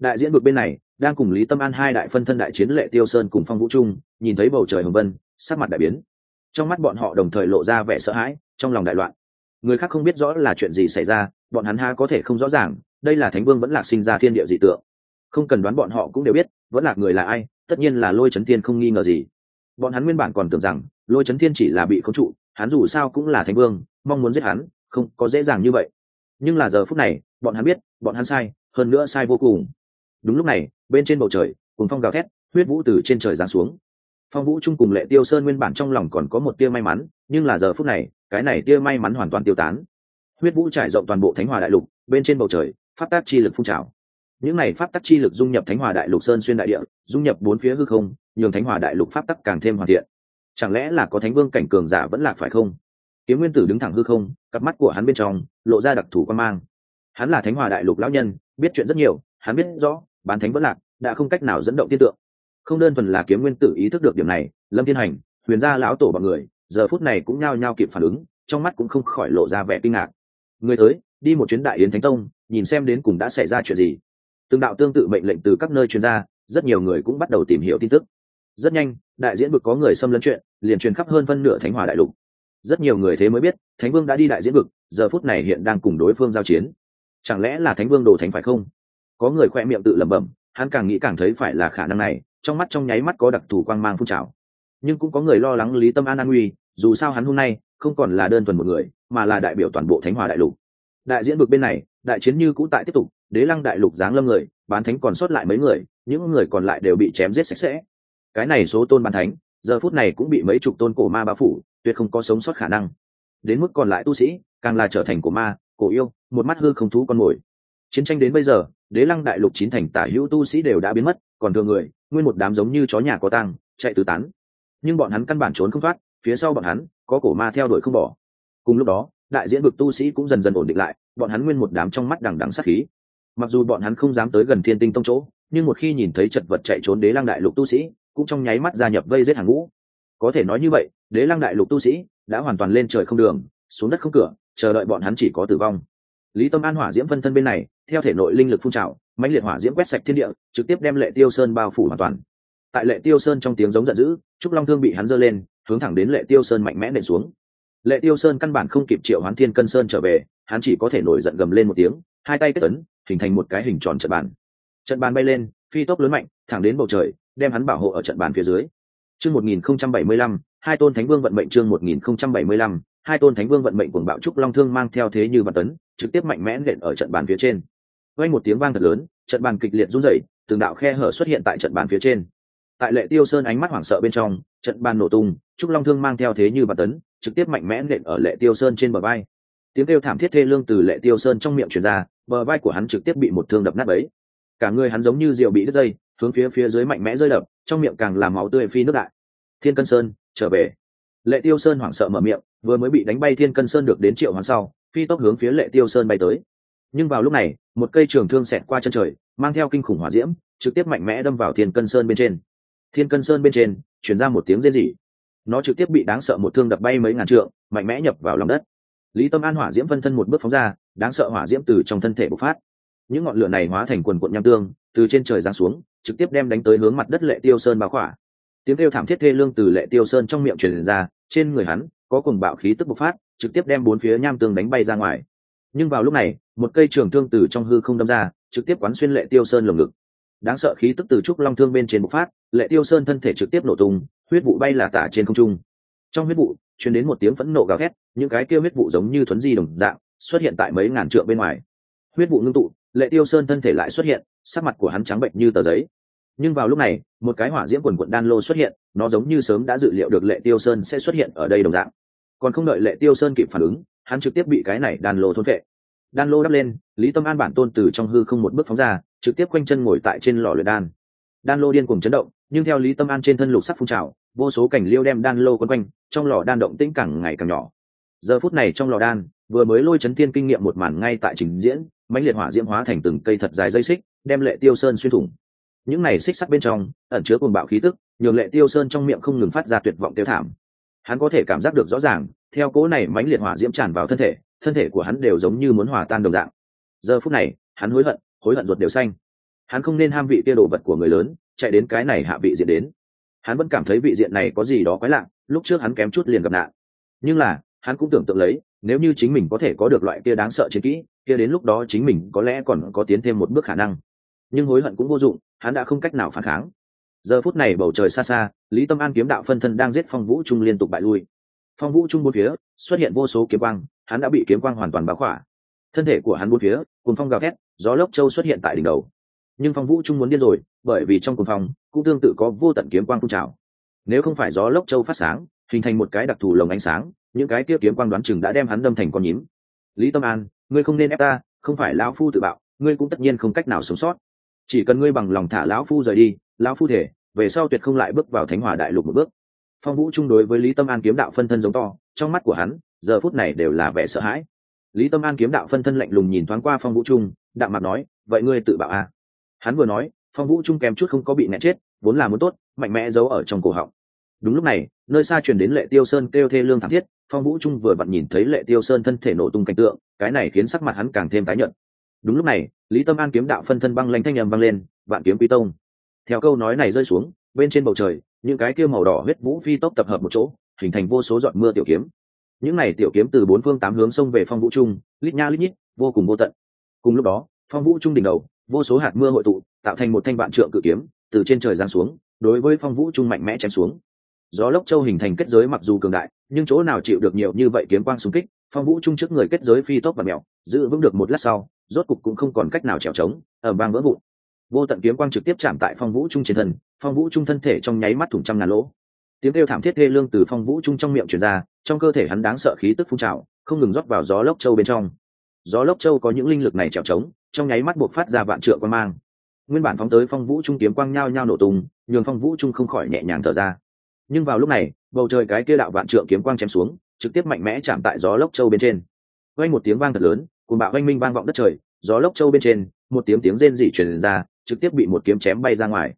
Đại diễn vực bên này, đang cùng lý tâm an hai đại phân thân đại chiến lệ tiêu sơn cùng phong vũ trung, nhìn thấy bầu trời hồng vân, sắc mặt đại biến. Trong mắt bọn họ đồng thời lộ ra vẻ sợ hãi, trong lòng đại loạn. Người khác không biết rõ là chuyện gì xảy ra, bọn hắn ha có thể không rõ ràng, đây là thánh vương vẫn lạc sinh ra thiên địa dị tượng. Không cần đoán bọn họ cũng đều biết, vẫn lạc người là ai, tất nhiên là lôi Trấn thiên không nghi ngờ gì. Bọn hắn nguyên bản còn tưởng rằng, lôi Trấn thiên chỉ là bị khống trụ hắn dù sao cũng là thánh vương, mong muốn giết hắn, không có dễ dàng như vậy. Nhưng là giờ phút này, bọn hắn biết, bọn hắn sai, hơn nữa sai vô cùng. Đúng lúc này, bên trên bầu trời cùng phong gào thét, huyết vũ từ trên trời giáng xuống. Phong vũ chung cùng lệ tiêu sơn nguyên bản trong lòng còn có một tia may mắn, nhưng là giờ phút này, cái này tia may mắn hoàn toàn tiêu tán. Huyết vũ trải rộng toàn bộ thánh hòa đại lục, bên trên bầu trời, pháp tác chi lực phun trào. Những này pháp tắc chi lực dung nhập thánh hòa đại lục sơn xuyên đại địa, dung nhập bốn phía hư không, nhường thánh hòa đại lục pháp tắc càng thêm hoàn thiện chẳng lẽ là có thánh vương cảnh cường giả vẫn lạc phải không? Kiếm nguyên tử đứng thẳng hư không, cặp mắt của hắn bên trong lộ ra đặc thù quan mang. Hắn là thánh hòa đại lục lão nhân, biết chuyện rất nhiều, hắn biết rõ, bán thánh vẫn lạc, đã không cách nào dẫn động tiên tượng. Không đơn thuần là kiếm nguyên tử ý thức được điểm này, lâm thiên hành, huyền gia lão tổ bọn người, giờ phút này cũng nhao nhao kịp phản ứng, trong mắt cũng không khỏi lộ ra vẻ kinh ngạc. Người tới, đi một chuyến đại yến thánh tông, nhìn xem đến cùng đã xảy ra chuyện gì. Từng đạo tương tự mệnh lệnh từ các nơi chuyên gia rất nhiều người cũng bắt đầu tìm hiểu tin tức rất nhanh, đại diễn vực có người xâm lấn chuyện, liền truyền khắp hơn phân nửa thánh hòa đại lục. Rất nhiều người thế mới biết, thánh vương đã đi đại diễn vực, giờ phút này hiện đang cùng đối phương giao chiến. Chẳng lẽ là thánh vương đồ thánh phải không? Có người khoe miệng tự lẩm bẩm, hắn càng nghĩ càng thấy phải là khả năng này, trong mắt trong nháy mắt có đặc thù quang mang phun trào. Nhưng cũng có người lo lắng lý tâm an an nguy, dù sao hắn hôm nay không còn là đơn thuần một người, mà là đại biểu toàn bộ thánh hòa đại lục. Đại diễn vực bên này, đại chiến như cũ tại tiếp tục, đế lăng đại lục giáng lâm người, bán thánh còn sót lại mấy người, những người còn lại đều bị chém giết sạch sẽ cái này số tôn bàn thánh, giờ phút này cũng bị mấy chục tôn cổ ma bao phủ, tuyệt không có sống sót khả năng. Đến mức còn lại tu sĩ, càng là trở thành cổ ma, cổ yêu, một mắt hư không thú con mồi. Chiến tranh đến bây giờ, đế lăng đại lục chín thành tả hữu tu sĩ đều đã biến mất, còn thường người, nguyên một đám giống như chó nhà có tăng chạy tứ tán. Nhưng bọn hắn căn bản trốn không thoát, phía sau bọn hắn, có cổ ma theo đuổi không bỏ. Cùng lúc đó, đại diễn vực tu sĩ cũng dần dần ổn định lại, bọn hắn nguyên một đám trong mắt đằng đằng sát khí. Mặc dù bọn hắn không dám tới gần thiên tinh tông chỗ, nhưng một khi nhìn thấy chật vật chạy trốn đế lăng đại lục tu sĩ cũng trong nháy mắt gia nhập vây giết hàng ngũ. Có thể nói như vậy, đế lăng đại lục tu sĩ đã hoàn toàn lên trời không đường, xuống đất không cửa, chờ đợi bọn hắn chỉ có tử vong. Lý tâm an hỏa diễm phân thân bên này, theo thể nội linh lực phun trào, mãnh liệt hỏa diễm quét sạch thiên địa, trực tiếp đem lệ tiêu sơn bao phủ hoàn toàn. Tại lệ tiêu sơn trong tiếng giống giận dữ, trúc long thương bị hắn giơ lên, hướng thẳng đến lệ tiêu sơn mạnh mẽ nện xuống. Lệ tiêu sơn căn bản không kịp triệu hoán thiên cân sơn trở về, hắn chỉ có thể nổi giận gầm lên một tiếng, hai tay kết ấn, hình thành một cái hình tròn trận bàn. Trận bàn bay lên, phi tốc lớn mạnh, thẳng đến bầu trời đem hắn bảo hộ ở trận bàn phía dưới. Chương một nghìn không trăm bảy mươi lăm, hai tôn thánh vương vận mệnh chương một nghìn không trăm bảy mươi lăm, hai tôn thánh vương vận mệnh cuồng bạo trúc long thương mang theo thế như bàn tấn, trực tiếp mạnh mẽ nện ở trận bàn phía trên. Quay một tiếng vang thật lớn, trận bàn kịch liệt run rẩy, từng đạo khe hở xuất hiện tại trận bàn phía trên. Tại lệ tiêu sơn ánh mắt hoảng sợ bên trong, trận bàn nổ tung, trúc long thương mang theo thế như bàn tấn, trực tiếp mạnh mẽ nện ở lệ tiêu sơn trên bờ vai. Tiếng kêu thảm thiết thê lương từ lệ tiêu sơn trong miệng truyền ra, bờ vai của hắn trực tiếp bị một thương đập nát ấy cả người hắn giống như diều bị đứt dây hướng phía phía dưới mạnh mẽ rơi đập, trong miệng càng làm máu tươi phi nước đại. Thiên cân sơn, trở về. Lệ tiêu sơn hoảng sợ mở miệng, vừa mới bị đánh bay thiên cân sơn được đến triệu hoàng sau, phi tốc hướng phía lệ tiêu sơn bay tới. Nhưng vào lúc này, một cây trường thương xẹt qua chân trời, mang theo kinh khủng hỏa diễm, trực tiếp mạnh mẽ đâm vào thiên cân sơn bên trên. Thiên cân sơn bên trên chuyển ra một tiếng rên rỉ. Nó trực tiếp bị đáng sợ một thương đập bay mấy ngàn trượng, mạnh mẽ nhập vào lòng đất. Lý tâm an hỏa diễm phân thân một bước phóng ra, đáng sợ hỏa diễm từ trong thân thể bộc phát những ngọn lửa này hóa thành quần quận nham tương, từ trên trời giáng xuống, trực tiếp đem đánh tới hướng mặt đất lệ tiêu sơn báo khỏa. Tiếng kêu thảm thiết thê lương từ lệ tiêu sơn trong miệng truyền ra, trên người hắn, có cùng bạo khí tức bộc phát, trực tiếp đem bốn phía nham tương đánh bay ra ngoài. Nhưng vào lúc này, một cây trường thương từ trong hư không đâm ra, trực tiếp quán xuyên lệ tiêu sơn lồng ngực. Đáng sợ khí tức từ trúc long thương bên trên bộc phát, lệ tiêu sơn thân thể trực tiếp nổ tung, huyết vụ bay là tả trên không trung. Trong huyết vụ chuyển đến một tiếng phẫn nộ gào thét, những cái kêu huyết vụ giống như thuấn di đồng dạng, xuất hiện tại mấy ngàn trượng bên ngoài. Huyết vụ ngưng tụ lệ tiêu sơn thân thể lại xuất hiện, sắc mặt của hắn trắng bệnh như tờ giấy. Nhưng vào lúc này, một cái hỏa diễm quần quận đan lô xuất hiện, nó giống như sớm đã dự liệu được lệ tiêu sơn sẽ xuất hiện ở đây đồng dạng. Còn không đợi lệ tiêu sơn kịp phản ứng, hắn trực tiếp bị cái này đan lô thôn vệ đan lô đắp lên, lý tâm an bản tôn từ trong hư không một bước phóng ra, trực tiếp quanh chân ngồi tại trên lò luyện đan. Đan lô điên cùng chấn động, nhưng theo lý tâm an trên thân lục sắc phun trào, vô số cảnh liêu đem đan lô quấn quanh, trong lò đan động tĩnh càng ngày càng nhỏ. Giờ phút này trong lò đan, vừa mới lôi chấn tiên kinh nghiệm một màn ngay tại trình diễn mãnh liệt hỏa diễm hóa thành từng cây thật dài dây xích, đem lệ tiêu sơn xuyên thủng. Những này xích sắc bên trong, ẩn chứa cuồng bạo khí tức, nhường lệ tiêu sơn trong miệng không ngừng phát ra tuyệt vọng tiêu thảm. Hắn có thể cảm giác được rõ ràng, theo cố này mãnh liệt hỏa diễm tràn vào thân thể thân thể của hắn đều giống như muốn hòa tan đồng dạng. Giờ phút này, hắn hối hận hối hận ruột đều xanh. Hắn không nên ham vị kia đồ vật của người lớn, chạy đến cái này hạ vị diện đến. Hắn vẫn cảm thấy vị diện này có gì đó quái lạ, lúc trước hắn kém chút liền gặp nạn. Nhưng là, hắn cũng tưởng tượng lấy nếu như chính mình có thể có được loại kia đáng sợ chiến kỹ, kia đến lúc đó chính mình có lẽ còn có tiến thêm một bước khả năng. Nhưng hối hận cũng vô dụng, hắn đã không cách nào phản kháng. Giờ phút này bầu trời xa xa, lý tâm an kiếm đạo phân thân đang giết phong vũ trung liên tục bại lui. Phong vũ trung bốn phía, xuất hiện vô số kiếm quang, hắn đã bị kiếm quang hoàn toàn báo khỏa. Thân thể của hắn bốn phía cùng phong gào thét, gió lốc châu xuất hiện tại đỉnh đầu. Nhưng phong vũ trung muốn điên rồi, bởi vì trong cùng phong, cũng tương tự có vô tận kiếm quang phun trào. Nếu không phải gió lốc châu phát sáng hình thành một cái đặc thù lồng ánh sáng, những cái kia kiếm quang đoán chừng đã đem hắn đâm thành con nhím. Lý tâm an, ngươi không nên ép ta, không phải lão phu tự bạo, ngươi cũng tất nhiên không cách nào sống sót. Chỉ cần ngươi bằng lòng thả lão phu rời đi, lão phu thể, về sau tuyệt không lại bước vào thánh hòa đại lục một bước. Phong vũ chung đối với lý tâm an kiếm đạo phân thân giống to, trong mắt của hắn, giờ phút này đều là vẻ sợ hãi. Lý tâm an kiếm đạo phân thân lạnh lùng nhìn thoáng qua phong vũ trung, đạm mặt nói, vậy ngươi tự bạo à? Hắn vừa nói, phong vũ trung kèm chút không có bị nẹt chết, vốn là muốn tốt, mạnh mẽ giấu ở trong cổ họng đúng lúc này, nơi xa truyền đến lệ tiêu sơn kêu thê lương thảm thiết, phong vũ trung vừa vặn nhìn thấy lệ tiêu sơn thân thể nổ tung cảnh tượng, cái này khiến sắc mặt hắn càng thêm tái nhợt. Đúng lúc này, lý tâm an kiếm đạo phân thân băng lanh thanh nhầm băng lên, vạn kiếm quy tông. Theo câu nói này rơi xuống, bên trên bầu trời, những cái kia màu đỏ huyết vũ phi tốc tập hợp một chỗ, hình thành vô số giọt mưa tiểu kiếm. Những này tiểu kiếm từ bốn phương tám hướng xông về phong vũ trung, lít nha lít nhít, vô cùng vô tận. Cùng lúc đó, phong vũ trung đỉnh đầu, vô số hạt mưa hội tụ, tạo thành một thanh vạn trượng cự kiếm, từ trên trời giáng xuống, đối với phong vũ trung mạnh mẽ chém xuống gió lốc châu hình thành kết giới mặc dù cường đại, nhưng chỗ nào chịu được nhiều như vậy kiếm quang xung kích, phong vũ trung trước người kết giới phi tốc và mèo giữ vững được một lát sau, rốt cục cũng không còn cách nào trèo trống ở bang vỡ vụn. Vô tận kiếm quang trực tiếp chạm tại phong vũ trung trên thân, phong vũ trung thân thể trong nháy mắt thủng trăm ngàn lỗ. Tiếng kêu thảm thiết ghê lương từ phong vũ trung trong miệng truyền ra, trong cơ thể hắn đáng sợ khí tức phun trào, không ngừng rót vào gió lốc châu bên trong. Gió lốc châu có những linh lực này trèo trống, trong nháy mắt buộc phát ra vạn trượng quan mang. Nguyên bản phóng tới phong vũ trung kiếm quang nhao nhao nổ tung, nhường phong vũ trung không khỏi nhẹ nhàng thở ra nhưng vào lúc này, bầu trời cái kia đạo vạn trượng kiếm quang chém xuống, trực tiếp mạnh mẽ chạm tại gió lốc châu bên trên. Vang một tiếng vang thật lớn cùng bạo oanh minh vang vọng đất trời, gió lốc châu bên trên, một tiếng tiếng rên rỉ truyền ra, trực tiếp bị một kiếm chém bay ra ngoài.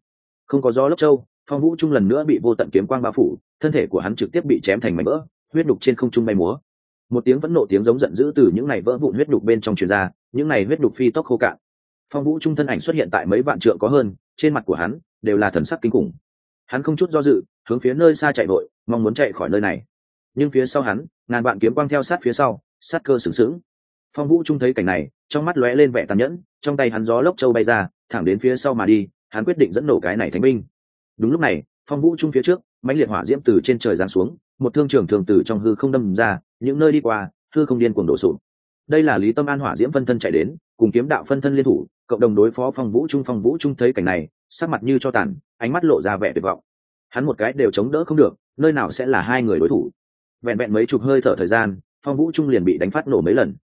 Không có gió lốc châu, phong vũ trung lần nữa bị vô tận kiếm quang bao phủ, thân thể của hắn trực tiếp bị chém thành mảnh vỡ, huyết đục trên không trung bay múa. Một tiếng vẫn nộ tiếng giống giận dữ từ những này vỡ vụn huyết đục bên trong truyền ra, những này huyết đục phi tốc khô cạn. Phong vũ trung thân ảnh xuất hiện tại mấy vạn trượng có hơn, trên mặt của hắn đều là thần sắc kinh khủng. Hắn không chút do dự hướng phía nơi xa chạy vội, mong muốn chạy khỏi nơi này. Nhưng phía sau hắn, ngàn bạn kiếm quang theo sát phía sau, sát cơ sừng sững. Phong vũ trung thấy cảnh này, trong mắt lóe lên vẻ tàn nhẫn, trong tay hắn gió lốc châu bay ra, thẳng đến phía sau mà đi, hắn quyết định dẫn nổ cái này thánh binh. Đúng lúc này, phong vũ trung phía trước, mãnh liệt hỏa diễm từ trên trời giáng xuống, một thương trường thường từ trong hư không đâm ra, những nơi đi qua, hư không điên cuồng đổ sụp. Đây là lý tâm an hỏa diễm phân thân chạy đến, cùng kiếm đạo phân thân liên thủ, cộng đồng đối phó phong vũ trung. Phong vũ trung thấy cảnh này, sắc mặt như cho tàn, ánh mắt lộ ra vẻ tuyệt vọng hắn một cái đều chống đỡ không được nơi nào sẽ là hai người đối thủ. Vẹn vẹn mấy chục hơi thở thời gian phong vũ trung liền bị đánh phát nổ mấy lần.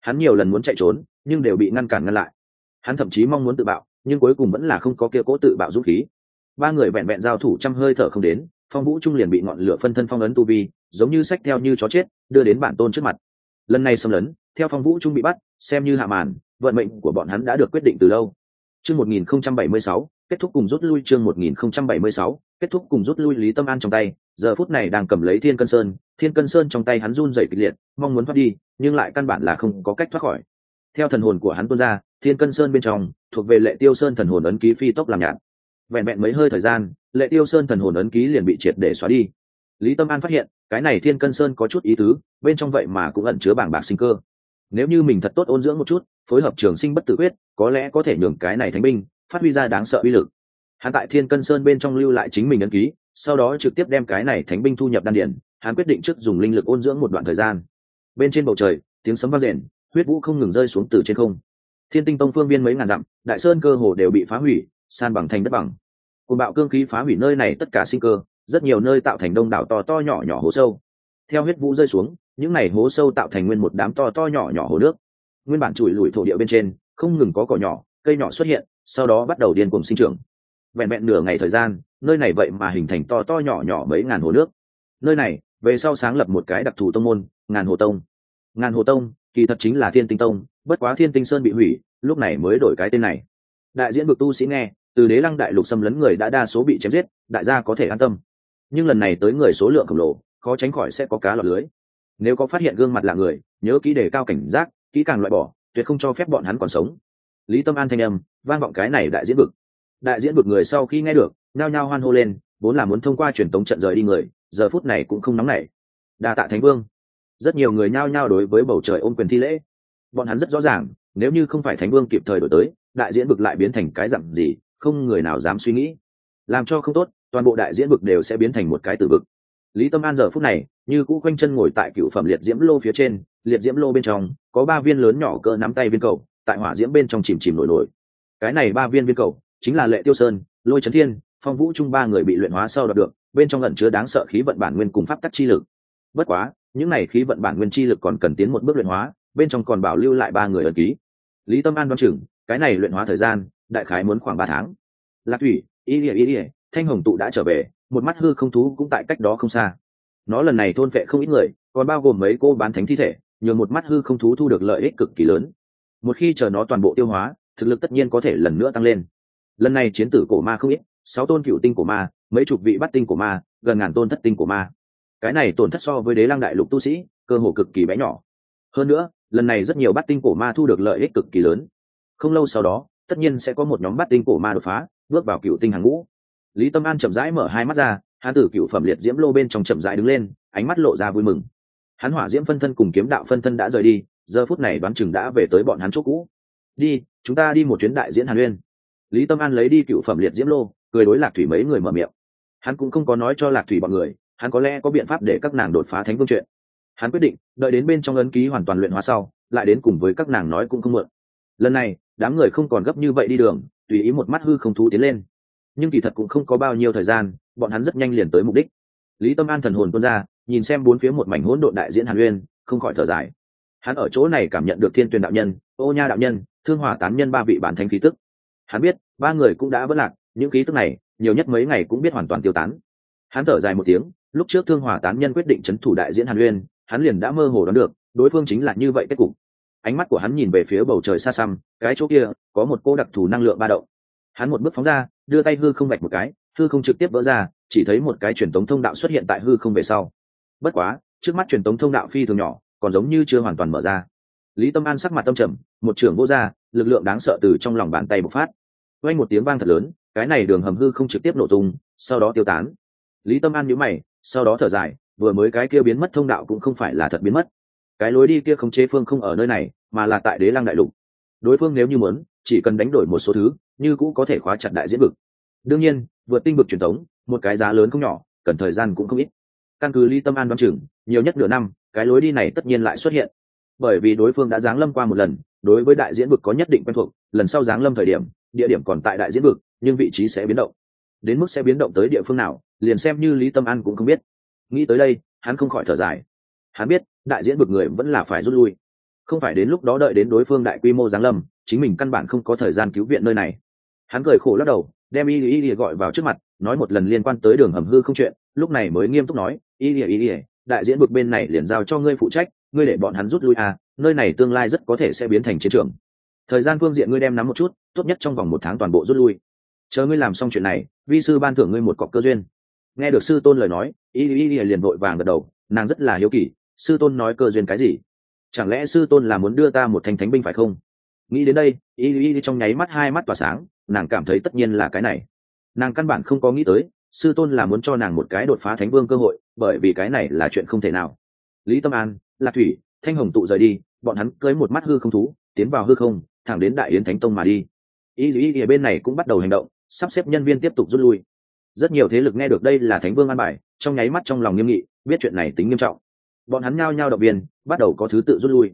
Hắn nhiều lần muốn chạy trốn nhưng đều bị ngăn cản ngăn lại. Hắn thậm chí mong muốn tự bạo nhưng cuối cùng vẫn là không có kia cố tự bạo dũng khí. Ba người vẹn vẹn giao thủ trăm hơi thở không đến phong vũ trung liền bị ngọn lửa phân thân phong ấn tu vi giống như sách theo như chó chết đưa đến bản tôn trước mặt. Lần này xâm lấn theo phong vũ trung bị bắt xem như hạ màn vận mệnh của bọn hắn đã được quyết định từ lâu. Chương 1076, kết thúc cùng rút lui chương 1076, kết thúc cùng rút lui lý tâm an trong tay. Giờ phút này đang cầm lấy thiên cân sơn. Thiên cân sơn trong tay hắn run rẩy kịch liệt mong muốn thoát đi nhưng lại căn bản là không có cách thoát khỏi. Theo thần hồn của hắn tuôn ra thiên cân sơn bên trong thuộc về lệ tiêu sơn thần hồn ấn ký phi tốc làm nhạt. Vẹn vẹn mấy hơi thời gian lệ tiêu sơn thần hồn ấn ký liền bị triệt để xóa đi. Lý tâm an phát hiện cái này thiên cân sơn có chút ý tứ bên trong vậy mà cũng ẩn chứa bảng bạc sinh cơ. Nếu như mình thật tốt ôn dưỡng một chút phối hợp trường sinh bất tử quyết có lẽ có thể nhường cái này thánh binh phát huy ra đáng sợ uy lực. Hắn tại thiên cân sơn bên trong lưu lại chính mình ấn ký, sau đó trực tiếp đem cái này thánh binh thu nhập đan điển, hắn quyết định trước dùng linh lực ôn dưỡng một đoạn thời gian. Bên trên bầu trời, tiếng sấm vang rền, huyết vũ không ngừng rơi xuống từ trên không. Thiên tinh tông phương viên mấy ngàn dặm, đại sơn cơ hồ đều bị phá hủy, san bằng thành đất bằng. Côn bạo cương khí phá hủy nơi này tất cả sinh cơ, rất nhiều nơi tạo thành đông đảo to to nhỏ nhỏ hố sâu. Theo huyết vũ rơi xuống, những này hố sâu tạo thành nguyên một đám to to nhỏ nhỏ hồ nước. Nguyên bản chùi lùi thổ địa bên trên, không ngừng có cỏ nhỏ, cây nhỏ xuất hiện sau đó bắt đầu điên cuồng sinh trưởng. Vẹn vẹn nửa ngày thời gian, nơi này vậy mà hình thành to to nhỏ nhỏ mấy ngàn hồ nước. Nơi này, về sau sáng lập một cái đặc thù tông môn, ngàn hồ tông. Ngàn hồ tông, kỳ thật chính là thiên tinh tông, bất quá thiên tinh sơn bị hủy, lúc này mới đổi cái tên này. Đại diễn vực tu sĩ nghe, từ đế lăng đại lục xâm lấn người đã đa số bị chém giết, đại gia có thể an tâm. Nhưng lần này tới người số lượng khổng lồ, khó tránh khỏi sẽ có cá lọt lưới. Nếu có phát hiện gương mặt là người, nhớ kỹ đề cao cảnh giác, kỹ càng loại bỏ, tuyệt không cho phép bọn hắn còn sống lý tâm an thanh âm, vang vọng cái này đại diễn vực. Đại diễn vực người sau khi nghe được, nhao nhao hoan hô lên, vốn là muốn thông qua truyền tống trận rời đi người, giờ phút này cũng không nóng nảy. Đa tạ thánh vương. Rất nhiều người nhao nhao đối với bầu trời ôm quyền thi lễ. Bọn hắn rất rõ ràng, nếu như không phải thánh vương kịp thời đổi tới, đại diễn vực lại biến thành cái dặm gì, không người nào dám suy nghĩ. Làm cho không tốt, toàn bộ đại diễn vực đều sẽ biến thành một cái tử vực. Lý tâm an giờ phút này, như cũ quanh chân ngồi tại cựu phẩm liệt diễm lô phía trên, liệt diễm lô bên trong, có ba viên lớn nhỏ cỡ nắm tay viên cầu tại hỏa diễm bên trong chìm chìm nổi nổi. Cái này ba viên viên cầu, chính là lệ tiêu sơn, lôi trấn thiên, phong vũ trung ba người bị luyện hóa sau đạt được, bên trong ẩn chứa đáng sợ khí vận bản nguyên cùng pháp tắc chi lực. Bất quá, những này khí vận bản nguyên chi lực còn cần tiến một bước luyện hóa, bên trong còn bảo lưu lại ba người ẩn ký. Lý tâm an đoán chừng, cái này luyện hóa thời gian, đại khái muốn khoảng ba tháng. Lạc thủy ý ỉa ý ỉa thanh hồng tụ đã trở về, một mắt hư không thú cũng tại cách đó không xa. Nó lần này thôn phệ không ít người, còn bao gồm mấy cô bán thánh thi thể nhường một mắt hư không thú thu được lợi ích cực kỳ lớn một khi chờ nó toàn bộ tiêu hóa, thực lực tất nhiên có thể lần nữa tăng lên. Lần này chiến tử cổ ma không ít, sáu tôn cựu tinh của ma, mấy chục vị bắt tinh của ma, gần ngàn tôn thất tinh của ma. Cái này tổn thất so với đế lăng đại lục tu sĩ, cơ hồ cực kỳ bé nhỏ. Hơn nữa, lần này rất nhiều bắt tinh cổ ma thu được lợi ích cực kỳ lớn. Không lâu sau đó, tất nhiên sẽ có một nhóm bắt tinh cổ ma đột phá, bước vào cựu tinh hàng ngũ. Lý tâm an chậm rãi mở hai mắt ra, hán tử cựu phẩm liệt diễm lô bên trong chậm rãi đứng lên, ánh mắt lộ ra vui mừng hắn hỏa diễm phân thân cùng kiếm đạo phân thân đã rời đi, giờ phút này đoán chừng đã về tới bọn hắn chỗ cũ. Đi, chúng ta đi một chuyến đại diễn hàn uyên. Lý tâm an lấy đi cựu phẩm liệt diễm lô, cười đối lạc thủy mấy người mở miệng. Hắn cũng không có nói cho lạc thủy bọn người, hắn có lẽ có biện pháp để các nàng đột phá thánh vương chuyện. Hắn quyết định, đợi đến bên trong ấn ký hoàn toàn luyện hóa sau, lại đến cùng với các nàng nói cũng không mượn. Lần này, đám người không còn gấp như vậy đi đường, tùy ý một mắt hư không thú tiến lên. Nhưng kỳ thật cũng không có bao nhiêu thời gian, bọn hắn rất nhanh liền tới mục đích. Lý tâm an thần hồn tuôn ra nhìn xem bốn phía một mảnh hỗn độn đại diễn hàn uyên, không khỏi thở dài. Hắn ở chỗ này cảm nhận được thiên tuyền đạo nhân, ô nha đạo nhân, thương hòa tán nhân ba vị bản thanh khí tức. Hắn biết, ba người cũng đã vỡ lạc, những khí tức này, nhiều nhất mấy ngày cũng biết hoàn toàn tiêu tán. Hắn thở dài một tiếng, lúc trước thương hòa tán nhân quyết định c h ấ n thủ đại diễn hàn uyên, hắn liền đã mơ hồ đoán được, đối phương chính là như vậy kết cục. Ánh mắt của hắn nhìn về phía bầu trời xa xăm, cái chỗ kia, có một cô đặc thù năng lượng ba động. Hắn một bước phóng ra, đưa tay hư không vạch một cái, hư không trực tiếp vỡ ra, chỉ thấy một cái truyền tống thông đạo xuất hiện tại hư không về sau bất quá, trước mắt truyền tống thông đạo phi thường nhỏ, còn giống như chưa hoàn toàn mở ra. Lý tâm an sắc mặt tâm trầm, một trưởng vô r lực lượng đáng sợ từ trong lòng bàn tay bộc phát. Quanh một tiếng vang thật lớn, cái này đường hầm hư không trực tiếp nổ tung, sau đó tiêu tán. Lý tâm an nhíu mày, sau đó thở dài, vừa mới cái kia biến mất thông đạo cũng không phải là thật biến mất. Cái lối đi kia không chế phương không ở nơi này, mà là tại đế lăng đại lục. Đối phương nếu như muốn, chỉ cần đánh đổi một số thứ, như cũng có thể khóa chặt đại diễn vực. Đương nhiên, vượt tinh vực truyền thống một cái giá lớn không nhỏ, cần thời gian cũng không ít căn cứ ly tâm an đoán chừng, nhiều nhất nửa năm, cái lối đi này tất nhiên lại xuất hiện. Bởi vì đối phương đã giáng lâm qua một lần, đối với đại diễn vực có nhất định quen thuộc, lần sau giáng lâm thời điểm, địa điểm còn tại đại diễn vực, nhưng vị trí sẽ biến động. Đến mức sẽ biến động tới địa phương nào, liền xem như lý tâm an cũng không biết. Nghĩ tới đây, hắn không khỏi thở dài. Hắn biết, đại diễn vực người vẫn là phải rút lui. Không phải đến lúc đó đợi đến đối phương đại quy mô giáng lâm, chính mình căn bản không có thời gian cứu viện nơi này. Hắn cười khổ lắc đầu, đem y y y gọi vào trước mặt, nói một lần liên quan tới đường hầm hư không chuyện, lúc này mới nghiêm túc nói y y y đại diễn bực bên này liền giao cho ngươi phụ trách, ngươi để bọn hắn rút lui à nơi này tương lai rất có thể sẽ biến thành chiến trường. Thời gian phương diện ngươi đem nắm một chút, tốt nhất trong vòng một tháng toàn bộ rút lui. Chờ ngươi làm xong chuyện này, vi sư ban thưởng ngươi một cọc cơ duyên. Nghe được sư tôn lời nói y ý ý liền vội vàng gật đầu, nàng rất là hiếu kỳ, sư tôn nói cơ duyên cái gì? Chẳng lẽ sư tôn là muốn đưa ta một thanh thánh binh phải không? Nghĩ đến đây y ý trong nháy mắt hai mắt tỏa sáng, nàng cảm thấy tất nhiên là cái này. Nàng căn bản không có nghĩ tới sư tôn là muốn cho nàng một cái đột phá thánh vương cơ hội, bởi vì cái này là chuyện không thể nào. Lý tâm an, lạc thủy, thanh hồng tụ rời đi, bọn hắn cưới một mắt hư không thú, tiến vào hư không, thẳng đến đại yến thánh tông mà đi. Y y y bên này cũng bắt đầu hành động, sắp xếp nhân viên tiếp tục rút lui. Rất nhiều thế lực nghe được đây là thánh vương an bài, trong nháy mắt trong lòng nghiêm nghị, biết chuyện này tính nghiêm trọng. Bọn hắn nhao nhao động viên, bắt đầu có thứ tự rút lui.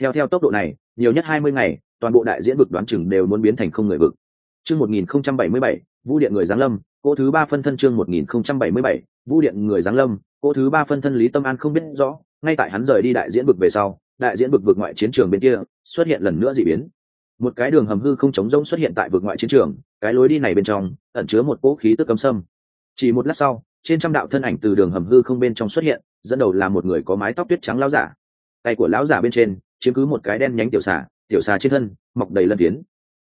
Theo theo tốc độ này, nhiều nhất hai mươi ngày, toàn bộ đại diễn vực đoán chừng đều muốn biến thành không người vực. Chương một nghìn không trăm bảy mươi bảy, vũ điện người giáng lâm cô thứ ba phân thân chương một nghìn không trăm bảy mươi bảy, vũ điện người giáng lâm. Cô thứ ba phân thân lý tâm an không biết rõ, ngay tại hắn rời đi đại diễn vực về sau, đại diễn vực vực ngoại chiến trường bên kia xuất hiện lần nữa d ị biến. Một cái đường hầm hư không chống rông xuất hiện tại vực ngoại chiến trường, cái lối đi này bên trong ẩn chứa một cỗ khí tức cấm sâm. Chỉ một lát sau, trên trăm đạo thân ảnh từ đường hầm hư không bên trong xuất hiện, dẫn đầu là một người có mái tóc tuyết trắng lão giả. Tay của lão giả bên trên, chiếm cứ một cái đen nhánh tiểu xà tiểu xà trên thân, mọc đầy lân phiến.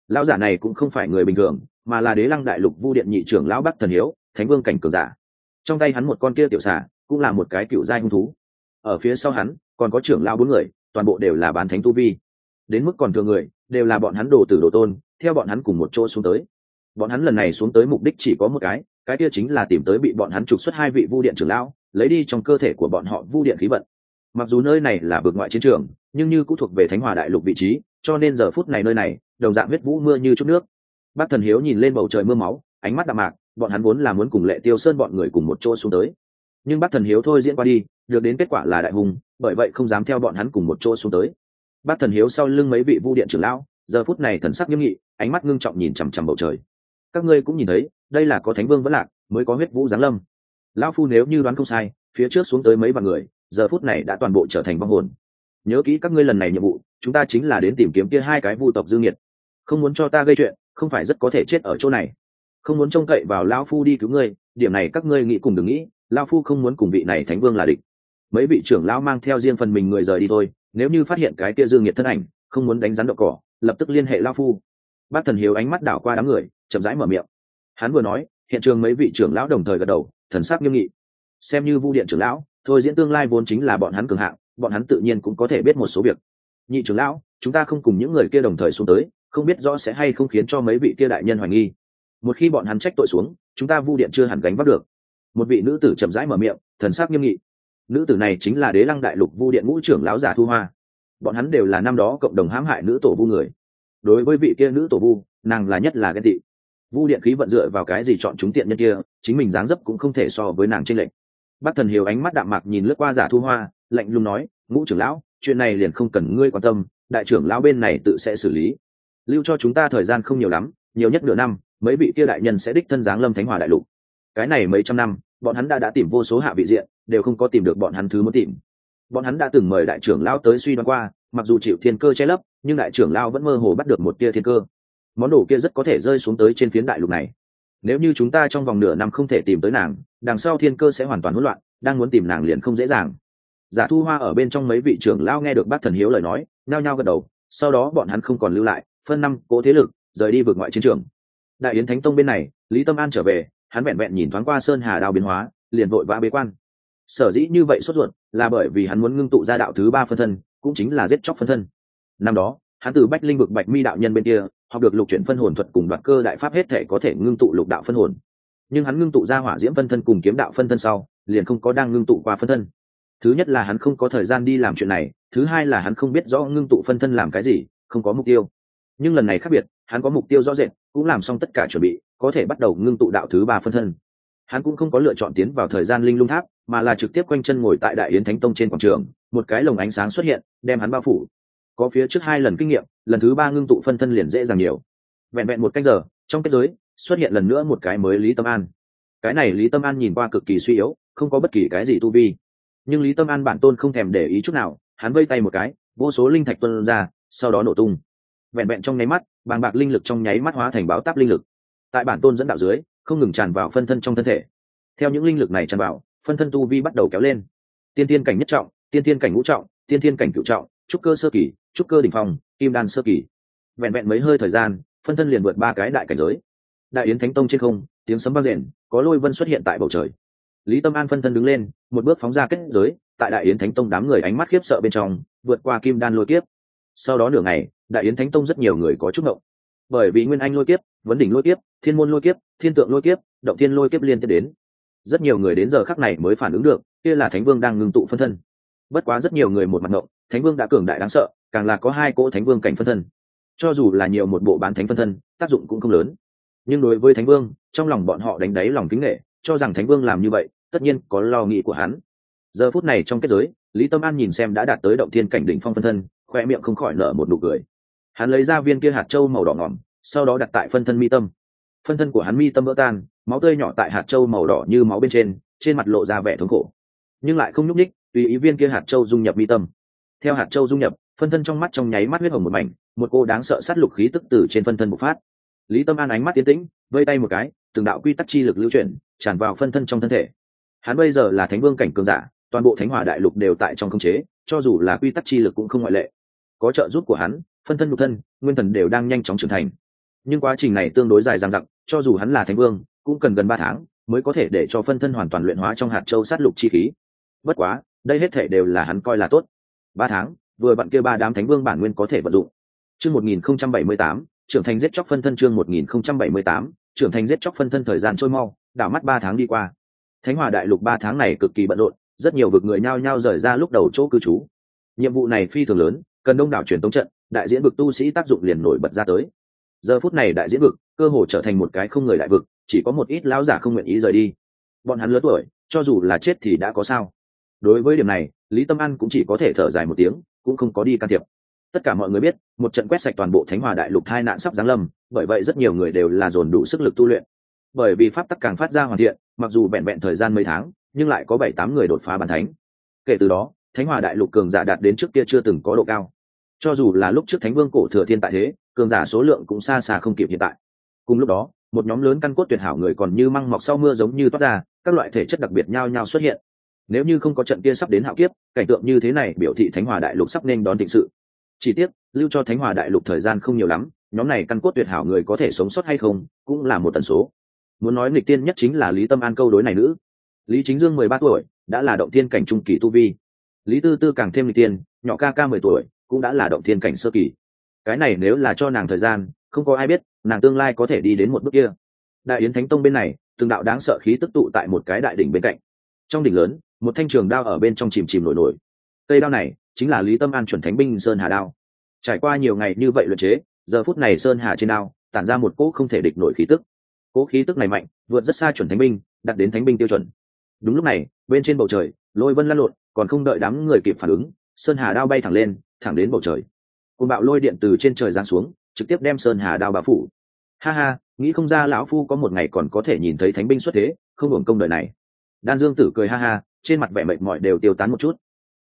Lão giả này cũng không phải người bình thường mà là đế lăng đại lục vu điện nhị trưởng lão bắc thần hiếu, thánh vương cảnh cường giả. Trong tay hắn một con kia tiểu xà, cũng là một cái cựu giai hung thú. Ở phía sau hắn, còn có trưởng lão bốn người, toàn bộ đều là bán thánh tu vi. Đến mức còn thường người, đều là bọn hắn đồ tử đồ tôn, theo bọn hắn cùng một chỗ xuống tới. Bọn hắn lần này xuống tới mục đích chỉ có một cái cái kia chính là tìm tới bị bọn hắn trục xuất hai vị vu điện trưởng lão, lấy đi trong cơ thể của bọn họ vu điện khí vận. Mặc dù nơi này là vực ngoại chiến trường, nhưng như cũng thuộc về thánh hòa đại lục vị trí, cho nên giờ phút này nơi này, đồng dạng huyết vũ mưa như chút nước bác thần hiếu nhìn lên bầu trời mưa máu, ánh mắt đạm mạc, bọn hắn vốn là muốn cùng lệ tiêu sơn bọn người cùng một chỗ xuống tới. Nhưng bác thần hiếu thôi diễn qua đi, được đến kết quả là đại hùng bởi vậy không dám theo bọn hắn cùng một chỗ xuống tới. Bác thần hiếu sau lưng mấy vị vu điện trưởng lão, giờ phút này thần sắc nghiêm nghị, ánh mắt ngưng trọng nhìn chằm chằm bầu trời. Các ngươi cũng nhìn thấy, đây là có thánh vương vẫn lạc, mới có huyết vũ giáng lâm. Lão phu nếu như đoán không sai, phía trước xuống tới mấy vạn người, giờ phút này đã toàn bộ trở thành vong hồn. Nhớ kỹ các ngươi lần này nhiệm vụ, chúng ta chính là đến tìm kiếm kia hai cái vu tộc dương nhiệt. Không muốn cho ta gây chuyện không phải rất có thể chết ở chỗ này. Không muốn trông cậy vào lão phu đi cứu ngươi, điểm này các ngươi nghĩ cùng đừng nghĩ, lão phu không muốn cùng vị này thánh vương là địch. Mấy vị trưởng lão mang theo riêng phần mình người rời đi thôi, nếu như phát hiện cái kia dương nhiệt thân ảnh, không muốn đánh rắn đậu cỏ, lập tức liên hệ lão phu. Bác thần hiếu ánh mắt đảo qua đám người, chậm rãi mở miệng. Hắn vừa nói, hiện trường mấy vị trưởng lão đồng thời gật đầu, thần sắc nghiêm nghị. Xem như vu điện trưởng lão, thôi diễn tương lai vốn chính là bọn hắn cường hạng, bọn hắn tự nhiên cũng có thể biết một số việc. Nhị trưởng lão, chúng ta không cùng những người kia đồng thời xuống tới không biết rõ sẽ hay không khiến cho mấy vị kia đại nhân hoài nghi. Một khi bọn hắn trách tội xuống, chúng ta vu điện chưa hẳn gánh vác được. Một vị nữ tử chậm rãi mở miệng, thần sắc nghiêm nghị. Nữ tử này chính là đế lăng đại lục vu điện ngũ trưởng lão giả thu hoa. Bọn hắn đều là năm đó cộng đồng hãm hại nữ tổ vu người. Đối với vị kia nữ tổ vu, nàng là nhất là ghen tị. Vu điện khí vận dựa vào cái gì chọn chúng tiện nhân kia, chính mình dáng dấp cũng không thể so với nàng tranh lệch. Bác thần hiểu ánh mắt đạm mạc nhìn lướt qua giả thu hoa, lạnh lùng nói, ngũ trưởng lão, chuyện này liền không cần ngươi quan tâm, đại trưởng lão bên này tự sẽ xử lý lưu cho chúng ta thời gian không nhiều lắm, nhiều nhất nửa năm, mấy vị kia đại nhân sẽ đích thân giáng lâm thánh hòa đại lục. Cái này mấy trăm năm, bọn hắn đã đã tìm vô số hạ vị diện, đều không có tìm được bọn hắn thứ muốn tìm. Bọn hắn đã từng mời đại trưởng lao tới suy đoán qua, mặc dù chịu thiên cơ che lấp, nhưng đại trưởng lao vẫn mơ hồ bắt được một tia thiên cơ. Món đồ kia rất có thể rơi xuống tới trên phiến đại lục này. Nếu như chúng ta trong vòng nửa năm không thể tìm tới nàng, đằng sau thiên cơ sẽ hoàn toàn hỗn loạn, đang muốn tìm nàng liền không dễ dàng. Giả thu hoa ở bên trong mấy vị trưởng lao nghe được bác thần hiếu lời nói nao nhao gật đầu, sau đó bọn hắn không còn lưu lại phân năm, cố thế lực, rời đi vượt ngoại chiến trường. Đại yến thánh tông bên này, lý tâm an trở về, hắn vẹn vẹn nhìn thoáng qua sơn hà đào biến hóa, liền vội vã bế quan. Sở dĩ như vậy sốt ruột là bởi vì hắn muốn ngưng tụ ra đạo thứ ba phân thân, cũng chính là giết chóc phân thân. Năm đó, hắn từ bách linh vực bạch mi đạo nhân bên kia, học được lục chuyển phân hồn thuật cùng đoạt cơ đại pháp hết thể có thể ngưng tụ lục đạo phân hồn. Nhưng hắn ngưng tụ ra hỏa diễm phân thân cùng kiếm đạo phân thân sau, liền không có đang ngưng tụ qua phân thân. Thứ nhất là hắn không có thời gian đi làm chuyện này, thứ hai là hắn không biết rõ ngưng tụ phân thân làm cái gì, không có mục tiêu nhưng lần này khác biệt, hắn có mục tiêu rõ rệt, cũng làm xong tất cả chuẩn bị, có thể bắt đầu ngưng tụ đạo thứ ba phân thân. Hắn cũng không có lựa chọn tiến vào thời gian linh lung tháp, mà là trực tiếp quanh chân ngồi tại đại yến thánh tông trên quảng trường, một cái lồng ánh sáng xuất hiện, đem hắn bao phủ. Có phía trước hai lần kinh nghiệm, lần thứ ba ngưng tụ phân thân liền dễ dàng nhiều. Vẹn vẹn một cách giờ, trong kết giới, xuất hiện lần nữa một cái mới lý tâm an. Cái này lý tâm an nhìn qua cực kỳ suy yếu, không có bất kỳ cái gì tu vi. Nhưng lý tâm an bản tôn không thèm để ý chút nào, hắn vây tay một cái, vô số linh thạch tuân ra, sau đó nổ tung vẹn vẹn trong nháy mắt, bàng bạc linh lực trong nháy mắt hóa thành báo táp linh lực. Tại bản tôn dẫn đạo dưới, không ngừng tràn vào phân thân trong thân thể. Theo những linh lực này tràn vào, phân thân tu vi bắt đầu kéo lên. Tiên tiên cảnh nhất trọng, tiên tiên cảnh ngũ trọng, tiên tiên cảnh cựu trọng, trúc cơ sơ kỳ, trúc cơ đ ỉ n h phong, kim đan sơ kỳ. Vẹn vẹn mấy hơi thời gian, phân thân liền vượt ba cái đại cảnh giới. Đại yến thánh tông trên không, tiếng sấm vang rền, có lôi vân xuất hiện tại bầu trời. Lý tâm an phân thân đứng lên, một bước phóng ra kết giới, tại đại yến thánh tông đám người ánh mắt khiếp sợ bên trong, vượt qua kim đan lôi kiếp sau đó nửa ngày, đại yến thánh tông rất nhiều người có chúc ngộng. Bởi vì nguyên anh lôi kiếp, vấn đỉnh lôi kiếp, thiên môn lôi kiếp, thiên tượng lôi kiếp, động thiên lôi kiếp liên tiếp đến. Rất nhiều người đến giờ khắc này mới phản ứng được, kia là thánh vương đang ngưng tụ phân thân. Bất quá rất nhiều người một mặt ngộng, thánh vương đã cường đại đáng sợ, càng là có hai cỗ thánh vương cảnh phân thân. Cho dù là nhiều một bộ bán thánh phân thân, tác dụng cũng không lớn. Nhưng đối với thánh vương, trong lòng bọn họ đánh đáy lòng kính nghệ cho rằng thánh vương làm như vậy, tất nhiên có lo nghĩ của hắn. Giờ phút này trong kết giới, lý tâm an nhìn xem đã đạt tới động thiên cảnh đỉnh phong phân thân khoe miệng không khỏi nở một nụ cười. Hắn lấy ra viên kia hạt trâu màu đỏ ngỏm, sau đó đặt tại phân thân mi tâm. Phân thân của hắn mi tâm vỡ tan, máu tươi nhỏ tại hạt trâu màu đỏ như máu bên trên trên mặt lộ ra vẻ thống khổ. Nhưng lại không nhúc ních tùy ý viên kia hạt trâu dung nhập mi tâm. Theo hạt trâu dung nhập, phân thân trong mắt trong nháy mắt huyết hồng một mảnh, một cô đáng sợ sát lục khí tức từ trên phân thân bộc phát. Lý tâm an ánh mắt tiến tĩnh, vây tay một cái, từng đạo quy tắc chi lực lưu chuyển, tràn vào phân thân trong thân thể. Hắn bây giờ là thánh vương cảnh cường giả, toàn bộ thánh hỏa đại lục đều tại trong khống chế, cho dù là quy tắc chi lực cũng không ngoại lệ có trợ giúp của hắn, phân thân nhục thân, nguyên thần đều đang nhanh chóng trưởng thành. Nhưng quá trình này tương đối dài dằng dặc, cho dù hắn là thánh vương, cũng cần gần ba tháng mới có thể để cho phân thân hoàn toàn luyện hóa trong hạt châu sát lục chi khí. Bất quá, đây hết thể đều là hắn coi là tốt. Ba tháng, vừa bận kia ba đám thánh vương bản nguyên có thể vận dụng. Chương một nghìn không trăm bảy mươi tám, trưởng thành giết chóc phân thân chương một nghìn không trăm bảy mươi tám, trưởng thành giết chóc phân thân thời gian trôi mau, đảo mắt ba tháng đi qua. Thánh hòa đại lục ba tháng này cực kỳ bận rộn, rất nhiều vực người nhao nhao rời ra lúc đầu chỗ cư trú. Nhiệm vụ này phi thường lớn cần đông đảo truyền tống trận, đại diễn vực tu sĩ tác dụng liền nổi bật ra tới. Giờ phút này đại diễn vực cơ hồ trở thành một cái không người đại vực, chỉ có một ít lão giả không nguyện ý rời đi. Bọn hắn lớn tuổi, cho dù là chết thì đã có sao. Đối với điểm này, lý tâm an cũng chỉ có thể thở dài một tiếng, cũng không có đi can thiệp. Tất cả mọi người biết, một trận quét sạch toàn bộ thánh hòa đại lục hai nạn sắp giáng lâm, bởi vậy rất nhiều người đều là dồn đủ sức lực tu luyện. Bởi vì pháp tắc càng phát ra hoàn thiện, mặc dù vẹn vẹn thời gian mấy tháng, nhưng lại có bảy tám người đột phá bàn thánh. Kể từ đó, thánh hòa đại lục cường giả đạt đến trước kia chưa từng có độ cao cho dù là lúc trước thánh vương cổ thừa thiên tại thế, cường giả số lượng cũng xa xa không kịp hiện tại. Cùng lúc đó, một nhóm lớn căn cốt tuyệt hảo người còn như măng mọc sau mưa giống như toát ra, các loại thể chất đặc biệt nhao nhau xuất hiện. Nếu như không có trận kia sắp đến hạo kiếp, cảnh tượng như thế này biểu thị thánh hòa đại lục sắp nên đón thịnh sự. Chỉ tiếc, lưu cho thánh hòa đại lục thời gian không nhiều lắm, nhóm này căn cốt tuyệt hảo người có thể sống sót hay không, cũng là một tần số. Muốn nói nghịch tiên nhất chính là lý tâm an câu đối này nữ. Lý chính dương mười ba tuổi, đã là động tiên cảnh trung kỳ tu vi. Lý tư tư càng thêm nghịch tiên, nhỏ ca ca mười tuổi cũng đã là động thiên cảnh sơ kỳ. Cái này nếu là cho nàng thời gian, không có ai biết, nàng tương lai có thể đi đến một bước kia. Đại yến thánh tông bên này, từng đạo đáng sợ khí tức tụ tại một cái đại đỉnh bên cạnh. Trong đỉnh lớn, một thanh trường đao ở bên trong chìm chìm nổi nổi. Cây đao này chính là lý tâm an chuẩn thánh binh sơn hà đao. Trải qua nhiều ngày như vậy luyện chế, giờ phút này sơn hà trên đao, tản ra một cỗ không thể địch nổi khí tức. Cỗ khí tức này mạnh, vượt rất xa chuẩn thánh binh đặt đến thánh binh tiêu chuẩn. Đúng lúc này, bên trên bầu trời, lôi vân lăn lộn, còn không đợi đám người kịp phản ứng, sơn hà đao bay thẳng lên thẳng đến bầu trời. Côn bạo lôi điện từ trên trời giáng xuống, trực tiếp đem sơn hà đao bao phủ. Ha ha, nghĩ không ra lão phu có một ngày còn có thể nhìn thấy thánh binh xuất thế, không hưởng công đời này. Đan dương tử cười ha ha, trên mặt vẻ mệt mỏi đều tiêu tán một chút.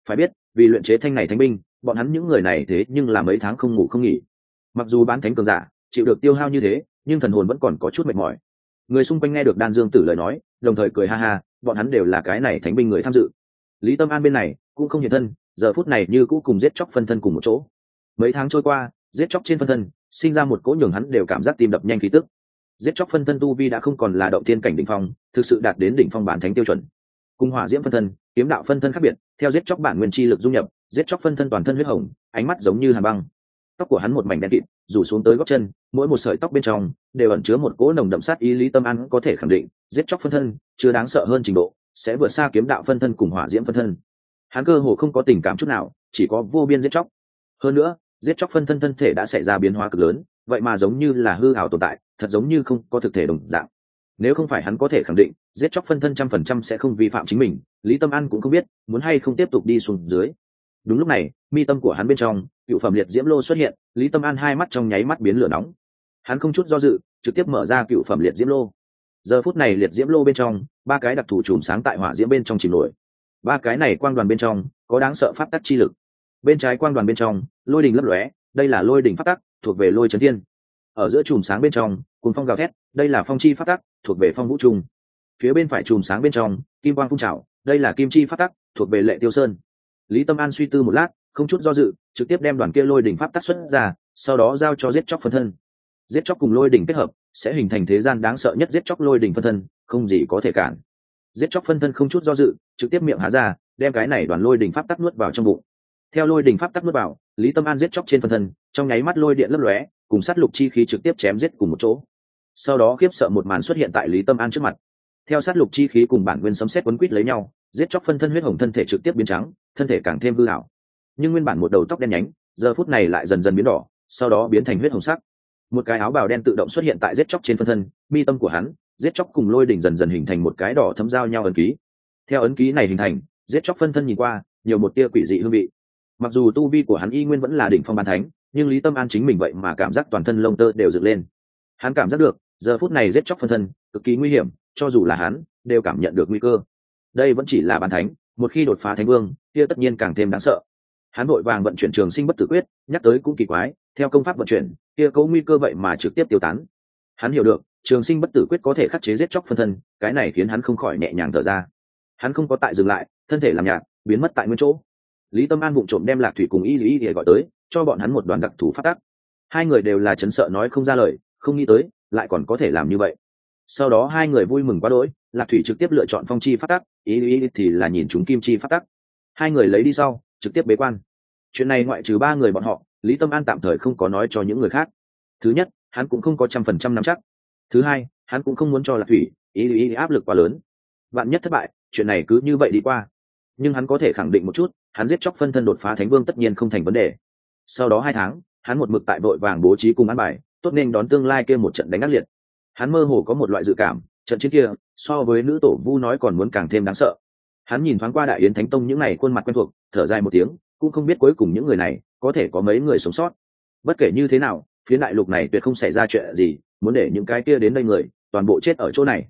Phải biết, vì luyện chế thanh này thánh binh, bọn hắn những người này thế nhưng là mấy tháng không ngủ không nghỉ. Mặc dù bán thánh cường giả, chịu được tiêu hao như thế, nhưng thần hồn vẫn còn có chút mệt mỏi. Người xung quanh nghe được đan dương tử lời nói, đồng thời cười ha ha, bọn hắn đều là cái này thánh binh người tham dự. Lý tâm an bên này cũng không hiện thân giờ phút này như cũ cùng giết chóc phân thân cùng một chỗ. Mấy tháng trôi qua, giết chóc trên phân thân, sinh ra một cỗ nhường hắn đều cảm giác tim đập nhanh khí tức. Giết chóc phân thân tu vi đã không còn là động tiên cảnh đỉnh phong, thực sự đạt đến đỉnh phong bản thánh tiêu chuẩn. Cùng hỏa diễm phân thân, kiếm đạo phân thân khác biệt, theo giết chóc bản nguyên chi lực dung nhập, giết chóc phân thân toàn thân huyết hồng, ánh mắt giống như hàn băng. Tóc của hắn một mảnh đen kịt, rủ xuống tới góc chân, mỗi một sợi tóc bên trong đều ẩn chứa một cỗ nồng đậm sát ý lý tâm an có thể khẳng định, giết chóc phân thân, chưa đáng sợ hơn trình độ, sẽ vượt xa kiếm đạo phân thân cùng hỏa diễm phân thân hắn cơ hồ không có tình cảm chút nào, chỉ có vô biên giết chóc. Hơn nữa, giết chóc phân thân thân thể đã xảy ra biến hóa cực lớn, vậy mà giống như là hư ảo tồn tại, thật giống như không có thực thể đồng dạng. Nếu không phải hắn có thể khẳng định, giết chóc phân thân trăm phần trăm sẽ không vi phạm chính mình, lý tâm an cũng không biết, muốn hay không tiếp tục đi xuống dưới. Đúng lúc này, mi tâm của hắn bên trong, cựu phẩm liệt diễm lô xuất hiện, lý tâm an hai mắt trong nháy mắt biến lửa nóng. Hắn không chút do dự, trực tiếp mở ra cựu phẩm liệt diễm lô. Giờ phút này liệt diễm lô bên trong, ba cái đặc thù chùm sáng tại hỏa diễm bên trong chìm nổi ba cái này quang đoàn bên trong, có đáng sợ pháp tắc chi lực. Bên trái quang đoàn bên trong, lôi đình lấp lóe, đây là lôi đình pháp tắc, thuộc về lôi trấn thiên. Ở giữa chùm sáng bên trong cùng phong gào thét, đây là phong chi pháp tắc, thuộc về phong vũ trung phía bên phải chùm sáng bên trong, kim quang phun trào, đây là kim chi pháp tắc, thuộc về lệ tiêu sơn. Lý tâm an suy tư một lát, không chút do dự, trực tiếp đem đoàn kia lôi đỉnh pháp tắc xuất ra, sau đó giao cho giết chóc phân thân. Giết chóc cùng lôi đỉnh kết hợp, sẽ hình thành thế gian đáng sợ nhất giết chóc lôi đỉnh phân thân, không gì có thể cản. Giết chóc phân thân không chút do dự trực tiếp miệng há ra, đem cái này đoàn lôi đỉnh pháp tắc nuốt vào trong bụng. Theo lôi đỉnh pháp tắc nuốt vào, lý tâm an giết chóc trên phân thân, trong nháy mắt lôi điện lấp lóe, cùng sát lục chi khí trực tiếp chém giết cùng một chỗ. Sau đó khiếp sợ một màn xuất hiện tại lý tâm an trước mặt. Theo sát lục chi khí cùng bản nguyên sấm xét quấn quýt lấy nhau, giết chóc phân thân huyết hồng thân thể trực tiếp biến trắng, thân thể càng thêm hư hảo nhưng nguyên bản một đầu tóc đen nhánh, giờ phút này lại dần dần biến đỏ, sau đó biến thành huyết hồng sắc. Một cái áo bào đen tự động xuất hiện tại giết chóc trên phân thân, mi tâm của hắn, giết chóc cùng lôi đỉnh dần dần hình thành một cái đỏ thấm giao nhau ấn ký theo ấn ký này hình thành, giết chóc phân thân nhìn qua, nhiều một tia quỷ dị hương vị. Mặc dù tu vi của hắn y nguyên vẫn là đỉnh phong ban thánh, nhưng lý tâm an chính mình vậy mà cảm giác toàn thân lông tơ đều dựng lên. Hắn cảm giác được, giờ phút này giết chóc phân thân, cực kỳ nguy hiểm, cho dù là hắn, đều cảm nhận được nguy cơ. Đây vẫn chỉ là bàn thánh, một khi đột phá thánh vương, kia tất nhiên càng thêm đáng sợ. Hắn vội vàng vận chuyển trường sinh bất tử quyết, nhắc tới cũng kỳ quái, theo công pháp vận chuyển, kia cấu nguy cơ vậy mà trực tiếp tiêu tán. Hắn hiểu được, trường sinh bất tử quyết có thể khắc chế giết chóc phân thân, cái này khiến hắn không khỏi nhẹ nhàng thở ra hắn không có tại dừng lại, thân thể làm nhạt, biến mất tại nguyên chỗ. Lý tâm an vụng trộm đem lạc thủy cùng y y y gọi tới, cho bọn hắn một đoàn đặc thù phát tắc. Hai người đều là chấn sợ nói không ra lời, không nghĩ tới, lại còn có thể làm như vậy. Sau đó hai người vui mừng quá đỗi, lạc thủy trực tiếp lựa chọn phong chi phát tắc ý ý thì là nhìn chúng kim chi phát tắc. Hai người lấy đi sau, trực tiếp bế quan. Chuyện này ngoại trừ ba người bọn họ, lý tâm an tạm thời không có nói cho những người khác. Thứ nhất, hắn cũng không có trăm phần trăm nắm chắc. Thứ hai, hắn cũng không muốn cho lạc thủy ý ý áp lực quá lớn bạn nhất thất bại, chuyện này cứ như vậy đi qua. Nhưng hắn có thể khẳng định một chút, hắn giết chóc phân thân đột phá thánh vương tất nhiên không thành vấn đề. Sau đó hai tháng, hắn một mực tại vội vàng bố trí cùng ăn bài, tốt nên đón tương lai kia một trận đánh ác liệt. Hắn mơ hồ có một loại dự cảm, trận chiến kia, so với nữ tổ vu nói còn muốn càng thêm đáng sợ. Hắn nhìn thoáng qua đại yến thánh tông những n à y khuôn mặt quen thuộc, thở dài một tiếng, cũng không biết cuối cùng những người này có thể có mấy người sống sót. Bất kể như thế nào phía đại lục này tuyệt không xảy ra chuyện gì, muốn để những cái kia đến đây người, toàn bộ chết ở chỗ này.